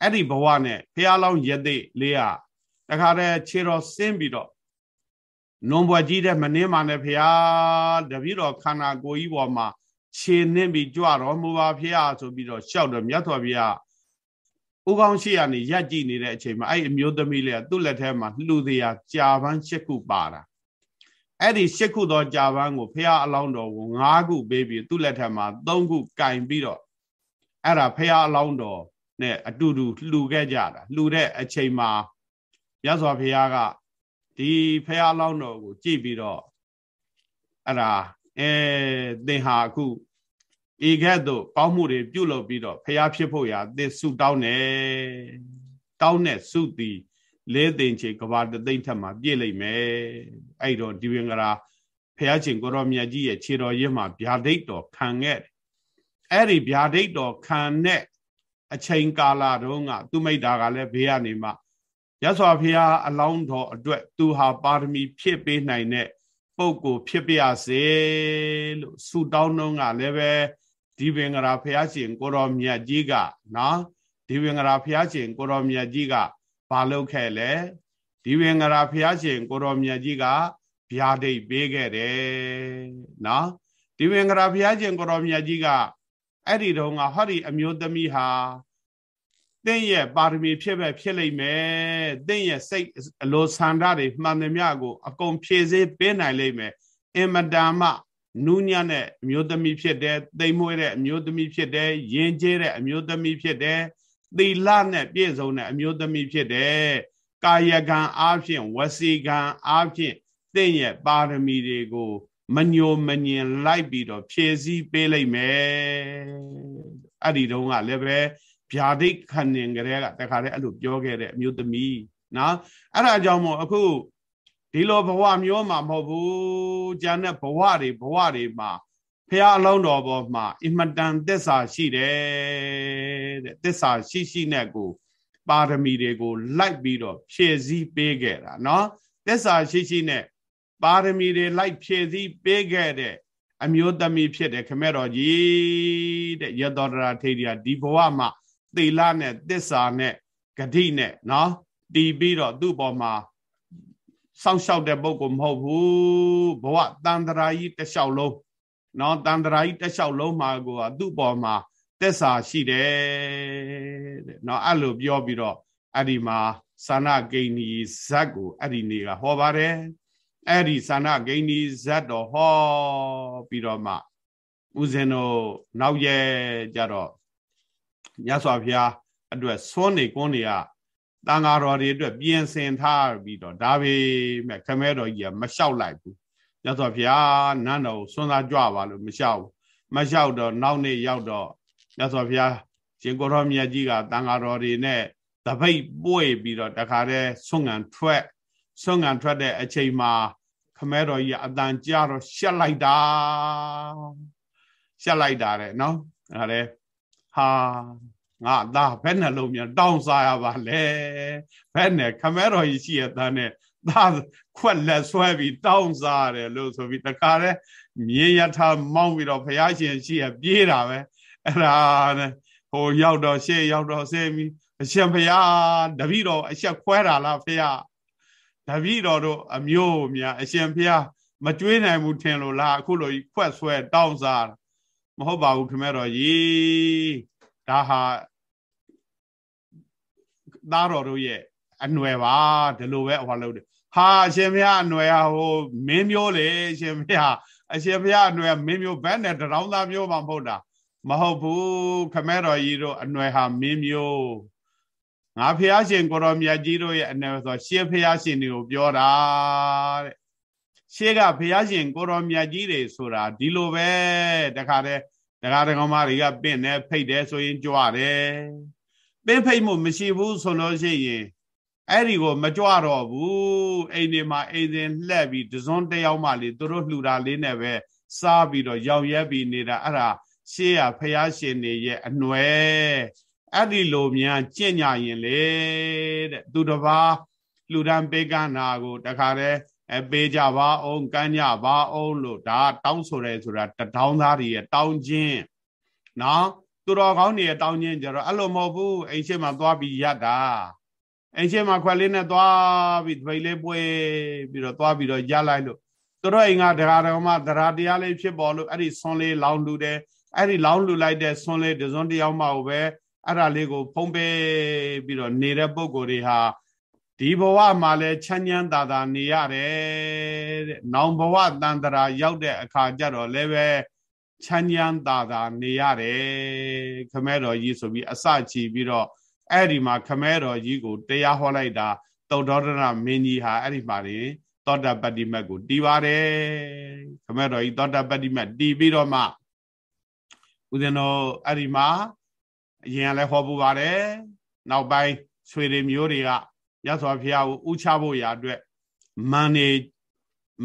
အဲ့ဒီဘဝနဲ့ဘုရားလောင်းရသိလေးကတခါတည်းခြေတော်ဆင်းပြီးတော့နုံဘွယ်ကြီးတဲ့မနှင်းမာနဲ့ဘုရားတပည့်တော်ခန္ဓာကိုယ်ကြီးပေါ်မှာခြေနှင်းပြီးကြွတော်မူပါဖះဆိုပြီးတော့ရှောက်တော့မြတ်စွာဘုရားဥကောင်းရှိရနေရက်ကြည့်နေတဲ့အချိန်မှာအဲ့အမျိုးသမီးလေးကသူ့လက်ထဲမှာလှူသေးကြာပန်း၈ခုပါတာအဲ့ဒီ၈ခုသောကြာပန်းကိုဖះအလောင်းတော်ကို၅ခုပေးပြီးသူ့လက်ထဲမှာ၃ခုကင်ပြီးတော့အဲ့ဒါဖះအလောင်းတော် နဲ့အတူတူလှူခဲ့ကြတာလှူတဲ့အချိန်မှာမြတ်စွာဘုရားကဒီဖះအလောင်းတော်ကိုကြည့်ပြီးတော့အဲ့ဒါအဲသင်ဟာအခုဤကဲ့သို့ကောင်းမှုတွေပြုလုပ်ပြီးတော့ဖျားဖြစ်ဖို့ရာသင်ဆုတောင်းတယ်တောင်းတဲ့ဆုသည်လေးသိင်ချေကဘာတသိမ့်ထက်မှာပြည့်လိမ့်မယ်အဲ့တော့ဒီဝင်္ဂရာဖျားရှင်ကိုရောမြတ်ကြီးရဲ့ခြေတော်ရင်းမှာဗျာဒိတ်တော်ခံခဲ့အဲ့ဒီဗျာဒိတ်တော်ခံတဲ့ အချိန်ကာလတုန်းကသူမိတ်တာကလည်းဘေးကနေမှရသော်ဖျားအလောင်းတော်အတွက်သူဟာပါရမီဖြည့်ပေးနိုင်တဲ့ပုဂ္ဂိုလ်ဖြစ်ပါစေလို့ဆုတောင်းတော့ကလည်းပဲဒီပင်္ဂရာဘုရားရှင်ကိုရောမြတ်ကြီးကနော်ဒီပင်္ဂရာဘုရားရှင်ကိုရောမြတ်ကြီးကဘာလုပ်ခဲ့လဲဒီပင်္ဂရာဘုရားရှင်ကိုရောမြတ်ကြီးကဗျာဒိတ်ပေးခဲ့တယ်နော်ဒီပင်္ဂရာဘုရားရှင်ကိုရောမြတ်ကြီးက အဲ့ဒီတုန်းကဟောဒီအမျိုးသမီးဟာတင့်ရဲ့ပါရမီဖြစ်ပဲဖြစ်လိမ့်မယ်တင့်ရဲ့စိတ်အလိုဆန္ဒတွေမှန်သမျှကို အကုန်ဖြည့်ဆည်းပေးနိုင်လိမ့်မယ်အင်မတန်မှနူးညံ့တဲ့အမျိုးသမီးဖြစ်တယ်တိမ်မွေးတဲ့အမျိုးသမီးဖြစ်တယ်ယဉ်ကျေးတဲ့အမျိုးသမီးဖြစ်တယ်သီလနဲ့ပြည့်စုံတဲ့အမျိုးသမီးဖြစ်တယ်ကာယကံအားဖြင့်ဝစီကံအားဖြင့်တင့်ရဲ့ပါရမီတွေကို မညိုမညင်လိုက်ပြီးတော့ဖြည့်ဆည်းပေးလိုက်မယ်အဲ့ဒီတုန်းကလည်းပဲဗျာဒိတ်ခဏင်ကလေးကတခါတည်းအဲ့လိုပြောခဲ့တဲ့အမျိုးသမီးနော်အဲ့ဒါကြောင့်မို့အခုဒီလိုဘဝမျိုးမှာမဟုတ်ဘူးကျန်တဲ့ဘဝတွေဘဝတွေမှာဖះအလုံးတော်ပေါ်မှာအင်မတန်သစ္စာရှိတယ်တဲ့သစ္စာရှိရှိနဲ့ကို ပါရမီတွေကို လိုက်ပြီးတော့ဖြည့်ဆည်းပေးခဲ့တာเนาะသစ္စာရှိရှိနဲ့ ပါရမီတွေလိုက်ဖြည့်ဆည်းပေးခဲ့တဲ့အမျိုးသမီးဖြစ်တဲ့ခမဲတော်ကြီးတဲ့ရတောဒရာထေရီကဒီဘဝမှာသီလနဲ့သစ္စာနဲ့ဂတိနဲ့နော်တည်ပြီးတော့သူ့ပေါ်မှာစောင့်ရှောက်တဲ့ပုံကမဟုတ်ဘူးဘဝတန်တရာကြီးတစ်လျှောက်လုံးနော်တန်တရာကြီးတစ်လျှောက်လုံးမှာကိုကသူ့ပေါ်မှာသစ္စာရှိတယ်တဲ့နော်အဲ့လိုပြောပြီးတော့အဲ့ဒီမှာသာနာဂိဏီဇတ်ကိုအဲ့ဒီနေကဟောပါတယ် အဲ့ဒီသာနာဂိဏီဇတ်တော်ဟောပြီးတော့မှဦးဇင်းတို့နောက်ရဲကြတော့မြတ်စွာဘုရားအတွက်သွန်းနေကွန်းနေကတန်ဃာတော်တွေအတွက်ပြင်ဆင်ထားပြီးတော့ဒါပေမဲ့ခမဲတော်ကြီးကမလျှောက်လိုက်ဘူးရသော်ဘုရားနန်းတော်စွန်းစားကြွပါလို့မလျှောက်မလျှောက်တော့နောက်နေ့ရောက်တော့ရသော်ဘုရားရှင်ကိုရောမြတ်ကြီးကတန်ဃာတော်တွေနဲ့တပိတ်ပွေပြီးတော့တခါတည်းဆွန့်ငံထွက် ဆွန့်ငံထွက်တဲ့အချိန်မှာခမဲတော်ကြီးအတန်ကြတော့ရှက်လိုက်တာရှက်လိုက်တာတဲ့နော်အဲဒါလေဟာငါသားဘယ်နဲ့လုံးမြန်တောင်းစားရပါလဲဘယ်နဲ့ခမဲတော်ကြီးရှိရတဲ့နဲ့သားခွက်လက်ဆွဲပြီးတောင်းစားရတယ်လို့ဆိုပြီးတခါတည်းမြေရထားမောင်းပြီးတော့ဘုရားရှင်ရှိရပြေးတာပဲအဲ့ဒါနဲ့ဟိုရောက်တော့ရှေ့ရောက်တော့ဆဲပြီးအရှင်ဘုရားတပည့်တော်အဆက်ခွဲတာလားဘုရား တပည့်တော်တို့အမျိုးများအရှင်ဘုရားမကြွေးနိုင်ဘူးထင်လို့လားအခုလိုခွက်ဆွဲတောင်းစားမဟုတ်ပါဘူးခမဲတော်ကြီးဒါဟာသားတော်တို့ရဲ့အနွယ်ပါဒီလိုပဲဟောလို့တယ်ဟာအရှင်ဘုရားအနွယ်ဟာဟိုမင်းမျိုးလေအရှင်ဘုရားအရှင်ဘုရားအနွယ်မင်းမျိုးဘယ်နဲ့တရောင်းသားမျိုးမှမဟုတ်တာမဟုတ်ဘူးခမဲတော်ကြီးတို့အနွယ်ဟာမင်းမျိုး ငါဖះရှင်ကိုရောမြတ်ကြီးတို့ရဲ့အနွယ်ဆိုရှေးဖះရှင်တွေကိုပြောတာတဲ့ရှေးကဖះရှင်ကိုရောမြတ်ကြီးတွေဆိုတာဒီလိုပဲတခါတည်းတခါတကောင်မတွေကပင့်တယ်ဖိတ်တယ်ဆိုရင်ကြွတယ်ပင်းဖိတ်မှုမရှိဘူးဆိုလို့ရှိရင်အဲ့ဒီကိုမကြွတော့ဘူးအိမ်ဒီမှာအိမ်စဉ်လှက်ပြီးတစွန်းတယောက်မှလေသူတို့လှူတာလေးနဲ့ပဲစားပြီးတော့ရောက်ရက်ပြီးနေတာအဲ့ဒါရှေးရဖះရှင်နေရဲ့အနွယ် အဲ့ဒီလိုများကြင့်ညာရင်လေတဲ့သူတစ်ပါးလူဒန်းပေးကနာကိုတခါတည်းအပေးကြပါအောင်ကမ်းကြပါအောင်လို့ဒါတောင်းဆိုရဲဆိုတာတထောင်းသားတွေရဲ့တောင်းခြင်းနော်သူတော်ကောင်းတွေရဲ့တောင်းခြင်းကြတော့အဲ့လိုမဟုတ်ဘူးအိမ်ရှိမှသွားပြီးရတာအိမ်ရှိမှခွက်လေးနဲ့သွားပြီးဗိတ်လေးပွေပြီးတော့သွားပြီးတော့ရလိုက်လို့သူတို့အိမ်ကဒကာဒကမသရာတရားလေးဖြစ်ပေါ်လို့အဲ့ဒီဆွန်လေးလောင်းလူတယ်အဲ့ဒီလောင်းလူလိုက်တဲ့ဆွန်လေးတစွန်းတယောက်မှပဲ အဲ့ဒါလေးကိုဖုံးပေးပြီးတော့နေတဲ့ပုံကိုယ်တွေဟာဒီဘဝမှာလဲချမ်းချမ်းသာသာနေရတယ်တဲ့။နောင်ဘဝတန်တရာရောက်တဲ့အခါကျတော့လည်းပဲချမ်းချမ်းသာသာနေရတယ်ခမဲတော်ကြီးဆိုပြီးအစချီပြီးတော့အဲ့ဒီမှာခမဲတော်ကြီးကိုတရားဟောလိုက်တာသုတ်တော်ဒရမင်းကြီးဟာအဲ့ဒီမှာနေသောတာပတ္တိမတ်ကိုတီးပါတယ်ခမဲတော်ကြီးသောတာပတ္တိမတ်တီးပြီးတော့မှဦးဇင်းတော်အဲ့ဒီမှာ အရင်ကလည်းဟောပူပါတယ်နောက်ပိုင်းဆွေတွေမျိုးတွေကရသော်ဖျားကိုဥချဖို့ရာအတွက်မန်နေ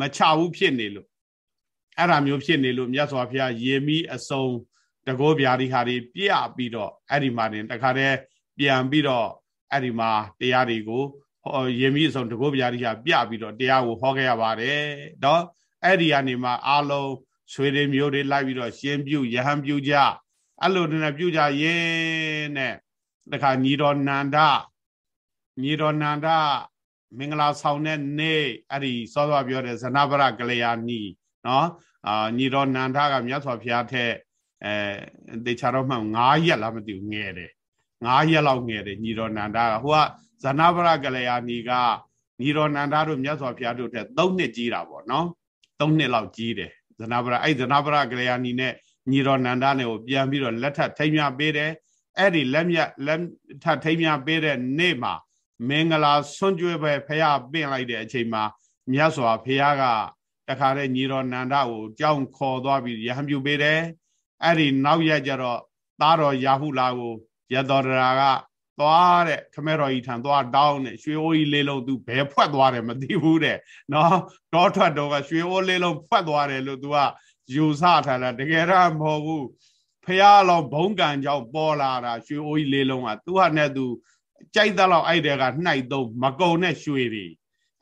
မချဘူးဖြစ်နေလို့အဲ့ဒါမျိုးဖြစ်နေလို့မြတ်စွာဘုရားရေမိအစုံတကောဗျာဒီဟာတွေပြပြီးတော့အဲ့ဒီမှာတင်တခါတည်းပြန်ပြီးတော့အဲ့ဒီမှာတရားတွေကိုရေမိအစုံတကောဗျာဒီဟာပြပြီးတော့တရားကိုဟောခဲ့ရပါတယ်เนาะအဲ့ဒီကနေမှအာလုံးဆွေတွေမျိုးတွေလိုက်ပြီးတော့ရှင်းပြုယဟန်ပြုကြ အဲ့လိုနဲ့ပြုကြရင်နဲ့တခါညီတော်နန္ဒညီတော်နန္ဒမင်္ဂလာဆောင်တဲ့နေ့အဲ့ဒီစောစောပြောတဲ့ဇနဗရကလျာဏီနော်အာညီတော်နန္ဒကမြတ်စွာဘုရားထက်အဲတေချာတော့မှ9ရက်လားမသိဘူးငယ်တယ်9ရက်လောက်ငယ်တယ်ညီတော်နန္ဒကဟိုကဇနဗရကလျာဏီကညီတော်နန္ဒတို့မြတ်စွာဘုရားတို့ထက်3နှစ်ကြီးတာပေါ့နော်3နှစ်လောက်ကြီးတယ်ဇနဗရအဲ့ဇနဗရကလျာဏီနဲ့ ညီတော်နန္ဒနဲ့ကိုပြန်ပြီးတော့လက်ထပ်ထိမ်းမြပေးတယ်အဲ့ဒီလက်မြလက်ထပ်ထိမ်းမြပေးတဲ့နေ့မှာမင်္ဂလာဆွန့်ကြွယ်ပဲဖះပင့်လိုက်တဲ့အချိန်မှာမြတ်စွာဘုရားကတခါတည်းညီတော်နန္ဒကိုကြောင်းခေါ်သွားပြီးရဟန်းပြုပေးတယ်အဲ့ဒီနောက်ရက်ကျတော့သားတော်ရာဟုလာကိုရတော်ဒရာကသွားတဲ့ခမဲတော်ကြီးထံသွားတောင်းတဲ့ရွှေအိုးကြီးလေးလုံးသူဘယ်ဖွက်သွားတယ်မသိဘူးတဲ့နော်တောထွက်တော့ကရွှေအိုးလေးလုံးဖွက်သွားတယ်လို့သူက ယူဆထားတာတကယ်တော့မဟုတ်ဘူးဖះလောင်ဘုံကံကြောင့်ပေါ်လာတာရွှေအိုးကြီးလေးလုံးကသူဟာနဲ့သူကြိုက်တဲ့လောက်အဲ့တဲကနှိုက်သုံးမကုံတဲ့ရွှေတွေ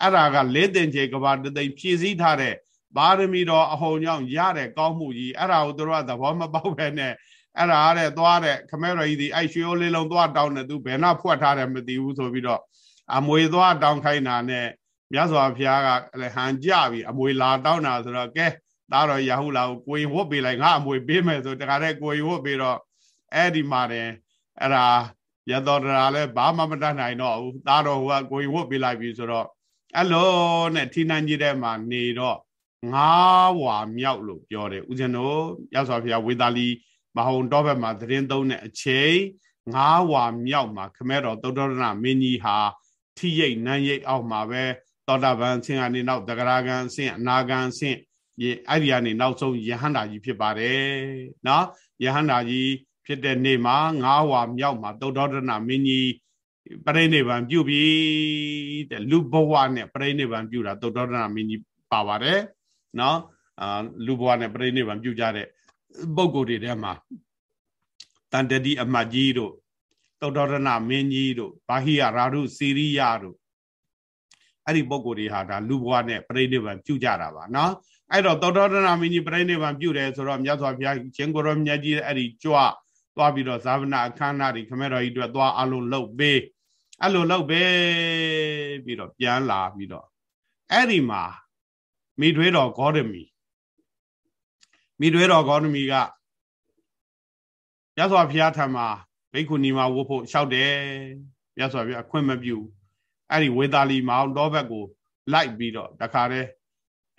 အဲ့ဒါကလေးတင်ချေကဘာတသိမ့်ဖြည့်စည်းထားတဲ့ပါရမီတော်အဟုန်ကြောင့်ရတဲ့ကောင်းမှုကြီးအဲ့ဒါကိုတို့ကသဘောမပေါက်ပဲနဲ့အဲ့ဒါတဲ့သွားတဲ့ခမဲတော်ကြီးဒီအဲ့ရွှေအိုးလေးလုံးသွားတောင်းနေသူဘယ်နှဖွက်ထားတယ်မသိဘူးဆိုပြီးတော့အမွေသွားတောင်းခိုင်းတာနဲ့မြတ်စွာဘုရားကလည်းဟန်ကြပြီအမွေလာတောင်းတာဆိုတော့ကဲ သားတော်ရာဟုလာကိုကိုရင်ဝတ်ပေးလိုက်ငါအမွေပေးမယ်ဆိုတခါတည်းကိုရင်ဝတ်ပေးတော့အဲ့ဒီမှာတယ်အဲ့ဒါရတော်တရာလည်းဘာမှမတတ်နိုင်တော့ဘူးသားတော်ကကိုရင်ဝတ်ပေးလိုက်ပြီဆိုတော့အဲ့လိုနဲ့ထိနှံကြီးတဲ့မှာနေတော့ငါးဝါမြောက်လို့ပြောတယ်ဦးဇင်းတို့ရသော်ဖျားဝေသာလီမဟုံတော့ဘက်မှာသတင်းသုံးတဲ့အချိန်ငါးဝါမြောက်မှာခမဲတော်သုတ္တရဏမင်းကြီးဟာထိရိတ်နန်းရိတ်အောက်မှာပဲသောတာပန်ဆင်းကနေနောက်တဂရဂံဆင်းအနာဂံဆင်း အဲ့ဒီကနေနောက်ဆုံးယဟန္တာကြီးဖြစ်ပါတယ်နော်ယဟန္တာကြီးဖြစ်တဲ့နေ့မှာငါးဝါမြောက်မှာသုတ္တရဏမင်းကြီးပရိနိဗ္ဗာန်ပြုပြီတဲ့လူဘဝနဲ့ပရိနိဗ္ဗာန်ပြုတာသုတ္တရဏမင်းကြီးပါပါတယ်နော်အာလူဘဝနဲ့ပရိနိဗ္ဗာန်ပြုကြတဲ့ပုဂ္ဂိုလ်တွေထဲမှာတန်တတိအမတ်ကြီးတို့သုတ္တရဏမင်းကြီးတို့ဘာဟိယရာထုစီရိယတို့အဲ့ဒီပုဂ္ဂိုလ်တွေဟာဒါလူဘဝနဲ့ပရိနိဗ္ဗာန်ပြုကြတာပါနော် အဲ့တော့သောတောတနာမင်းကြီးပြိဋိဘံပြုတယ်ဆိုတော့မြတ်စွာဘုရားရှင်ကိုရောမြတ်ကြီးအဲ့ဒီကြွသွားပြီးတော့ဇာဝနာအခမ်းအနားတွေခမဲတော်ကြီးအတွက်သွားအလုံးလှုပ်ပေးအဲ့လိုလှုပ်ပေးပြီးတော့ပြန်လာပြီးတော့အဲ့ဒီမှာမိထွေးတော်ဂေါတမီမိထွေးတော်ဂေါတမီကမြတ်စွာဘုရားထံမှာဘိက္ခုနီမှာဝတ်ဖို့လျှောက်တယ်မြတ်စွာဘုရားအခွင့်မပြုအဲ့ဒီဝေသာလီမောင်တော်ဘက်ကိုလိုက်ပြီးတော့တခါတည်း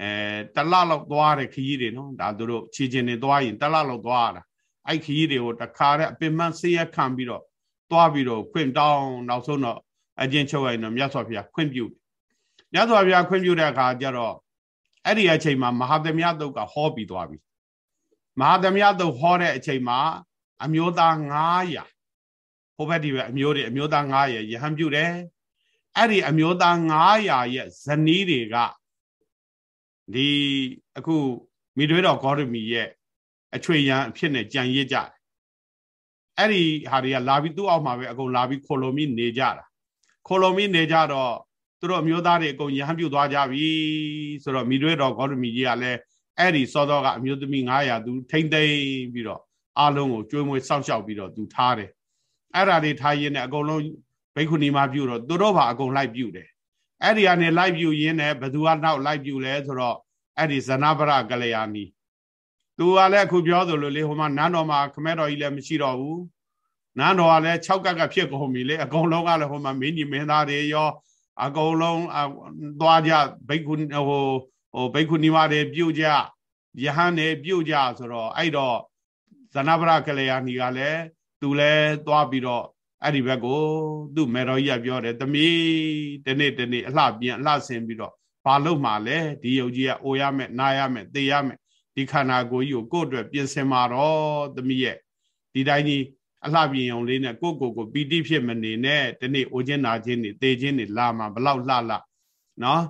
အဲတလလောက်သွားတဲ့ခရီးတွေနော်ဒါတို့ခြေချင်းတွေသွားရင်တလလောက်သွားတာအဲ့ခရီးတွေကိုတခါတဲ့အပင်မဆေးရခံပြီးတော့သွားပြီးတော့ခွင့်တောင်းနောက်ဆုံးတော့အကျဉ်းချုပ်ရင်တော့မြတ်စွာဘုရားခွင့်ပြုတယ်မြတ်စွာဘုရားခွင့်ပြုတဲ့အခါကျတော့အဲ့ဒီအချိန်မှာမဟာသမယတုတ်ကဟောပြီးသွားပြီမဟာသမယတုတ်ဟောတဲ့အချိန်မှာအမျိုးသား900ဟိုဘက်ဒီဘက်အမျိုးတွေအမျိုးသား900ယဟန်ပြုတယ်အဲ့ဒီအမျိုးသား900ရဲ့ဇနီးတွေက ဒီအခုမိတွေတော်ဂေါရမီရဲ့အချွေရန်အဖြစ်နဲ့ကြံရစ်ကြတယ်အဲ့ဒီဟာတွေကလာပြီးသူ့အောက်မှာပဲအကုန်လာပြီးခိုလိုမီနေကြတာခိုလိုမီနေကြတော့သူတို့အမျိုးသားတွေအကုန်ရဟန်းပြုသွားကြပြီဆိုတော့မိတွေတော်ဂေါရမီကြီးကလည်းအဲ့ဒီစောစောကအမျိုးသမီး900သူထိမ့်သိမ့်ပြီးတော့အားလုံးကိုကျွေးမွေးစောင့်ရှောက်ပြီးတော့သူထားတယ်အဲ့ဒါတွေထားရင်းနဲ့အကုန်လုံးဘိက္ခုနီမပြုတော့သူတို့ဘာအကုန်လိုက်ပြုတယ် အဲ့ဒီကနေလိုက်ပြုရင်းနဲ့ဘသူကနောက်လိုက်ပြုလဲဆိုတော့အဲ့ဒီဇနဗရကလျာဏီသူကလည်းအခုပြောသလိုလေဟိုမှာနန်းတော်မှာခမဲတော်ကြီးလည်းမရှိတော့ဘူးနန်းတော်ကလည်း6ကက်ကဖြစ်ကုန်ပြီလေအကုန်လုံးကလည်းဟိုမှာမင်းကြီးမင်းသားတွေရောအကုန်လုံးသွားကြဘိက္ခုဟိုဟိုဘိက္ခုနီမတွေပြုတ်ကြယဟန်တွေပြုတ်ကြဆိုတော့အဲ့တော့ဇနဗရကလျာဏီကလည်းသူလည်းသွားပြီးတော့ အဲ့ဒီဘက်ကိုသူ့မေတော်ကြီးကပြောတယ်သမီးဒီနေ့ဒီနေ့အလှပြန်အလှဆင်ပြီးတော့ဘာလို့မှလဲဒီယုတ်ကြီးကအိုရမယ်နားရမယ်သေရမယ်ဒီခန္ဓာကိုယ်ကြီးကိုကိုယ့်အတွက်ပြင်ဆင်มาတော့သမီးရဲ့ဒီတိုင်းကြီးအလှပြင်ုံလေးနဲ့ကိုယ့်ကိုယ်ကိုပီတိဖြစ်မနေနဲ့ဒီနေ့အိုခြင်းနာခြင်းနေသေခြင်းနေလာမှာဘလောက်လှလှနော်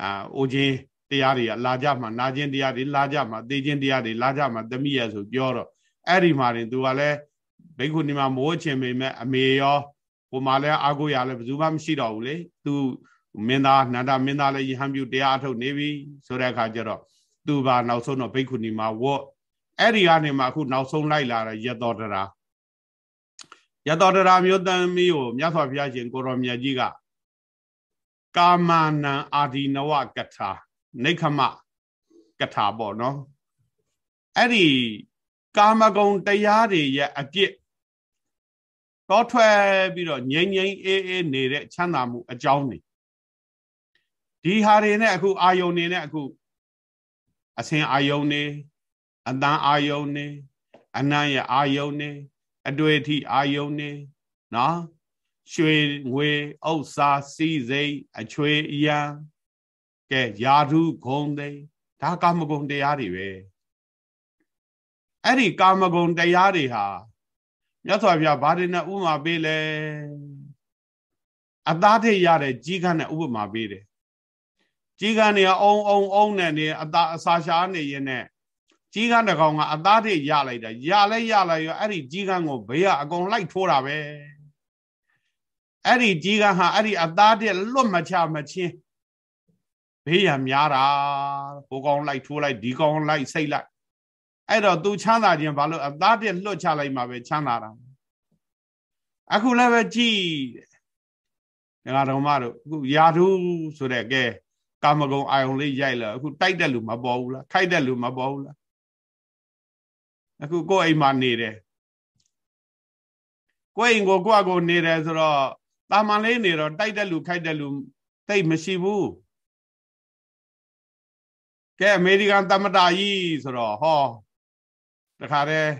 အာအိုခြင်းတရားတွေကလာကြမှာနာခြင်းတရားတွေလာကြမှာသေခြင်းတရားတွေလာကြမှာသမီးရဲ့ဆိုပြောတော့အဲ့ဒီမှာရင်သူကလည်း ဘိက္ခုနီမှာမိုးချင်ပေမဲ့အမေရောဟိုမှာလည်းအာကိုရလည်းဘယ်သူမှမရှိတော့ဘူးလေသူမင်းသားနန္ဒမင်းသားလည်းယဟန်ပြုတရားအထုတ်နေပြီဆိုတဲ့အခါကျတော့သူပါနောက်ဆုံးတော့ဘိက္ခုနီမှာဝတ်အဲ့ဒီကနေမှအခုနောက်ဆုံးလိုက်လာတဲ့ရတော်တရာရတော်တရာမျိုးသမီးကိုမြတ်စွာဘုရားရှင်ကိုရောမြတ်ကြီးကကာမနံအာဒီနဝကထာနိခမကထာပေါ့နော်အဲ့ဒီကာမဂုဏ်တရားတွေရဲ့အပြစ် တောထွက်ပြီးတော့ငြိမ့်ငြိမ့်အေးအေးနေတဲ့ချမ်းသာမှုအကြောင်းတွေဒီဟာတွေနဲ့အခုအာယုန်နေနဲ့အခုအစင်အာယုန်နေအတန်အာယုန်နေအနံ့ရဲ့အာယုန်နေအတွေ့အထိအာယုန်နေနော်ရွှေငွေဥစ္စာစီးစိမ်အချွေအယံကဲယာဓုဂုံသိဒါကာမဂုဏ်တရားတွေပဲအဲ့ဒီကာမဂုဏ်တရားတွေဟာ မြတ်စွာဘုရားဗာဒိနဥမာပေးလဲအသားထိတ်ရတဲ့ကြီးကန်းနဲ့ဥပမာပေးတယ်ကြီးကန်းနေအုံအုံအုံနဲ့နေအသားအစာရှားနေရင်နဲ့ကြီးကန်းတစ်ကောင်ကအသားထိတ်ရလိုက်တာရလဲရလိုက်ရောအဲ့ဒီကြီးကန်းကိုဘေးကအကုန်လိုက်ထိုးတာပဲအဲ့ဒီကြီးကန်းဟာအဲ့ဒီအသားတဲ့လွတ်မချမချင်းဘေးရများတာဟိုကောင်လိုက်ထိုးလိုက်ဒီကောင်လိုက်စိတ်လိုက် အဲ့တော့ तू ချမ်းသာခြင်းဘာလို့အသားတက်လွတ်ချလိုက်မှာပဲချမ်းသာတာအခုလည်းပဲကြည်ဒကာတော်မတို့အခုယာဓုဆိုတဲ့ကဲကာမဂုဏ်အာယုံလေးရိုက်လာအခုတိုက်တဲ့လူမပေါ်ဘူးလားခိုက်တဲ့လူမပေါ်ဘူးလားအခုကိုယ့်အိမ်မှာနေတယ်ကိုယ့်အိမ်ကိုကိုယ့်အကိုနေတယ်ဆိုတော့တာမန်လေးနေတော့တိုက်တဲ့လူခိုက်တဲ့လူတိတ်မရှိဘူးကဲအမေရိကန်သမ္မတကြီးဆိုတော့ဟော တခါတည်း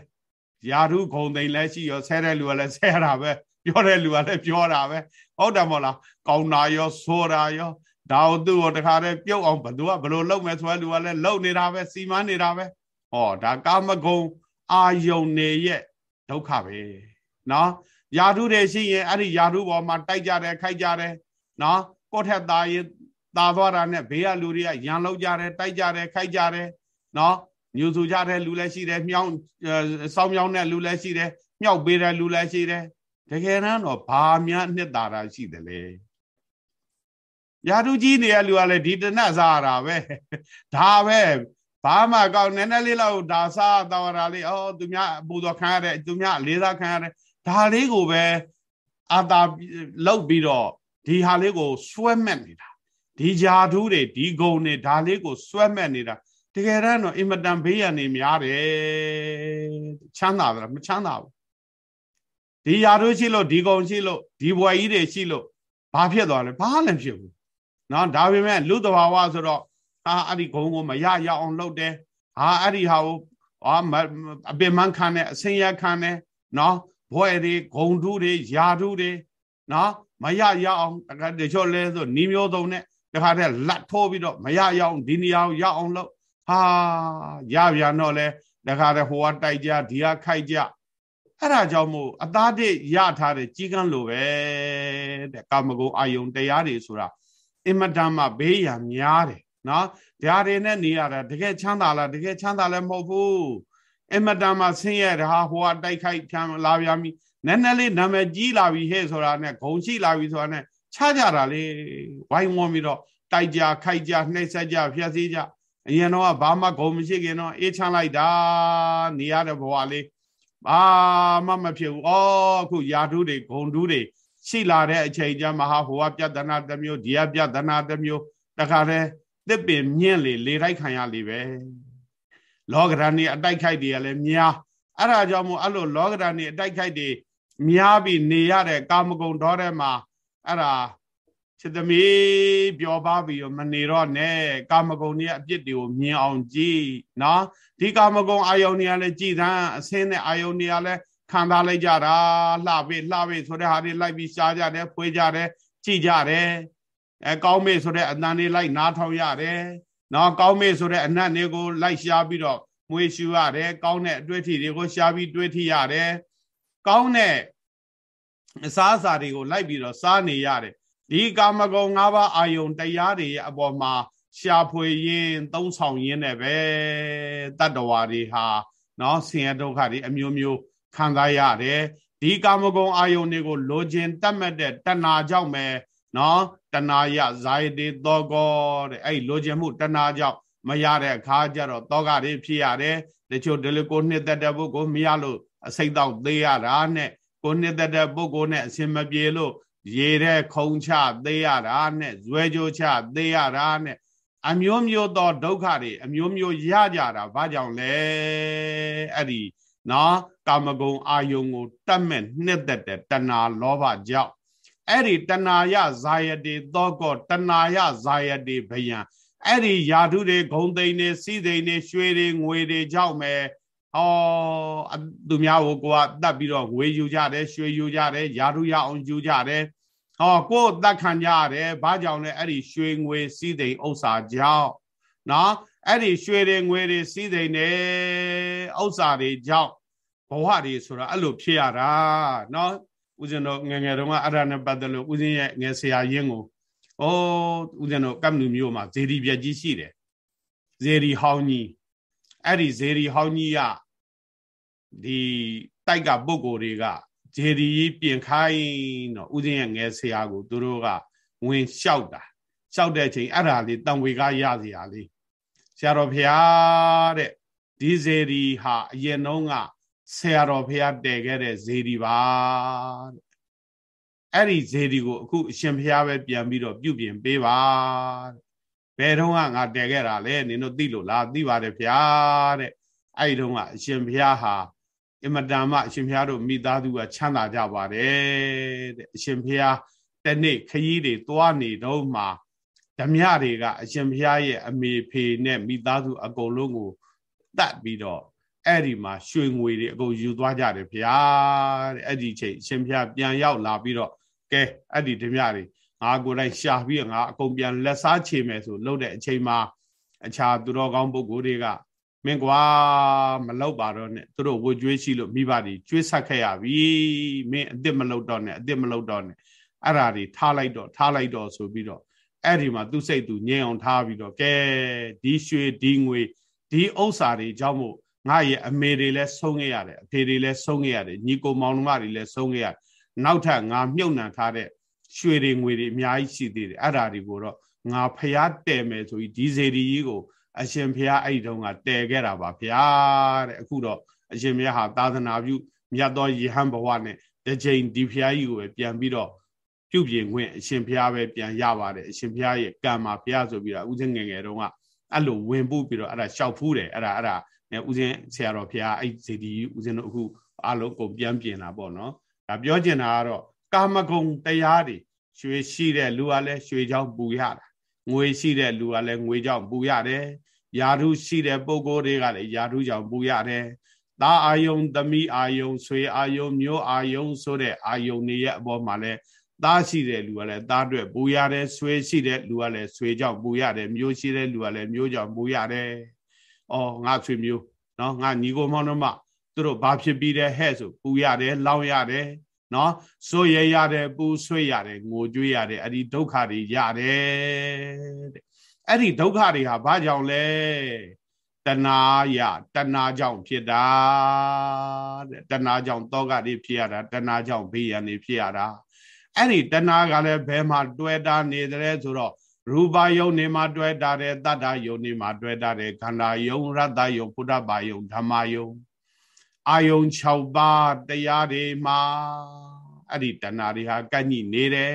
ယာဓုဂုံသိမ့်လဲရှိရောဆဲတဲ့လူကလည်းဆဲတာပဲပြောတဲ့လူကလည်းပြောတာပဲဟုတ်တယ်မို့လားကောင်းတာရောဆိုတာရောဒါတို့သူ့ကိုတခါတည်းပြုတ်အောင်ဘသူကဘလို့လုပ်မယ်ဆိုတဲ့လူကလည်းလုပ်နေတာပဲစီမံနေတာပဲဟောဒါကာမဂုံအာယုန်နေရဲ့ဒုက္ခပဲနော်ယာဓုတွေရှိရင်အဲ့ဒီယာဓုပေါ်မှာတိုက်ကြတယ်ခိုက်ကြတယ်နော်ကိုယ့်ထက်သားရင်သားသွားတာနဲ့ဘေးကလူတွေကရန်လောက်ကြတယ်တိုက်ကြတယ်ခိုက်ကြတယ်နော် ညူဆူကြတဲ့လူလည်းရှိတယ်မြောင်းစောင်းမြောင်းတဲ့လူလည်းရှိတယ်မြောက်ပေးတဲ့လူလည်းရှိတယ်တကယ်တမ်းတော့ဘာများနှစ်သာတာရှိတယ်လေယာတုကြီးနေတဲ့လူကလည်းဒီတနတ်စားရတာပဲဒါပဲဘာမှကောက်နည်းနည်းလေးလောက်ဒါစားတော်ရလေးအော်သူများပူတော်ခံရတဲ့သူများလေးစားခံရတဲ့ဒါလေးကိုပဲအာတာလောက်ပြီးတော့ဒီဟာလေးကိုစွဲမက်နေတာဒီဂျာဓုတွေဒီဂုံတွေဒါလေးကိုစွဲမက်နေတာ တကယ်တမ်းတော့အင်မတန်ဘေးရန်နေများတယ်ချမ်းသာတယ်မချမ်းသာဘူးဒီຢာတို့ရှိလို့ဒီကုံရှိလို့ဒီဘွယ်ကြီးတွေရှိလို့ဘာဖြစ်သွားလဲဘာလည်းဖြစ်ဘူးเนาะဒါပေမဲ့လူတဘာဝဆိုတော့အာအဲ့ဒီဂုံကိုမရရအောင်လုပ်တယ်ဟာအဲ့ဒီဟာကိုအာအပင်မခံတယ်အစင်ရခံတယ်เนาะဘွယ်တွေဂုံထုတွေຢာထုတွေเนาะမရရအောင်တချို့လဲဆိုနီးမျိုးစုံနဲ့တခါတည်းလက်ထိုးပြီးတော့မရရအောင်ဒီနေရာကိုရအောင်လုပ် ဟာရပြန်တော့လဲတခါတည်းဟိုကတိုက်ကြဒီကခိုက်ကြအဲ့ဒါကြောင့်မို့အသားတစ်ရထားတဲ့ကြီးကန်းလိုပဲတဲ့ကာမဂုဏ်အာယုံတရားတွေဆိုတာအင်မတန်မှဘေးရန်များတယ်နော်ဒါတွေနဲ့နေရတာတကယ်ချမ်းသာလားတကယ်ချမ်းသာလည်းမဟုတ်ဘူးအင်မတန်မှဆင်းရဲတာဟိုကတိုက်ခိုက်ဖြန်းလာပြမီနည်းနည်းလေးနာမည်ကြီးလာပြီဟဲ့ဆိုတာနဲ့ဂုံရှိလာပြီဆိုတာနဲ့ချကြတာလေဝိုင်းဝန်းပြီးတော့တိုက်ကြခိုက်ကြနှိမ့်ဆက်ကြဖျက်ဆီးကြ အရင်တော့ဘာမှဂုံမရှိခင်တော့အေးချမ်းလိုက်တာနေရတဲ့ဘဝလေးဘာမှမဖြစ်ဘူးဩအခုယာထုတွေဂုံထုတွေရှိလာတဲ့အချိန်ကျမှဟာဟိုကပြဿနာတစ်မျိုးဒီကပြဿနာတစ်မျိုးတခါတည်းတစ်ပင်မြင့်လေလေတိုက်ခံရလေပဲလောကဓာတ်နေအတိုက်ခိုက်တွေကလည်းများအဲ့ဒါကြောင့်မို့အဲ့လိုလောကဓာတ်နေအတိုက်ခိုက်တွေများပြီးနေရတဲ့ကာမဂုဏ်တော်ထဲမှာအဲ့ဒါ ချစ်သမီးပြောပါပြီးတော့မနေတော့နဲ့ကာမဂုဏ်တွေအပြစ်တွေကိုမြင်အောင်ကြည့်နော်ဒီကာမဂုဏ်အာယုန်တွေကလည်းကြည်သန်းအစင်းနဲ့အာယုန်တွေကလည်းခံစားလိုက်ကြတာလှပေးလှပေးဆိုတဲ့ဟာတွေလိုက်ပြီးရှားကြတယ်ဖွေးကြတယ်ကြည်ကြတယ်အဲကောင်းမေ့ဆိုတဲ့အတန်တွေလိုက်နားထောင်ရတယ်နော်ကောင်းမေ့ဆိုတဲ့အနတ်တွေကိုလိုက်ရှားပြီးတော့မွေးရှူရတယ်ကောင်းတဲ့အတွေ့အထိတွေကိုရှားပြီးတွေးထိရတယ်ကောင်းတဲ့အစားအစာတွေကိုလိုက်ပြီးတော့စားနေရတယ် ဒီကာမဂုဏ်၅ပါးအာယုံတရားတွေရဲ့အပေါ်မှာရှာဖွေရင်းသုံးဆောင်ရင်းနဲ့ပဲတတ္တဝါတွေဟာနော်ဆင်းရဲဒုက္ခတွေအမျိုးမျိုးခံစားရတယ်ဒီကာမဂုဏ်အာယုန်တွေကိုလိုချင်တတ်မှတ်တဲ့တဏှာကြောင့်ပဲနော်တဏှာယဇာယတိသောကောတဲ့အဲ့လိုချင်မှုတဏှာကြောင့်မရတဲ့အခါကျတော့တောကတွေဖြစ်ရတယ်တချို့ဒီလိုကိုနှစ်သက်တဲ့ပုဂ္ဂိုလ်မရလို့အစိတ်တော့သေးရတာနဲ့ကိုနှစ်သက်တဲ့ပုဂ္ဂိုလ်နဲ့အစင်မပြေလို့ ရေတဲ့ခုံချသေးရတာနဲ့ဇွဲကြိုးချသေးရတာနဲ့အမျိုးမျိုးသောဒုက္ခတွေအမျိုးမျိုးရကြတာဘာကြောင့်လဲအဲ့ဒီနော်ကာမဂုဏ်အာယုံကိုတတ်မဲ့နှစ်သက်တဲ့တဏှာလောဘကြောင့်အဲ့ဒီတဏှာယဇာယတိသောကောတဏှာယဇာယတိဘယံအဲ့ဒီယာထုတွေဂုံသိန်းတွေစီးသိန်းတွေရွှေတွေငွေတွေကြောင့်ပဲဟောသူများကိုကိုကတတ်ပြီးတော့ငွေယူကြတယ်ရွှေယူကြတယ်ယာထုရအောင်ယူကြတယ် ဟောကိုယ်တတ်ခံကြရတယ်ဘာကြောင့်လဲအဲ့ဒီရွှေငွေစီးသိန်းဥစ္စာကြောင့်နော်အဲ့ဒီရွှေတွေငွေတွေစီးသိန်းတွေဥစ္စာတွေကြောင့်ဘဝတွေဆိုတာအဲ့လိုဖြစ်ရတာနော်ဦးဇင်းတို့ငငယ်တုန်းကအဲ့ဒါနဲ့ပတ်သက်လို့ဦးဇင်းရဲ့ငယ်ဆရာရင်းကိုဩဦးဇင်းတို့ကပ်နူမျိုးမှာဇေဒီပြက်ကြီးရှိတယ်ဇေဒီဟောင်းကြီးအဲ့ဒီဇေဒီဟောင်းကြီးကဒီတိုက်ကပုဂ္ဂိုလ်တွေက ဇေဒီကြီးပြင်ခိုင်းတော့ဦးဇင်းရဲ့ငယ်ဆရာကိုသူတို့ကဝင်လျှောက်တာလျှောက်တဲ့အချိန်အဲ့ဒါလေးတံဝေကရစရာလေးဆရာတော်ဖျားတဲ့ဒီဇေဒီဟာအရင်တုန်းကဆရာတော်ဖျားတည်ခဲ့တဲ့ဇေဒီပါတဲ့အဲ့ဒီဇေဒီကိုအခုအရှင်ဖျားပဲပြန်ပြီးတော့ပြုပြင်ပေးပါတဲ့ဘယ်တော့ကငါတည်ခဲ့တာလဲနင်တို့သိလို့လားသိပါတယ်ဖျားတဲ့အဲ့ဒီတော့ကအရှင်ဖျားဟာ အမတန်မှအရှင်ဖျားတို့မိသားစုကချမ်းသာကြပါတယ်တဲ့အရှင်ဖျားတနေ့ခရီးတွေသွားနေတော့မှဓမြတွေကအရှင်ဖျားရဲ့အမေဖေနဲ့မိသားစုအကုန်လုံးကိုတတ်ပြီးတော့အဲ့ဒီမှာရွှေငွေတွေအကုန်ယူသွားကြတယ်ဗျာတဲ့အဲ့ဒီချိန်အရှင်ဖျားပြန်ရောက်လာပြီးတော့ကဲအဲ့ဒီဓမြတွေငါကိုယ်တိုင်ရှာပြီးငါအကုန်ပြန်လက်စားချေမယ်ဆိုလှုပ်တဲ့အချိန်မှာအခြားသူတော်ကောင်းပုဂ္ဂိုလ်တွေက မင်းကွာမလောက်ပါတော့နဲ့သူတို့ဝကြွေးရှိလို့မိဘတွေကျွေးဆက်ခဲ့ရပြီမင်းအစ်စ်မလောက်တော့နဲ့အစ်စ်မလောက်တော့နဲ့အဲ့ဓာတွေထားလိုက်တော့ထားလိုက်တော့ဆိုပြီးတော့အဲ့ဒီမှာသူ့စိတ်သူငြိမ်အောင်ထားပြီးတော့ကဲဒီရွှေဒီငွေဒီဥစ္စာတွေကြောင့်မို့ငါရဲ့အမေတွေလည်းဆုံးခဲ့ရတယ်အဖေတွေလည်းဆုံးခဲ့ရတယ်ညီကိုမောင်နှမတွေလည်းဆုံးခဲ့ရတယ်နောက်ထပ်ငါမြုပ်နှံထားတဲ့ရွှေတွေငွေတွေအများကြီးရှိသေးတယ်အဲ့ဓာတွေကိုတော့ငါဖျားတဲမယ်ဆိုပြီးဒီစေဒီကြီးကို အရှင်ဘုရားအဲ့ဒီတုန်းကတည်ခဲ့တာပါဗျာတဲ့အခုတော့အရှင်ဘုရားဟာသာသနာပြုမြတ်သောယဟန်ဘဝနဲ့တစ်ချိန်ဒီဘုရားကြီးကိုပဲပြန်ပြီးတော့ပြုပြင်ခွင့်အရှင်ဘုရားပဲပြန်ရပါတယ်အရှင်ဘုရားရဲ့ကံမှာဘုရားဆိုပြီးတော့ဥစဉ်ငယ်ငယ်တုန်းကအဲ့လိုဝင်ပုပြီးတော့အဲ့ဒါရှောက်ဖူးတယ်အဲ့ဒါအဲ့ဒါဥစဉ်ဆရာတော်ဘုရားအဲ့ဇေဒီဥစဉ်တို့အခုအလုံးကုန်ပြန်ပြင်တာပေါ့နော်ဒါပြောချင်တာကတော့ကာမဂုဏ်တရားတွေရွှေရှိတဲ့လူကလည်းရွှေကြောင့်ပူရတာငွေရှိတဲ့လူကလည်းငွေကြောင့်ပူရတယ် ယာဓုရှိတဲ့ပုဂ္ဂိုလ်တွေကလည်းယာဓုကြောင့်ပူရတယ်သားအာယုံသမီးအာယုံဆွေအာယုံမျိုးအာယုံဆိုတဲ့အာယုံတွေရဲ့အပေါ်မှာလည်းသားရှိတဲ့လူကလည်းသားအတွက်ပူရတယ်ဆွေရှိတဲ့လူကလည်းဆွေကြောင့်ပူရတယ်မျိုးရှိတဲ့လူကလည်းမျိုးကြောင့်ပူရတယ်။အော်ငါဆွေမျိုးနော်ငါညီကိုမောင်နှမသူတို့ဘာဖြစ်ပြီးတဲ့ဟဲ့ဆိုပူရတယ်လောင်ရတယ်နော်စိုးရရတယ်ပူဆွေးရတယ်ငိုကြွေးရတယ်အဲ့ဒီဒုက္ခတွေရတယ်တဲ့ အဲ့ဒီဒုက္ခတွေဟာဘာကြောင့်လဲတဏှာယတဏှာကြောင့်ဖြစ်တာတဲ့တဏှာကြောင့်တောကတွေဖြစ်ရတာတဏှာကြောင့်ဘေးရန်တွေဖြစ်ရတာအဲ့ဒီတဏှာကလည်းဘယ်မှာတွဲတာနေတယ်ဆိုတော့ရူပယုံနေမှာတွဲတာတယ်တတ္တယုံနေမှာတွဲတာတယ်ခန္ဓာယုံရတ္တယုံဘုဒ္ဓဘာယုံဓမ္မယုံအာယုံ6ပါးတရားတွေမှာအဲ့ဒီတဏှာတွေဟာကန့်ညိနေတယ်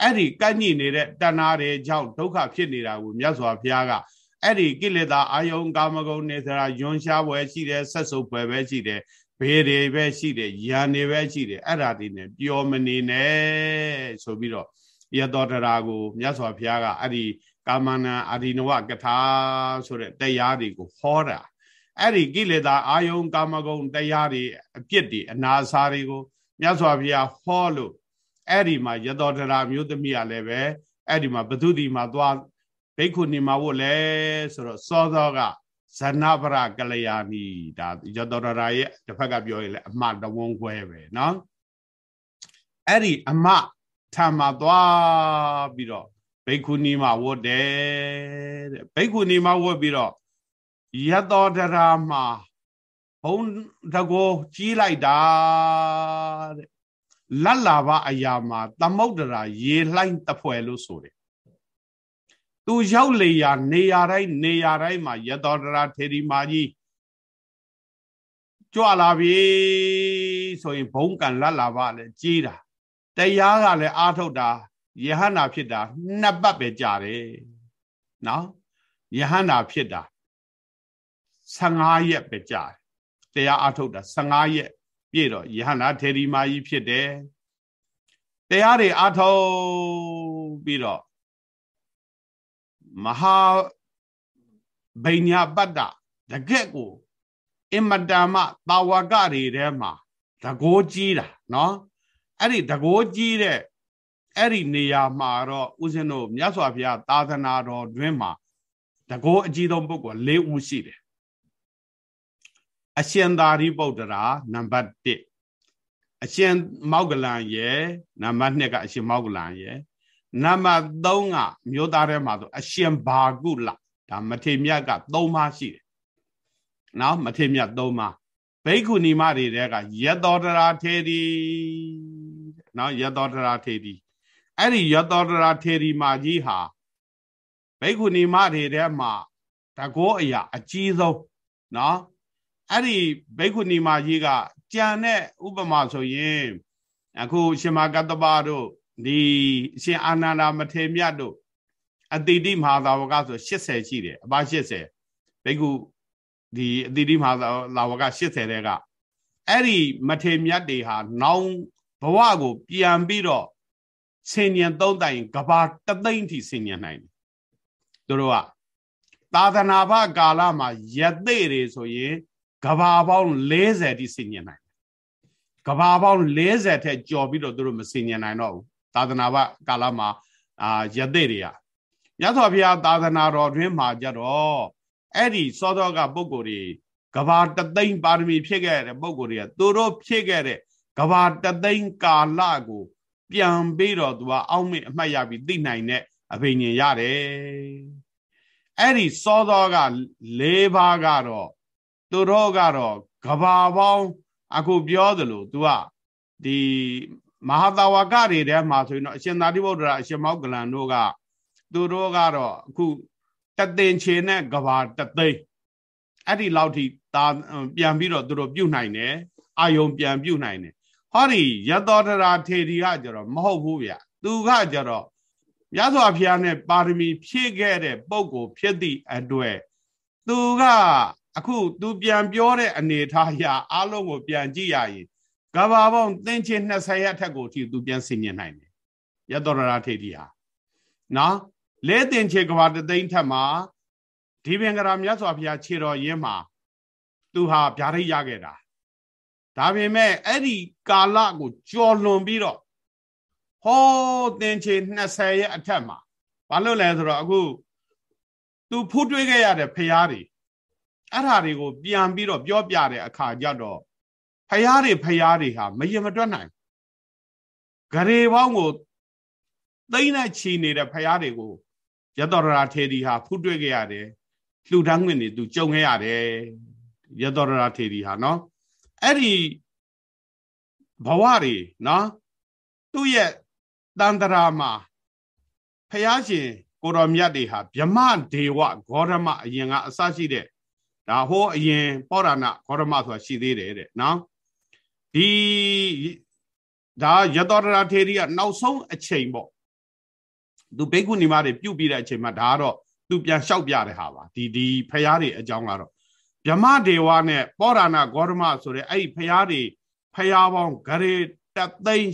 အဲ့ဒီကန့်ညိနေတဲ့တဏှာတွေကြောင့်ဒုက္ခဖြစ်နေတာကိုမြတ်စွာဘုရားကအဲ့ဒီကိလေသာအာယုံကာမဂုဏ်နေစရာယွန်ရှားပွဲရှိတယ်ဆက်စုပ်ပွဲပဲရှိတယ်ဘေးတွေပဲရှိတယ်ယံတွေပဲရှိတယ်အဲ့ဒါတွေနဲ့ပျော်မနေနဲ့ဆိုပြီးတော့ယတောတရာကိုမြတ်စွာဘုရားကအဲ့ဒီကာမဏအာဒီနဝကထာဆိုတဲ့တရားတွေကိုဟောတာအဲ့ဒီကိလေသာအာယုံကာမဂုဏ်တရားတွေအပြစ်တွေအနာစာတွေကိုမြတ်စွာဘုရားဟောလို့ အဲ့ဒီမှာယတောတရာမျိုးသမီးကလည်းပဲအဲ့ဒီမှာဘသူဒီမှာသွားဘိက္ခုနီမှာဝတ်လဲဆိုတော့စောစောကဇနပရကလျာဏီဒါယတောတရာရဲ့တစ်ဖက်ကပြောရင်လည်းအမတဝန်းခွဲပဲเนาะအဲ့ဒီအမထံမှာသွားပြီးတော့ဘိက္ခုနီမှာဝတ်တယ်တဲ့ဘိက္ခုနီမှာဝတ်ပြီးတော့ယတောတရာမှာဘုံတကောကြီးလိုက်တာတဲ့ လတ်လာဘအရာမှာသမုဒ္ဒရာရေလှိုင်းတဖွဲလို့ဆိုတယ်သူရောက်လေရာနေရာတိုင်းနေရာတိုင်းမှာယတောတရာထေရီမာကြီးကြွလာပြီဆိုရင်ဘုံကံလတ်လာဘလည်းကြီးတာတရားကလည်းအာထုတ်တာယဟန္တာဖြစ်တာနှစ်ပတ်ပဲကြာတယ်နော်ယဟန္တာဖြစ်တာ15ရက်ပဲကြာတယ်တရားအာထုတ်တာ15ရက် ပြည့်တော့ယဟန္တာထေရီမာကြီးဖြစ်တယ်တရားတွေအာထုတ်ပြီးတော့မဟာဗိညာပတ္တတကက်ကိုအမတမတာဝကတွေထဲမှာတကိုးကြီးတာနော်အဲ့ဒီတကိုးကြီးတဲ့အဲ့ဒီနေရာမှာတော့ဦးဇင်းတို့မြတ်စွာဘုရားသာသနာတော်တွင်မှာတကိုးအကြီးဆုံးပုဂ္ဂိုလ်၄ဦးရှိတယ် အရှင်သာရိပုတ္တရာနံပါတ်1အရှင်မောက္ကလန်ရဲ့နံပါတ်2ကအရှင်မောက္ကလန်ရဲ့နံပါတ်3ကမြို့သားထဲမှာဆိုအရှင်ဘာကုလဒါမထေမြတ်က3ပါးရှိတယ်နော်မထေမြတ်3ပါးဘိက္ခုနီမတွေတဲကယတောတရာထေရီနော်ယတောတရာထေရီအဲ့ဒီယတောတရာထေရီမာကြီးဟာဘိက္ခုနီမတွေထဲမှာတကောအရာအကြီးဆုံးနော် အဲ့ဒီဘိက္ခုနီမကြီးကကြံတဲ့ဥပမာဆိုရင်အခုရှင်မကတ္တပတို့ဒီရှင်အာနန္ဒာမထေမြတ်တို့အတိတိမဟာသာဝကဆို80ရှိတယ်အပါ80ဘိက္ခုဒီအတိတိမဟာသာဝက80တဲ့ကအဲ့ဒီမထေမြတ်တွေဟာနောင်ဘဝကို ပြန်ပြီးတော့ဆင်ញံသုံးတိုင်ကဘာတသိမ့်ထိဆင်ញံနိုင်တယ်သူတို့ကသာသနာ့ဘကာလမှာယသိတွေဆိုရင် ကဘာပေါင်း40တိဆင်ញံနိုင်ကဘာပေါင်း40ထက်ကျော်ပြီးတော့သူတို့မဆင်ញံနိုင်တော့ဘူးသာသနာ့ဘကာလမှာအာယသိတွေကမြတ်စွာဘုရားသာသနာတော်တွင်မှာကြတော့အဲ့ဒီစောသောကပုဂ္ဂိုလ်တွေကဘာတသိမ့်ပါရမီဖြစ်ခဲ့တဲ့ပုဂ္ဂိုလ်တွေကသူတို့ဖြစ်ခဲ့တဲ့ကဘာတသိမ့်ကာလကို ပြန်ပြီးတော့သူကအောက်မေ့အမှတ်ရပြီးသိနိုင်တဲ့အဘိညာဉ်ရတယ်အဲ့ဒီစောသောက၄ပါးကတော့ သူတို့ကတော့ကဘာပေါင်းအခုပြောသလို तू ကဒီမဟာတာဝကတွေထဲမှာဆိုရင်တော့အရှင်သာတိဗုဒ္ဓရာအရှင်မောက္ကလန်တို့ကသူတို့ကတော့အခုတသင်ချေနဲ့ကဘာတသိန်းအဲ့ဒီလောက်ထိတာပြန်ပြီးတော့သူတို့ပြုတ်နိုင်တယ်အာယုံပြန်ပြုတ်နိုင်တယ်ဟောဒီယတောတရာထေရီကကြတော့မဟုတ်ဘူးဗျသူကကြတော့မြတ်စွာဘုရားနဲ့ပါရမီဖြည့်ခဲ့တဲ့ပုံကို ဖြစ်သည့်အတွက်သူက အခုသူပြန်ပြောတဲ့အနေထားအရာအလုံးကိုပြန်ကြည့်ရရင်ကဘာပေါင်းသင်္ချေ20ရက်ထက်ကိုထိသူပြန်ဆင်ញင်နိုင်တယ်ယတောရရာထေတီဟာနော်လဲသင်္ချေကဘာတသိန်းထက်မှာဒီပင်ကရာမြတ်စွာဘုရားခြေတော်ရင်းမှာ သူဟာဗျာဒိတ်ရခဲ့တာဒါပေမဲ့အဲ့ဒီကာလကိုကြော်လွန်ပြီးတော့ဟောသင်္ချေ20ရက်အထက်မှာဘာလို့လဲဆိုတော့အခုသူဖူးတွေးခဲ့ရတဲ့ဖရားတွေ အဲ့ဓာတွေကိုပြန်ပြီးတော့ပြောပြတဲ့အခါကျတော့ဖယားတွေဖယားတွေဟာမရင်မတွက်နိုင်ဂရေပေါင်းကိုသိမ့်နဲ့ချီနေတဲ့ဖယားတွေကိုရတောရရာထေဒီဟာဖူးတွေ့ခဲ့ရတယ်လှူဒန်းငွေတွေသူကြုံခဲ့ရတယ်ရတောရရာထေဒီဟာနော်အဲ့ဒီဘဝတွေနော်သူ့ရဲ့တန်တရာမှာဖယားရှင်ကိုတော်မြတ်တွေဟာဗြမဒေဝဂေါရမအရင်ကအစရှိတဲ့ ဒါဟောအရင်ပောရဏဂေါရမဆိုတာရှိသေးတယ်တဲ့နော်ဒီဒါယတောရထေရီကနောက်ဆုံးအချိန်ပေါ့သူဘိက္ခုနီမတွေပြုတ်ပြီးတဲ့အချိန်မှာဒါကတော့သူပြန်လျှောက်ပြတဲ့ဟာပါဒီဒီဖျားတွေအကြောင်းကတော့ဗြမဒေဝနဲ့ပောရဏဂေါရမဆိုတဲ့အဲ့ဒီဖျားတွေဖျားပေါင်းဂရေတသိန်း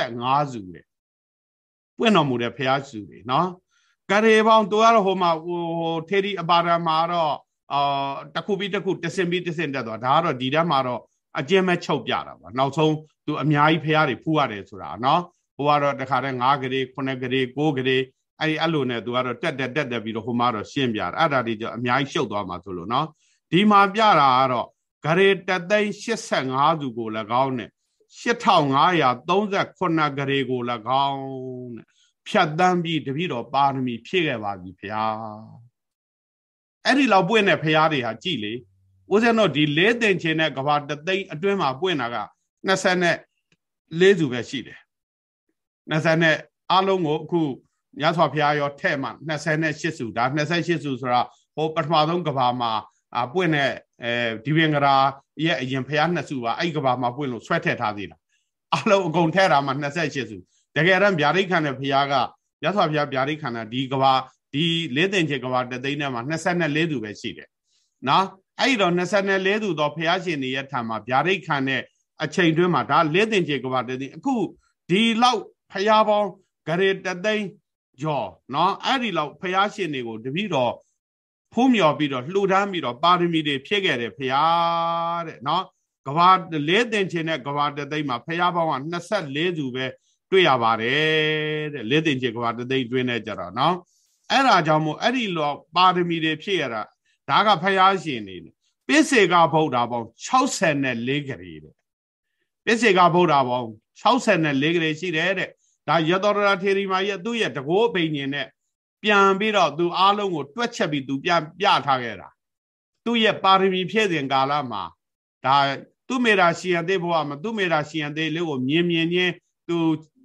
85စုတဲ့ပွင့်တော်မူတဲ့ဖျားစုတွေနော်ဂရေပေါင်းသူကတော့ဟိုမှာဟိုထေရီအပါရမှာတော့ အာတခုပြီးတခုတစင်ပြီးတစင်တက်သွားဒါကတော့ဒီတက်မှာတော့အကျဉ်းမဲ့ချုပ်ပြတာပါနောက်ဆုံးသူအများကြီးဖះတွေဖူးရတယ်ဆိုတာနော်ဟိုကတော့တခါတည်း9ဂရေ9ဂရေ6ဂရေအဲ့ဒီအဲ့လိုနဲ့သူကတော့တက်တက်တက်တက်ပြီးတော့ဟိုမှာတော့ရှင်းပြတာအဲ့ဒါဒီကျအများကြီးရှုပ်သွားမှာဆိုလို့နော်ဒီမှာပြတာကတော့ဂရေတသိန်း85သူကို၎င်းနဲ့8539ဂရေကို၎င်းတဲ့ဖြတ်တန်းပြီးတပည့်တော်ပါရမီဖြည့်ခဲ့ပါပြီဖះ အဲ့ဒီလောက်ပွင့်တဲ့ဖះတွေဟာကြည်လေဦးဇင်းတို့ဒီလေးသိင်ချင်းနဲ့ကဘာတသိန်းအတွင်းမှာပွင့်တာက24စုပဲရှိတယ်20နဲ့အလုံးကိုအခုညစွာဖျားရောထဲ့မှ28စုဒါ28စုဆိုတာဟိုပထမဆုံးကဘာမှာအပွင့်တဲ့အဲဒီဝင်္ဂရာရဲ့အရင်ဖျားနှစ်စုပါအဲ့ကဘာမှာပွင့်လို့ဆွဲထည့်ထားသေးတာအလုံးအကုန်ထဲ့တာမှ28စုတကယ်တော့ဗျာဒိတ်ခံတဲ့ဖျားကညစွာဖျားဗျာဒိတ်ခံတာဒီကဘာ ဒီလေးသိင်ချေကဘာတသိန်းနဲ့မှာ24သူပဲရှိတယ်နော်အဲ့တော့24သူတော့ဘုရားရှင်တွေရဲ့ထံမှာဗျာဒိတ်ခံတဲ့အချိန်တွင်းမှာဒါလေးသိင်ချေကဘာတသိန်းအခုဒီလောက်ဘုရားပေါင်းဂရေတသိန်းကျော်နော်အဲ့ဒီလောက်ဘုရားရှင်တွေကိုတပည့်တော်ဖုံးမြော်ပြီးတော့လှူဒန်းပြီးတော့ပါရမီတွေဖြည့်ခဲ့တယ်ဘုရားတဲ့နော်ကဘာလေးသိင်ချေနဲ့ကဘာတသိန်းမှာဘုရားပေါင်းက24သူပဲတွေ့ရပါတယ်တဲ့လေးသိင်ချေကဘာတသိန်းတွင်းနေကြတော့နော် အဲ့ဒါကြောင့်မို့အဲ့ဒီလောပါရမီတွေဖြည့်ရတာဒါကဖယားရှင်နေတယ်ပိစေကဗုဒ္ဓပေါင်း64ခရီတဲ့ပိစေကဗုဒ္ဓပေါင်း64ခရီရှိတယ်တဲ့ဒါယတောရထေရီမာရဲ့သူ့ရဲ့တကောဘိညာဉ်နဲ့ပြန်ပြီးတော့သူအားလုံးကိုတွက်ချက်ပြီးသူပြန်ပြထားခဲ့တာသူ့ရဲ့ပါရမီဖြည့်စဉ်ကာလမှာဒါသူမေရာရှင်ယသေးဘဝမှာသူမေရာရှင်ယသေးလေးကိုမြင်မြင်ချင်းသူ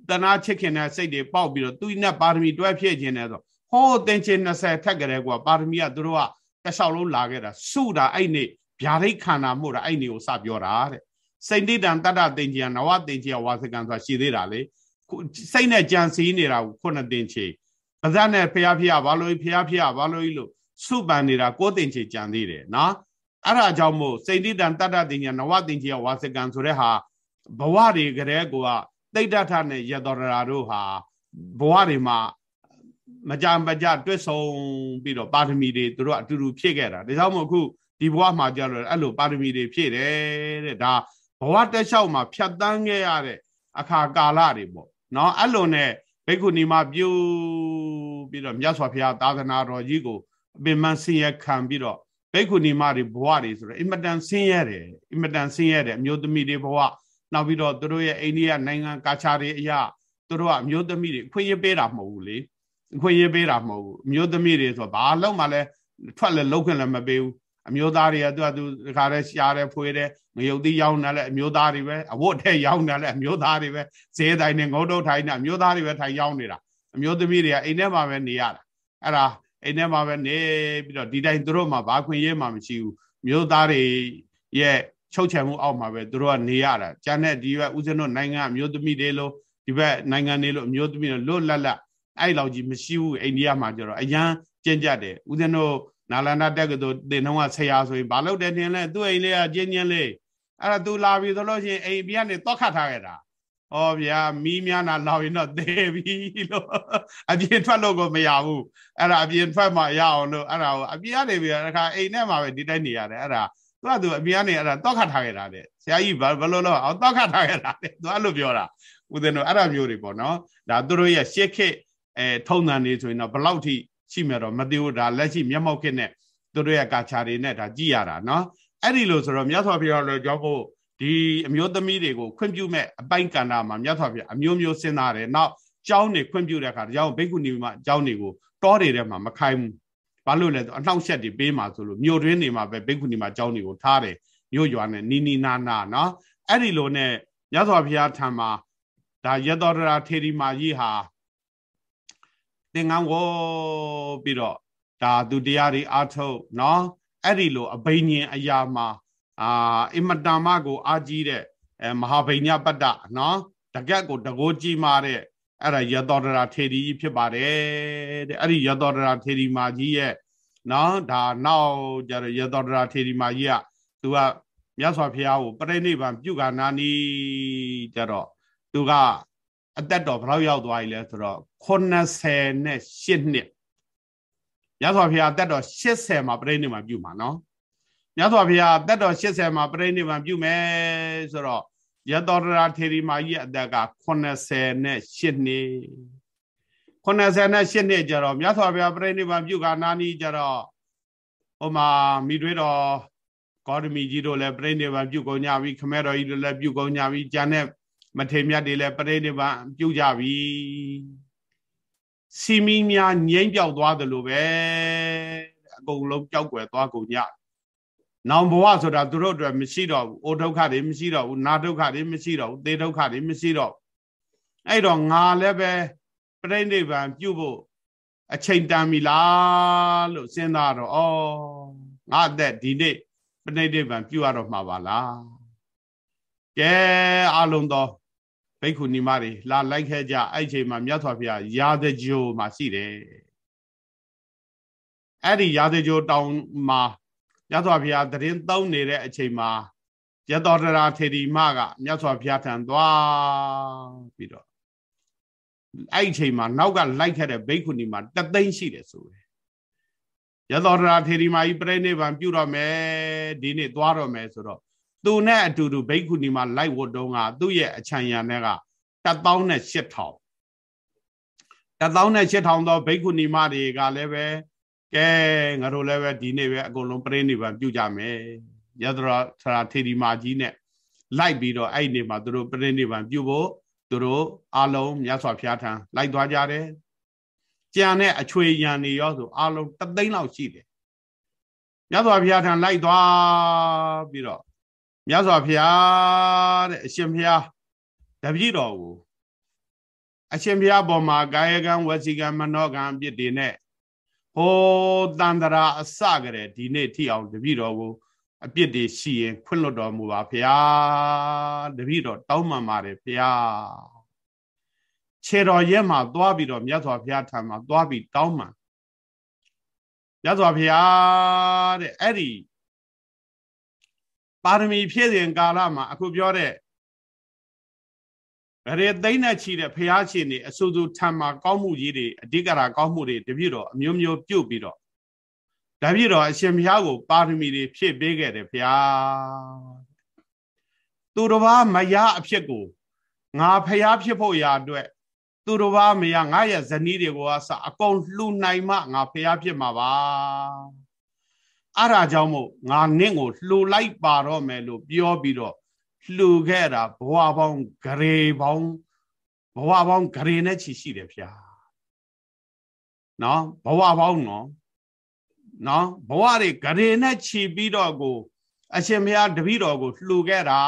တနာချစ်ခင်တဲ့စိတ်တွေပေါက်ပြီးတော့သူနဲ့ပါရမီတွဲဖြည့်ခြင်းနဲ့ဆို ဟောတင်ချင်20ထက်ကြတဲ့ကွာပါရမီကသူတို့ကတလျှောက်လုံးလာခဲ့တာစုတာအဲ့နေဗျာဒိတ်ခန္ဓာမို့တာအဲ့နေကိုစပြောတာတဲ့စိတ်တိတံတတ္တတင်ချင်နဝတင်ချင်ဝါစကံဆိုတာရှိသေးတာလေစိတ်နဲ့ကြံစည်နေတာကိုခုနှစ်တင်ချေပါဇက်နဲ့ဖျားဖျားဘာလို့ဖျားဖျားဘာလို့လို့စုပန်နေတာကိုတင်ချေကြံသေးတယ်နော်အဲ့ဒါကြောင့်မို့စိတ်တိတံတတ္တတင်ချင်နဝတင်ချင်ဝါစကံဆိုတဲ့ဟာဘဝတွေကလေးကတိတ်တထနဲ့ရတော်ရာတို့ဟာဘဝတွေမှာ မကြမကြတွတ်ဆုံပြီးတော့ပါရမီတွေသူတို့အတူတူဖြည့်ခဲ့တာဒါကြောင့်မို့အခုဒီဘဝမှာကြတော့အဲ့လိုပါရမီတွေဖြည့်တယ်တဲ့ဒါဘဝတက်လျှောက်မှာဖြတ်တန်းခဲ့ရတဲ့အခါကာလတွေပေါ့နော်အဲ့လိုနဲ့ဘိက္ခုနီမပြုပြီးတော့မြတ်စွာဘုရားသာသနာတော်ကြီးကိုအပင်မဆင်းရဲခံပြီးတော့ဘိက္ခုနီမတွေဘဝတွေဆိုတော့အင်မတန်ဆင်းရဲတယ်အင်မတန်ဆင်းရဲတယ်အမျိုးသမီးတွေဘဝနောက်ပြီးတော့သူတို့ရဲ့အိန္ဒိယနိုင်ငံကာချာတွေအရာသူတို့ကအမျိုးသမီးတွေခွင့်ရပေးတာမဟုတ်ဘူးလေ အခွင့်ရေးပေးတာမဟုတ်ဘူးအမျိုးသမီးတွေဆိုဘာလုံးမှလည်းထွက်လည်းလုံးခွင့်လည်းမပေးဘူးအမျိုးသားတွေကသူကသူတခါတည်းရှားတယ်ဖွေးတယ်ငရုတ်သီးရောင်းတယ်လည်းအမျိုးသားတွေပဲအဝတ်ထက်ရောင်းတယ်လည်းအမျိုးသားတွေပဲဈေးတိုင်းနဲ့ငုံတုတ်ထိုင်နေအမျိုးသားတွေပဲထိုင်ရောင်းနေတာအမျိုးသမီးတွေကအိမ်ထဲမှာပဲနေရတာအဲ့ဒါအိမ်ထဲမှာပဲနေပြီးတော့ဒီတိုင်းသူတို့မှဘာခွင့်ရေးမှမရှိဘူးမျိုးသားတွေရဲ့ချုပ်ချယ်မှုအောက်မှာပဲသူတို့ကနေရတာကျန်တဲ့ဒီဘက်ဦးဇင်းတို့နိုင်ငံအမျိုးသမီးတွေလို့ဒီဘက်နိုင်ငံတွေလို့အမျိုးသမီးတွေလွတ်လပ်လပ် အဲ့လောက်ကြီးမရှိဘူးအိန္ဒိယမှာကျတော့အရန်ကျင့်ကြတယ်ဦးဇင်းတို့နာလန္ဒတက္ကသိုလ်သင်တော့ဆရာဆိုရင်ဘာလုပ်တယ်ထင်လဲသူ့အိမ်လေးကကျင်းကျင်းလေးအဲ့ဒါသူလာပြီဆိုလို့ရှိရင်အိမ်ပြန်နေတော့ခတ်ထားခဲ့တာဩဗျာမီးများနာလောက်ရင်တော့သေပြီလို့အပြင်ထွက်လို့ကိုမရဘူးအဲ့ဒါအပြင်ထွက်မှရအောင်လို့အဲ့ဒါကိုအပြင်ကနေပြီးတခါအိမ်ထဲမှာပဲဒီတိုင်းနေရတယ်အဲ့ဒါသူကသူအပြင်ကနေအဲ့ဒါတော့ခတ်ထားခဲ့တာတဲ့ဆရာကြီးဘယ်လိုလုပ်အောင်တော့ခတ်ထားခဲ့တာတဲ့သူအဲ့လိုပြောတာဦးဇင်းတို့အဲ့ဒါမျိုးတွေပေါ့နော်ဒါသူတို့ရဲ့ရှစ်ခေတ် အဲထုံတန်နေဆိုရင်တော့ဘလောက်ထိရှိမြတော့မသိဘူးဒါလက်ရှိမျက်မှောက်ခစ်နဲ့သူသူတို့ရဲ့ကာချာတွေနဲ့ဒါကြည်ရတာနော်အဲ့ဒီလိုဆိုတော့မြတ်စွာဘုရားလည်းကြောင့်ဖို့ဒီအမျိုးသမီးတွေကိုခွင့်ပြုမဲ့အပိုင်ကန္တာမှာမြတ်စွာဘုရားအမျိုးမျိုးစဉ်းစားတယ်နောက်ကျောင်းနေခွင့်ပြုတဲ့အခါကျောင်းဘိက္ခုနီမှာကျောင်းတွေကိုတောတွေထဲမှာမခိုင်းဘူးဘာလို့လဲအနှောင့်အယှက်တွေပေးမှာဆိုလို့မြို့တွင်းနေမှာပဲဘိက္ခုနီမှာကျောင်းတွေကိုထားတယ်မြို့ရွာနဲ့နီနီနာနာနော်အဲ့ဒီလိုနဲ့မြတ်စွာဘုရားထံမှာဒါရသောတရာထေရီမာကြီးဟာ သင်္ကန်းဝေါ်ပြီးတော့ဒါသူတရားတွေအားထုတ်နော်အဲ့ဒီလိုအဘိညာဉ်အရာမှာအာအမတမကို အာကြီးတဲ့အဲမဟာဗိညာပတ္တနော်တကက်ကိုတကိုးကြီးမာတဲ့အဲ့ဒါရသောတရာထေရီကြီးဖြစ်ပါတယ်တဲ့အဲ့ဒီရသောတရာထေရီမာကြီးရဲ့နော်ဒါနောက်ကြတော့ရသောတရာထေရီမာကြီးကသူကမြတ်စွာဘုရားကိုပြိဋိဘံပြုကနာနီကြတော့သူက အသက်တော်ဘယ်လောက်ရောက်သွားပြီလဲဆိုတော့88နှစ်မြတ်စွာဘုရားအသက်တော်80မှာပြိဋိဘံပြုမှာနော်မြတ်စွာဘုရားအသက်တော်80မှာပြိဋိဘံပြုမယ်ဆိုတော့ရတောရထေရီမာကြီးအသက်က88နှစ်88နှစ်ကျတော့မြတ်စွာဘုရားပြိဋိဘံပြုကနာနီကျတော့ဟိုမှာမိတွေးတော်ဂေါတမီကြီးတို့လည်းပြိဋိဘံပြုကုန်ကြပြီခမဲတော်ကြီးတို့လည်းပြုကုန်ကြပြီကျန်တဲ့ မထေမြတ်တွေလည်းပြိဋိဘံပြုကြပြီစီမီများငိမ့်ပြောက်သွားသလိုပဲအကုန်လုံးကြောက်ွယ်သွားကုန်ကြနောင်ဘဝဆိုတာသူတို့အတွက်မရှိတော့ဘူးအိုဒုက္ခတွေမရှိတော့ဘူးနာဒုက္ခတွေမရှိတော့ဘူးသေဒုက္ခတွေမရှိတော့အဲ့တော့ငါလည်းပဲပြိဋိဘံပြုဖို့အချိန်တန်ပြီလားလို့စဉ်းစားတော့ဩငါအသက်ဒီနေ့ပြိဋိဘံပြုရတော့မှာပါလားကဲအလုံးသော ဘိက္ခုနီမတွေလာလိုက်ခဲ့ကြအဲ့ချိန်မှာမြတ်စွာဘုရားရာဇကြိုမှာရှိတယ်အဲ့ဒီရာဇကြိုတောင်မှာမြတ်စွာဘုရားတရင်သုံးနေတဲ့အချိန်မှာယတောတရာထေရီမကမြတ်စွာဘုရားထံသွားပြီးတော့အဲ့ဒီအချိန်မှာနောက်ကလိုက်ခဲ့တဲ့ဘိက္ခုနီမှာတသိန်းရှိတယ်ဆိုတယ်ယတောတရာထေရီမကြီးပြိဋိဘံပြုတော့မယ်ဒီနေ့သွားတော့မယ်ဆိုတော့ သူနဲ့အတူတူဘိက္ခုနီမှာလိုက်ဝတ်တုံးကသူ့ရဲ့အချံရံနဲ့က1000နဲ့8000 1000နဲ့8000သောဘိက္ခုနီမတွေကလည်းပဲကဲငါတို့လည်းပဲဒီနေ့ပဲအကုန်လုံးပြိဋိဘံပြုကြမယ်ယသရသရာထေရီမာကြီးနဲ့လိုက်ပြီးတော့အဲ့ဒီနေ့မှာသူတို့ပြိဋိဘံပြုဖို့သူတို့အလုံးမြတ်စွာဘုရားထံလိုက်သွားကြတယ်ကြံတဲ့အချွေရံနေရောဆိုအလုံးတသိန်းလောက်ရှိတယ်မြတ်စွာဘုရားထံလိုက်သွားပြီးတော့ မြတ်စွာဘုရားတဲ့အရှင်ဘုရားတပည့်တော်ကိုအရှင်ဘုရားပေါ်မှာကာယကံဝစီကံမနောကံအပြစ်တွေနဲ့ဟောတန္တရာအစကြတဲ့ဒီနေ့ထိအောင်တပည့်တော်ကိုအပြစ်တွေရှိရင်ခွင့်လွတ်တော်မူပါဗျာတပည့်တော်တောင်းပန်ပါတယ်ဗျာခြေတော်ရက်မှာသွားပြီးတော့မြတ်စွာဘုရားထံမှာသွားပြီးတောင်းပန်မြတ်စွာဘုရားတဲ့အဲ့ဒီ ပါရမီဖြည့်စဉ်ကာလမှာအခုပြောတဲ့ဗရေသိမ့်နဲ့ချီတဲ့ဘုရားရှင်တွေအဆူဆူထံမှာကောင်းမှုကြီးတွေအဓိကရာကောင်းမှုတွေတပြည့်တော့အမျိုးမျိုးပြုတ်ပြီးတော့တပြည့်တော့အရှင်ဘုရားကို ပါရမီတွေဖြည့်ပေးခဲ့တယ်ဘုရားသူတော်ဘာမရအဖြစ်ကိုငါဘုရားဖြစ်ဖို့ရာအတွက်သူတော်ဘာမရငါရဲ့ဇနီးတွေကိုအစအကုန်လှူနိုင်မှငါဘုရားဖြစ်မှာပါ အဲ့ဒါကြောင့်မို့ငါနင့်ကိုလှူလိုက်ပါတော့မယ်လို့ပြောပြီးတော့လှူခဲ့တာဘဝပေါင်းဂရေပေါင်းဘဝပေါင်းဂရေနဲ့ချီရှိတယ်ဗျာနော်ဘဝပေါင်းနော်နော်ဘဝတွေဂရေနဲ့ချီပြီးတော့ကိုအရှင်ဘုရားတပည့်တော်ကိုလှူခဲ့တာ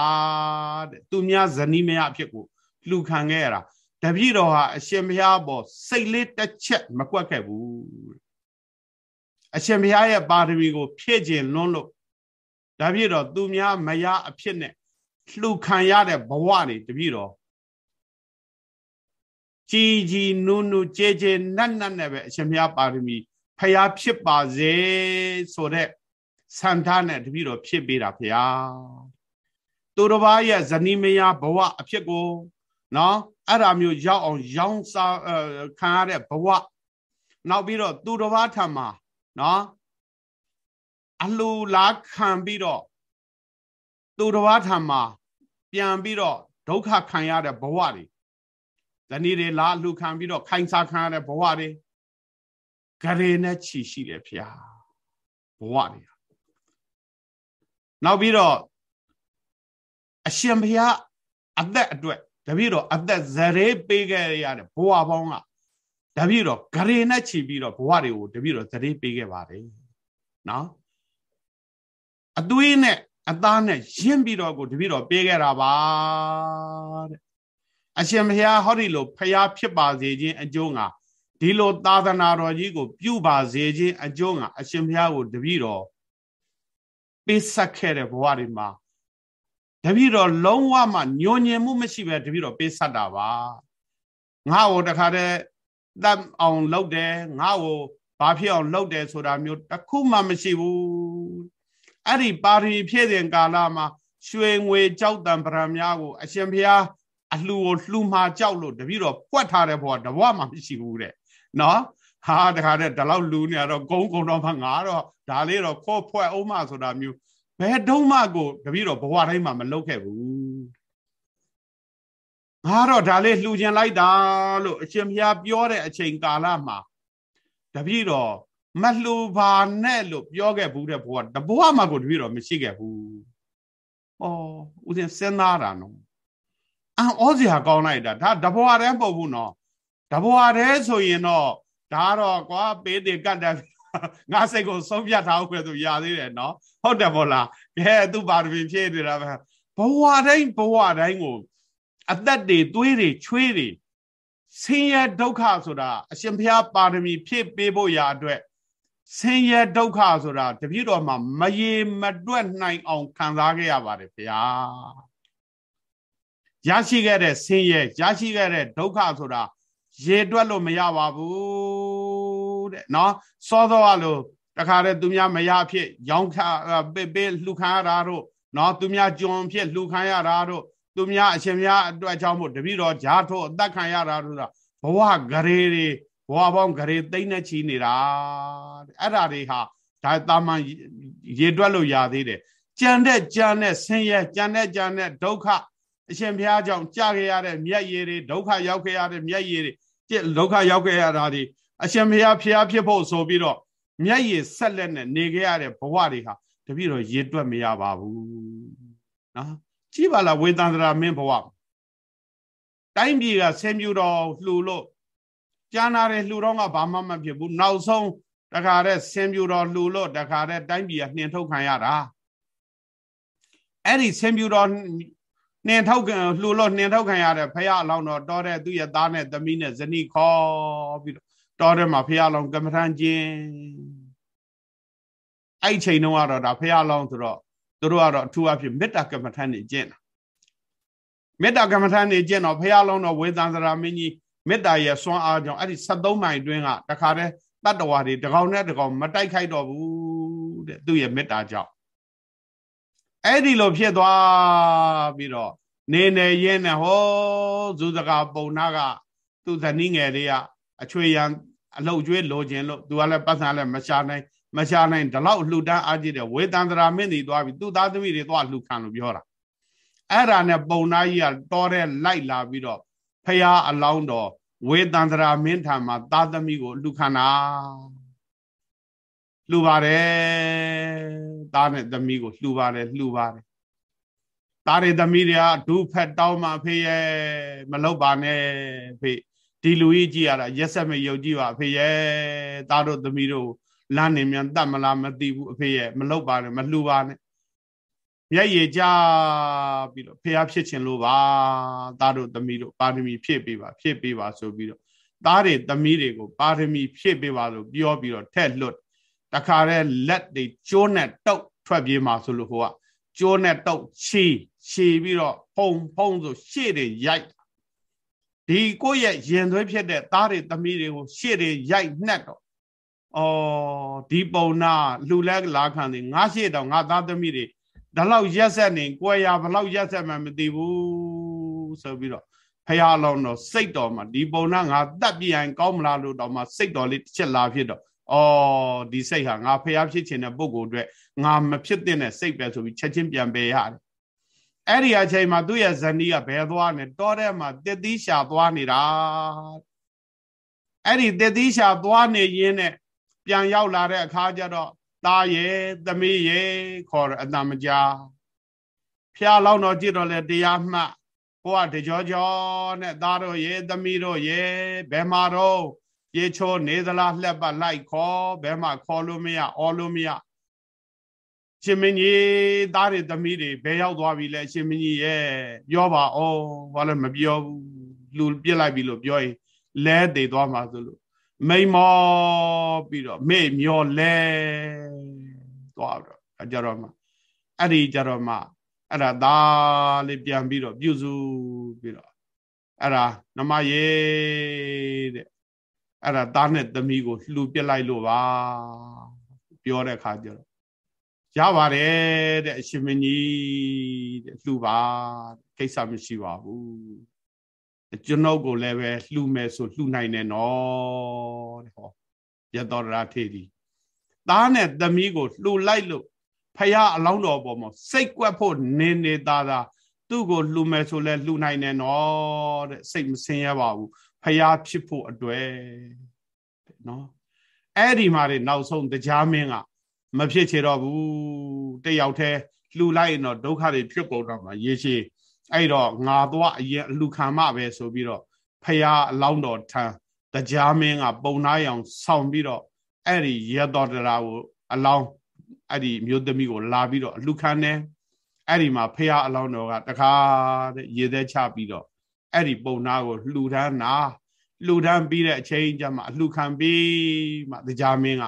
တဲ့သူများဇနီးမယအဖြစ်ကိုလှူခံခဲ့ရတာတပည့်တော်ဟာအရှင်ဘုရားပေါ်စိတ်လေးတစ်ချက်မကွက်ခဲ့ဘူး အရှင်ဘုရားရဲ့ပါရမီကို ဖြည့်ခြင်းလွန်းလို့ဒါပြည့်တော့သူများမယအဖြစ်နဲ့လှူခံရတဲ့ဘဝတွေတပြည့်တော့ជីជីနုနုကြဲကြဲနတ်နတ်နဲ့ပဲအရှင်ဘုရားပါရမီဖျားဖြစ်ပါစေဆိုတဲ့ဆန္ဒနဲ့တပြည့်တော့ဖြစ်ပေးတာဖျားသူတော်ဘာရဲ့ဇနီးမယားဘဝအဖြစ်ကိုနော်အဲ့ဒါမျိုးရောက်အောင်ရောင်းစားခံရတဲ့ဘဝနောက်ပြီးတော့သူတော်ဘာထံမှာ နော်အလှလားခံပြီးတော့သူတော်ဘာထံမှာပြန်ပြီးတော့ဒုက္ခခံရတဲ့ဘဝတွေဇနီးတွေလာလှခံပြီးတော့ခိုင်စားခံရတဲ့ဘဝတွေဂရေနဲ့ချီရှိတယ်ဖျားဘဝတွေနောက်ပြီးတော့အရှင်ဘုရားအသက်အတွက်တပည့်တော်အသက်ဇရေပေးခဲ့ရတဲ့ဘဝပေါင်းက တပည့်တော်ဂရေနဲ့ချီပြီးတော့ဘဝတွေကိုတပည့်တော်ဇရေပေးခဲ့ပါတယ်နော်အသွေးနဲ့အသားနဲ့ရင်းပြီးတော့ကိုတပည့်တော်ပေးခဲ့တာပါတဲ့အရှင်ဘုရားဟောဒီလိုဖျားဖြစ်ပါစေခြင်းအကျိုးငါဒီလိုသာသနာတော်ကြီးကို ပြုပါစေခြင်းအကျိုးငါအရှင်ဘုရားကိုတပည့်တော်ပေးဆက်ခဲ့တဲ့ဘဝတွေမှာတပည့်တော်လုံးဝမှညဉ့်ညင်မှုမရှိပဲတပည့်တော်ပေးဆက်တာပါငါ့ကိုတခါတည်း တတ်အောင်လုပ်တယ်ငါ့ကိုဘာဖြစ်အောင်လုပ်တယ်ဆိုတာမျိုးတစ်ခုမှမရှိဘူးအဲ့ဒီပါရီဖြည့်တဲ့ကာလမှာရွှေငွေကြောက်တံပရံများကို အရှင်ဘုရားအလှူကိုလှူမှာကြောက်လို့တပည့်တော်ပွက်ထားတဲ့ဘဝတဘဝမှမရှိဘူးတဲ့နော်ဟာတခါတည်းဒီလောက်လူနေတော့ဂုံဂုံတော့မှငါတော့ဒါလေးတော့ခေါ်ဖွဲ့အောင်မဆိုတာမျိုးဘယ်တုံးမှကိုတပည့်တော်ဘဝတိုင်းမှာမလုပ်ခဲ့ဘူး ငါတော့ဒါလေးလှူခြင်းလိုက်တာလို့အရှင်ဘုရားပြောတဲ့အချိန်ကာလမှာတပည့်တော်မလှူပါနဲ့လို့ပြောခဲ့ဘူးတဲ့ဘဝတဘဝမှာကိုတပည့်တော်မရှိခဲ့ဘူး။ဩဦးဇင်းစဉ်းစားတာနော်။အံဩစရာကောင်းလိုက်တာဒါတဘဝတည်းမဟုတ်ဘူးနော်။တဘဝတည်းဆိုရင်တော့ဒါတော့ကွာပေးတယ်ကတ်တယ်ငါစိတ်ကိုဆုံးဖြတ်ထားဦးပဲသူရသေးတယ်နော်ဟုတ်တယ်မို့လားကဲသူပါရမီဖြည့်နေတာပဲဘဝတိုင်းဘဝတိုင်းကို အသက်တွေသွေးတွေချွေးတွေဆင်းရဲဒုက္ခဆိုတာအရှင်ဘုရားပါရမီဖြည့်ပေးဖို့ရာအတွက်ဆင်းရဲဒုက္ခဆိုတာတပြည့်တော်မှာမရေမတွက်နိုင်အောင်ခံစားခဲ့ရပါတယ်ဗျာရရှိခဲ့တဲ့ဆင်းရဲရရှိခဲ့တဲ့ဒုက္ခဆိုတာရေတွက်လို့မရပါဘူးတဲ့နော်စောစောကလို့တခါတည်းသူများမရဖြစ် ရောင်းခပေးပေးလှူခံရတာတို့နော်သူများကြုံဖြစ်လှူခံရတာတို့ သူများအရှင်များအတွက်ကြောင့်မို့တပည့်တော်ဂျားထုတ်အသက်ခံရတာတို့ဆိုဘဝဂရေတွေဘဝပေါင်းဂရေသိမ့်နဲ့ချီနေတာအဲ့ဒါတွေဟာဒါတာမန်ရေတွက်လို့ရသေးတယ်ကြံတဲ့ကြံတဲ့ဆင်းရဲကြံတဲ့ကြံတဲ့ဒုက္ခအရှင်ဘုရားကြောင့်ကြာခဲ့ရတဲ့မြတ်ရည်တွေဒုက္ခရောက်ခဲ့ရတဲ့မြတ်ရည်တွေဒုက္ခရောက်ခဲ့ရတာဒီအရှင်ဘုရားဖျားဖြစ်ဖို့ဆိုပြီးတော့မျက်ရည်ဆက်လက်နဲ့နေခဲ့ရတဲ့ဘဝတွေဟာတပည့်တော်ရေတွက်မရပါဘူးနော် ကြည့်ပါလားဝေသန္တရာမင်းဘဝတိုင်းပြည်ကဆင်ပြူတော်လှူလို့ကြားနာတယ်လှူတော့ကဘာမှမဖြစ်ဘူးနောက်ဆုံးတခါတဲ့ဆင်ပြူတော်လှူလို့တခါတဲ့တိုင်းပြည်ကနှင်ထုတ်ခံရတာအဲ့ဒီဆင်ပြူတော်နှင်ထုတ်ခံလှူလို့နှင်ထုတ်ခံရတဲ့ဖះအလောင်းတော်တော်တဲ့သူ့ရဲ့သားနဲ့သမီးနဲ့ဇနီးခေါ်ပြီးတော့တော်တဲ့မှာဖះအလောင်းကမ္မထန်ကျင်းအဲ့ချိန်တုန်းကတော့ဒါဖះအလောင်းဆိုတော့ သူတို့ကတော့အထူးအဖြစ်မေတ္တာကမ္မထန်နေကျင့်တာမေတ္တာကမ္မထန်နေကျင့်တော့ဖះအလောင်းတော်ဝေသံသရာမင်းကြီးမေတ္တာရဲ့စွမ်းအားကြောင့်အဲ့ဒီ73မိုင်တွင်းကတခါတည်းတတ္တဝါတွေတကောင်နဲ့တကောင်မတိုက်ခိုက်တော့ဘူးတဲ့သူ့ရဲ့မေတ္တာကြောင့်အဲ့ဒီလိုဖြစ်သွားပြီးတော့နေနေရင်းနဲ့ဟောဇုစကာပုံနာကသူ့ဇနီးငယ်လေးကအချွေရန်အလုတ်ကျွေးလိုခြင်းလို့သူကလည်းပတ်စံလည်းမရှာနိုင် မရှာနိုင်ဒီလောက်လှူဒန်းအားကြီးတဲ့ဝေတန္တရာမင်းတွေသွားပြီးသူ့သားသမီးတွေသွားလှူခံလို့ပြောတာအဲ့ဒါနဲ့ပုံနာကြီးကတော်တဲ့လိုက်လာပြီးတော့ဖះအလောင်းတော်ဝေတန္တရာမင်းထံမှာသားသမီးကိုလှူခံတာလှူပါတယ်သားနဲ့သမီးကိုလှူပါတယ်လှူပါတယ်သားတွေသမီးတွေကဒုဖက်တောင်းမှဖေးရဲ့မလုပ်ပါနဲ့ဖေးဒီလူကြီးကြည့်ရတာရက်ဆက်မယုတ်ကြည့်ပါအဖေရဲ့သားတို့သမီးတို့ လမ်းနေမြန်တတ်မလားမသိဘူးအဖေရဲ့မလုပ်ပါနဲ့မလှူပါနဲ့မျက်ရည်ကြပြီးတော့ဖေဟာဖြစ်ခြင်းလို့ပါသားတို့သမီးတို့ပါရမီဖြည့်ပေးပါဖြည့်ပေးပါဆိုပြီးတော့သားတွေသမီးတွေကိုပါရမီဖြည့်ပေးပါလို့ပြောပြီးတော့ထက်လွတ်တခါတည်းလက်တွေကျိုးနဲ့တုတ်ထွက်ပြေးมาဆိုလို့ဟိုကကျိုးနဲ့တုတ်ချီချီပြီးတော့ဖုံဖုံဆိုရှေ့တွေရိုက်ဒီကိုယ့်ရဲ့ရင်သွေးဖြစ်တဲ့သားတွေသမီးတွေကိုရှေ့တွေရိုက်နှက်တော့ အော်ဒီပုံနာလှူလဲလာခံတယ်ငါရှေ့တော့ငါသားသမီးတွေဒါလောက်ရက်ဆက်နေကိုယ်ရဘလောက်ရက်ဆက်မှမသိဘူးဆိုပြီးတော့ဖះလောင်းတော့စိတ်တော်မှာဒီပုံနာငါတတ်ပြရင်ကောင်းမလားလို့တော့မှစိတ်တော်လေးတစ်ချက်လာဖြစ်တော့အော်ဒီစိတ်ဟာငါဖះဖြစ်ခြင်းတဲ့ပုံကိုအတွက်ငါမဖြစ်တဲ့စိတ်ပဲဆိုပြီးချက်ချင်းပြန်ပေးရတယ်အဲ့ဒီအချိန်မှာသူ့ရဲ့ဇနီးကဘယ်သွားနေတောထဲမှာတစ်သီးရှာသွားနေတာအဲ့ဒီတစ်သီးရှာသွားနေရင်းနဲ့ ပြန်ရောက်လာတဲ့အခါကျတော့သားရဲ့သမီးရဲ့ခေါ်ရအတမကြာဖျားလောင်းတော့ကြည့်တော့လေတရားမှတ်ကိုကတကြောကြောနဲ့သားတို့ရဲ့သမီးတို့ရဲ့ဘယ်မှာတော့ရေချိုးနေသလားလှက်ပတ်လိုက်ခေါ်ဘယ်မှာခေါ်လို့မရအော်လို့မရရှင်မင်းကြီးသားတွေသမီးတွေဘယ်ရောက်သွားပြီလဲရှင်မင်းကြီးရဲ့ပြောပါအောင်ဘာလဲမပြောဘူးလူပြစ်လိုက်ပြီလို့ပြောရင်လဲသေးသွားမှာဆိုလို့ မိန်မောပြီးတော့မေ့မျောလဲသွားတော့အကြတော့မှအဲ့ဒီကြတော့မှအဲ့ဒါသားလေးပြန်ပြီးတော့ပြုစုပြီးတော့အဲ့ဒါနမရေတဲ့အဲ့ဒါသားနဲ့သမီးကိုလှူပြစ်လိုက်လို့ပါပြောတဲ့အခါကျတော့ရပါတယ်တဲ့အရှင်မင်းကြီးတဲ့လှူပါကိစ္စမရှိပါဘူး ကျွန်ုပ်ကိုလည်းပဲလှူမယ်ဆိုလှူနိုင်တယ်နော်တဲ့ဟောရတော်ရာထေဒီသားနဲ့သမီးကိုလှူလိုက်လို့ဖရာအလောင်းတော်ပေါ်မှာစိတ်ကွက်ဖို့နေနေသားသားသူ့ကိုလှူမယ်ဆိုလဲလှူနိုင်တယ်နော်တဲ့စိတ်မစင်ရပါဘူးဖရာဖြစ်ဖို့အတွေ့နော်အဲ့ဒီမှာတွေနောက်ဆုံးတရားမင်းကမဖြစ်ချေတော့ဘူးတယောက်တည်းလှူလိုက်ရင်တော့ဒုက္ခတွေဖြစ်ကုန်တော့မှရေရှိ အဲ့တော့ငါသွားအရင်အလှခံမပဲဆိုပြီးတော့ဖရာအလောင်းတော်ထံတရားမင်းကပုံနာရောင်ဆောင်းပြီးတော့အဲ့ဒီရတော်တရားကိုအလောင်းအဲ့ဒီမြို့သမီးကိုလာပြီးတော့အလှခံတယ်အဲ့ဒီမှာဖရာအလောင်းတော်ကတခါတဲ့ရေသက်ချပြီးတော့အဲ့ဒီပုံနာကိုလှူဒန်းနာလှူဒန်းပြီးတဲ့အချိန်ကျမှအလှခံပြီးမှတရားမင်းက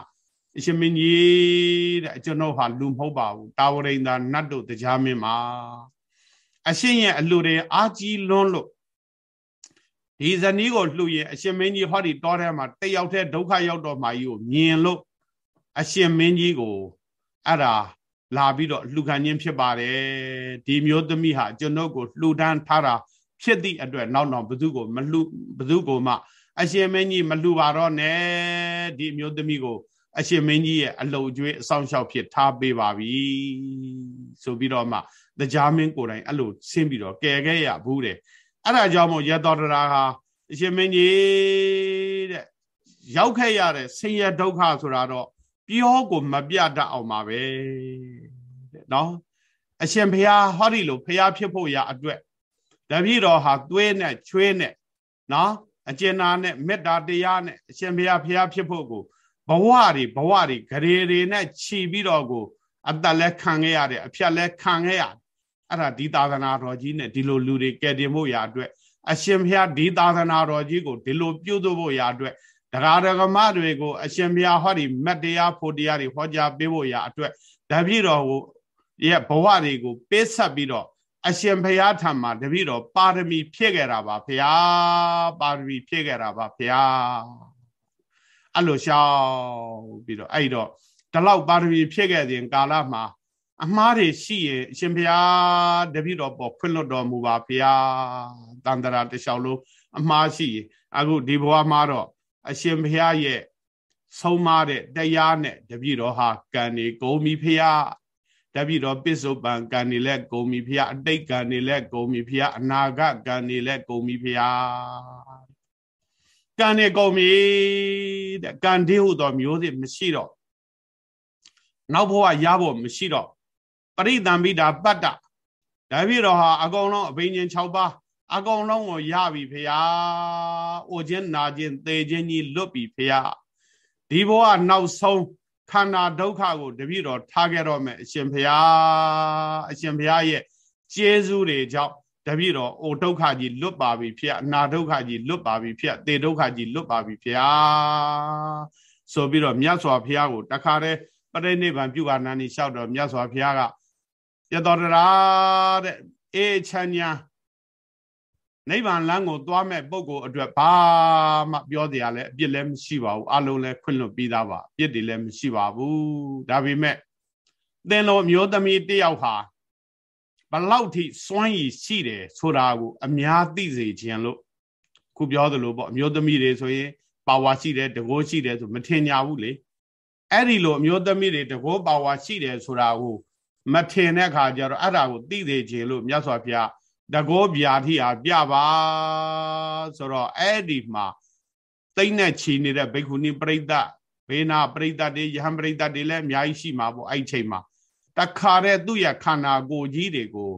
အရှင်မင်းကြီးတဲ့ကျွန်တော်ဟာလူမဟုတ်ပါဘူးတာဝရိန်သာနတ်တို့တရားမင်းမှာ အရှင်ရဲ့အလှတွေအာကြီးလွန်းလို့ဒီဇနီးကိုလှူရင်အရှင်မင်းကြီးဟောဒီတောထဲမှာတယောက်တည်းဒုက္ခရောက်တော့မှကြီးကိုမြင်လို့အရှင်မင်းကြီးကိုအဲ့ဒါလာပြီးတော့လှူခံခြင်းဖြစ်ပါတယ်ဒီမျိုးသမီးဟာကျွန်ုပ်ကိုလှူဒန်းထားတာဖြစ်သည့်အတွက်နောက်နောက်ဘသူကိုမလှူဘသူကိုမှ အရှင်မင်းကြီးမလှူပါတော့နဲ့ဒီမျိုးသမီးကို အရှင်မင်းကြီးရဲ့အလုံကျွေးအဆောင်ရှောက်ဖြစ်ထားပေးပါပြီဆိုပြီးတော့မှ တရားမင်းကိုယ်တိုင်အဲ့လိုဆင်းပြီးတော့ကယ်ခဲ့ရဘူးတဲ့အဲ့ဒါကြောင့်မို့ရတော်တရာဟာအရှင်မင်းကြီးတဲ့ရောက်ခဲ့ရတဲ့ဆင်းရဲဒုက္ခဆိုတာတော့ပြောကိုမပြတတ်အောင်ပါပဲတဲ့နော်အရှင်ဘုရားဟောဒီလိုဘုရားဖြစ်ဖို့ရအတွက်တပည့်တော်ဟာသွေးနဲ့ချွေးနဲ့နော်အကျဉ်းနာနဲ့မေတ္တာတရားနဲ့အရှင်ဘုရားဘုရားဖြစ်ဖို့ကိုဘဝတွေဘဝတွေဂရေတွေနဲ့ခြီးပြီးတော့ကိုအသက်လဲခံခဲ့ရတယ်အဖြတ်လဲခံခဲ့ရ အဲ့ဒါဒီသာသနာတော်ကြီးနဲ့ဒီလိုလူတွေကယ်တင်ဖို့ရာအတွက်အရှင်ဘုရားဒီသာသနာတော်ကြီးကိုဒီလိုပြုစုဖို့ရာအတွက်တရားဓမ္မတွေကိုအရှင်ဘုရားဟောဒီမတ်တရားဖို့တရားတွေဟောကြားပေးဖို့ရာအတွက်တပည့်တော်ကိုရဲ့ဘဝတွေကိုပေးဆက်ပြီးတော့အရှင်ဘုရားထံမှာတပည့်တော်ပါရမီဖြည့်ခဲ့တာပါဘုရားပါရမီဖြည့်ခဲ့တာပါဘုရားအဲ့လိုရှောက်ပြီးတော့အဲ့တော့ဒီလောက်ပါရမီဖြစ်ခဲ့တဲ့ကာလမှာ အမှားတွေရှိရင်အရှင်ဘုရားတပည့်တော်ပေါ်ခွင့်လွတ်တော်မူပါဘုရားတန်တရာတလျှောက်လုံးအမှားရှိရင်အခုဒီဘဝမှာတော့အရှင်ဘုရားရဲ့ဆုံးမတဲ့တရားနဲ့တပည့်တော်ဟာကံနေကုန်ပြီဖရာတပည့်တော်ပစ္စုပန်ကံနေလဲကုန်ပြီဖရာအတိတ်ကံနေလဲကုန်ပြီဖရာအနာဂတ်ကံနေလဲကုန်ပြီဖရာကံနေကုန်ပြီတဲ့ကံဒီဟုသောမျိုးစစ်မရှိတော့နောက်ဘဝရဖို့မရှိတော့ ပရိသံပိတာပတ္တဒါဖြစ်တော့ဟာအကုန်လုံးအဘိညာဉ်6ပါးအကုန်လုံးကိုရပြီဖရာအိုခြင်းနာခြင်းသေခြင်းကြီးလွတ်ပြီဖရာဒီဘဝနောက်ဆုံးခန္ဓာဒုက္ခကိုတပြည့်တော်ထားခဲ့တော့မယ်အရှင်ဖရာအရှင်ဖရာရဲ့ကျေးဇူးတွေကြောင့်တပည့်တော်အိုဒုက္ခကြီးလွတ်ပါပြီဖေအနာဒုက္ခကြီးလွတ်ပါပြီဖေတေဒုက္ခကြီးလွတ်ပါပြီဖေဆိုပြီးတော့မြတ်စွာဘုရားကိုတခါတည်းပရိနိဗ္ဗာန်ပြုပါနာနေလျှောက်တော့မြတ်စွာဘုရားက ရတော်တရာတဲ့အေးချမ်းညာနိဗ္ဗာန်လမ်းကိုသွားမဲ့ပုဂ္ဂိုလ်အတွက်ဘာမှပြောတရားလဲအပြစ်လည်းမရှိပါဘူးအလုံးလည်းခွင့်လွတ်ပြီးသားပါအပြစ်တွေလည်းမရှိပါဘူးဒါပေမဲ့သင်တော်မျိုးသမီးတယောက်ဟာဘလောက်ထိစွမ်းရည်ရှိတယ်ဆိုတာကိုအများသိစေခြင်းလို့ခုပြောသလိုပေါ့အမျိုးသမီးတွေဆိုရင်ပါဝါရှိတယ်တကိုးရှိတယ်ဆိုမထင်ညာဘူးလေအဲ့ဒီလိုအမျိုးသမီးတွေတကိုးပါဝါရှိတယ်ဆိုတာကို မထင်တဲ့အခါကျတော့အဲ့ဒါကိုသိစေခြင်းလို့မြတ်စွာဘုရားတကောဗျာတိဟာပြပါဆိုတော့အဲ့ဒီမှာတိမ့်နဲ့ချီနေတဲ့ဘိက္ခုနီပရိသတ်ဘဘေးနာပရိသတ်တွေယဟန်ပရိသတ်တွေလည်းအများကြီးရှိမှာပေါ့အဲ့ချိန်မှာတခါတဲ့သူ့ရဲ့ခန္ဓာကိုယ်ကြီးတွေကို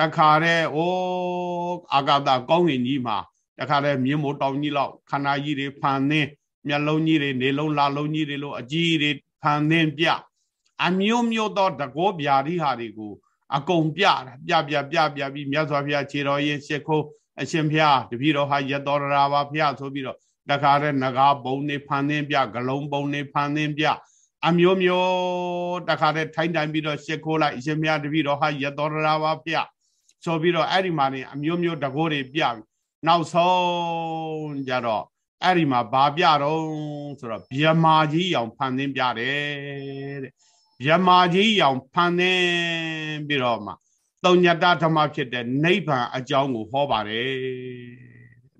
တခါတဲ့အိုးအာဂတကောင်းကင်ကြီးမှာတခါတဲ့မြင်းမိုးတောင်ကြီးလောက်ခန္ဓာကြီးတွေဖန်သင်းမျက်လုံးကြီးတွေနေလုံးလာလုံးကြီးတွေလို့အကြီးတွေဖန်သင်းပြ အမျိုးမျိုးသောတကောဗျာတိဟာတွေကိုအကုန်ပြတာပြပြပြပြပြီးမြတ်စွာဘုရားခြေတော်ရင်ရှ िख ိုးအရှင်ဘုရားတပည့်တော်ဟာရတော်ရာပါဘုရားဆိုပြီးတော့တခါတဲ့ငကားဘုံနေဖန်သင်းပြဂလုံးဘုံနေဖန်သင်းပြအမျိုးမျိုးတခါတဲ့ထိုင်းတိုင်းပြီးတော့ရှ िख ိုးလိုက်အရှင်ဘုရားတပည့်တော်ဟာရတော်ရာပါဘုရားဆိုပြီးတော့အဲ့ဒီမှာနေအမျိုးမျိုးတကိုးတွေပြနောက်ဆုံးကြတော့အဲ့ဒီမှာဘာပြတော့ဆိုတော့ဗျမာကြီးအောင်ဖန်သင်းပြတယ်တဲ့ ဗျမာကြီးအောင်ဖန်သင်းပြီးတော့မှတုံညတဓမ္မဖြစ်တဲ့နိဗ္ဗာန်အကြောင်းကိုဟောပါတယ်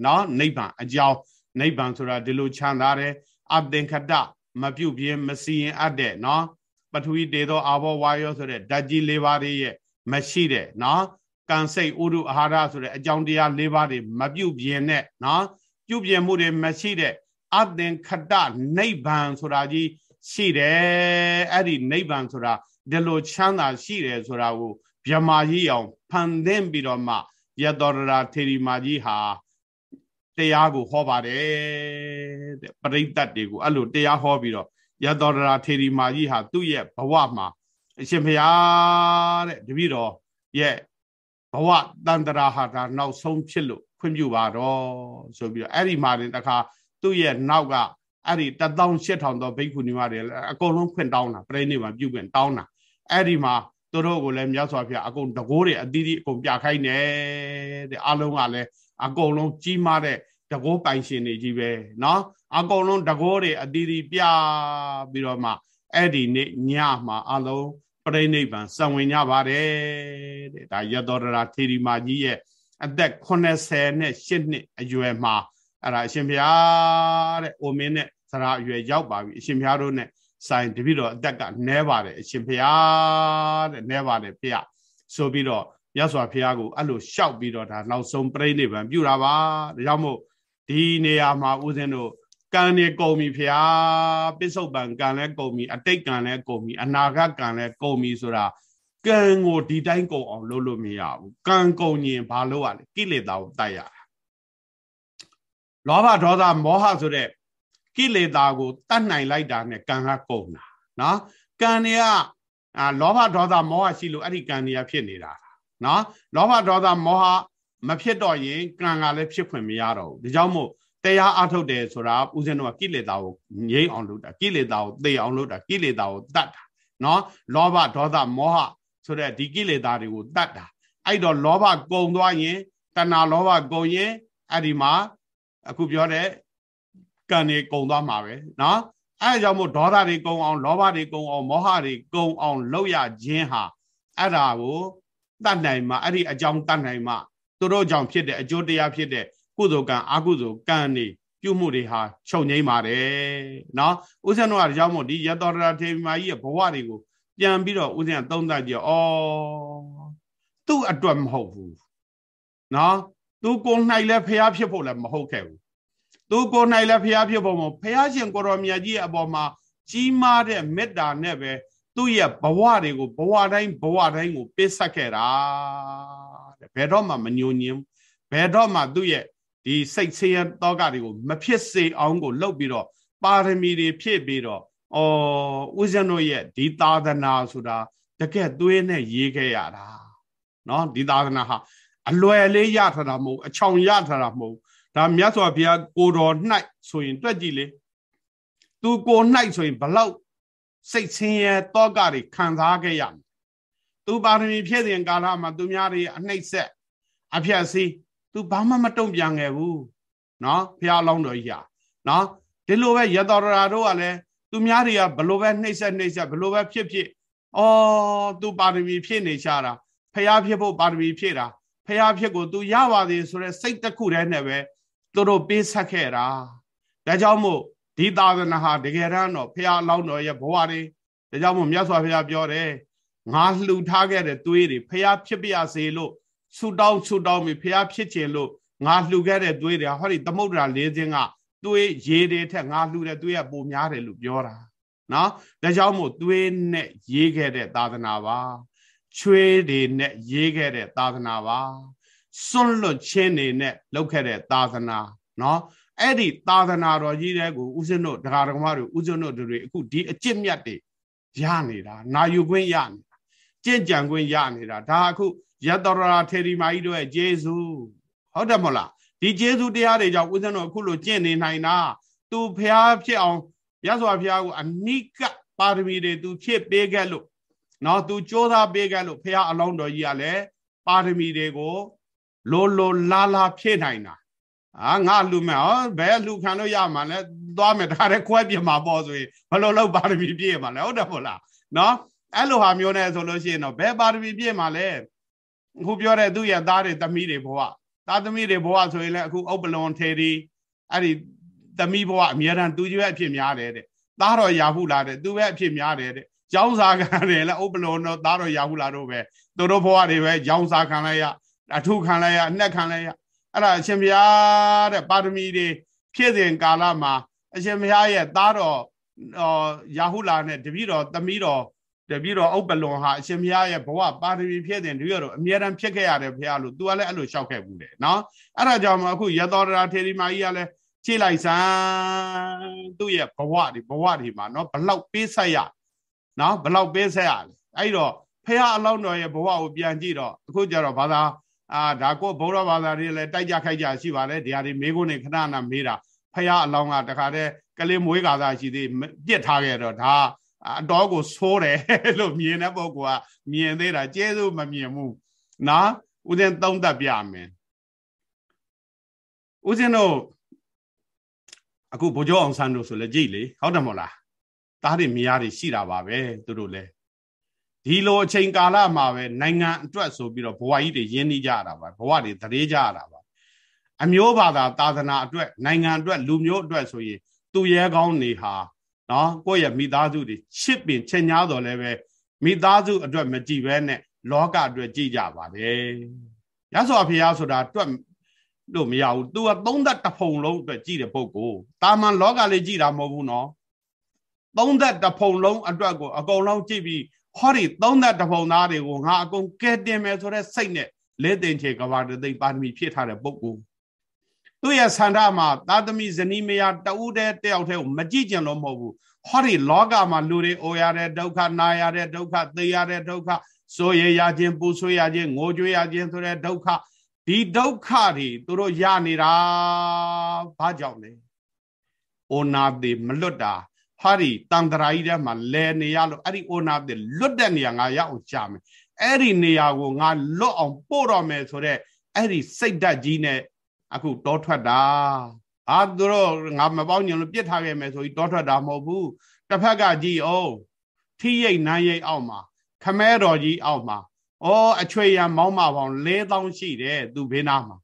နော်နိဗ္ဗာန်အကြောင်းနိဗ္ဗာန်ဆိုတာဒီလိုချမ်းသာတယ်အသင်္ခတမပြုတ်ပြင်းမစီရင်အပ်တဲ့နော်ပထဝီတေသောအာဘောဝါယောဆိုတဲ့ဓာတ်ကြီး၄ပါးရဲ့မရှိတဲ့နော်ကံစိတ်ဥဒုအာဟာရဆိုတဲ့အကြောင်းတရား၄ပါးတွေမပြုတ်ပြင်းတဲ့နော်ပြုတ်ပြင်းမှုတွေမရှိတဲ့အသင်္ခတနိဗ္ဗာန်ဆိုတာကြီး ရှိတယ်အဲ့ဒီနိဗ္ဗာန်ဆိုတာဒီလိုချမ်းသာရှိတယ်ဆိုတာကိုဗြဟ္မာကြီးအောင်ဖန်သင်းပြီးတော့မှယတောရရာထေရီမာကြီးဟာတရားကိုဟောပါတယ်တဲ့ပရိသတ်တွေကိုအဲ့လိုတရားဟောပြီးတော့ယတောရရာထေရီမာကြီးဟာသူ့ရဲ့ဘဝမှာအရှင်ဘုရားတဲ့တပည့်တော်ရဲ့ဘဝတန်တရာဟာဒါနောက်ဆုံးဖြစ်လို့ခွင့်ပြုပါတော့ဆိုပြီးတော့အဲ့ဒီမှာတင်တခါသူ့ရဲ့နောက်က အဲ့ဒီ18000သောဘိက္ခုနီမတွေအကုန်လုံးခွင့်တောင်းတာပြိဋိနိဗ္ဗာန်ပြုခွင့်တောင်းတာအဲ့ဒီမှာသူတို့ကိုလည်းမြတ်စွာဘုရားအကုန်တကိုးတွေအသီးသီးအကုန်ပြခိုင်းတယ်တဲ့အလုံးကလည်းအကုန်လုံးကြီးမားတဲ့တကိုးပိုင်ရှင်တွေကြီးပဲเนาะအကုန်လုံးတကိုးတွေအသီးသီးပြပြီးတော့မှအဲ့ဒီနေ့ညမှာအလုံးပြိဋိဘံစံဝင်ကြပါတယ်တဲ့ဒါရတောရထေရီမာကြီးရဲ့အသက်80နဲ့8နှစ်အရွယ်မှာအဲ့ဒါအရှင်ဘုရားတဲ့အိုမင်းနဲ့ စရာအရွယ်ရောက်ပါပြီအရှင်ဘုရားတို့နဲ့ဆိုင်တပိတော့အသက်ကနဲပါတယ်အရှင်ဘုရားတဲ့နဲပါတယ်ဖေရဆိုပြီးတော့ရသော်ဘုရားကိုအဲ့လိုရှောက်ပြီးတော့ဒါနောက်ဆုံးပြိဋိဘံပြုတာပါဒါကြောင့်မို့ဒီနေရာမှာဦးဇင်းတို့ကံနေကုန်ပြီဖျားပစ္စုပန်ကံလည်းကုန်ပြီအတိတ်ကံလည်းကုန်ပြီအနာဂတ်ကံလည်းကုန်ပြီဆိုတာကံကိုဒီတိုင်းကုန်အောင်လုပ်လို့မရဘူးကံကုန်ရင်ဘာလုပ်ရလဲကိလေသာကိုတိုက်ရတာလောဘဒေါသမောဟဆိုတဲ့ ကိလေသာကိုတတ်နိုင်လိုက်တာနဲ့ကံကကုန်တာနော်ကံတွေကအာလောဘဒေါသမောဟရှိလို့အဲ့ဒီကံတွေကဖြစ်နေတာနော်လောဘဒေါသမောဟမဖြစ်တော့ရင်ကံကလည်းဖြစ်ခွင့်မရတော့ဘူးဒါကြောင့်မို့တရားအထုတ်တယ်ဆိုတာဦးဇင်းတို့ကကိလေသာကိုငြိမ်းအောင်လုပ်တာကိလေသာကိုသိအောင်လုပ်တာကိလေသာကိုတတ်တာနော်လောဘဒေါသမောဟဆိုတဲ့ဒီကိလေသာတွေကိုတတ်တာအဲ့တော့လောဘကုံသွားရင်တဏှာလောဘကုံရင်အဲ့ဒီမှာအခုပြောတဲ့ ကံတွေကုံသွားမှာပဲနော်အဲအကြောင်းမို့ဒေါသတွေကုံအောင်လောဘတွေကုံအောင်မောဟတွေကုံအောင်လုပ်ရခြင်းဟာအဲ့ဒါကိုတတ်နိုင်မှာအဲ့ဒီအကြောင်းတတ်နိုင်မှာသူတို့ကြောင့်ဖြစ်တဲ့အကျိုးတရားဖြစ်တဲ့ကုသိုလ်ကံအကုသိုလ်ကံနေပြုမှုတွေဟာချုပ်ငိမ့်ပါတယ်နော်ဥစ္စံတို့ကဒါကြောင့်မို့ဒီယတောရထေမာကြီးရဲ့ဘဝတွေကိုပြန်ပြီးတော့ဥစ္စံသုံးသပ်ကြည့်ဩသူ့အတွက်မဟုတ်ဘူးနော်သူကိုယ်၌လည်းဖျားဖြစ်ဖို့လည်းမဟုတ်ခဲ့ဘူး သူကိုယ်၌လည်းဖျားဖြစ်ဖို့မဖျားရှင်ကိုရောမြတ်ကြီးရဲ့အပေါ်မှာကြီးမားတဲ့မေတ္တာနဲ့ပဲသူ့ရဲ့ဘဝတွေကိုဘဝတိုင်းဘဝတိုင်းကိုပေးဆက်ခဲ့တာတဲ့ဘယ်တော့မှမညှို့ညင်းဘယ်တော့မှသူ့ရဲ့ဒီစိတ်ဆင်းရဲတောကတွေကိုမဖြစ်စေအောင်ကိုလုပ်ပြီးတော့ပါရမီတွေဖြည့်ပြီးတော့အော်ဦးဇင်းတို့ရဲ့ဒီသာသနာဆိုတာတကယ်သွေးနဲ့ရေးခဲ့ရတာเนาะဒီသာသနာဟာအလွယ်လေးရထားတာမဟုတ်အချောင်ရထားတာမဟုတ် ဒါမြတ်စွာဘုရားကိုတော်၌ဆိုရင်တွက်ကြည့်လေသူကို၌ဆိုရင်ဘလောက်စိတ်ဆင်းရဲတောကတွေခံစားခဲ့ရမယ်သူပါရမီဖြည့်တဲ့ကာလမှာသူများတွေအနှိမ့်ဆက်အဖြတ်စီးသူဘာမှမတုံ့ပြန်ခဲ့ဘူးနော်ဖះလောင်းတော်ကြီးဟာနော်ဒီလိုပဲရတော်ရာတို့ကလည်းသူများတွေကဘလို့ပဲနှိမ့်ဆက်နှိမ့်ဆက်ဘလို့ပဲဖြစ်ဖြစ်အော်သူပါရမီဖြည့်နေချတာဖះဖြစ်ဖို့ပါရမီဖြည့်တာဖះဖြစ်ကိုသူရပါသေးဆိုတဲ့စိတ်တစ်ခုတည်းနဲ့ပဲ သူတို့ပေးဆက်ခဲ့တာဒါကြောင့်မို့ဒီသာသနာဟာတကယ်တမ်းတော့ဖះလောင်းတော်ရဲ့ဘဝတွေဒါကြောင့်မို့မြတ်စွာဘုရားပြောတယ်ငါလှူထားခဲ့တဲ့သွေးတွေဖះဖြစ်ပြစေလို့ဆူတောင်းဆူတောင်းပြီးဖះဖြစ်ခြင်းလို့ငါလှူခဲ့တဲ့သွေးတွေဟောဒီသမုဒ္ဒရာ၄ခြင်းကသွေးရေတွေထက်ငါလှူတဲ့သွေးကပိုများတယ်လို့ပြောတာနော်ဒါကြောင့်မို့သွေးနဲ့ရေးခဲ့တဲ့သာသနာပါချွေးတွေနဲ့ရေးခဲ့တဲ့သာသနာပါ စွန့်လွတ်ခြင်းတွေနဲ့လုပ်ခဲ့တဲ့သာသနာနော်အဲ့ဒီသာသနာတော်ကြီးတဲ့ကိုဦးဇင်းတို့ဒကာဒကမတွေဦးဇင်းတို့တွေအခုဒီအကျင့်မြတ်တွေရနေတာနာယူခွင့်ရနေတာကြင့်ကြံခွင့်ရနေတာဒါအခုယတရရာထေရီမာကြီးတို့ရဲ့ဂျေဇုဟုတ်တယ်မဟုတ်လားဒီဂျေဇုတရားတွေကြောင့်ဦးဇင်းတို့အခုလိုကျင့်နေနိုင်တာသူဖျားဖြစ်အောင်ရသော်ဖျားကိုအနိကပါရမီတွေသူဖြည့်ပေးခဲ့လို့နော်သူကြိုးစားပေးခဲ့လို့ဖျားအလောင်းတော်ကြီးကလည်းပါရမီတွေကို လိုလိုလာလာဖြည့်နိုင်တာအာငါလူမဲ့ဟောဘယ်လူခံလို့ရမှာလဲသွားမယ်ဒါလည်းခွဲပြမှာပေါ့ဆိုရင်ဘယ်လိုလုပ်ပါရမီပြည့်မှာလဲဟုတ်တယ်မို့လားနော်အဲ့လိုဟာမျိုးနဲ့ဆိုလို့ရှိရင်တော့ဘယ်ပါရမီပြည့်မှာလဲအခုပြောတဲ့သူ့ရဲ့သားတွေသမီးတွေဘဝသားသမီးတွေဘဝဆိုရင်လည်းအခုဥပလွန်ထေရီအဲ့ဒီသမီးဘဝအများတန်းသူကြီးပဲအဖြစ်များတယ်တဲ့သားတော်ရာဟုလာတဲ့သူပဲအဖြစ်များတယ်တဲ့ကျောင်းစာခံတယ်လည်းဥပလွန်တော့သားတော်ရာဟုလာတို့ပဲသူတို့ဘဝတွေပဲကျောင်းစာခံလိုက်ရ အထုခံလိုက်ရအနှက်ခံလိုက်ရအဲ့ဒါအရှင်ဘုရားတဲ့ပါရမီတွေဖြည့်စဉ်ကာလမှာအရှင်ဘုရားရဲ့သားတော်ရာဟုလာနဲ့တပည့်တော်သမီးတော်တပည့်တော်ဥပလွန်ဟာအရှင်ဘုရားရဲ့ဘဝပါရမီဖြည့်တဲ့တပည့်တော်အမြဲတမ်းဖြစ်ခဲ့ရတယ်ဘုရားလို့ तू ကလည်းအဲ့လိုလျှောက်ခဲ့ဘူးတယ်နော်အဲ့ဒါကြောင့်မအခုရသောတရာထေရီမာကြီးကလည်းခြေလိုက်စမ်းသူ့ရဲ့ဘဝတွေဘဝတွေမှာနော်ဘလောက်ပေးဆက်ရနော်ဘလောက်ပေးဆက်ရလဲအဲ့တော့ဖះအလောင်းတော်ရဲ့ဘဝကိုပြန်ကြည့်တော့အခုကျတော့ဘာသာ အာဒါကိုဘုရားဘာသာတွေလည်းတိုက်ကြခိုက်ကြရှိပါတယ်ဒီဟာတွေမေးခွန်းနေခဏခဏမေးတာဖះအလောင်းကတခါတည်းကလေးမွေးကာသာရှိသေးပြစ်ထားခဲ့တော့ဒါအတော်ကိုဆိုးတယ်လို့မြင်တဲ့ပုဂ္ဂိုလ်ကမြင်သေးတာကျေးဇူးမမြင်ဘူးနော်ဦးဇင်းသုံးသပ်ပြမယ်ဦးဇင်းတို့အခုဗိုလ်ချုပ်အောင်ဆန်းတို့ဆိုလည်းကြည့်လေဟုတ်တယ်မို့လားတားတွေမယားတွေရှိတာပါပဲသူတို့လည်း ဒီလိုအချိန်ကာလမှာပဲနိုင်ငံအတွက်ဆိုပြီးတော့ဘဝကြီးတွေရင်းနှီးကြရတာပါဘဝတွေတရေကြရတာပါအမျိုးဘာသာသာသနာအတွက်နိုင်ငံအတွက်လူမျိုးအတွက်ဆိုရင်သူရဲကောင်းနေဟာနော်ကိုယ့်ရဲ့မိသားစုတွေချစ်ပင်ချက်ညားတော်လည်းပဲမိသားစုအတွက်မကြည့်ပဲနဲ့လောကအတွက်ကြည့်ကြပါတယ်ရသော်ဖျားဆိုတာတွက်လို့မရဘူး तू ကသုံးသက်တဖုံလုံးအတွက်ကြည့်တဲ့ပုဂ္ဂိုလ်တာမန်လောကလေးကြည့်တာမဟုတ်ဘူးနော်သုံးသက်တဖုံလုံးအတွက်ကိုအကုန်လုံးကြည့်ပြီး ဟောဒီသုံးသက်တဖုံသားတွေကိုငါအကုန်ကဲတင်မယ်ဆိုတဲ့စိတ်နဲ့လေးတင်ချေကဘာတသိပါရမီဖြစ်ထားတဲ့ပုဂ္ဂိုလ်သူ့ရဲ့ဆန္ဒမှာသာသမီဇနီးမယားတဦးတည်းတယောက်တည်းကိုမကြည့်ကြလို့မဟုတ်ဘူးဟောဒီလောကမှာလူတွေအိုရတဲ့ဒုက္ခနာရတဲ့ဒုက္ခသိရတဲ့ဒုက္ခဆိုရရခြင်းပူဆွေးရခြင်းငိုကြွေးရခြင်းဆိုတဲ့ဒုက္ခဒီဒုက္ခတွေသူတို့ရနေတာဘာကြောင့်လဲအိုနာတိမလွတ်တာ ဟာဒီတန်တရာကြီးထဲမှာလဲနေရလို့အဲ့ဒီအိုနာတိလွတ်တဲ့နေရာငါရအောင်ကြာမယ်အဲ့ဒီနေရာကိုငါလွတ်အောင်ပို့တော့မယ်ဆိုတော့အဲ့ဒီစိတ်ဓာတ်ကြီးနဲ့အခုတောထွက်တာအာသူတို့ငါမပေါင်းညင်လို့ပြစ်ထားခဲ့မယ်ဆိုပြီးတောထွက်တာမဟုတ်ဘူးတစ်ဖက်ကကြည်အောင်ထိရိတ်နန်းရိတ်အောက်မှာခမဲတော်ကြီးအောက်မှာဩအချွေရံမောင်းမပေါင်း4000ရှိတယ်သူဘေးနားမှာ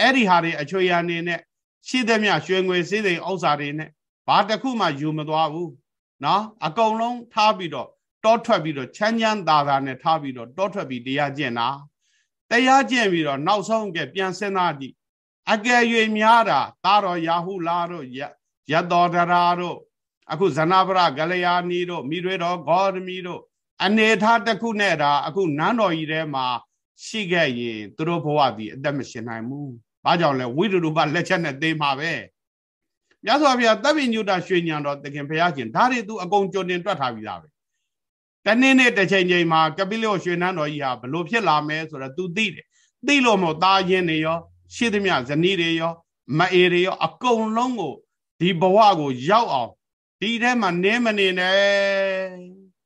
အဲ့ဒီဟာတွေအချွေရံနေနဲ့ရှိသမျှရွှေငွေစည်းစိမ်ဥစ္စာတွေနဲ့ ဘာတစ်ခုမှယူမသွားဘူးနော်အကုန်လုံးထားပြီးတော့တောထွက်ပြီးတော့ချမ်းချမ်းသာသာနဲ့ထားပြီးတော့တောထွက်ပြီးတရားကျင့်တာတရားကျင့်ပြီးတော့နောက်ဆုံးကပြန်စဉ်းစားကြည့်အကယ်၍များတာသာတော်ရာဟုလာတို့ရတ္တောဒရာတို့အခုဇနဗရဂလျာနီတို့မိတွေတော်ဂေါရမီတို့အနေထားတစ်ခုနဲ့ဒါအခုနန်းတော်ကြီးထဲမှာရှိခဲ့ရင်သူတို့ဘဝဒီအသက်မရှင်နိုင်ဘူး။ဘာကြောင့်လဲဝိတုဒုပလက်ချက်နဲ့သိမှာပဲ။ မြတ်စွာဘုရားတပ်ပိညုတရွှေညံတော်တခင်ဘုရားရှင်ဒါတွေသူအကုန်ကြုံတင်တွက်ထားပြီးသားပဲ။တနေ့နေ့တစ်ချိန်ချိန်မှာကပိလောရွှေနန်းတော်ကြီးဟာဘလို့ဖြစ်လာမယ်ဆိုတော့ तू သိတယ်။သိလို့မို့သားရင်းနေရောရှိသမျှဇနီးတွေရောမအေတွေရောအကုန်လုံးကိုဒီဘဝကိုရောက်အောင်ဒီထဲမှာနင်းမနေနဲ့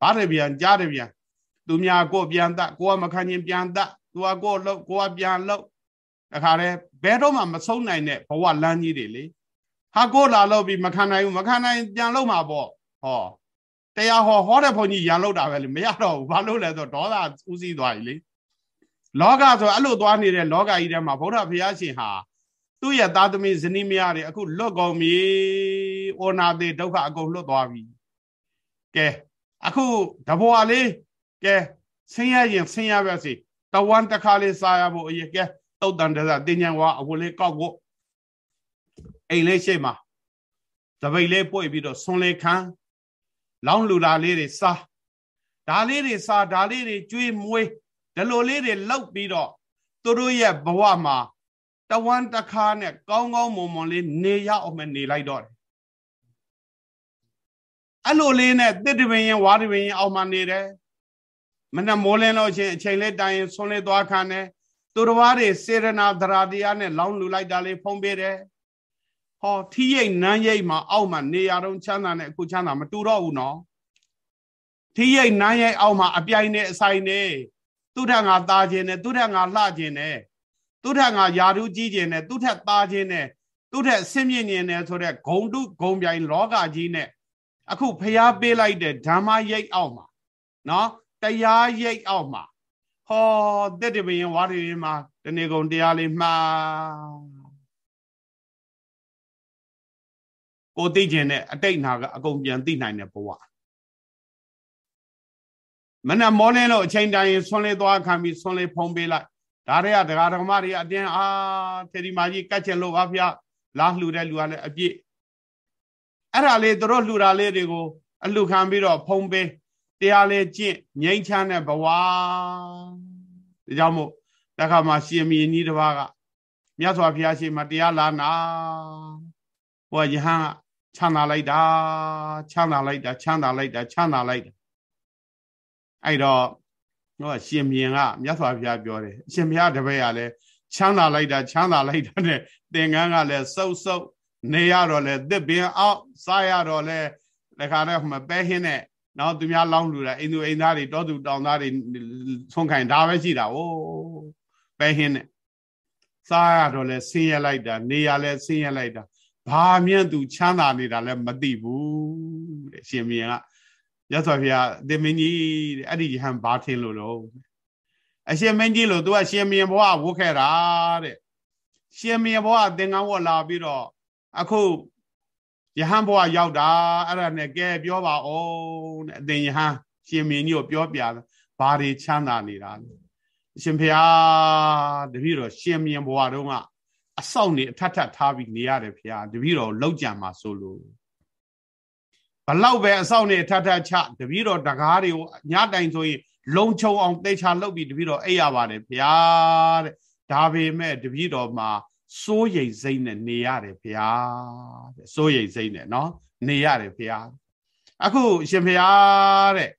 ဘာတွေပြန်ကြားတယ်ပြန်သူများကိုပြန်တတ်ကိုကမခံရင်ပြန်တတ်သူကကိုလှုပ်ကိုကပြန်လှုပ်တခါတည်းဘယ်တော့မှမဆုံးနိုင်တဲ့ဘဝလမ်းကြီးတွေလေ ဟာကိုလာလို့ပြီးမခံနိုင်ဘူးမခံနိုင်ပြန်လှုပ်မှာပေါ့ဟောတရားဟောဟောတဲ့ဘုန်းကြီးရန်လှုပ်တာပဲလေမရတော့ဘူးဘာလို့လဲဆိုတော့ဒေါသဥစည်းသွားပြီလေလောကဆိုအဲ့လိုသွားနေတဲ့လောကကြီးထဲမှာဗုဒ္ဓဘုရားရှင်ဟာသူ့ရဲ့သားသမီးဇနီးမယားတွေအခုလွတ်ကုန်ပြီ။ဩနာသေးဒုက္ခအကုန်လွတ်သွားပြီ။ကဲအခုတဘွာလေးကဲဆင်းရရင်ဆင်းရပါစေတဝမ်းတစ်ခါလေးစားရဖို့အရင်ကဲတုတ်တန်တစားတင်ញံဝါအဝလေးကောက်ဖို့ အိမ်လေးရှိမှာတပိတ်လေးပွေပြီးတော့ဆွန်လေခံလောင်းလူလာလေးတွေစားဒါလေးတွေစားဒါလေးတွေကျွေးမွေးဒီလိုလေးတွေလောက်ပြီးတော့သူတို့ရဲ့ဘဝမှာတဝမ်းတခါနဲ့ကောင်းကောင်းမွန်မွန်လေးနေရအောင်မနေလိုက်တော့တယ်အဲ့လိုလေးနဲ့တစ်တပင်ရင်ဝါတပင်ရင်အောင်မနေတယ်မနဲ့မိုးလင်းလို့ချင်းအချိန်လေးတိုင်ရင်ဆွန်လေးသွားခံတယ်သူတော်ဘာတွေစေရနာသရာတရားနဲ့လောင်းလူလိုက်တာလေးဖုံးပေးတယ် ဟောထီးရိတ်နန်းရိတ်မှာအောက်မှာနေရတော့ချမ်းသာနဲ့အခုချမ်းသာမတူတော့ဘူးနော်ထီးရိတ်နန်းရိတ်အောက်မှာအပြိုင်နဲ့အဆိုင်နဲ့သူထက်ငါသားခြင်းနဲ့သူထက်ငါလှခြင်းနဲ့သူထက်ငါယာဓုကြီးခြင်းနဲ့သူထက်သားခြင်းနဲ့သူထက်ဆင်းမြင့်ခြင်းနဲ့ဆိုတဲ့ဂုံတုဂုံပြိုင်လောကကြီးနဲ့အခုဖျားပေးလိုက်တဲ့ဓမ္မရိတ်အောက်မှာနော်တရားရိတ်အောက်မှာဟောတက်တပင်ဝါရီမှာတနေ့ကုန်တရားလေးမှား ကိုသိကျင်တဲ့အတိတ်နာကအကုန်ပြန်သိနိုင်တဲ့ဘဝမနမောလင်းလို့အချိန်တိုင်းဆွန်လေးသွားခံပြီးဆွန်လေးဖုံးပေးလိုက်ဒါတွေကဒကာဒကမတွေအတင်းအာထေဒီမာကြီးကတ်ချင်လို့ပါဗျာလာလှူတဲ့လူကလည်းအပြည့်အဲ့ဒါလေးတို့လှူတာလေးတွေကို အလှူခံပြီးတော့ဖုံးပေးတရားလေးကျင့်ငြိမ်းချမ်းတဲ့ဘဝဒါကြောင့်မို့တခါမှရှင်မင်းကြီးတစ်ပါးကမြတ်စွာဘုရားရှိမှတရားလာနာဟောယဟန်က ချမ်းသာလိုက်တာချမ်းသာလိုက်တာချမ်းသာလိုက်တာချမ်းသာလိုက်တာအဲ့တော့ဟောရှင်မြင်းကမြတ်စွာဘုရားပြောတယ်ရှင်ဘုရားတပည့်ကလည်းချမ်းသာလိုက်တာချမ်းသာလိုက်တာနဲ့သင်္ကန်းကလည်းစုပ်စုပ်နေရတော့လဲသစ်ပင်အောက်စားရတော့လဲတခါတော့မပဲဟင်းနဲ့နော်သူများလောင်းလူတာအိမ်သူအိမ်သားတွေတောသူတောင်သားတွေဆုံးခိုင်ဒါပဲရှိတာဟိုပဲဟင်းနဲ့စားရတော့လဲဆင်းရဲလိုက်တာနေရလဲဆင်းရဲလိုက်တာ ဘာမြင့်သူချမ်းသာနေတာလဲမသိဘူးတဲ့ရှင်မြင်းကရသော်ဖေအသင်မင်းကြီးတဲ့အဲ့ဒီယဟန်ဘာထင်လို့တော့အရှင်မင်းကြီးလို့သူကရှင်မြင်းဘဝဝုတ်ခဲ့တာတဲ့ရှင်မြင်းဘဝသင်္ကန်းဝတ်လာပြီးတော့အခုယဟန်ဘဝရောက်တာအဲ့ဒါနဲ့ကဲပြောပါအောင်တဲ့အသင်ယဟန်ရှင်မြင်းကြီးကိုပြောပြတယ်ဘာတွေချမ်းသာနေတာလဲရှင်ဖေတပည့်တော်ရှင်မြင်းဘဝတုန်းက အဆောက်နေအထက်ထပ်ထားပြီးနေရတယ်ဖေတပည့်တော်လောက်ကြံမှာဆိုလို့ဘလောက်ပဲအဆောက်နေအထက်ထပ်ချတပည့်တော်တကားတွေကိုညတိုင်ဆိုရင်လုံချုံအောင်တေချာလုပ်ပြီးတပည့်တော်အိပ်ရပါတယ်ဖေတဲ့ဒါပေမဲ့တပည့်တော်မှာစိုးရိမ်စိတ်နဲ့နေရတယ်ဗျာတဲ့စိုးရိမ်စိတ်နဲ့နော်နေရတယ်ဗျာအခုအရှင်ဘုရားတဲ့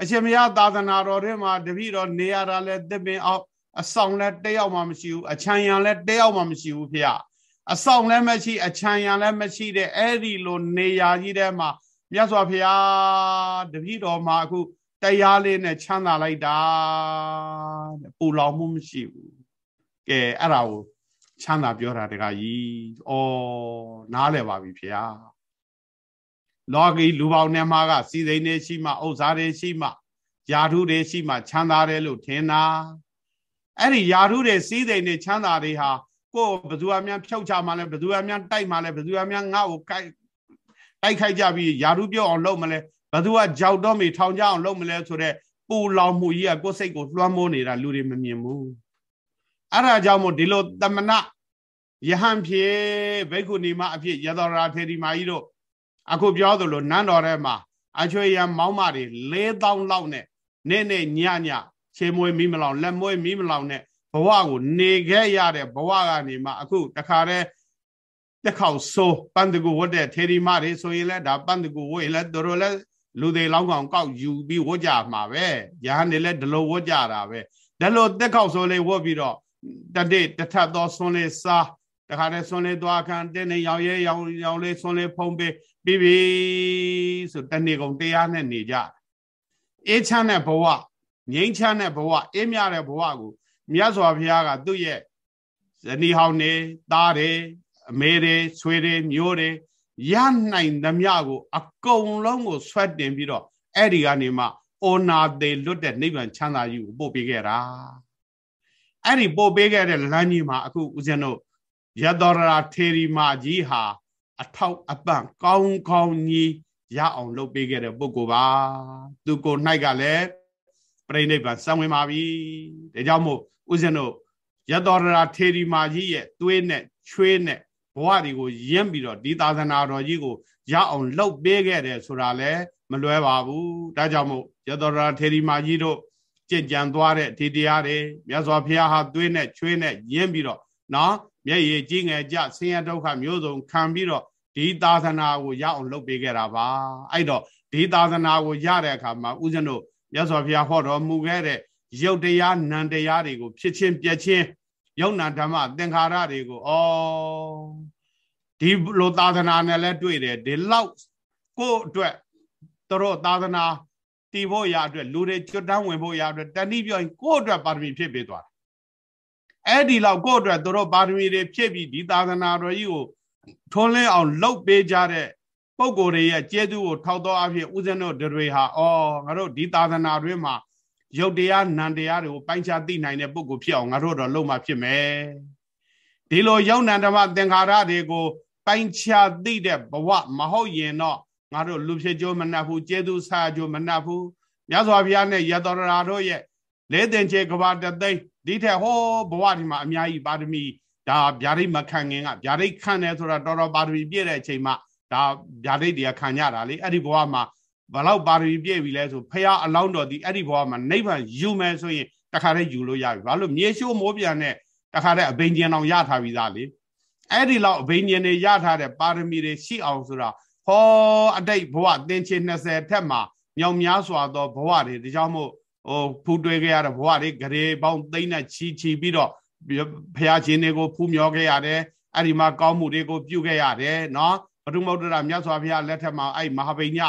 အရှင်ဘုရားသာသနာတော်ထဲမှာတပည့်တော်နေရတာလဲသစ်ပင်အောက် အဆောင်လဲတယောက်မှမရှိဘူးအချမ်းရံလဲတယောက်မှမရှိဘူးဖေအဆောင်လည်းမရှိအချမ်းရံလည်းမရှိတဲ့အဲ့ဒီလိုနေရာကြီးထဲမှာမြတ်စွာဘုရားတပည့်တော်မှာအခုတရားလေးနဲ့ချမ်းသာလိုက်တာတဲ့ပူလောင်မှုမရှိဘူးကဲအဲ့ဒါကိုချမ်းသာပြောတာတကကြီးဩနားလည်ပါပြီဖေလောကီလူပေါင်းထဲမှာကစီစိန်တွေရှိမှဥစ္စာတွေရှိမှယာထုတွေရှိမှချမ်းသာတယ်လို့ထင်တာ အဲ့ဒီယာထုတွေစီးစိန်တွေချမ်းသာတွေဟာကိုယ်ဘသူအများဖြုတ်ချမှလဲဘသူအများတိုက်မှလဲဘသူအများငါ့ကိုကိုက်တိုက်ခိုက်ကြပြီးယာထုပြောအောင်လုပ်မလဲဘသူကကြောက်တော့မေထောင်ကြအောင်လုပ်မလဲဆိုတော့ပူလောင်မှုကြီးကကိုယ်စိတ်ကိုလွှမ်းမိုးနေတာလူတွေမမြင်ဘူးအဲ့ဒါကြောင့်မို့ဒီလိုတမနယဟန်ဖြစ်ဘိက္ခုနီမအဖြစ်ယသောရာထေဒီမာကြီးတို့အခုပြောသလိုနန်းတော်ထဲမှာအချွေရမောင်းမတွေ4000လောက်နဲ့နေ့နေ့ညည ခြေမွေးမီးမလောင်လက်မွေးမီးမလောင်နဲ့ဘဝကိုနေခဲ့ရတဲ့ဘဝကနေမှအခုတခါတည်းတက်ခေါက်ဆိုးပန်းတကူဝတ်တဲ့ထေဒီမတွေဆိုရင်လည်းဒါပန်းတကူဝတ်ရင်လည်းတို့လည်းလူတွေလောင်းကောင်ကောက်ယူပြီးဝတ်ကြမှာပဲရဟန်းတွေလည်းဒီလိုဝတ်ကြတာပဲဒါလို့တက်ခေါက်ဆိုးလေးဝတ်ပြီးတော့တတိတထသောဆွန်လေးစားတခါတည်းဆွန်လေးသွားခံတင်းနေရောင်ရဲရောင်ရောင်လေးဆွန်လေးဖုံးပေးပြီးပြီဆိုတနေ့ကုန်တရားနဲ့နေကြအေးချမ်းတဲ့ဘဝ ငြိမ်းချမ်းတဲ့ဘဝအေးမြတဲ့ဘဝကိုမြတ်စွာဘုရားကသူ့ရဲ့ဇနီးဟောင်းနေသားတွေအမေတွေဆွေတွေမျိုးတွေရနိုင်သမျှကို အကုန်လုံးကိုဆွတ်တင်ပြီးတော့အဲ့ဒီကနေမှအောနာသေးလွတ်တဲ့နိဗ္ဗာန်ချမ်းသာကြီးကိုပို့ပေးခဲ့တာအဲ့ဒီပို့ပေးခဲ့တဲ့လမ်းကြီးမှာအခုဦးဇင်းတို့ယသောရာထေရီမာကြီးဟာ အထောက်အပံ့ကောင်းကောင်းကြီးရအောင်လုပ်ပေးခဲ့တဲ့ပုဂ္ဂိုလ်ပါသူကို၌ကလည်း ပြိဋိဘံစံဝင်ပါပြီဒါကြောင့်မို့ဦးဇင်းတို့ယသောရာထေရီမာကြီးရဲ့သွေးနဲ့ချွေးနဲ့ဘဝတွေကိုရင်းပြီးတော့ဒီသာသနာတော်ကြီးကိုရအောင်လှုပ်ပေးခဲ့တယ်ဆိုတာလည်းမလွဲပါဘူးဒါကြောင့်မို့ရသော်ရာထေရီမာကြီးတို့ကြင်ကြံသွားတဲ့ဒီတရားတွေမြတ်စွာဘုရားဟာသွေးနဲ့ချွေးနဲ့ရင်းပြီးတော့နော်မျက်ရည်ကြီးငယ်ကြဆင်းရဲဒုက္ခမျိုးစုံခံပြီးတော့ဒီသာသနာကိုရအောင်လုပ်ပေးခဲ့တာပါအဲ့တော့ဒီသာသနာကိုရတဲ့အခါမှာဦးဇင်းတို့ မြတ်စွာဘုရားဟောတော်မူခဲ့တဲ့ရုပ်တရားနံတရားတွေကိုဖြစ်ချင်းပြက်ချင်းယုံနာဓမ္မသင်္ခါရတွေကိုဩဒီလိုသာသနာနဲ့လဲတွေ့တယ်ဒီလောက်ကို့အတွက်တို့သာသနာတည်ဖို့ရအတွက်လူတွေကျွတ်တန်းဝင်ဖို့ရအတွက်တဏှိပြောရင်ကို့အတွက်ပါရမီဖြစ်ပေးသွားတယ်အဲ့ဒီလောက်ကို့အတွက်တို့ပါရမီတွေဖြစ်ပြီးဒီသာသနာတော်ကြီးကိုထွန်းလင်းအောင်လှုပ်ပေးကြတဲ့ ပုံကိုယ်တွေရဲ့ကျေးဇူးကိုထောက်တော်အဖြစ်ဦးဇင်းတို့တွေဟာအော်ငါတို့ဒီသာသနာတွင်မှာရုပ်တရားနံတရားတွေကိုပိုင်းခြားသိနိုင်တဲ့ပုဂ္ဂိုလ်ဖြစ်အောင်ငါတို့တော့လုံးမဖြစ်မယ်ဒီလိုယုံနံဓမ္မသင်္ခါရတွေကိုပိုင်းခြားသိတဲ့ဘဝမဟုတ်ရင်တော့ငါတို့လူဖြစ်ကြိုးမနှက်ဘူးကျေသူဆာကြိုးမနှက်ဘူးမြတ်စွာဘုရားနဲ့ရတော်ရာတို့ရဲ့လေးတင်ချေကဘာတသိဒီထက်ဟောဘဝဒီမှာအများကြီးပါရမီဒါဗျာဒိတ်မခံငင်ကဗျာဒိတ်ခံတယ်ဆိုတာတော်တော်ပါရမီပြည့်တဲ့အချိန်မှာ ဒါဗျာဒိတ်တွေကခံကြတာလေအဲ့ဒီဘဝမှာဘလောက်ပါရမီပြည့်ပြီလဲဆိုဖះအလောင်းတော်ဒီအဲ့ဒီဘဝမှာနိဗ္ဗာန်ယူမယ်ဆိုရင်တခါတည်းယူလို့ရပြီဘာလို့မြေရှိုးမိုးပြန်နဲ့တခါတည်းအဘိညာဉ်အောင်ရထားပြီးသားလေအဲ့ဒီလောက်အဘိညာဉ်တွေရထားတဲ့ပါရမီတွေရှိအောင်ဆိုတာဟောအတိတ်ဘဝသင်္ချေ20ထက်မှာမြောင်များစွာသောဘဝတွေဒါကြောင့်မို့ဟိုဖူးတွေးခဲ့ရတဲ့ဘဝတွေဂရေပေါင်းသိမ့်နဲ့ချီချီပြီးတော့ဖះရှင်တွေကိုဖူးမြော်ခဲ့ရတယ်အဲ့ဒီမှာကောင်းမှုတွေကိုပြုခဲ့ရတယ်နော် ပထမုဒ္ဒရာမြတ်စွာဘုရားလက်ထက်မှာအဲ့မဟာဗိည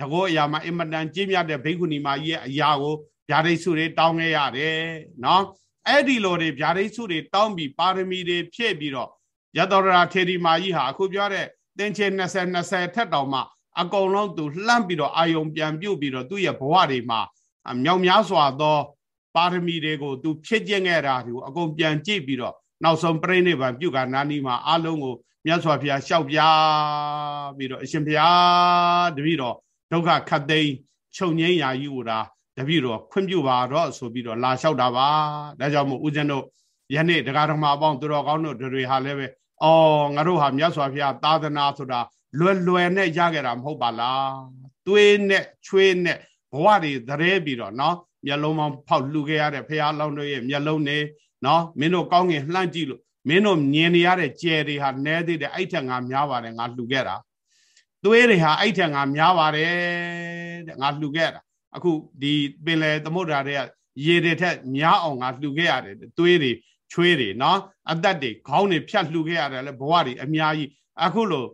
တကောအရာမှာအင်မတန်ကြီးမြတ်တဲ့ဘိက္ခုနီမကြီးရဲ့အရာကိုဗျာဒိတ်စုတွေတောင်းခဲ့ရတယ်နော်အဲ့ဒီလိုတွေဗျာဒိတ်စုတွေတောင်းပြီးပါရမီတွေဖြည့်ပြီးတော့ရတောရာထေရီမာကြီးဟာအခုပြောတဲ့သင်္ချေ20 20ထက်တောင်မှအကုန်လုံးသူလှမ်းပြီးတော့အာယုံပြန်ပြုတ်ပြီးတော့သူ့ရဲ့ဘဝတွေမှာမြောင်များစွာသော ပါရမီတွေကိုသူဖြစ်ကျင့်ခဲ့တာဒီကိုအကုန်ပြန်ကြည့်ပြီးတော့နောက်ဆုံးပြိဋိဘံပြုကနာနီမှာအလုံးကို မြတ်စွာဘုရားလျှောက်ပြပြီးတော့အရှင်ဘုရားတပည့်တော်ဒုက္ခခတ်သိမ်းချုပ်ငိမ့်ရာယူတာတပည့်တော်ခွင့်ပြုပါတော့ဆိုပြီးတော့လာလျှောက်တာပါဒါကြောင့်မို့ဦးဇင်းတို့ယနေ့တရားဓမ္မအပေါင်းသူတော်ကောင်းတို့တွေဟာလည်းပဲအော်ငါတို့ဟာမြတ်စွာဘုရားသာသနာဆိုတာလွယ်လွယ်နဲ့ရခဲ့တာမဟုတ်ပါလားသွေးနဲ့ချွေးနဲ့ဘဝတွေသရဲပြီးတော့เนาะမျက်လုံးပေါင်းဖောက်လှူခဲ့ရတဲ့ဖះလောင်းတို့ရဲ့မျက်လုံးနေเนาะမင်းတို့ကောင်းငင်လှမ်းကြည့်လို့ မင်းတို့မြင်နေရတဲ့ကြယ်တွေဟာနဲသေးတယ်အဲ့ထက်ငါများပါတယ်ငါလှူခဲ့တာသွေးတွေဟာအဲ့ထက်ငါများပါတယ်တဲ့ငါလှူခဲ့တာအခုဒီပင်လယ်သမုဒ္ဒရာတွေကရေတွေထက်များအောင်ငါလှူခဲ့ရတယ်သွေးတွေချွေးတွေနော်အသက်တွေခေါင်းတွေဖြတ်လှူခဲ့ရတယ်လေဘဝတွေအများကြီးအခုလို့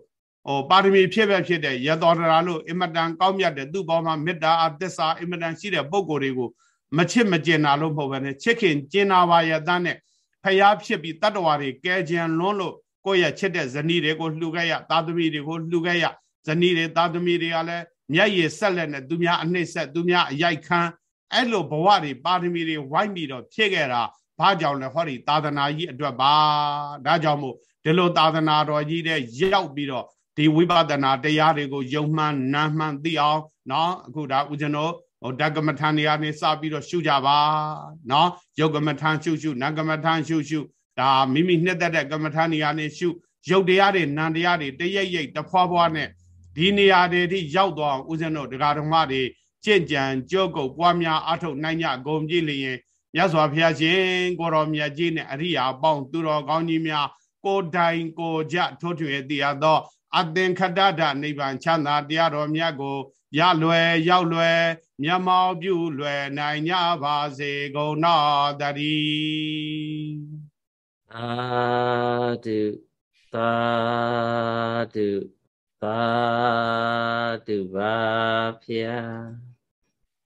ဟိုပါရမီဖြစ်ပဲဖြစ်တဲ့ရတော်တရာလို့အင်မတန်ကောင်းမြတ်တဲ့သူ့ဘောမှာမေတ္တာအသစ္စာအင်မတန်ရှိတဲ့ပုံကိုယ်တွေကိုမချစ်မကျင်တာလို့မဟုတ်ဘဲနဲ့ချစ်ခင်ကျင်နာပါရတဲ့နဲ့ ဖျားဖြစ်ပြီးတတ္တဝါတွေကဲကြံလွန်းလို့ကိုယ့်ရဲ့ချစ်တဲ့ဇနီးတွေကိုလှူခဲ့ရသာသမီတွေကိုလှူခဲ့ရဇနီးတွေသာသမီတွေကလည်းမျက်ရည်ဆက်လက်နဲ့သူများအနှိမ့်ဆက်သူများအရိုက်ခံအဲ့လိုဘဝတွေပါရမီတွေဝိုင်းပြီးတော့ဖြစ်ခဲ့တာဘာကြောင့်လဲဟောဒီသာသနာကြီးအတွက်ပါဒါကြောင့်မို့ဒီလိုသာသနာတော်ကြီးတဲ့ရောက်ပြီးတော့ဒီဝိပဿနာတရားတွေကိုယုံမှန်နာမှန်သိအောင်เนาะအခုဒါဦးဇင်းတို့ ဟောဓကမထန်နေရာနေစပြီးတော့ရှုကြပါနော်ယုတ်ကမထန်ရှုရှုနာကမထန်ရှုရှုဒါမိမိနှစ်သက်တဲ့ကမထန်နေရာနေရှုယုတ်တရားတွေနံတရားတွေတရိပ်ရိပ်တဖွာဖွာနဲ့ဒီနေရာတွေထိရောက်သွားအောင်ဦးဇင်းတို့ဒကာဓမ္မတွေကြင့်ကြံကြောကုတ်ပွားများအထုတ်နိုင်ကြအကုန်ကြည့်လျင်မြတ်စွာဘုရားရှင်ကိုတော်မြတ်ကြီးနဲ့အရိယာပေါင်းသူတော်ကောင်းကြီးများကိုတိုင်ကိုကြထိုးထွေတရားသောအသင်္ခတ္တနိဗ္ဗာန်ချမ်းသာတရားတော်မြတ်ကို ရလွယ်ရောက်လွယ်မြတ်မောပြုလွယ်နိုင်ကြပါစေကုန်တော်တည်းအာတုသာတုသာတုပါဖျား